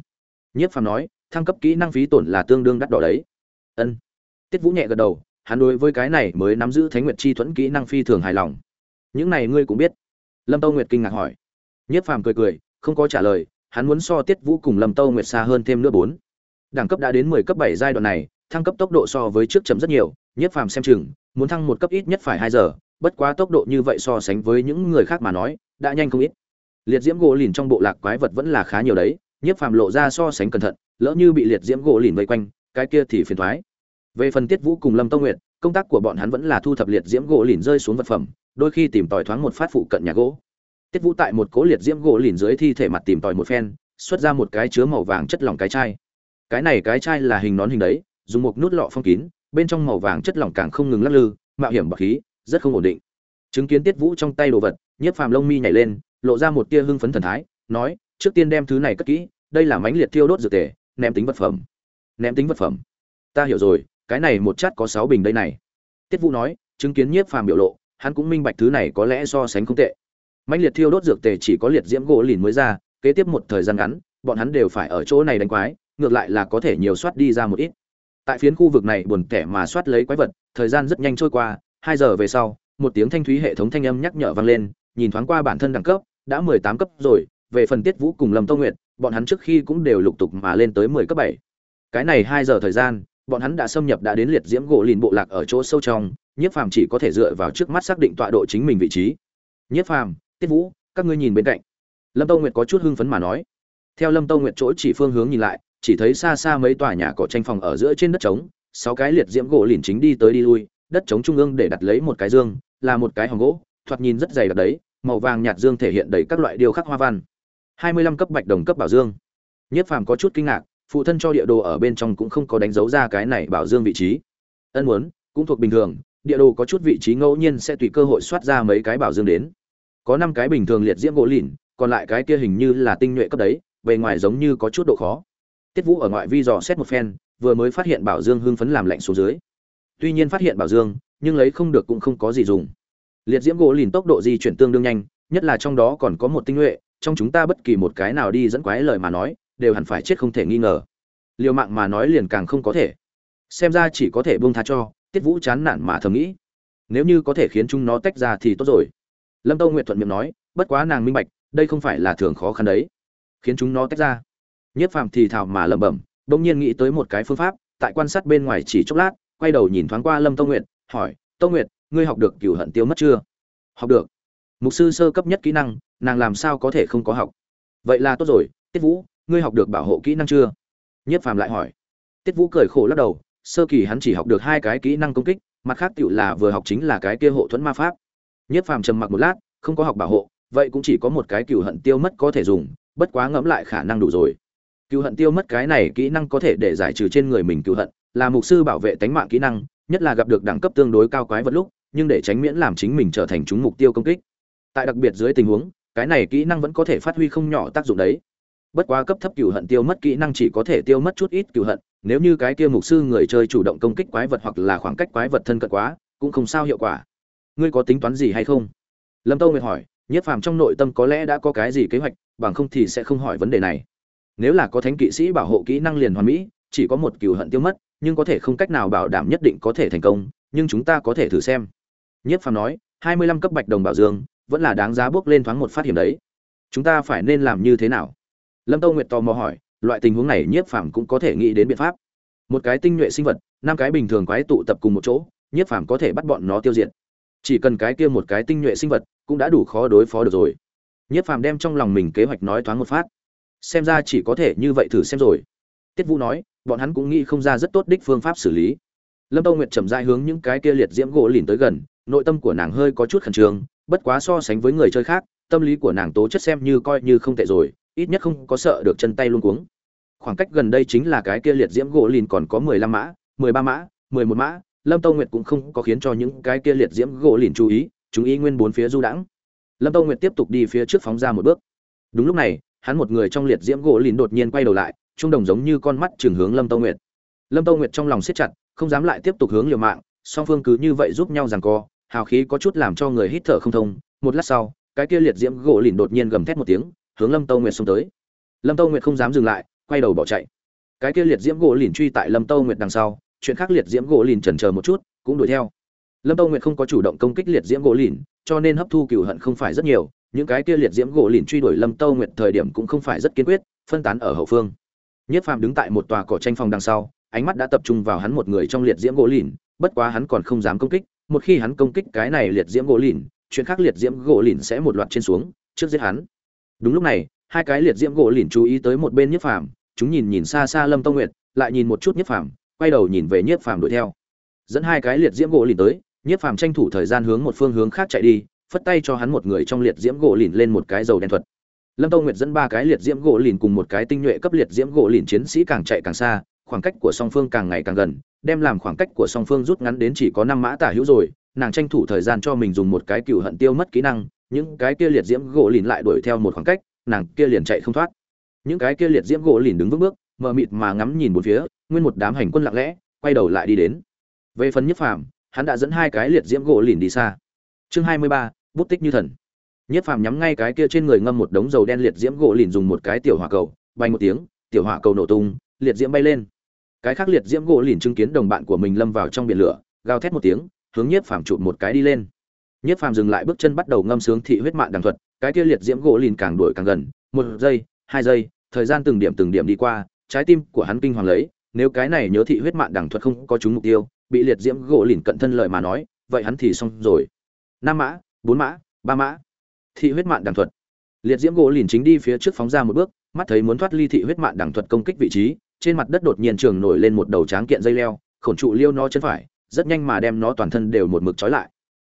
Nhiếp phàm nói thăng cấp kỹ năng phí tổn là tương đương đắt đỏ đấy. Ân. Tiết vũ nhẹ gật đầu, hắn đối với cái này mới nắm giữ thánh nguyệt chi thuẫn kỹ năng phi thường hài lòng. Những này ngươi cũng biết? Lâm tâu nguyệt kinh ngạc hỏi. Nhất phàm cười cười, không có trả lời, hắn muốn so tiết vũ cùng lâm tâu nguyệt xa hơn thêm nữa bốn. Đẳng cấp đã đến mười cấp bảy giai đoạn này, thăng cấp tốc độ so với trước chấm rất nhiều nhất phàm xem chừng, muốn thăng một cấp ít nhất phải hai giờ, bất quá tốc độ như vậy so sánh với những người khác mà nói, đã nhanh không ít. Liệt diễm gỗ lìn trong bộ lạc quái vật vẫn là khá nhiều đấy nhất phàm lộ ra so sánh cẩn thận lỡ như bị liệt diễm gỗ lìn vây quanh, cái kia thì phiền thoái. Về phần tiết vũ cùng lâm tông nguyệt, công tác của bọn hắn vẫn là thu thập liệt diễm gỗ lìn rơi xuống vật phẩm, đôi khi tìm tòi thoáng một phát phụ cận nhà gỗ. Tiết vũ tại một cố liệt diễm gỗ lìn dưới thi thể mặt tìm tòi một phen, xuất ra một cái chứa màu vàng chất lỏng cái chai. Cái này cái chai là hình nón hình đấy, dùng một nút lọ phong kín, bên trong màu vàng chất lỏng càng không ngừng lắc lư, mạo hiểm bậc khí, rất không ổn định. Chứng kiến tiết vũ trong tay đồ vật, nhiếp phàm lông mi nhảy lên, lộ ra một tia hưng phấn thần thái, nói, trước tiên đem thứ này cất kỹ, đây là mánh liệt thiêu đốt dược tề ném tính vật phẩm. Ném tính vật phẩm. Ta hiểu rồi, cái này một chát có sáu bình đây này. Tiết vũ nói, chứng kiến nhiếp phàm biểu lộ, hắn cũng minh bạch thứ này có lẽ so sánh không tệ. Mạnh liệt thiêu đốt dược tề chỉ có liệt diễm gỗ lìn mới ra, kế tiếp một thời gian ngắn, bọn hắn đều phải ở chỗ này đánh quái, ngược lại là có thể nhiều soát đi ra một ít. Tại phiến khu vực này buồn tẻ mà soát lấy quái vật, thời gian rất nhanh trôi qua, hai giờ về sau, một tiếng thanh thúy hệ thống thanh âm nhắc nhở vang lên, nhìn thoáng qua bản thân đẳng cấp, đã mười tám cấp rồi, về phần tiết vũ cùng lâm tông nguyện bọn hắn trước khi cũng đều lục tục mà lên tới mười cấp bảy cái này hai giờ thời gian bọn hắn đã xâm nhập đã đến liệt diễm gỗ lìn bộ lạc ở chỗ sâu trong nhiếp phàm chỉ có thể dựa vào trước mắt xác định tọa độ chính mình vị trí Nhiếp Phàm, Tiết Vũ, các ngươi nhìn bên cạnh. Lâm Tâu Nguyệt có chút hưng phấn mà nói. Theo Lâm Tâu Nguyệt chỗ chỉ phương hướng nhìn lại, chỉ thấy xa xa mấy tòa nhà cỏ tranh phòng ở giữa trên đất trống, sáu cái liệt diễm gỗ lìn chính đi tới đi lui, đất trống trung ương để đặt lấy một cái dương, là một cái hòm gỗ, thoạt nhìn rất dày đặc đấy, màu vàng nhạt dương thể hiện đầy các loại điêu khắc hoa văn. 25 cấp bạch đồng cấp bảo dương. Nhiếp Phàm có chút kinh ngạc, phụ thân cho địa đồ ở bên trong cũng không có đánh dấu ra cái này bảo dương vị trí. Ân muốn, cũng thuộc bình thường, địa đồ có chút vị trí ngẫu nhiên sẽ tùy cơ hội soát ra mấy cái bảo dương đến. Có 5 cái bình thường liệt diễm gỗ lìn, còn lại cái kia hình như là tinh nhuệ cấp đấy, bề ngoài giống như có chút độ khó. Tiết Vũ ở ngoại vi dò xét một phen, vừa mới phát hiện bảo dương hưng phấn làm lạnh xuống dưới. Tuy nhiên phát hiện bảo dương, nhưng lấy không được cũng không có gì dùng. Liệt diễm gỗ lìn tốc độ di chuyển tương đương nhanh, nhất là trong đó còn có một tinh nhuệ, trong chúng ta bất kỳ một cái nào đi dẫn quái lời mà nói, đều hẳn phải chết không thể nghi ngờ. Liều mạng mà nói liền càng không có thể. Xem ra chỉ có thể buông tha cho, Tiết Vũ chán nản mà thầm nghĩ. Nếu như có thể khiến chúng nó tách ra thì tốt rồi. Lâm Tâu nguyện thuận miệng nói, bất quá nàng minh bạch, đây không phải là thường khó khăn đấy. Khiến chúng nó tách ra. Nhiếp Phàm thì thào mà lẩm bẩm, bỗng nhiên nghĩ tới một cái phương pháp, tại quan sát bên ngoài chỉ chốc lát, quay đầu nhìn thoáng qua Lâm Tâu nguyện hỏi, "Tâu Nguyệt, ngươi học được cửu hận tiêu mất chưa?" "Học được." Mục sư sơ cấp nhất kỹ năng, nàng làm sao có thể không có học? Vậy là tốt rồi, Tiết Vũ, ngươi học được bảo hộ kỹ năng chưa? Nhiếp Phàm lại hỏi. Tiết Vũ cười khổ lắc đầu, sơ kỳ hắn chỉ học được hai cái kỹ năng công kích, mặt khác tiểu là vừa học chính là cái kia hộ thuẫn ma pháp. Nhiếp Phàm trầm mặc một lát, không có học bảo hộ, vậy cũng chỉ có một cái cựu hận tiêu mất có thể dùng, bất quá ngẫm lại khả năng đủ rồi. cựu hận tiêu mất cái này kỹ năng có thể để giải trừ trên người mình cựu hận, là mục sư bảo vệ tánh mạng kỹ năng, nhất là gặp được đẳng cấp tương đối cao quái vật lúc, nhưng để tránh miễn làm chính mình trở thành chúng mục tiêu công kích. Tại đặc biệt dưới tình huống, cái này kỹ năng vẫn có thể phát huy không nhỏ tác dụng đấy. Bất quá cấp thấp cửu hận tiêu mất kỹ năng chỉ có thể tiêu mất chút ít cửu hận, nếu như cái kia mục sư người chơi chủ động công kích quái vật hoặc là khoảng cách quái vật thân cận quá, cũng không sao hiệu quả. Ngươi có tính toán gì hay không? Lâm Tâu Nguyệt hỏi, Nhiếp Phàm trong nội tâm có lẽ đã có cái gì kế hoạch, bằng không thì sẽ không hỏi vấn đề này. Nếu là có thánh kỵ sĩ bảo hộ kỹ năng liền hoàn mỹ, chỉ có một cửu hận tiêu mất, nhưng có thể không cách nào bảo đảm nhất định có thể thành công, nhưng chúng ta có thể thử xem. Nhiếp Phàm nói, 25 cấp bạch đồng bảo dương, vẫn là đáng giá bước lên thoáng một phát hiểm đấy. Chúng ta phải nên làm như thế nào? Lâm Tâu Nguyệt tò mò hỏi, loại tình huống này Nhiếp Phàm cũng có thể nghĩ đến biện pháp. Một cái tinh nhuệ sinh vật, năm cái bình thường quái tụ tập cùng một chỗ, Nhiếp Phàm có thể bắt bọn nó tiêu diệt. Chỉ cần cái kia một cái tinh nhuệ sinh vật, cũng đã đủ khó đối phó được rồi. Nhiếp Phàm đem trong lòng mình kế hoạch nói thoáng một phát. Xem ra chỉ có thể như vậy thử xem rồi. Tiết Vũ nói, bọn hắn cũng nghĩ không ra rất tốt đích phương pháp xử lý. Lâm Tâu Nguyệt chậm rãi hướng những cái kia liệt diễm gỗ lìn tới gần, nội tâm của nàng hơi có chút khẩn trương, bất quá so sánh với người chơi khác, tâm lý của nàng tố chất xem như coi như không tệ rồi, ít nhất không có sợ được chân tay luôn cuống. Khoảng cách gần đây chính là cái kia liệt diễm gỗ lìn còn có 15 mã, 13 mã, 11 mã, Lâm Tâu Nguyệt cũng không có khiến cho những cái kia liệt diễm gỗ lìn chú ý, chúng ý nguyên bốn phía du đãng. Lâm Tâu Nguyệt tiếp tục đi phía trước phóng ra một bước. Đúng lúc này, hắn một người trong liệt diễm gỗ lìn đột nhiên quay đầu lại, trung đồng giống như con mắt chừng hướng Lâm Tâu Nguyệt. Lâm Tâu Nguyệt trong lòng siết chặt, không dám lại tiếp tục hướng liều mạng, song phương cứ như vậy giúp nhau giằng co, hào khí có chút làm cho người hít thở không thông. Một lát sau, cái kia liệt diễm gỗ lìn đột nhiên gầm thét một tiếng, hướng Lâm Tâu Nguyệt xông tới. Lâm Tâu Nguyệt không dám dừng lại, quay đầu bỏ chạy. Cái kia liệt diễm gỗ lìn truy tại Lâm Tâu Nguyệt đằng sau, chuyện khác liệt diễm gỗ lìn chần chờ một chút, cũng đuổi theo. Lâm Tâu Nguyệt không có chủ động công kích liệt diễm gỗ lìn, cho nên hấp thu cựu hận không phải rất nhiều, những cái kia liệt diễm gỗ lìn truy đuổi Lâm Tâu Nguyệt thời điểm cũng không phải rất kiên quyết, phân tán ở hậu phương. Nhất Phàm đứng tại một tòa cỏ tranh phòng đằng sau, ánh mắt đã tập trung vào hắn một người trong liệt diễm gỗ lìn, bất quá hắn còn không dám công kích, một khi hắn công kích cái này liệt diễm gỗ lìn, chuyện khác liệt diễm gỗ lìn sẽ một loạt trên xuống, trước giết hắn. Đúng lúc này, hai cái liệt diễm gỗ lìn chú ý tới một bên nhiếp Phàm, chúng nhìn nhìn xa xa Lâm Tông Nguyệt, lại nhìn một chút nhiếp Phàm, quay đầu nhìn về nhiếp Phàm đuổi theo. Dẫn hai cái liệt diễm gỗ lìn tới, nhiếp Phàm tranh thủ thời gian hướng một phương hướng khác chạy đi, phất tay cho hắn một người trong liệt diễm gỗ lìn lên một cái dầu đen thuật. Lâm Tông Nguyệt dẫn ba cái liệt diễm gỗ lìn cùng một cái tinh nhuệ cấp liệt diễm gỗ lìn chiến sĩ càng chạy càng xa, khoảng cách của song phương càng ngày càng gần, đem làm khoảng cách của song phương rút ngắn đến chỉ có năm mã tả hữu rồi, nàng tranh thủ thời gian cho mình dùng một cái cựu hận tiêu mất kỹ năng, những cái kia liệt diễm gỗ lìn lại đuổi theo một khoảng cách, nàng kia liền chạy không thoát. Những cái kia liệt diễm gỗ lìn đứng vững bước, mờ mịt mà ngắm nhìn bốn phía, nguyên một đám hành quân lặng lẽ, quay đầu lại đi đến. Về phần Nhất Phàm, hắn đã dẫn hai cái liệt diễm gỗ lìn đi xa. Chương 23, bút tích như thần. Nhất Phàm nhắm ngay cái kia trên người ngâm một đống dầu đen liệt diễm gỗ lìn dùng một cái tiểu hỏa cầu, bay một tiếng, tiểu hỏa cầu nổ tung, liệt diễm bay lên. Cái khác liệt diễm gỗ lìn chứng kiến đồng bạn của mình lâm vào trong biển lửa, gào thét một tiếng, hướng Nhiếp Phàm chụp một cái đi lên. Nhiếp Phàm dừng lại bước chân bắt đầu ngâm sướng thị huyết mạng đàng thuật, cái kia liệt diễm gỗ lìn càng đuổi càng gần, một giây, hai giây, thời gian từng điểm từng điểm đi qua, trái tim của hắn kinh hoàng lấy, nếu cái này nhớ thị huyết mạng đàng thuật không có trúng mục tiêu, bị liệt diễm gỗ lìn cận thân lợi mà nói, vậy hắn thì xong rồi. Năm mã, bốn mã, ba mã. thị huyết mạng đàng thuật liệt diễm gỗ lìn chính đi phía trước phóng ra một bước mắt thấy muốn thoát ly thị huyết mạng đàng thuật công kích vị trí trên mặt đất đột nhiên trường nổi lên một đầu tráng kiện dây leo, khổn trụ liêu nó chân phải, rất nhanh mà đem nó toàn thân đều một mực trói lại.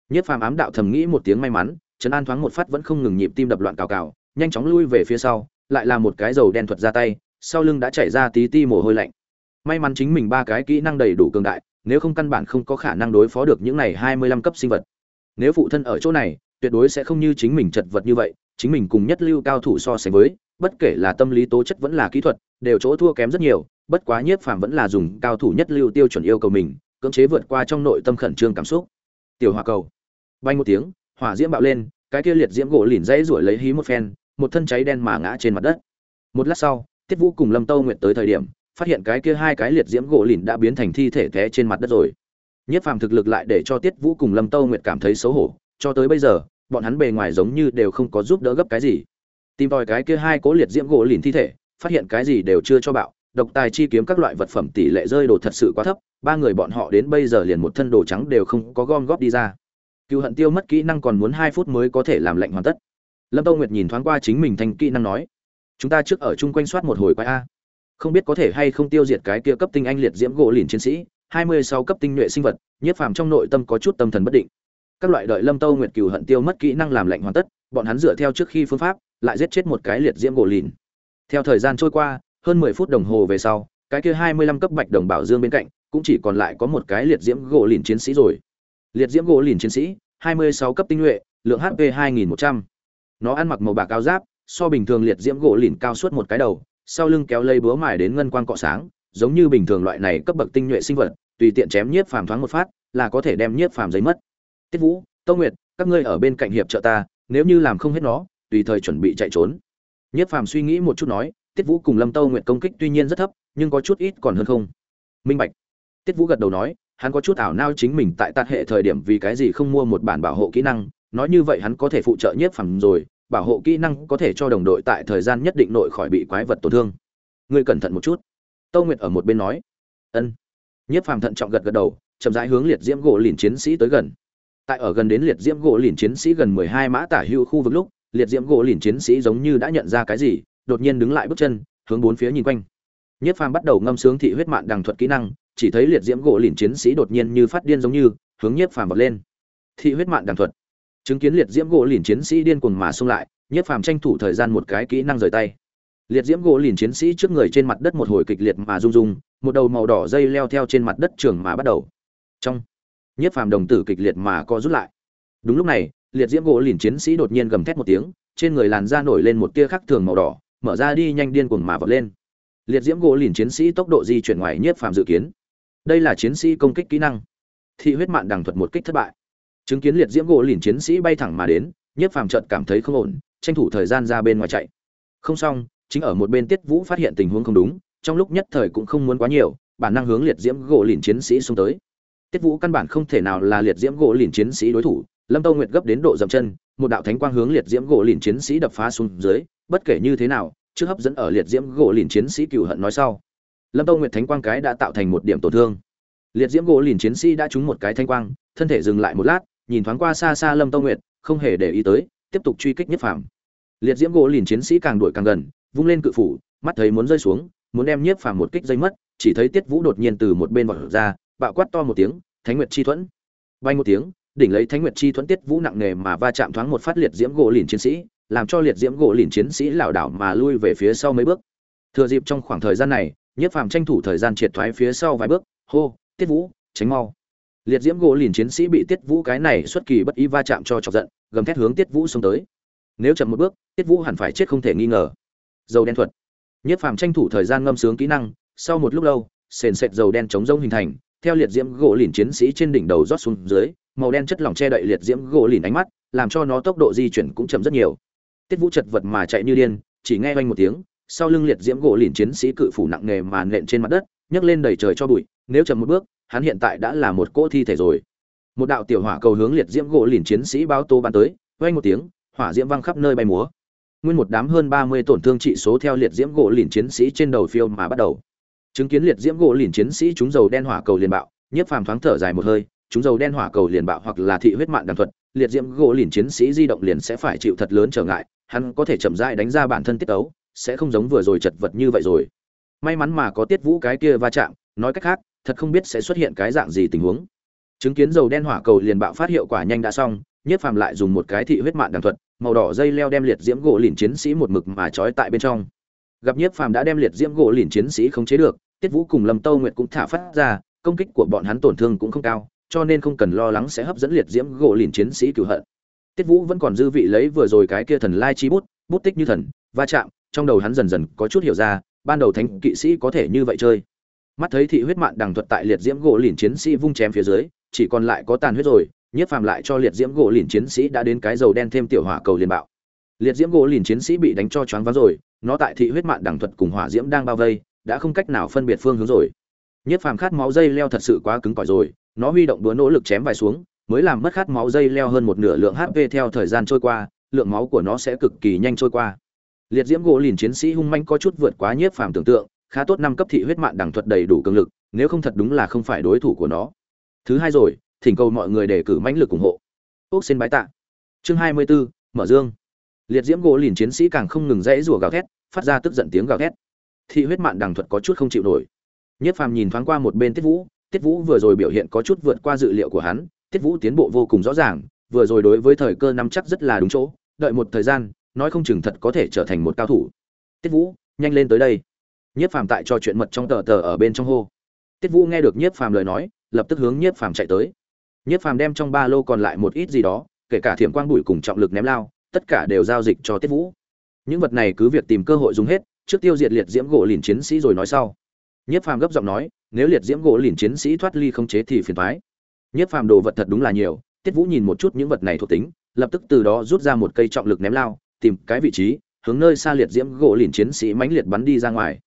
Nhất phàm ám đạo thầm nghĩ một tiếng may mắn trấn an thoáng một phát vẫn không ngừng nhịp tim đập loạn cào cào, nhanh chóng lui về phía sau, lại là một cái dầu đen thuật ra tay, sau lưng đã chảy ra tí ti mồ hôi lạnh. May mắn chính mình ba cái kỹ năng đầy đủ cường đại, nếu không căn bản không có khả năng đối phó được những này hai mươi lăm cấp sinh vật. Nếu phụ thân ở chỗ này, tuyệt đối sẽ không như chính mình chật vật như vậy, chính mình cùng nhất lưu cao thủ so sánh với bất kể là tâm lý tố chất vẫn là kỹ thuật, đều chỗ thua kém rất nhiều, bất quá nhiếp phàm vẫn là dùng cao thủ nhất lưu tiêu chuẩn yêu cầu mình, cưỡng chế vượt qua trong nội tâm khẩn trương cảm xúc. Tiểu hỏa cầu. Bay một tiếng, hỏa diễm bạo lên, cái kia liệt diễm gỗ lìn dãy ruổi lấy hí một phen, một thân cháy đen mà ngã trên mặt đất. Một lát sau tiết vũ cùng lâm tâu nguyệt tới thời điểm, phát hiện cái kia hai cái liệt diễm gỗ lìn đã biến thành thi thể té trên mặt đất rồi. Nhất phàm thực lực lại để cho tiết vũ cùng lâm tâu nguyệt cảm thấy xấu hổ, cho tới bây giờ, bọn hắn bề ngoài giống như đều không có giúp đỡ gấp cái gì tìm tòi cái kia hai cố liệt diễm gỗ lìn thi thể, phát hiện cái gì đều chưa cho bạo, độc tài chi kiếm các loại vật phẩm tỷ lệ rơi đồ thật sự quá thấp, ba người bọn họ đến bây giờ liền một thân đồ trắng đều không có gom góp đi ra. Cựu hận tiêu mất kỹ năng còn muốn hai phút mới có thể làm lệnh hoàn tất. Lâm tâu nguyệt nhìn thoáng qua chính mình thành kỹ năng nói, chúng ta trước ở chung quanh soát một hồi quái a. Không biết có thể hay không tiêu diệt cái kia cấp tinh anh liệt diễm gỗ lìn chiến sĩ, hai mươi sáu cấp tinh nhuệ sinh vật nhiếp phàm trong nội tâm có chút tâm thần bất định. Các loại đợi lâm tâu nguyệt cừu hận tiêu mất kỹ năng làm lệnh hoàn tất, bọn hắn dựa theo trước khi phương pháp lại giết chết một cái liệt diễm gỗ lìn. Theo thời gian trôi qua, hơn mười phút đồng hồ về sau, cái kia hai mươi lăm cấp bạch đồng bảo dương bên cạnh, cũng chỉ còn lại có một cái liệt diễm gỗ lìn chiến sĩ rồi. Liệt diễm gỗ lìn chiến sĩ, hai mươi sáu cấp tinh nhuệ, lượng hp hai nghìn một trăm. Nó ăn mặc màu bạc cao giáp, so bình thường liệt diễm gỗ lìn cao suốt một cái đầu, sau lưng kéo lây búa mài đến ngân quang cọ sáng, giống như bình thường loại này cấp bậc tinh nhuệ sinh vật, tùy tiện chém nhiếp phàm thoáng một phát, là có thể đem nhiếp phàm giấy mất. Tiết vũ, tâu nguyệt, các ngươi ở bên cạnh hiệp trợ ta, nếu như làm không hết nó tùy thời chuẩn bị chạy trốn. Nhiếp phàm suy nghĩ một chút nói, tiết vũ cùng lâm tâu nguyệt công kích tuy nhiên rất thấp, nhưng có chút ít còn hơn không. Minh bạch. Tiết vũ gật đầu nói, hắn có chút ảo nao chính mình tại tạt hệ thời điểm vì cái gì không mua một bản bảo hộ kỹ năng, nói như vậy hắn có thể phụ trợ nhiếp phàm rồi, bảo hộ kỹ năng có thể cho đồng đội tại thời gian nhất định nội khỏi bị quái vật tổn thương. Ngươi cẩn thận một chút. Tâu nguyệt ở một bên nói. Ân. Nhiếp phàm thận trọng gật gật đầu, chậm rãi hướng liệt diễm gỗ lìn chiến sĩ tới gần. Tại ở gần đến liệt diễm gỗ lìn chiến sĩ gần mười hai mã tả hưu khu vực lúc liệt diễm gỗ lìn chiến sĩ giống như đã nhận ra cái gì, đột nhiên đứng lại bước chân, hướng bốn phía nhìn quanh. Nhất phàm bắt đầu ngâm sướng thị huyết Mạn đằng thuật kỹ năng, chỉ thấy liệt diễm gỗ lìn chiến sĩ đột nhiên như phát điên giống như, hướng nhiếp phàm bật lên. Thị huyết Mạn đằng thuật. Chứng kiến liệt diễm gỗ lìn chiến sĩ điên cuồng mà xông lại nhiếp phàm tranh thủ thời gian một cái kỹ năng rời tay. Liệt diễm gỗ lìn chiến sĩ trước người trên mặt đất một hồi kịch liệt mà rung rung, một đầu màu đỏ dây leo theo trên mặt đất trường mà bắt đầu. Trong nhiếp phàm đồng tử kịch liệt mà co rút lại. Đúng lúc này liệt diễm gỗ lìn chiến sĩ đột nhiên gầm thét một tiếng, trên người làn da nổi lên một tia khắc thường màu đỏ, mở ra đi nhanh điên cuồng mà vọt lên. Liệt diễm gỗ lìn chiến sĩ tốc độ di chuyển ngoài nhiếp phàm dự kiến. Đây là chiến sĩ công kích kỹ năng. Thị huyết mạng đằng thuật một kích thất bại. Chứng kiến liệt diễm gỗ lìn chiến sĩ bay thẳng mà đến, nhiếp phàm chợt cảm thấy không ổn, tranh thủ thời gian ra bên ngoài chạy. Không xong, chính ở một bên tiết vũ phát hiện tình huống không đúng, trong lúc nhất thời cũng không muốn quá nhiều, bản năng hướng liệt diễm gỗ lìn chiến sĩ xung tới. Tiết vũ căn bản không thể nào là liệt diễm gỗ lìn chiến sĩ đối thủ lâm tâu nguyệt gấp đến độ dậm chân, một đạo thánh quang hướng liệt diễm gỗ lìn chiến sĩ đập phá xuống dưới, bất kể như thế nào, trước hấp dẫn ở liệt diễm gỗ lìn chiến sĩ cựu hận nói sau. Lâm tâu nguyệt thánh quang cái đã tạo thành một điểm tổn thương. Liệt diễm gỗ lìn chiến sĩ đã trúng một cái thanh quang, thân thể dừng lại một lát, nhìn thoáng qua xa xa lâm tâu nguyệt, không hề để ý tới, tiếp tục truy kích nhất phàm. Liệt diễm gỗ lìn chiến sĩ càng đuổi càng gần, vung lên cự phủ, mắt thấy muốn rơi xuống, muốn đem nhiếp phàm một kích dây mất, chỉ thấy tiết vũ đột nhiên từ một bên vọt ra, bạo quát to một tiếng, thánh nguyệt chi thuẫn! Bay một tiếng đỉnh lấy thánh nguyệt chi thuẫn tiết vũ nặng nề mà va chạm thoáng một phát liệt diễm gỗ lìn chiến sĩ, làm cho liệt diễm gỗ lìn chiến sĩ lảo đảo mà lui về phía sau mấy bước. Thừa dịp trong khoảng thời gian này nhiếp phàm tranh thủ thời gian triệt thoái phía sau vài bước, hô, tiết vũ, tránh mau. Liệt diễm gỗ lìn chiến sĩ bị tiết vũ cái này xuất kỳ bất ý va chạm cho chọc giận, gầm thét hướng tiết vũ xông tới. Nếu chậm một bước, tiết vũ hẳn phải chết không thể nghi ngờ. Dầu đen thuật. Nhất phàm tranh thủ thời gian ngâm sướng kỹ năng, sau một lúc lâu, sền sệt dầu đen chống rông hình thành, theo liệt diễm gỗ lìn chiến sĩ trên đỉnh đầu rót xuống dưới màu đen chất lỏng che đậy liệt diễm gỗ lìn ánh mắt, làm cho nó tốc độ di chuyển cũng chậm rất nhiều. Tiết vũ chật vật mà chạy như điên, chỉ nghe oanh một tiếng, sau lưng liệt diễm gỗ lìn chiến sĩ cự phủ nặng nề mà nện trên mặt đất, nhấc lên đầy trời cho bụi, nếu chậm một bước, hắn hiện tại đã là một cỗ thi thể rồi. Một đạo tiểu hỏa cầu hướng liệt diễm gỗ lìn chiến sĩ báo tô bắn tới, oanh một tiếng, hỏa diễm văng khắp nơi bay múa. Nguyên một đám hơn ba mươi tổn thương trị số theo liệt diễm gỗ lìn chiến sĩ trên đầu phiêu mà bắt đầu. Chứng kiến liệt diễm gỗ lìn chiến sĩ chúng dầu đen hỏa cầu liền bạo, nhiếp phàm thoáng thở dài một hơi chúng dầu đen hỏa cầu liền bạo hoặc là thị huyết mạng đằng thuật liệt diễm gỗ liền chiến sĩ di động liền sẽ phải chịu thật lớn trở ngại hắn có thể chậm rãi đánh ra bản thân tiết tấu, sẽ không giống vừa rồi chật vật như vậy rồi. May mắn mà có tiết vũ cái kia va chạm nói cách khác thật không biết sẽ xuất hiện cái dạng gì tình huống. Chứng kiến dầu đen hỏa cầu liền bạo phát hiệu quả nhanh đã xong nhiếp phàm lại dùng một cái thị huyết mạng đằng thuật màu đỏ dây leo đem liệt diễm gỗ lìn chiến sĩ một mực mà trói tại bên trong. Gặp nhiếp phàm đã đem liệt diễm gỗ lìn chiến sĩ không chế được tiết vũ cùng lâm tâu nguyệt cũng thả phát ra công kích của bọn hắn tổn thương cũng không cao cho nên không cần lo lắng sẽ hấp dẫn liệt diễm gỗ lìn chiến sĩ cửu hận. Tiết vũ vẫn còn dư vị lấy vừa rồi cái kia thần lai chi bút bút tích như thần, va chạm, trong đầu hắn dần dần có chút hiểu ra, ban đầu thánh kỵ sĩ có thể như vậy chơi. Mắt thấy thị huyết mạng đằng thuật tại liệt diễm gỗ lìn chiến sĩ vung chém phía dưới, chỉ còn lại có tàn huyết rồi nhiếp phàm lại cho liệt diễm gỗ lìn chiến sĩ đã đến cái dầu đen thêm tiểu hỏa cầu liền bạo. Liệt diễm gỗ lìn chiến sĩ bị đánh cho choáng váng rồi, nó tại thị huyết mạng đằng thuật cùng hỏa diễm đang bao vây, đã không cách nào phân biệt phương hướng rồi. Nhiếp phàm khát máu dây leo thật sự quá cứng cỏi rồi nó huy động đũa nỗ lực chém vài xuống mới làm mất khát máu dây leo hơn một nửa lượng hp theo thời gian trôi qua lượng máu của nó sẽ cực kỳ nhanh trôi qua. Liệt diễm gỗ lìn chiến sĩ hung manh có chút vượt quá nhiếp phàm tưởng tượng khá tốt năm cấp thị huyết mạng đẳng thuật đầy đủ cường lực nếu không thật đúng là không phải đối thủ của nó. Thứ hai rồi thỉnh cầu mọi người để cử mãnh lực ủng hộ. Ốc xin bái tạ. Chương hai mươi 24, mở dương. Liệt diễm gỗ lìn chiến sĩ càng không ngừng rẽ rủa gào thét phát ra tức giận tiếng gào thét. Thị huyết mạng đẳng thuật có chút không chịu nổi. Nhất phàm nhìn thoáng qua một bên tiết vũ tiết vũ vừa rồi biểu hiện có chút vượt qua dự liệu của hắn, tiết vũ tiến bộ vô cùng rõ ràng, vừa rồi đối với thời cơ nắm chắc rất là đúng chỗ, đợi một thời gian, nói không chừng thật có thể trở thành một cao thủ. Tiết vũ, nhanh lên tới đây. Nhiếp phàm tại cho chuyện mật trong tờ tờ ở bên trong hô. Tiết vũ nghe được nhiếp phàm lời nói, lập tức hướng nhiếp phàm chạy tới. Nhiếp phàm đem trong ba lô còn lại một ít gì đó, kể cả thiểm quang bụi cùng trọng lực ném lao, tất cả đều giao dịch cho tiết vũ. Những vật này cứ việc tìm cơ hội dùng hết, trước tiêu diệt liệt diễm gỗ lìn chiến sĩ rồi nói sau. Nhiếp phàm gấp giọng nói nếu liệt diễm gỗ lìn chiến sĩ thoát ly không chế thì phiền toái. nhiếp phàm đồ vật thật đúng là nhiều, tiết vũ nhìn một chút những vật này thuộc tính, lập tức từ đó rút ra một cây trọng lực ném lao, tìm cái vị trí, hướng nơi xa liệt diễm gỗ lìn chiến sĩ mãnh liệt bắn đi ra ngoài.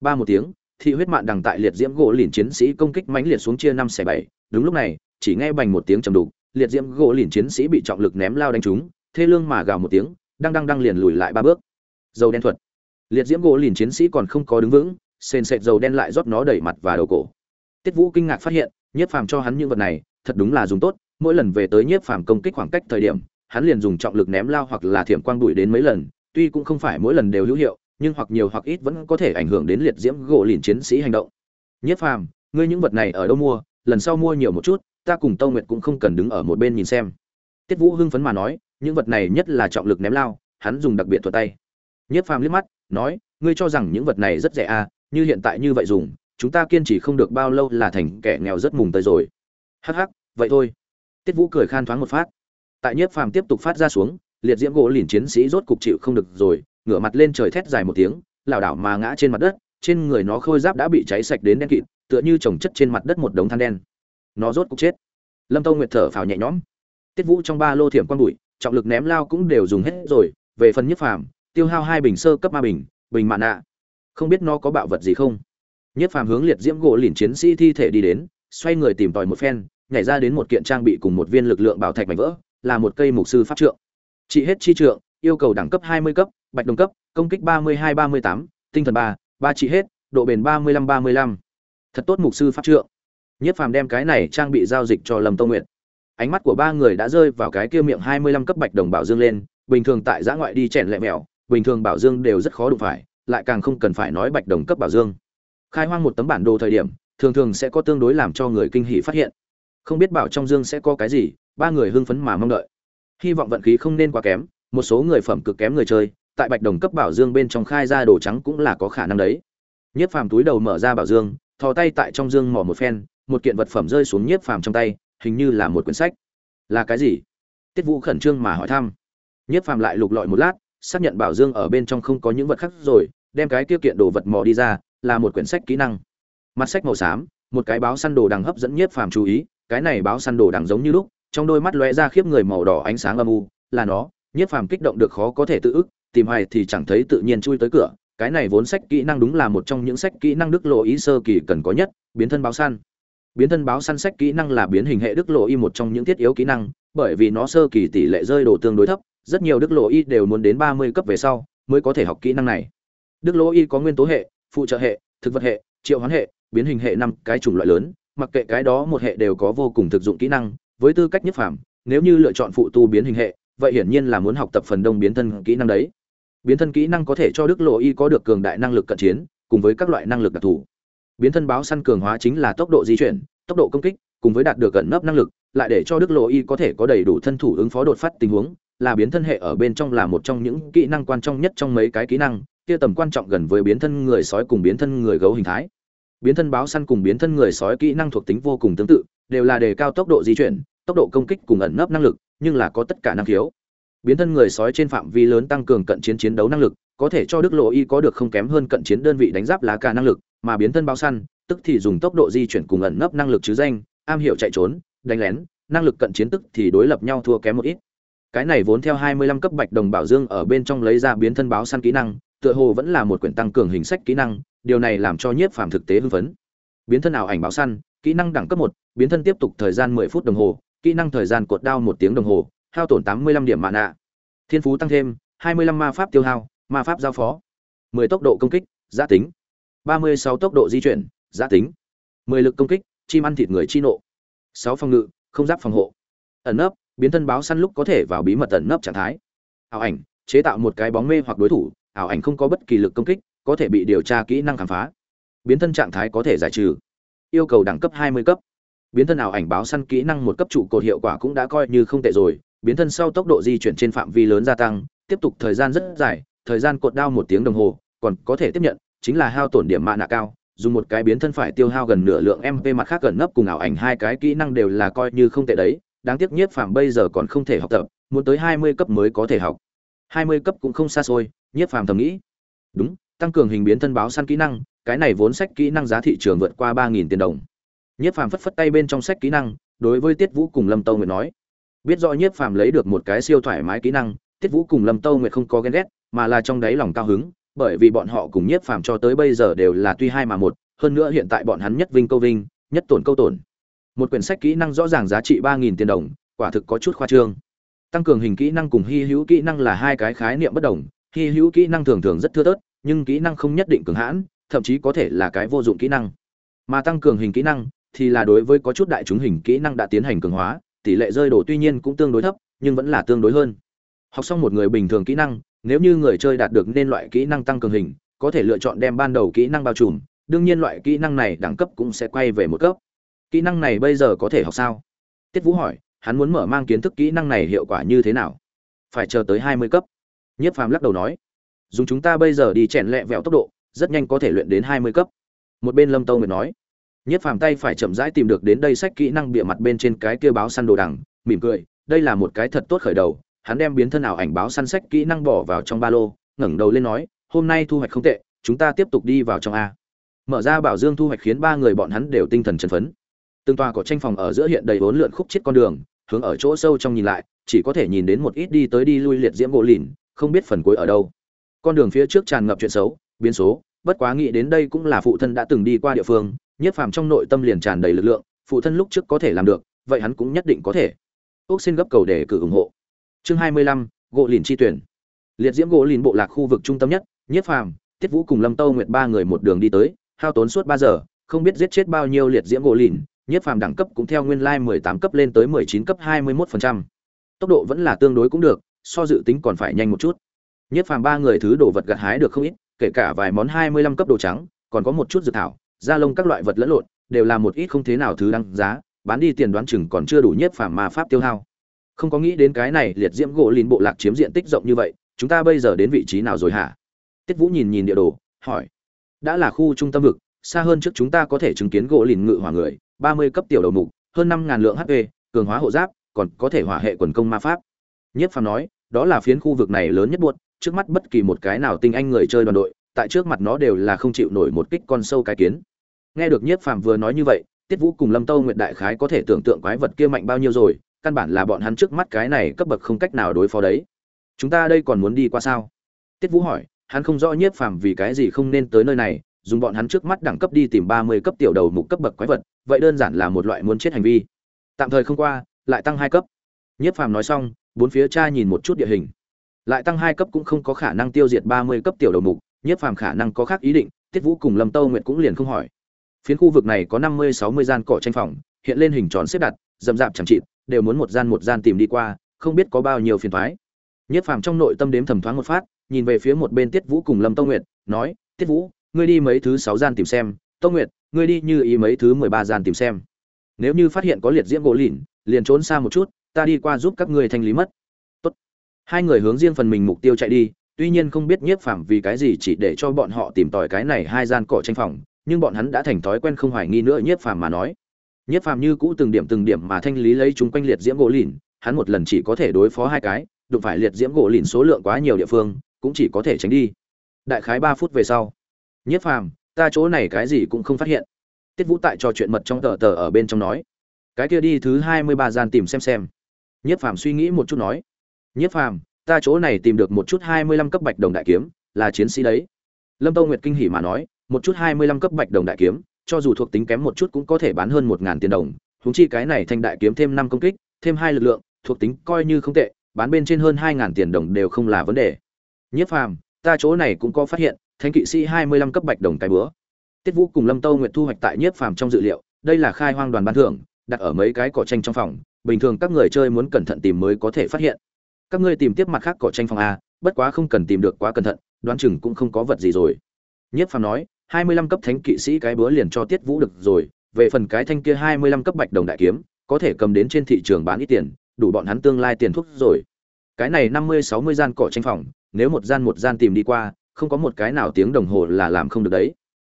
Ba một tiếng, thị huyết mạn đằng tại liệt diễm gỗ lìn chiến sĩ công kích mãnh liệt xuống chia năm xẻ bảy. Đúng lúc này, chỉ nghe bành một tiếng trầm đục, liệt diễm gỗ lìn chiến sĩ bị trọng lực ném lao đánh trúng, thê lương mà gào một tiếng đang đang đang liền lùi lại ba bước. Dầu đen thuật. Liệt diễm gỗ lìn chiến sĩ còn không có đứng vững sền sệt dầu đen lại rót nó đẩy mặt và đầu cổ. Tiết vũ kinh ngạc phát hiện, nhiếp phàm cho hắn những vật này, thật đúng là dùng tốt, mỗi lần về tới nhiếp phàm công kích khoảng cách thời điểm, hắn liền dùng trọng lực ném lao hoặc là thiểm quang đuổi đến mấy lần, tuy cũng không phải mỗi lần đều hữu hiệu, nhưng hoặc nhiều hoặc ít vẫn có thể ảnh hưởng đến liệt diễm gỗ lìn chiến sĩ hành động. Nhiếp phàm, ngươi những vật này ở đâu mua? Lần sau mua nhiều một chút, ta cùng tâu nguyệt cũng không cần đứng ở một bên nhìn xem. Tiết vũ hưng phấn mà nói, những vật này nhất là trọng lực ném lao, hắn dùng đặc biệt thuật tay. Nhiếp phàm liếc mắt, nói, ngươi cho rằng những vật này rất rẻ à như hiện tại như vậy dùng, chúng ta kiên trì không được bao lâu là thành kẻ nghèo rất mùng tới rồi. Hắc hắc, vậy thôi. Tiết vũ cười khan thoáng một phát. Tại nhiếp phàm tiếp tục phát ra xuống, liệt diễm gỗ lìn chiến sĩ rốt cục chịu không được rồi, ngửa mặt lên trời thét dài một tiếng, lảo đảo mà ngã trên mặt đất, trên người nó khôi giáp đã bị cháy sạch đến đen kịt, tựa như trồng chất trên mặt đất một đống than đen. Nó rốt cục chết. Lâm tâu nguyệt thở phào nhẹ nhõm. Tiết vũ trong ba lô thiểm quang bụi, trọng lực ném lao cũng đều dùng hết rồi, về phần nhất phàm, tiêu hao hai bình sơ cấp ma bình bình mạn nạ không biết nó có bạo vật gì không. Nhất phàm hướng liệt diễm gỗ lìn chiến sĩ thi thể đi đến xoay người tìm tòi một phen nhảy ra đến một kiện trang bị cùng một viên lực lượng bảo thạch mảnh vỡ là một cây mục sư pháp trượng. Trị hết chi trượng yêu cầu đẳng cấp 20 cấp bạch đồng cấp công kích 32-38, tinh thần 3, ba trị hết độ bền 35-35. thật tốt mục sư pháp trượng. Nhất phàm đem cái này trang bị giao dịch cho lâm tông nguyệt. Ánh mắt của ba người đã rơi vào cái kia miệng 25 cấp bạch đồng bảo dương lên bình thường tại giã ngoại đi chèn lẹ mèo bình thường bảo dương đều rất khó đụng phải lại càng không cần phải nói bạch đồng cấp bảo dương. Khai hoang một tấm bản đồ thời điểm, thường thường sẽ có tương đối làm cho người kinh hỉ phát hiện. Không biết bảo trong dương sẽ có cái gì, ba người hưng phấn mà mong đợi. Hy vọng vận khí không nên quá kém, một số người phẩm cực kém người chơi, tại bạch đồng cấp bảo dương bên trong khai ra đồ trắng cũng là có khả năng đấy. Nhiếp phàm túi đầu mở ra bảo dương, thò tay tại trong dương mỏ một phen, một kiện vật phẩm rơi xuống nhiếp phàm trong tay, hình như là một quyển sách. Là cái gì? Tiết vũ khẩn trương mà hỏi thăm. Nhiếp phàm lại lục lọi một lát xác nhận bảo dương ở bên trong không có những vật khác rồi, đem cái tiêu kiện đồ vật mò đi ra, là một quyển sách kỹ năng. Mặt sách màu xám, một cái báo săn đồ đằng hấp dẫn nhiếp phàm chú ý, cái này báo săn đồ đằng giống như lúc, trong đôi mắt lóe ra khiếp người màu đỏ ánh sáng âm u, là nó nhiếp phàm kích động được khó có thể tự ức, tìm hoài thì chẳng thấy tự nhiên chui tới cửa, cái này vốn sách kỹ năng đúng là một trong những sách kỹ năng đức lộ ý sơ kỳ cần có nhất, biến thân báo săn. Biến thân báo săn sách kỹ năng là biến hình hệ đức lộ y một trong những thiết yếu kỹ năng, bởi vì nó sơ kỳ tỷ lệ rơi đồ tương đối thấp rất nhiều đức lộ y đều muốn đến ba mươi cấp về sau mới có thể học kỹ năng này. Đức lộ y có nguyên tố hệ phụ trợ hệ thực vật hệ triệu hoán hệ biến hình hệ năm cái chủng loại lớn mặc kệ cái đó một hệ đều có vô cùng thực dụng kỹ năng với tư cách nhất phẩm, nếu như lựa chọn phụ tu biến hình hệ vậy hiển nhiên là muốn học tập phần đông biến thân kỹ năng đấy. Biến thân kỹ năng có thể cho đức lộ y có được cường đại năng lực cận chiến cùng với các loại năng lực đặc thù. Biến thân báo săn cường hóa chính là tốc độ di chuyển tốc độ công kích cùng với đạt được gần nấp năng lực lại để cho đức lộ y có thể có đầy đủ thân thủ ứng phó đột phát tình huống là biến thân hệ ở bên trong là một trong những kỹ năng quan trọng nhất trong mấy cái kỹ năng, kia tầm quan trọng gần với biến thân người sói cùng biến thân người gấu hình thái. Biến thân báo săn cùng biến thân người sói kỹ năng thuộc tính vô cùng tương tự, đều là đề cao tốc độ di chuyển, tốc độ công kích cùng ẩn nấp năng lực, nhưng là có tất cả năng khiếu. Biến thân người sói trên phạm vi lớn tăng cường cận chiến chiến đấu năng lực, có thể cho đức lộ y có được không kém hơn cận chiến đơn vị đánh giáp lá cả năng lực, mà biến thân báo săn, tức thì dùng tốc độ di chuyển cùng ẩn nấp năng lực chứ danh, am hiểu chạy trốn, đánh lén, năng lực cận chiến tức thì đối lập nhau thua kém một ít cái này vốn theo 25 cấp bạch đồng bảo dương ở bên trong lấy ra biến thân báo săn kỹ năng, tựa hồ vẫn là một quyển tăng cường hình sách kỹ năng, điều này làm cho nhiếp phàm thực tế hưng phấn. Biến thân ảo ảnh báo săn, kỹ năng đẳng cấp một, biến thân tiếp tục thời gian 10 phút đồng hồ, kỹ năng thời gian cột đao một tiếng đồng hồ, hao tổn 85 điểm mạ nạ thiên phú tăng thêm 25 ma pháp tiêu hao, ma pháp giao phó. 10 tốc độ công kích giá tính. 36 tốc độ di chuyển giá tính. 10 lực công kích, chim ăn thịt người chi nộ. 6 phòng ngự, không giáp phòng hộ. Ẩn nấp biến thân báo săn lúc có thể vào bí mật tận nấp trạng thái. Ảo ảnh, chế tạo một cái bóng mê hoặc đối thủ, ảo ảnh không có bất kỳ lực công kích, có thể bị điều tra kỹ năng khám phá. Biến thân trạng thái có thể giải trừ. Yêu cầu đẳng cấp 20 cấp. Biến thân ảo ảnh báo săn kỹ năng một cấp trụ cột hiệu quả cũng đã coi như không tệ rồi, biến thân sau tốc độ di chuyển trên phạm vi lớn gia tăng, tiếp tục thời gian rất dài, thời gian cột đao một tiếng đồng hồ, còn có thể tiếp nhận, chính là hao tổn điểm mạ nạ cao, dùng một cái biến thân phải tiêu hao gần nửa lượng mp mặt khác gần nấp cùng ảo ảnh hai cái kỹ năng đều là coi như không tệ đấy đáng tiếc nhiếp phàm bây giờ còn không thể học tập, muốn tới hai mươi cấp mới có thể học. Hai mươi cấp cũng không xa xôi, nhiếp phàm thầm nghĩ. Đúng, tăng cường hình biến thân báo săn kỹ năng, cái này vốn sách kỹ năng giá thị trường vượt qua ba nghìn tiền đồng. Nhiếp phàm phất phất tay bên trong sách kỹ năng, đối với tiết vũ cùng lâm tâu nguyệt nói. Biết rõ nhiếp phàm lấy được một cái siêu thoải mái kỹ năng, tiết vũ cùng lâm tâu nguyệt không có ghen ghét, mà là trong đáy lòng cao hứng, bởi vì bọn họ cùng nhiếp phàm cho tới bây giờ đều là tuy hai mà một, hơn nữa hiện tại bọn hắn nhất vinh câu vinh, nhất tổn câu tổn một quyển sách kỹ năng rõ ràng giá trị ba nghìn tiền đồng quả thực có chút khoa trương tăng cường hình kỹ năng cùng hy hữu kỹ năng là hai cái khái niệm bất đồng hy hữu kỹ năng thường thường rất thưa tớt nhưng kỹ năng không nhất định cường hãn thậm chí có thể là cái vô dụng kỹ năng mà tăng cường hình kỹ năng thì là đối với có chút đại chúng hình kỹ năng đã tiến hành cường hóa tỷ lệ rơi đổ tuy nhiên cũng tương đối thấp nhưng vẫn là tương đối hơn học xong một người bình thường kỹ năng nếu như người chơi đạt được nên loại kỹ năng tăng cường hình có thể lựa chọn đem ban đầu kỹ năng bao trùm đương nhiên loại kỹ năng này đẳng cấp cũng sẽ quay về một cấp kỹ năng này bây giờ có thể học sao? Tiết vũ hỏi, hắn muốn mở mang kiến thức kỹ năng này hiệu quả như thế nào? Phải chờ tới hai mươi cấp. Nhiếp phàm lắc đầu nói, dùng chúng ta bây giờ đi chèn lẹ vẹo tốc độ, rất nhanh có thể luyện đến hai mươi cấp. Một bên lâm tâu nguyệt nói, nhiếp phàm tay phải chậm rãi tìm được đến đây sách kỹ năng bịa mặt bên trên cái kia báo săn đồ đằng, mỉm cười, đây là một cái thật tốt khởi đầu. Hắn đem biến thân ảo ảnh báo săn sách kỹ năng bỏ vào trong ba lô, ngẩng đầu lên nói, hôm nay thu hoạch không tệ, chúng ta tiếp tục đi vào trong a. Mở ra bảo dương thu hoạch khiến ba người bọn hắn đều tinh thần chân phấn từng tòa có tranh phòng ở giữa hiện đầy vốn lượn khúc chết con đường, hướng ở chỗ sâu trong nhìn lại, chỉ có thể nhìn đến một ít đi tới đi lui liệt diễm gỗ lìn, không biết phần cuối ở đâu. Con đường phía trước tràn ngập chuyện xấu, biến số, bất quá nghĩ đến đây cũng là phụ thân đã từng đi qua địa phương nhiếp phàm trong nội tâm liền tràn đầy lực lượng, phụ thân lúc trước có thể làm được, vậy hắn cũng nhất định có thể. Úc xin gấp cầu để cử ủng hộ. Chương hai mươi lăm, gỗ lìn chi tuyển. Liệt diễm gỗ lìn bộ lạc khu vực trung tâm nhất nhiếp phàm, tiết vũ cùng lâm tâu nguyệt ba người một đường đi tới, hao tốn suốt ba giờ, không biết giết chết bao nhiêu liệt diễm gỗ lìn nhiếp phàm đẳng cấp cũng theo nguyên lai mười tám cấp lên tới mười chín cấp hai mươi 21%. tốc độ vẫn là tương đối cũng được, so dự tính còn phải nhanh một chút. Nhiếp phàm ba người thứ đồ vật gặt hái được không ít, kể cả vài món hai mươi lăm cấp đồ trắng, còn có một chút dược thảo, da lông các loại vật lẫn lộn, đều là một ít không thế nào thứ đăng giá, bán đi tiền đoán chừng còn chưa đủ nhiếp phàm ma pháp tiêu hao. Không có nghĩ đến cái này liệt diễm gỗ lìn bộ lạc chiếm diện tích rộng như vậy, chúng ta bây giờ đến vị trí nào rồi hả? Tiết vũ nhìn nhìn địa đồ, hỏi. Đã là khu trung tâm vực, xa hơn trước chúng ta có thể chứng kiến gỗ lìn ngự hỏa người ba mươi cấp tiểu đầu mục, hơn năm ngàn lượng hp cường hóa hộ giáp, còn có thể hỏa hệ quần công ma pháp. Nhất phàm nói, đó là phiến khu vực này lớn nhất buột trước mắt bất kỳ một cái nào tinh anh người chơi đoàn đội, tại trước mặt nó đều là không chịu nổi một kích con sâu cái kiến. Nghe được nhiếp phàm vừa nói như vậy, tiết vũ cùng lâm tâu nguyệt đại khái có thể tưởng tượng quái vật kia mạnh bao nhiêu rồi, căn bản là bọn hắn trước mắt cái này cấp bậc không cách nào đối phó đấy. Chúng ta đây còn muốn đi qua sao? Tiết vũ hỏi, hắn không rõ nhiếp phàm vì cái gì không nên tới nơi này dùng bọn hắn trước mắt đẳng cấp đi tìm ba mươi cấp tiểu đầu mục cấp bậc quái vật, vậy đơn giản là một loại muốn chết hành vi. Tạm thời không qua, lại tăng hai cấp. Nhiếp phàm nói xong, bốn phía cha nhìn một chút địa hình. Lại tăng hai cấp cũng không có khả năng tiêu diệt ba mươi cấp tiểu đầu mục nhiếp phàm khả năng có khác ý định, tiết vũ cùng lâm tâu nguyệt cũng liền không hỏi. Phiến khu vực này có năm mươi sáu mươi gian cỏ tranh phòng, hiện lên hình tròn xếp đặt, rậm rạp chẳng chịt, đều muốn một gian một gian tìm đi qua, không biết có bao nhiêu phiền toái. Nhất phàm trong nội tâm đếm thầm thoáng một phát, nhìn về phía một bên tiết vũ cùng lâm tâu nguyệt, nói, tiết vũ ngươi đi mấy thứ sáu gian tìm xem Tông nguyệt, ngươi đi như ý mấy thứ mười ba gian tìm xem. Nếu như phát hiện có liệt diễm gỗ lìn, liền trốn xa một chút, ta đi qua giúp các ngươi thanh lý mất. Tốt. hai người hướng riêng phần mình mục tiêu chạy đi, tuy nhiên không biết nhiếp phàm vì cái gì chỉ để cho bọn họ tìm tòi cái này hai gian cỏ tranh phòng, nhưng bọn hắn đã thành thói quen không hoài nghi nữa nhiếp phàm mà nói. Nhiếp phàm như cũ từng điểm từng điểm mà thanh lý lấy chúng quanh liệt diễm gỗ lìn, hắn một lần chỉ có thể đối phó hai cái, đụng phải liệt diễm gỗ lìn số lượng quá nhiều địa phương, cũng chỉ có thể tránh đi. Đại khái ba phút về sau Nhất phàm, ta chỗ này cái gì cũng không phát hiện. Tiết vũ tại trò chuyện mật trong tờ tờ ở bên trong nói. Cái kia đi thứ hai mươi ba gian tìm xem xem. Nhất phàm suy nghĩ một chút nói. Nhất phàm, ta chỗ này tìm được một chút hai mươi lăm cấp bạch đồng đại kiếm, là chiến sĩ đấy. Lâm tâu nguyệt kinh hỉ mà nói, một chút hai mươi lăm cấp bạch đồng đại kiếm, cho dù thuộc tính kém một chút cũng có thể bán hơn một ngàn tiền đồng. Húng chi cái này thanh đại kiếm thêm năm công kích, thêm hai lực lượng, thuộc tính coi như không tệ, bán bên trên hơn hai ngàn tiền đồng đều không là vấn đề. Nhiếp phàm, ta chỗ này cũng có phát hiện Thánh kỵ sĩ hai mươi lăm cấp bạch đồng cái bữa tiết vũ cùng lâm tâu nguyệt thu hoạch tại nhiếp phàm trong dự liệu, đây là khai hoang đoàn ban thưởng, đặt ở mấy cái cỏ tranh trong phòng, bình thường các người chơi muốn cẩn thận tìm mới có thể phát hiện. Các ngươi tìm tiếp mặt khác cỏ tranh phòng a, bất quá không cần tìm được quá cẩn thận, đoán chừng cũng không có vật gì rồi. Nhiếp phàm nói, hai mươi lăm cấp thánh kỵ sĩ cái bữa liền cho tiết vũ được rồi, về phần cái thanh kia hai mươi lăm cấp bạch đồng đại kiếm, có thể cầm đến trên thị trường bán ít tiền, đủ bọn hắn tương lai tiền thuốc rồi. Cái này năm mươi, sáu mươi gian cỏ tranh phòng, nếu một gian một gian tìm đi qua không có một cái nào tiếng đồng hồ là làm không được đấy.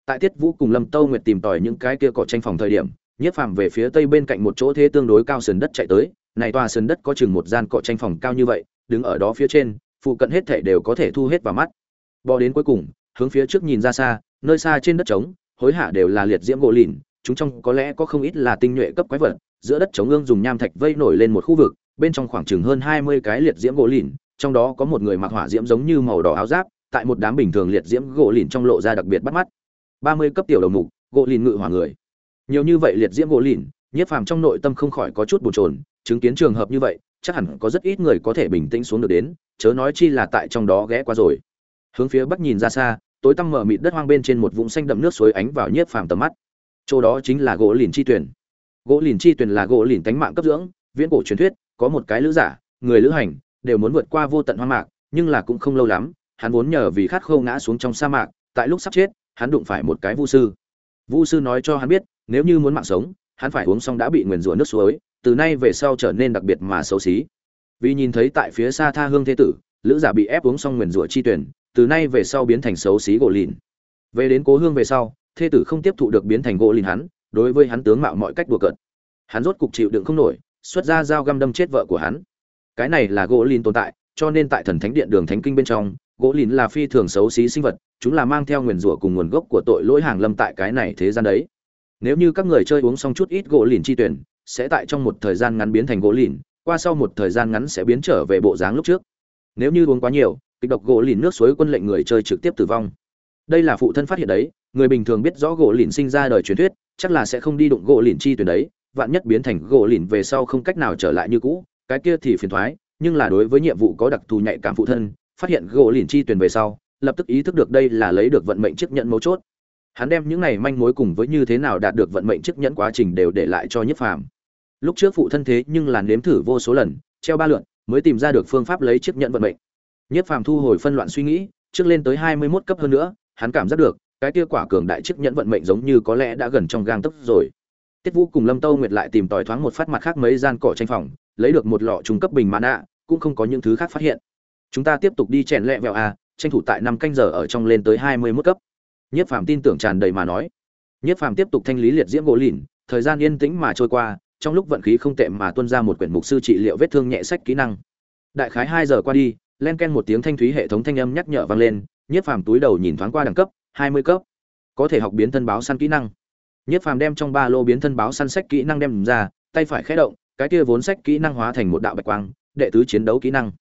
Tại tiết vũ cùng lâm tâu nguyệt tìm tòi những cái kia cỏ tranh phòng thời điểm, nhiếp phàm về phía tây bên cạnh một chỗ thế tương đối cao sườn đất chạy tới, này tòa sườn đất có chừng một gian cỏ tranh phòng cao như vậy, đứng ở đó phía trên, phụ cận hết thảy đều có thể thu hết vào mắt. Bò đến cuối cùng, hướng phía trước nhìn ra xa, nơi xa trên đất trống, hối hả đều là liệt diễm gỗ lìn, chúng trong có lẽ có không ít là tinh nhuệ cấp quái vật, giữa đất trống ương dùng nham thạch vây nổi lên một khu vực, bên trong khoảng chừng hơn hai mươi cái liệt diễm gỗ lìn, trong đó có một người mặc hỏa diễm giống như màu đỏ áo giáp tại một đám bình thường liệt diễm gỗ lìn trong lộ ra đặc biệt bắt mắt. Ba mươi cấp tiểu đầu mục, gỗ lìn ngự hỏa người. Nhiều như vậy liệt diễm gỗ lìn nhiếp phàm trong nội tâm không khỏi có chút bồn chồn, chứng kiến trường hợp như vậy, chắc hẳn có rất ít người có thể bình tĩnh xuống được đến, chớ nói chi là tại trong đó ghé qua rồi. Hướng phía bắc nhìn ra xa, tối tăm mở mịt đất hoang bên trên một vùng xanh đậm nước suối ánh vào nhiếp phàm tầm mắt. Chỗ đó chính là gỗ lìn chi tuyển. Gỗ lìn chi tuyển là gỗ lìn tánh mạng cấp dưỡng, viễn cổ truyền thuyết, có một cái lữ giả, người lữ hành, đều muốn vượt qua vô tận hoang mạc, nhưng là cũng không lâu lắm hắn vốn nhờ vì khát khâu ngã xuống trong sa mạc, tại lúc sắp chết, hắn đụng phải một cái vu sư. Vu sư nói cho hắn biết, nếu như muốn mạng sống, hắn phải uống xong đã bị nguyền rủa nước suối, từ nay về sau trở nên đặc biệt mà xấu xí. Vì nhìn thấy tại phía xa tha hương thế tử, lữ giả bị ép uống xong nguyền rủa chi tuyển, từ nay về sau biến thành xấu xí gỗ lìn. Về đến cố hương về sau, thế tử không tiếp thụ được biến thành gỗ lìn hắn, đối với hắn tướng mạo mọi cách đùa cợt. Hắn rốt cục chịu đựng không nổi, xuất ra dao găm đâm chết vợ của hắn. Cái này là gỗ lìn tồn tại, cho nên tại thần thánh điện đường thánh kinh bên trong gỗ lìn là phi thường xấu xí sinh vật, chúng là mang theo nguyền rủa cùng nguồn gốc của tội lỗi hàng lâm tại cái này thế gian đấy. Nếu như các người chơi uống xong chút ít gỗ lìn chi tuyển, sẽ tại trong một thời gian ngắn biến thành gỗ lìn, qua sau một thời gian ngắn sẽ biến trở về bộ dáng lúc trước. Nếu như uống quá nhiều, kịch độc gỗ lìn nước suối quân lệnh người chơi trực tiếp tử vong. Đây là phụ thân phát hiện đấy, người bình thường biết rõ gỗ lìn sinh ra đời truyền thuyết, chắc là sẽ không đi đụng gỗ lìn chi tuyển đấy, vạn nhất biến thành gỗ lìn về sau không cách nào trở lại như cũ, cái kia thì phiền thoái, nhưng là đối với nhiệm vụ có đặc thù nhạy cảm phụ thân phát hiện gỗ lìn chi tuyển về sau, lập tức ý thức được đây là lấy được vận mệnh chiếc nhẫn mấu chốt. Hắn đem những này manh mối cùng với như thế nào đạt được vận mệnh chiếc nhẫn quá trình đều để lại cho nhiếp phàm. Lúc trước phụ thân thế nhưng là nếm thử vô số lần, treo ba lượn, mới tìm ra được phương pháp lấy chiếc nhẫn vận mệnh. Nhiếp phàm thu hồi phân loạn suy nghĩ, trước lên tới hai mươi 21 cấp hơn nữa, hắn cảm giác được, cái kia quả cường đại chiếc nhẫn vận mệnh giống như có lẽ đã gần trong gang tấc rồi. Tiết vũ cùng lâm tâu nguyệt lại tìm tòi thoáng một phát mặt khác mấy gian cỏ tranh phòng, lấy được một lọ trung cấp bình mãn ạ cũng không có những thứ khác phát hiện chúng ta tiếp tục đi chèn lẹ vẹo à tranh thủ tại năm canh giờ ở trong lên tới hai mươi mức cấp Nhiếp Phàm tin tưởng tràn đầy mà nói. Nhiếp Phàm tiếp tục thanh lý liệt diễm gỗ lìn, thời gian yên tĩnh mà trôi qua, trong lúc vận khí không tệ mà tuôn ra một quyển mục sư trị liệu vết thương nhẹ sách kỹ năng. Đại khái hai giờ qua đi, len ken một tiếng thanh thúy hệ thống thanh âm nhắc nhở vang lên, Nhiếp Phàm túi đầu nhìn thoáng qua đẳng cấp, hai mươi cấp. Có thể học biến thân báo săn kỹ năng. Nhiếp Phàm đem trong ba lô biến thân báo săn sách kỹ năng đem ra, tay phải khé động, cái kia vốn sách kỹ năng hóa thành một đạo bạch quang, đệ tứ chiến đấu kỹ năng.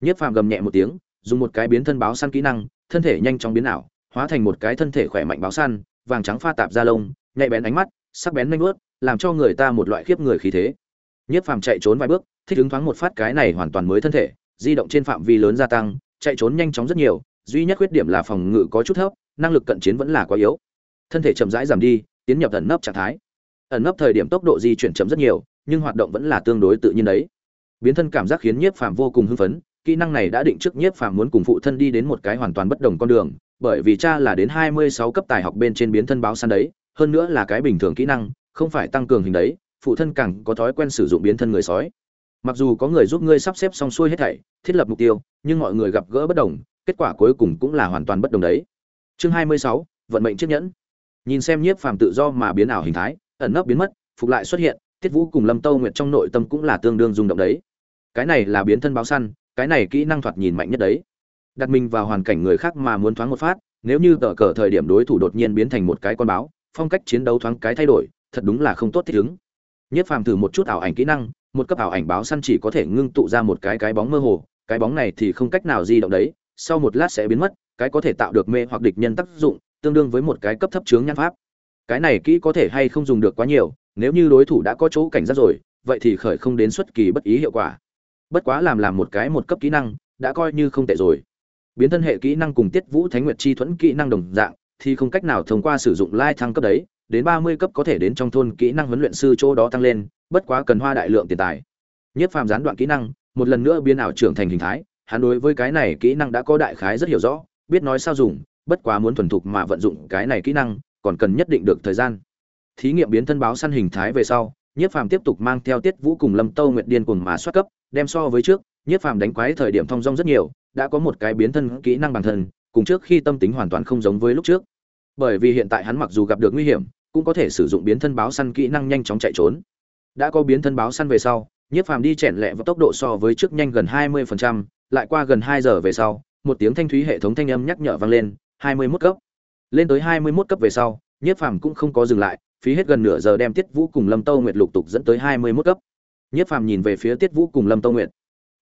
Nhiếp Phàm gầm nhẹ một tiếng, dùng một cái biến thân báo săn kỹ năng, thân thể nhanh chóng biến ảo, hóa thành một cái thân thể khỏe mạnh báo săn vàng trắng pha tạp da lông nhạy bén ánh mắt sắc bén nanh ướt làm cho người ta một loại khiếp người khí thế. Nhiếp phàm chạy trốn vài bước thích ứng thoáng một phát cái này hoàn toàn mới thân thể di động trên phạm vi lớn gia tăng chạy trốn nhanh chóng rất nhiều duy nhất khuyết điểm là phòng ngự có chút thấp năng lực cận chiến vẫn là quá yếu. Thân thể chậm rãi giảm đi tiến nhập ẩn nấp trạng thái. Ẩn nấp thời điểm tốc độ di chuyển chậm rất nhiều nhưng hoạt động vẫn là tương đối tự nhiên đấy. Biến thân cảm giác khiến nhiếp phàm vô cùng hưng phấn kỹ năng này đã định trước nhiếp phàm muốn cùng phụ thân đi đến một cái hoàn toàn bất đồng con đường, bởi vì cha là đến hai mươi sáu cấp tài học bên trên biến thân báo săn đấy, hơn nữa là cái bình thường kỹ năng, không phải tăng cường hình đấy, phụ thân càng có thói quen sử dụng biến thân người sói. Mặc dù có người giúp ngươi sắp xếp xong xuôi hết thảy, thiết lập mục tiêu, nhưng mọi người gặp gỡ bất đồng, kết quả cuối cùng cũng là hoàn toàn bất đồng đấy. Chương hai mươi sáu, vận mệnh chiếc nhẫn. Nhìn xem nhiếp phàm tự do mà biến ảo hình thái, ẩn nấp biến mất, phục lại xuất hiện, tiết vũ cùng lâm tâu nguyệt trong nội tâm cũng là tương đương rung động đấy. Cái này là biến thân báo săn cái này kỹ năng thoạt nhìn mạnh nhất đấy. Đặt mình vào hoàn cảnh người khác mà muốn thoáng một phát, nếu như tờ cờ thời điểm đối thủ đột nhiên biến thành một cái con báo, phong cách chiến đấu thoáng cái thay đổi, thật đúng là không tốt thích ứng. Nhất phàm thử một chút ảo ảnh kỹ năng, một cấp ảo ảnh báo săn chỉ có thể ngưng tụ ra một cái cái bóng mơ hồ, cái bóng này thì không cách nào di động đấy, sau một lát sẽ biến mất, cái có thể tạo được mê hoặc địch nhân tác dụng, tương đương với một cái cấp thấp chướng nhan pháp. Cái này kỹ có thể hay không dùng được quá nhiều, nếu như đối thủ đã có chỗ cảnh giác rồi, vậy thì khởi không đến xuất kỳ bất ý hiệu quả bất quá làm làm một cái một cấp kỹ năng, đã coi như không tệ rồi. Biến thân hệ kỹ năng cùng tiết vũ thánh nguyệt chi thuẫn kỹ năng đồng dạng, thì không cách nào thông qua sử dụng lai thăng cấp đấy, đến ba mươi cấp có thể đến trong thôn kỹ năng huấn luyện sư chỗ đó tăng lên, bất quá cần hoa đại lượng tiền tài. Nhất phàm gián đoạn kỹ năng, một lần nữa biến ảo trưởng thành hình thái, hắn đối với cái này kỹ năng đã có đại khái rất hiểu rõ, biết nói sao dùng, bất quá muốn thuần thục mà vận dụng cái này kỹ năng, còn cần nhất định được thời gian. Thí nghiệm biến thân báo săn hình thái về sau Nhiếp Phàm tiếp tục mang theo Tiết Vũ cùng Lâm Tâu Nguyệt điên cuồng mà soát cấp, đem so với trước, Nhiếp Phàm đánh quái thời điểm thông dong rất nhiều, đã có một cái biến thân kỹ năng bản thân, cùng trước khi tâm tính hoàn toàn không giống với lúc trước. Bởi vì hiện tại hắn mặc dù gặp được nguy hiểm, cũng có thể sử dụng biến thân báo săn kỹ năng nhanh chóng chạy trốn. Đã có biến thân báo săn về sau, Nhiếp Phàm đi chèn lẹ và tốc độ so với trước nhanh gần 20%, lại qua gần 2 giờ về sau, một tiếng thanh thúy hệ thống thanh âm nhắc nhở vang lên, 21 cấp. Lên tới 21 cấp về sau, Nhiếp Phàm cũng không có dừng lại, phí hết gần nửa giờ đem Tiết Vũ cùng Lâm Tâu Nguyệt lục tục dẫn tới 21 cấp. Nhiếp Phàm nhìn về phía Tiết Vũ cùng Lâm Tâu Nguyệt.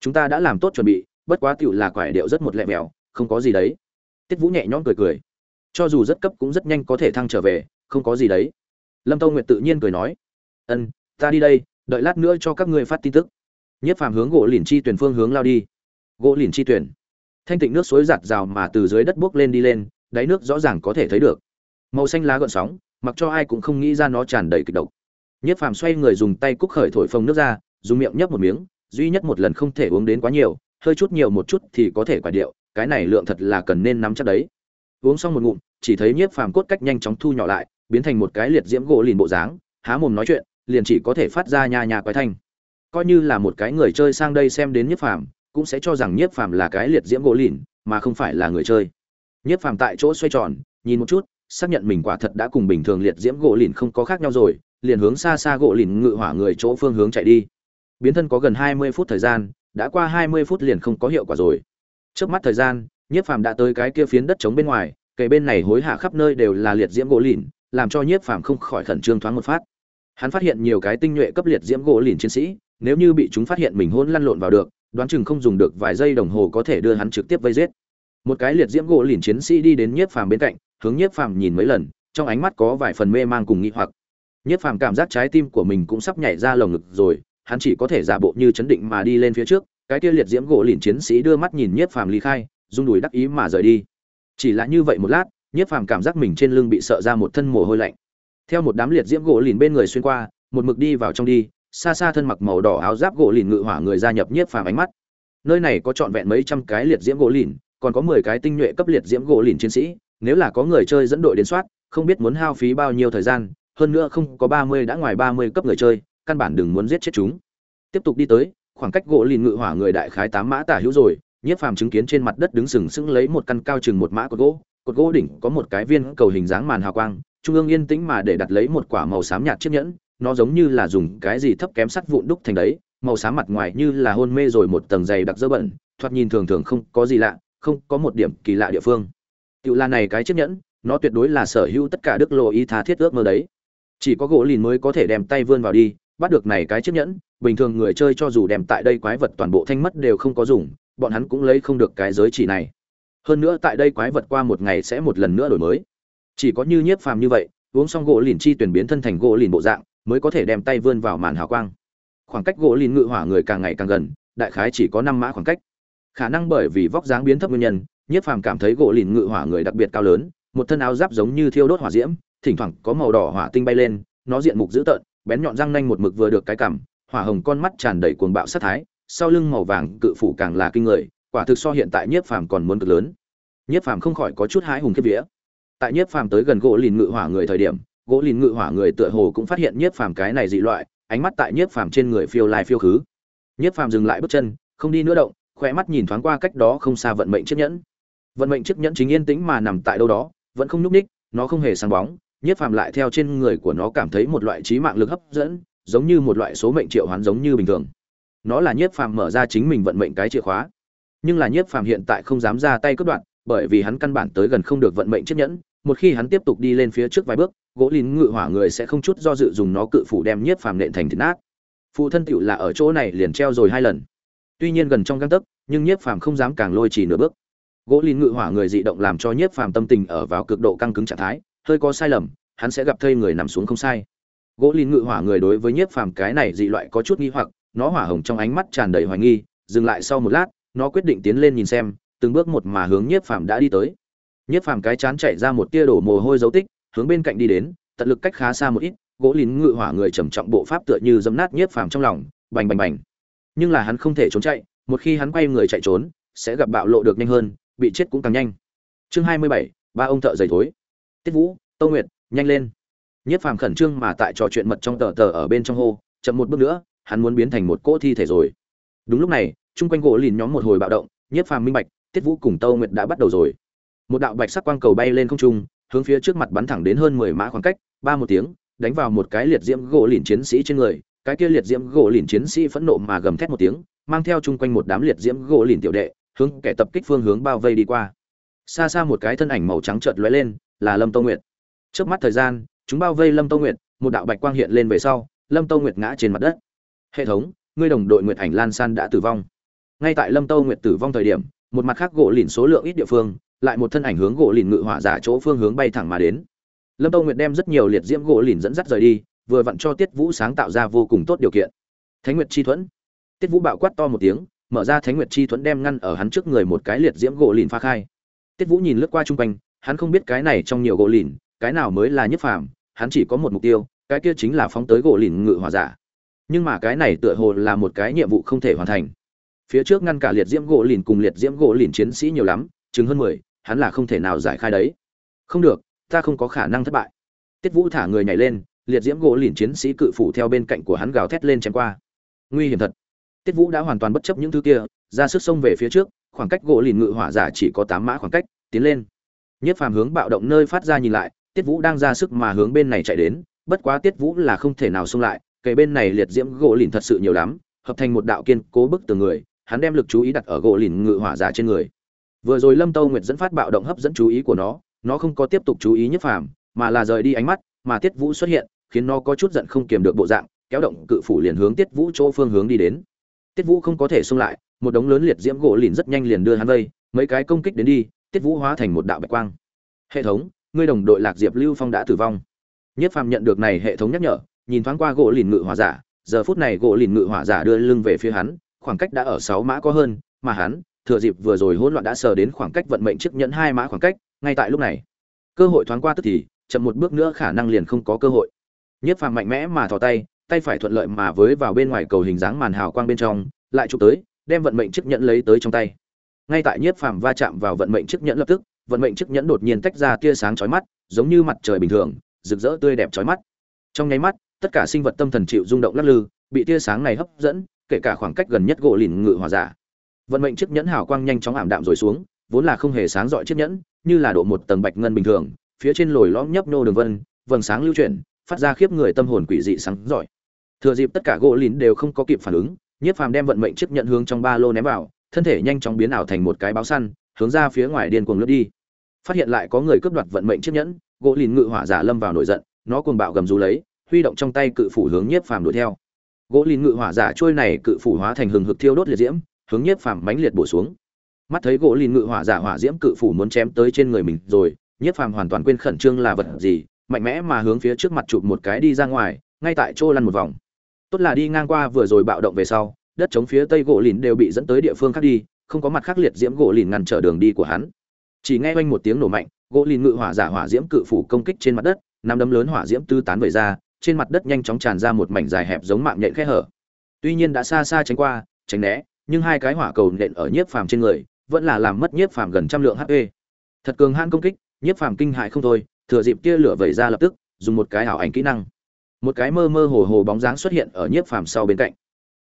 Chúng ta đã làm tốt chuẩn bị, bất quá tiểu là quải điệu rất một lẹ mèo, không có gì đấy. Tiết Vũ nhẹ nhõm cười cười. Cho dù rất cấp cũng rất nhanh có thể thăng trở về, không có gì đấy. Lâm Tâu Nguyệt tự nhiên cười nói, "Ân, ta đi đây, đợi lát nữa cho các ngươi phát tin tức." Nhiếp Phàm hướng gỗ lìn chi tuyển phương hướng lao đi. Gỗ lìn chi tuyển. Thanh tịnh nước suối giạt rào mà từ dưới đất bước lên đi lên, đáy nước rõ ràng có thể thấy được. Màu xanh lá gợn sóng, mặc cho ai cũng không nghĩ ra nó tràn đầy kịch độc. Nhất phàm xoay người dùng tay cúc khởi thổi phồng nước ra, dùng miệng nhấp một miếng, duy nhất một lần không thể uống đến quá nhiều, hơi chút nhiều một chút thì có thể quả điệu, cái này lượng thật là cần nên nắm chắc đấy. Uống xong một ngụm, chỉ thấy nhiếp phàm cốt cách nhanh chóng thu nhỏ lại, biến thành một cái liệt diễm gỗ lìn bộ dáng, há mồm nói chuyện, liền chỉ có thể phát ra nha nha quái thanh. Coi như là một cái người chơi sang đây xem đến nhiếp phàm, cũng sẽ cho rằng nhiếp phàm là cái liệt diễm gỗ lìn, mà không phải là người chơi. Nhiếp phàm tại chỗ xoay tròn, nhìn một chút xác nhận mình quả thật đã cùng bình thường liệt diễm gỗ lìn không có khác nhau rồi, liền hướng xa xa gỗ lìn ngự hỏa người chỗ phương hướng chạy đi. Biến thân có gần hai mươi phút thời gian, đã qua hai mươi phút liền không có hiệu quả rồi. Trước mắt thời gian, nhiếp phàm đã tới cái kia phiến đất trống bên ngoài, kề bên này hối hạ khắp nơi đều là liệt diễm gỗ lìn, làm cho nhiếp phàm không khỏi khẩn trương thoáng một phát. Hắn phát hiện nhiều cái tinh nhuệ cấp liệt diễm gỗ lìn chiến sĩ, nếu như bị chúng phát hiện mình hôn lăn lộn vào được, đoán chừng không dùng được vài giây đồng hồ có thể đưa hắn trực tiếp vây giết. Một cái liệt diễm gỗ lìn chiến sĩ đi đến nhiếp phàm bên cạnh hướng nhiếp phàm nhìn mấy lần, trong ánh mắt có vài phần mê mang cùng nghi hoặc. Nhiếp phàm cảm giác trái tim của mình cũng sắp nhảy ra lồng ngực rồi, hắn chỉ có thể giả bộ như chấn định mà đi lên phía trước, cái kia liệt diễm gỗ lìn chiến sĩ đưa mắt nhìn nhiếp phàm ly khai, rung đùi đắc ý mà rời đi. Chỉ là như vậy một lát, nhiếp phàm cảm giác mình trên lưng bị sợ ra một thân mồ hôi lạnh. Theo một đám liệt diễm gỗ lìn bên người xuyên qua, một mực đi vào trong đi, xa xa thân mặc màu đỏ áo giáp gỗ lìn ngự hỏa người gia nhập nhiếp phàm ánh mắt. Nơi này có trọn vẹn mấy trăm cái liệt diễm gỗ lìn còn có mười cái tinh nhuệ cấp liệt diễm gỗ lìn chiến sĩ nếu là có người chơi dẫn đội đến soát, không biết muốn hao phí bao nhiêu thời gian, hơn nữa không có 30 đã ngoài 30 cấp người chơi, căn bản đừng muốn giết chết chúng. Tiếp tục đi tới, khoảng cách gỗ lìn ngự hỏa người đại khái 8 mã tả hữu rồi, Nhiếp Phàm chứng kiến trên mặt đất đứng sừng sững lấy một căn cao chừng một mã cột gỗ, cột gỗ đỉnh có một cái viên cầu hình dáng màn hào quang, trung ương yên tĩnh mà để đặt lấy một quả màu xám nhạt chiếc nhẫn, nó giống như là dùng cái gì thấp kém sắt vụn đúc thành đấy, màu xám mặt ngoài như là hôn mê rồi một tầng dày đặc dơ bẩn, thoạt nhìn thường thường không có gì lạ, không có một điểm kỳ lạ địa phương. Tiểu là này cái chiếc nhẫn, nó tuyệt đối là sở hữu tất cả đức lộ ý tha thiết ước mơ đấy. Chỉ có gỗ lìn mới có thể đem tay vươn vào đi, bắt được này cái chiếc nhẫn, bình thường người chơi cho dù đem tại đây quái vật toàn bộ thanh mất đều không có dùng, bọn hắn cũng lấy không được cái giới chỉ này. Hơn nữa tại đây quái vật qua một ngày sẽ một lần nữa đổi mới. Chỉ có như nhiếp phàm như vậy, uống xong gỗ lìn chi tuyển biến thân thành gỗ lìn bộ dạng, mới có thể đem tay vươn vào màn hào quang. Khoảng cách gỗ lìn ngự hỏa người càng ngày càng gần, đại khái chỉ có năm mã khoảng cách. Khả năng bởi vì vóc dáng biến thấp nguyên nhân, Nhiếp Phàm cảm thấy gỗ lìn ngự hỏa người đặc biệt cao lớn, một thân áo giáp giống như thiêu đốt hỏa diễm, thỉnh thoảng có màu đỏ hỏa tinh bay lên, nó diện mục dữ tợn, bén nhọn răng nanh một mực vừa được cái cằm, hỏa hồng con mắt tràn đầy cuồng bạo sát thái sau lưng màu vàng cự phủ càng là kinh người quả thực so hiện tại nhiếp phàm còn muốn cực lớn. Nhiếp phàm không khỏi có chút hãi hùng kiếp vía. Tại nhiếp phàm tới gần gỗ lìn ngự hỏa người thời điểm gỗ lìn ngự hỏa người tựa hồ cũng phát hiện nhiếp phàm cái này dị loại ánh mắt tại nhiếp phàm trên người phiêu lai phiêu khứ. Nhiếp phàm dừng lại bước chân không đi nữa động khỏe mắt nhìn thoáng qua cách đó không xa vận mệnh chiếc nhẫn vận mệnh chiếc nhẫn chính yên tĩnh mà nằm tại đâu đó, vẫn không nhúc ních nó không hề sáng bóng nhiếp phàm lại theo trên người của nó cảm thấy một loại trí mạng lực hấp dẫn, giống như một loại số mệnh triệu hoán giống như bình thường. Nó là nhiếp phàm mở ra chính mình vận mệnh cái chìa khóa. Nhưng là nhiếp phàm hiện tại không dám ra tay cướp đoạn, bởi vì hắn căn bản tới gần không được vận mệnh chiếc nhẫn. Một khi hắn tiếp tục đi lên phía trước vài bước, gỗ lìn ngự hỏa người sẽ không chút do dự dùng nó cự phủ đem nhiếp phàm nện thành thịt nát. Phụ thân tựu là ở chỗ này liền treo rồi hai lần. Tuy nhiên gần trong găng tấc, nhưng nhiếp phàm không dám càng lôi chỉ nửa bước gỗ lìn ngự hỏa người dị động làm cho nhiếp phàm tâm tình ở vào cực độ căng cứng trạng thái, hơi có sai lầm, hắn sẽ gặp thây người nằm xuống không sai. Gỗ lìn ngự hỏa người đối với nhiếp phàm cái này dị loại có chút nghi hoặc, nó hỏa hồng trong ánh mắt tràn đầy hoài nghi, dừng lại sau một lát, nó quyết định tiến lên nhìn xem, từng bước một mà hướng nhiếp phàm đã đi tới. Nhiếp phàm cái chán chạy ra một tia đổ mồ hôi dấu tích, hướng bên cạnh đi đến, tận lực cách khá xa một ít, gỗ lìn ngự hỏa người trầm trọng bộ pháp tựa như dấm nát nhiếp phàm trong lòng, bành bành bành. Nhưng là hắn không thể trốn chạy, một khi hắn quay người chạy trốn, sẽ gặp bạo lộ được nhanh hơn bị chết cũng càng nhanh. Chương hai mươi bảy, ba ông thợ giày thối. Tiết vũ, tâu nguyệt, nhanh lên. Nhiếp phàm khẩn trương mà tại trò chuyện mật trong tờ tờ ở bên trong hô, chậm một bước nữa, hắn muốn biến thành một cỗ thi thể rồi. Đúng lúc này, chung quanh gỗ lìn nhóm một hồi bạo động, nhiếp phàm minh bạch, tiết vũ cùng tâu nguyệt đã bắt đầu rồi. Một đạo bạch sắc quang cầu bay lên không trung, hướng phía trước mặt bắn thẳng đến hơn mười mã khoảng cách, ba một tiếng, đánh vào một cái liệt diễm gỗ lìn chiến sĩ trên người, cái kia liệt diễm gỗ lìn chiến sĩ phẫn nộ mà gầm thét một tiếng, mang theo chung quanh một đám liệt diễm gỗ lìn tiểu đệ hướng kẻ tập kích phương hướng bao vây đi qua. Xa xa một cái thân ảnh màu trắng chợt lóe lên, là lâm tâu nguyệt. Trước mắt thời gian, chúng bao vây lâm tâu nguyệt, một đạo bạch quang hiện lên về sau, lâm tâu nguyệt ngã trên mặt đất. Hệ thống, ngươi đồng đội nguyệt ảnh lan san đã tử vong. Ngay tại lâm tâu nguyệt tử vong thời điểm, một mặt khác gỗ lìn số lượng ít địa phương, lại một thân ảnh hướng gỗ lìn ngự hỏa giả chỗ phương hướng bay thẳng mà đến. Lâm tâu nguyệt đem rất nhiều liệt diễm gỗ lìn dẫn dắt rời đi, vừa vặn cho tiết vũ sáng tạo ra vô cùng tốt điều kiện. Thánh nguyệt chi thuẫn. Tiết vũ bạo quát to một tiếng mở ra thánh nguyệt chi thuẫn đem ngăn ở hắn trước người một cái liệt diễm gỗ lìn pha khai. Tiết vũ nhìn lướt qua chung quanh, hắn không biết cái này trong nhiều gỗ lìn, cái nào mới là nhất phàm, hắn chỉ có một mục tiêu, cái kia chính là phóng tới gỗ lìn ngự hỏa giả. Nhưng mà cái này tựa hồ là một cái nhiệm vụ không thể hoàn thành. Phía trước ngăn cả liệt diễm gỗ lìn cùng liệt diễm gỗ lìn chiến sĩ nhiều lắm chứng hơn mười, hắn là không thể nào giải khai đấy. Không được, ta không có khả năng thất bại. Tiết vũ thả người nhảy lên, liệt diễm gỗ lìn chiến sĩ cự phủ theo bên cạnh của hắn gào thét lên chém qua. Nguy hiểm thật tiết vũ đã hoàn toàn bất chấp những thứ kia, ra sức xông về phía trước, khoảng cách gỗ lìn ngự hỏa giả chỉ có tám mã khoảng cách, tiến lên. Nhất phàm hướng bạo động nơi phát ra nhìn lại, tiết vũ đang ra sức mà hướng bên này chạy đến, bất quá tiết vũ là không thể nào xông lại kể bên này liệt diễm gỗ lìn thật sự nhiều lắm, hợp thành một đạo kiên cố bức từ người, hắn đem lực chú ý đặt ở gỗ lìn ngự hỏa giả trên người. Vừa rồi lâm tâu nguyệt dẫn phát bạo động hấp dẫn chú ý của nó nó không có tiếp tục chú ý nhất phàm, mà là rời đi ánh mắt, mà tiết vũ xuất hiện, khiến nó có chút giận không kiềm được bộ dạng, kéo động cự phủ liền hướng tiết vũ chỗ phương hướng đi đến tiết vũ không có thể xung lại, một đống lớn liệt diễm gỗ lìn rất nhanh liền đưa hắn vây, mấy cái công kích đến đi, tiết vũ hóa thành một đạo bạch quang. Hệ thống, ngươi đồng đội lạc diệp lưu phong đã tử vong. Nhất phàm nhận được này hệ thống nhắc nhở, nhìn thoáng qua gỗ lìn ngự hỏa giả, giờ phút này gỗ lìn ngự hỏa giả đưa lưng về phía hắn, khoảng cách đã ở sáu mã có hơn, mà hắn, thừa dịp vừa rồi hỗn loạn đã sờ đến khoảng cách vận mệnh chiếc nhẫn hai mã khoảng cách, ngay tại lúc này, cơ hội thoáng qua tức thì, chậm một bước nữa khả năng liền không có cơ hội. Nhất phàm mạnh mẽ mà thò tay tay phải thuận lợi mà với vào bên ngoài cầu hình dáng màn hào quang bên trong, lại chụp tới, đem vận mệnh chiếc nhẫn lấy tới trong tay. Ngay tại nhiếp phàm va chạm vào vận mệnh chiếc nhẫn lập tức, vận mệnh chiếc nhẫn đột nhiên tách ra tia sáng chói mắt, giống như mặt trời bình thường, rực rỡ tươi đẹp chói mắt. Trong nháy mắt, tất cả sinh vật tâm thần chịu rung động lắc lư, bị tia sáng này hấp dẫn, kể cả khoảng cách gần nhất gỗ lìn ngự hòa giả. Vận mệnh chiếc nhẫn hào quang nhanh chóng ảm đạm rồi xuống, vốn là không hề sáng rọi chiếc nhẫn, như là độ một tầng bạch ngân bình thường, phía trên lồi lõm nhấp nô đường vân, vầng sáng lưu chuyển, phát ra khiếp người tâm hồn quỷ dị sáng rọi thừa dịp tất cả gỗ lìn đều không có kịp phản ứng, nhiếp phàm đem vận mệnh chiếc nhận hướng trong ba lô ném vào, thân thể nhanh chóng biến ảo thành một cái báo săn, hướng ra phía ngoài điên cuồng lướt đi. Phát hiện lại có người cướp đoạt vận mệnh chiếc nhẫn, gỗ lìn ngự hỏa giả lâm vào nổi giận, nó cuồng bạo gầm rú lấy, huy động trong tay cự phủ hướng nhiếp phàm đuổi theo. Gỗ lìn ngự hỏa giả trôi này cự phủ hóa thành hừng hực thiêu đốt liệt diễm, hướng nhiếp phàm mãnh liệt bổ xuống. Mắt thấy gỗ lìn ngự hỏa giả hỏa diễm cự phủ muốn chém tới trên người mình rồi, nhiếp phàm hoàn toàn quên khẩn trương là vật gì, mạnh mẽ mà hướng phía trước mặt chụp một cái đi ra ngoài, ngay tại chỗ lăn một vòng tốt là đi ngang qua vừa rồi bạo động về sau, đất chống phía tây gỗ lìn đều bị dẫn tới địa phương khác đi, không có mặt khác liệt diễm gỗ lìn ngăn trở đường đi của hắn. Chỉ nghe oanh một tiếng nổ mạnh, gỗ lìn ngự hỏa giả hỏa diễm cự phủ công kích trên mặt đất, năm đấm lớn hỏa diễm tư tán về ra, trên mặt đất nhanh chóng tràn ra một mảnh dài hẹp giống mạng nhện khe hở. Tuy nhiên đã xa xa tránh qua, tránh né, nhưng hai cái hỏa cầu nện ở nhiếp phàm trên người, vẫn là làm mất nhiếp phàm gần trăm lượng hp thật cường hãn công kích, nhiếp phàm kinh hại không thôi, thừa dịp kia lửa vẩy ra lập tức, dùng một cái ảo ảnh kỹ năng một cái mơ mơ hồ hồ bóng dáng xuất hiện ở nhiếp phàm sau bên cạnh.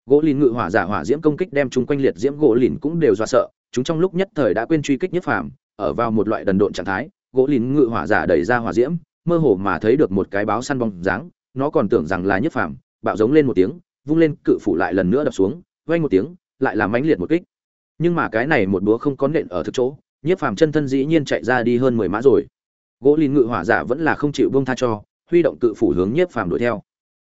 Gỗ lìn ngự hỏa giả hỏa diễm công kích đem chúng quanh liệt diễm gỗ lìn cũng đều do sợ, chúng trong lúc nhất thời đã quên truy kích nhiếp phàm, ở vào một loại đần độn trạng thái, gỗ lìn ngự hỏa giả đẩy ra hỏa diễm, mơ hồ mà thấy được một cái báo săn bóng dáng, nó còn tưởng rằng là nhiếp phàm, bạo giống lên một tiếng, vung lên cự phủ lại lần nữa đập xuống, vang một tiếng, lại làm mãnh liệt một kích. Nhưng mà cái này một búa không có nện ở thực chỗ, nhiếp phàm chân thân dĩ nhiên chạy ra đi hơn mười mã rồi. Gỗ lìn ngự hỏa giả vẫn là không chịu buông tha cho huy động cự phủ hướng nhiếp phàm đuổi theo.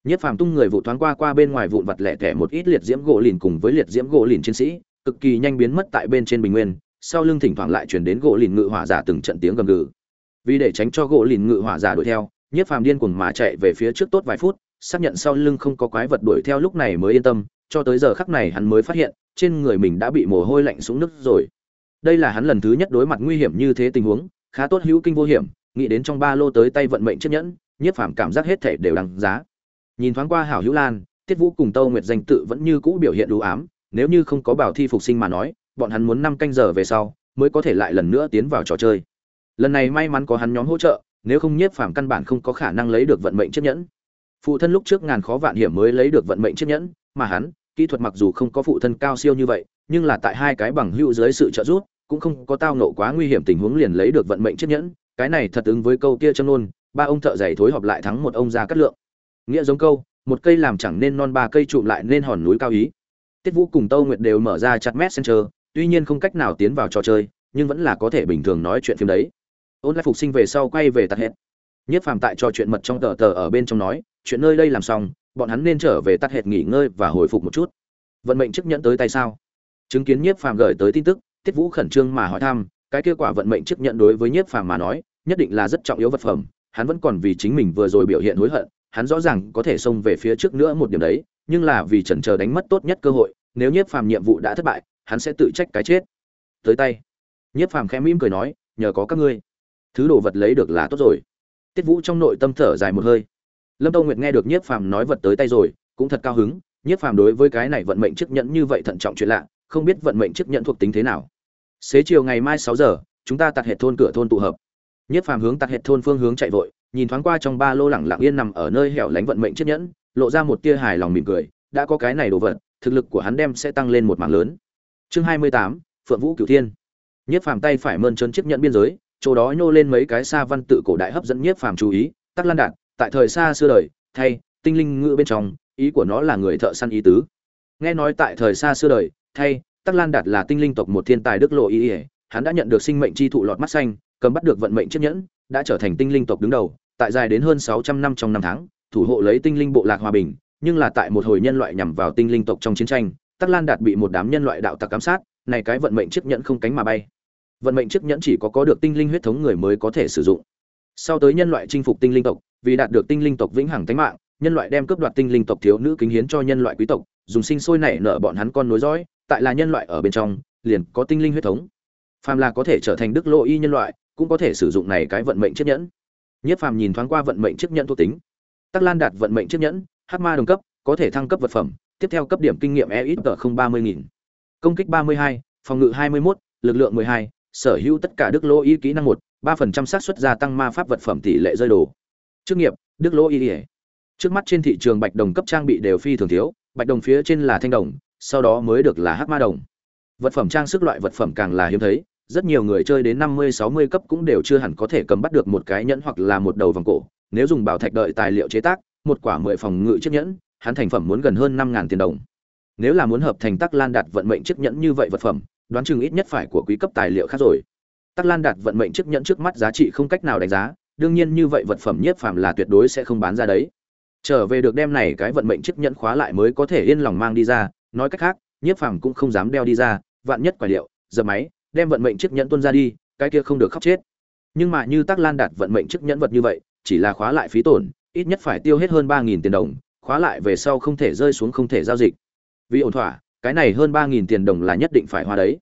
Nhiếp phàm tung người vụ thoáng qua qua bên ngoài vụn vặt lẻ tẻ một ít liệt diễm gỗ lìn cùng với liệt diễm gỗ lìn chiến sĩ, cực kỳ nhanh biến mất tại bên trên bình nguyên, sau lưng thỉnh thoảng lại chuyển đến gỗ lìn ngự hỏa giả từng trận tiếng gầm gừ. Vì để tránh cho gỗ lìn ngự hỏa giả đuổi theo, nhiếp phàm điên cuồng mà chạy về phía trước tốt vài phút, xác nhận sau lưng không có quái vật đuổi theo lúc này mới yên tâm, cho tới giờ khắc này hắn mới phát hiện, trên người mình đã bị mồ hôi lạnh xuống nước rồi. Đây là hắn lần thứ nhất đối mặt nguy hiểm như thế tình huống, khá tốt hữu kinh vô hiểm, nghĩ đến trong ba lô tới tay vận mệnh chiếc nhẫn nhiếp phàm cảm giác hết thể đều đáng giá. Nhìn thoáng qua hảo hữu lan, tiết vũ cùng tâu nguyệt danh tự vẫn như cũ biểu hiện đủ ám, nếu như không có bảo thi phục sinh mà nói, bọn hắn muốn năm canh giờ về sau mới có thể lại lần nữa tiến vào trò chơi. Lần này may mắn có hắn nhóm hỗ trợ, nếu không nhiếp phàm căn bản không có khả năng lấy được vận mệnh chiếc nhẫn. Phụ thân lúc trước ngàn khó vạn hiểm mới lấy được vận mệnh chiếc nhẫn, mà hắn, kỹ thuật mặc dù không có phụ thân cao siêu như vậy, nhưng là tại hai cái bằng hữu dưới sự trợ giúp, cũng không có tao nộ quá nguy hiểm tình huống liền lấy được vận mệnh chiếc nhẫn. Cái này thật ứng với câu kia châm nôn ba ông thợ giày thối họp lại thắng một ông già cắt lượng. Nghĩa giống câu, một cây làm chẳng nên non, ba cây trụ lại nên hòn núi cao ý. Tiết vũ cùng tâu nguyệt đều mở ra chặt messenger, tuy nhiên không cách nào tiến vào trò chơi, nhưng vẫn là có thể bình thường nói chuyện phim đấy. Ôn lại phục sinh về sau quay về tạt hẹn. Nhất phàm tại trò chuyện mật trong tờ tờ ở bên trong nói, chuyện nơi đây làm xong, bọn hắn nên trở về tắt hẹn nghỉ ngơi và hồi phục một chút. Vận mệnh chức nhẫn tới tay sao? Chứng kiến nhiếp phàm gửi tới tin tức, tiết vũ khẩn trương mà hỏi thăm, cái kết quả vận mệnh chức nhận đối với nhiếp phàm mà nói, nhất định là rất trọng yếu vật phẩm hắn vẫn còn vì chính mình vừa rồi biểu hiện hối hận, hắn rõ ràng có thể xông về phía trước nữa một điểm đấy, nhưng là vì chần chờ đánh mất tốt nhất cơ hội, nếu nhiếp phàm nhiệm vụ đã thất bại, hắn sẽ tự trách cái chết. Tới tay. Nhiếp phàm khẽ mỉm cười nói, nhờ có các ngươi, thứ đồ vật lấy được là tốt rồi. Tiết vũ trong nội tâm thở dài một hơi. Lâm Đông nguyệt nghe được nhiếp phàm nói vật tới tay rồi, cũng thật cao hứng. Nhiếp phàm đối với cái này vận mệnh chức nhận như vậy thận trọng chuyện lạ, không biết vận mệnh chức nhận thuộc tính thế nào. Xế chiều ngày mai sáu giờ, chúng ta tạt hệ thôn cửa thôn tụ hợp nhiếp phàm hướng tạc hệ thôn phương hướng chạy vội, nhìn thoáng qua trong ba lô lẳng lặng yên nằm ở nơi hẻo lánh vận mệnh chiếc nhẫn, lộ ra một tia hài lòng mỉm cười, đã có cái này đồ vật, thực lực của hắn đem sẽ tăng lên một mảng lớn. Chương hai mươi tám, phượng vũ cửu thiên. Nhiếp phàm tay phải mơn trơn chiếc nhẫn biên giới, chỗ đó nhô lên mấy cái xa văn tự cổ đại hấp dẫn nhiếp phàm chú ý, tắc lan đạn tại thời xa xưa đời, thay, tinh linh ngữ bên trong, ý của nó là người thợ săn ý tứ. Nghe nói tại thời xa xưa đời, thay, tắc lan đạt là tinh linh tộc một thiên tài đức lộ ý ý, hắn đã nhận được sinh mệnh chi thụ lọt mắt xanh cầm bắt được vận mệnh chiếc nhẫn đã trở thành tinh linh tộc đứng đầu tại dài đến hơn 600 năm trong năm tháng, thủ hộ lấy tinh linh bộ lạc hòa bình, nhưng là tại một hồi nhân loại nhằm vào tinh linh tộc trong chiến tranh, Tắc Lan Đạt bị một đám nhân loại đạo tặc ám sát, này cái vận mệnh chiếc nhẫn không cánh mà bay. Vận mệnh chiếc nhẫn chỉ có có được tinh linh huyết thống người mới có thể sử dụng. Sau tới nhân loại chinh phục tinh linh tộc, vì đạt được tinh linh tộc vĩnh hằng tánh mạng, nhân loại đem cướp đoạt tinh linh tộc thiếu nữ kính hiến cho nhân loại quý tộc, dùng sinh sôi nảy nở bọn hắn con nối dõi, tại là nhân loại ở bên trong, liền có tinh linh huyết thống. Phàm là có thể trở thành đức lộ y nhân loại, cũng có thể sử dụng này cái vận mệnh chiếc nhẫn. Nhất Phàm nhìn thoáng qua vận mệnh chiếc nhẫn thuộc tính. Tắc Lan đạt vận mệnh chiếc nhẫn, hắc ma đồng cấp, có thể thăng cấp vật phẩm, tiếp theo cấp điểm kinh nghiệm EXP không ba mươi nghìn. Công kích ba mươi hai, phòng ngự hai mươi mốt lực lượng mười hai, sở hữu tất cả đức lô y kỹ năng một, ba phần trăm xác suất gia tăng ma pháp vật phẩm tỷ lệ rơi đồ. Chức nghiệp, đức lô y. Trước mắt trên thị trường bạch đồng cấp trang bị đều phi thường thiếu, bạch đồng phía trên là thanh đồng, sau đó mới được là hắc ma đồng. Vật phẩm trang sức loại vật phẩm càng là hiếm thấy, rất nhiều người chơi đến năm mươi sáu mươi cấp cũng đều chưa hẳn có thể cầm bắt được một cái nhẫn hoặc là một đầu vòng cổ, nếu dùng bảo thạch đợi tài liệu chế tác, một quả mười phòng ngự chiếc nhẫn, hắn thành phẩm muốn gần hơn năm ngàn tiền đồng. Nếu là muốn hợp thành Tắc Lan đạt vận mệnh chiếc nhẫn như vậy vật phẩm, đoán chừng ít nhất phải của quý cấp tài liệu khác rồi. Tắc Lan đạt vận mệnh chiếc nhẫn trước mắt giá trị không cách nào đánh giá, đương nhiên như vậy vật phẩm nhiếp phàm là tuyệt đối sẽ không bán ra đấy. Trở về được đem này cái vận mệnh chiếc nhẫn khóa lại mới có thể yên lòng mang đi ra, nói cách khác, nhiếp phàm cũng không dám đeo đi ra, vạn nhất quả liệu, giờ máy, đem vận mệnh chiếc nhẫn tuân ra đi, cái kia không được khóc chết. Nhưng mà như tác lan đạt vận mệnh chiếc nhẫn vật như vậy, chỉ là khóa lại phí tổn, ít nhất phải tiêu hết hơn ba nghìn tiền đồng, khóa lại về sau không thể rơi xuống không thể giao dịch. Vì ổn thỏa, cái này hơn ba nghìn tiền đồng là nhất định phải hoa đấy.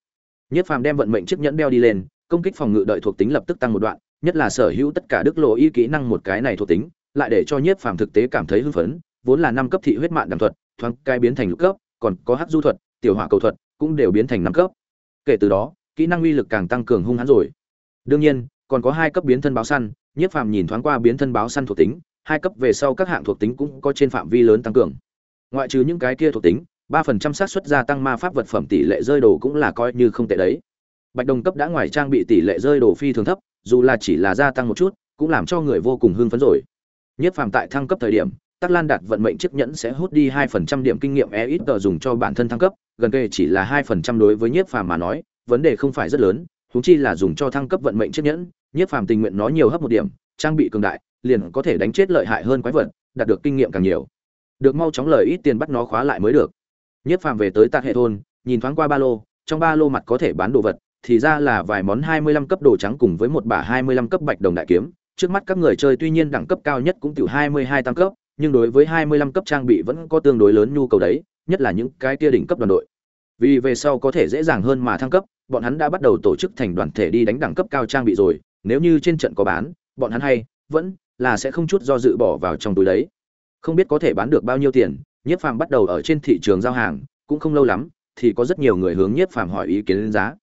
Nhất phàm đem vận mệnh chiếc nhẫn đeo đi lên, công kích phòng ngự đợi thuộc tính lập tức tăng một đoạn, nhất là sở hữu tất cả đức lộ y kỹ năng một cái này thuộc tính, lại để cho nhiếp phàm thực tế cảm thấy hưng phấn, vốn là năm cấp thị huyết mạng đàm thuật, thoáng cái biến thành lục cấp, còn có hắc du thuật, tiểu hỏa cầu thuật, cũng đều biến thành năm cấp. Kể từ đó kỹ năng uy lực càng tăng cường hung hãn rồi. Đương nhiên, còn có hai cấp biến thân báo săn, nhiếp phàm nhìn thoáng qua biến thân báo săn thuộc tính, hai cấp về sau các hạng thuộc tính cũng có trên phạm vi lớn tăng cường. Ngoại trừ những cái kia thuộc tính, ba phần trăm xác suất gia tăng ma pháp vật phẩm tỷ lệ rơi đồ cũng là coi như không tệ đấy. Bạch đồng cấp đã ngoài trang bị tỷ lệ rơi đồ phi thường thấp, dù là chỉ là gia tăng một chút, cũng làm cho người vô cùng hưng phấn rồi. Nhất phàm tại thăng cấp thời điểm, tắc lan đạt vận mệnh chiếc nhẫn sẽ hút đi hai phần trăm điểm kinh nghiệm e ít tờ dùng cho bản thân thăng cấp, gần kề chỉ là hai phần trăm đối với nhiếp phàm mà nói vấn đề không phải rất lớn, huống chi là dùng cho thăng cấp vận mệnh chiếc nhẫn, nhiếp phàm tình nguyện nó nhiều hấp một điểm, trang bị cường đại, liền có thể đánh chết lợi hại hơn quái vật, đạt được kinh nghiệm càng nhiều. Được mau chóng lời ít tiền bắt nó khóa lại mới được. Nhiếp phàm về tới tạc hệ thôn, nhìn thoáng qua ba lô, trong ba lô mặt có thể bán đồ vật, thì ra là vài món 25 cấp đồ trắng cùng với một bả 25 cấp bạch đồng đại kiếm. Trước mắt các người chơi tuy nhiên đẳng cấp cao nhất cũng tiểu 22 tăng cấp, nhưng đối với 25 cấp trang bị vẫn có tương đối lớn nhu cầu đấy, nhất là những cái kia đỉnh cấp đoàn đội. Vì về sau có thể dễ dàng hơn mà thăng cấp bọn hắn đã bắt đầu tổ chức thành đoàn thể đi đánh đẳng cấp cao trang bị rồi, nếu như trên trận có bán, bọn hắn hay, vẫn là sẽ không chút do dự bỏ vào trong túi đấy. Không biết có thể bán được bao nhiêu tiền, nhiếp phàm bắt đầu ở trên thị trường giao hàng, cũng không lâu lắm, thì có rất nhiều người hướng nhiếp phàm hỏi ý kiến lên giá.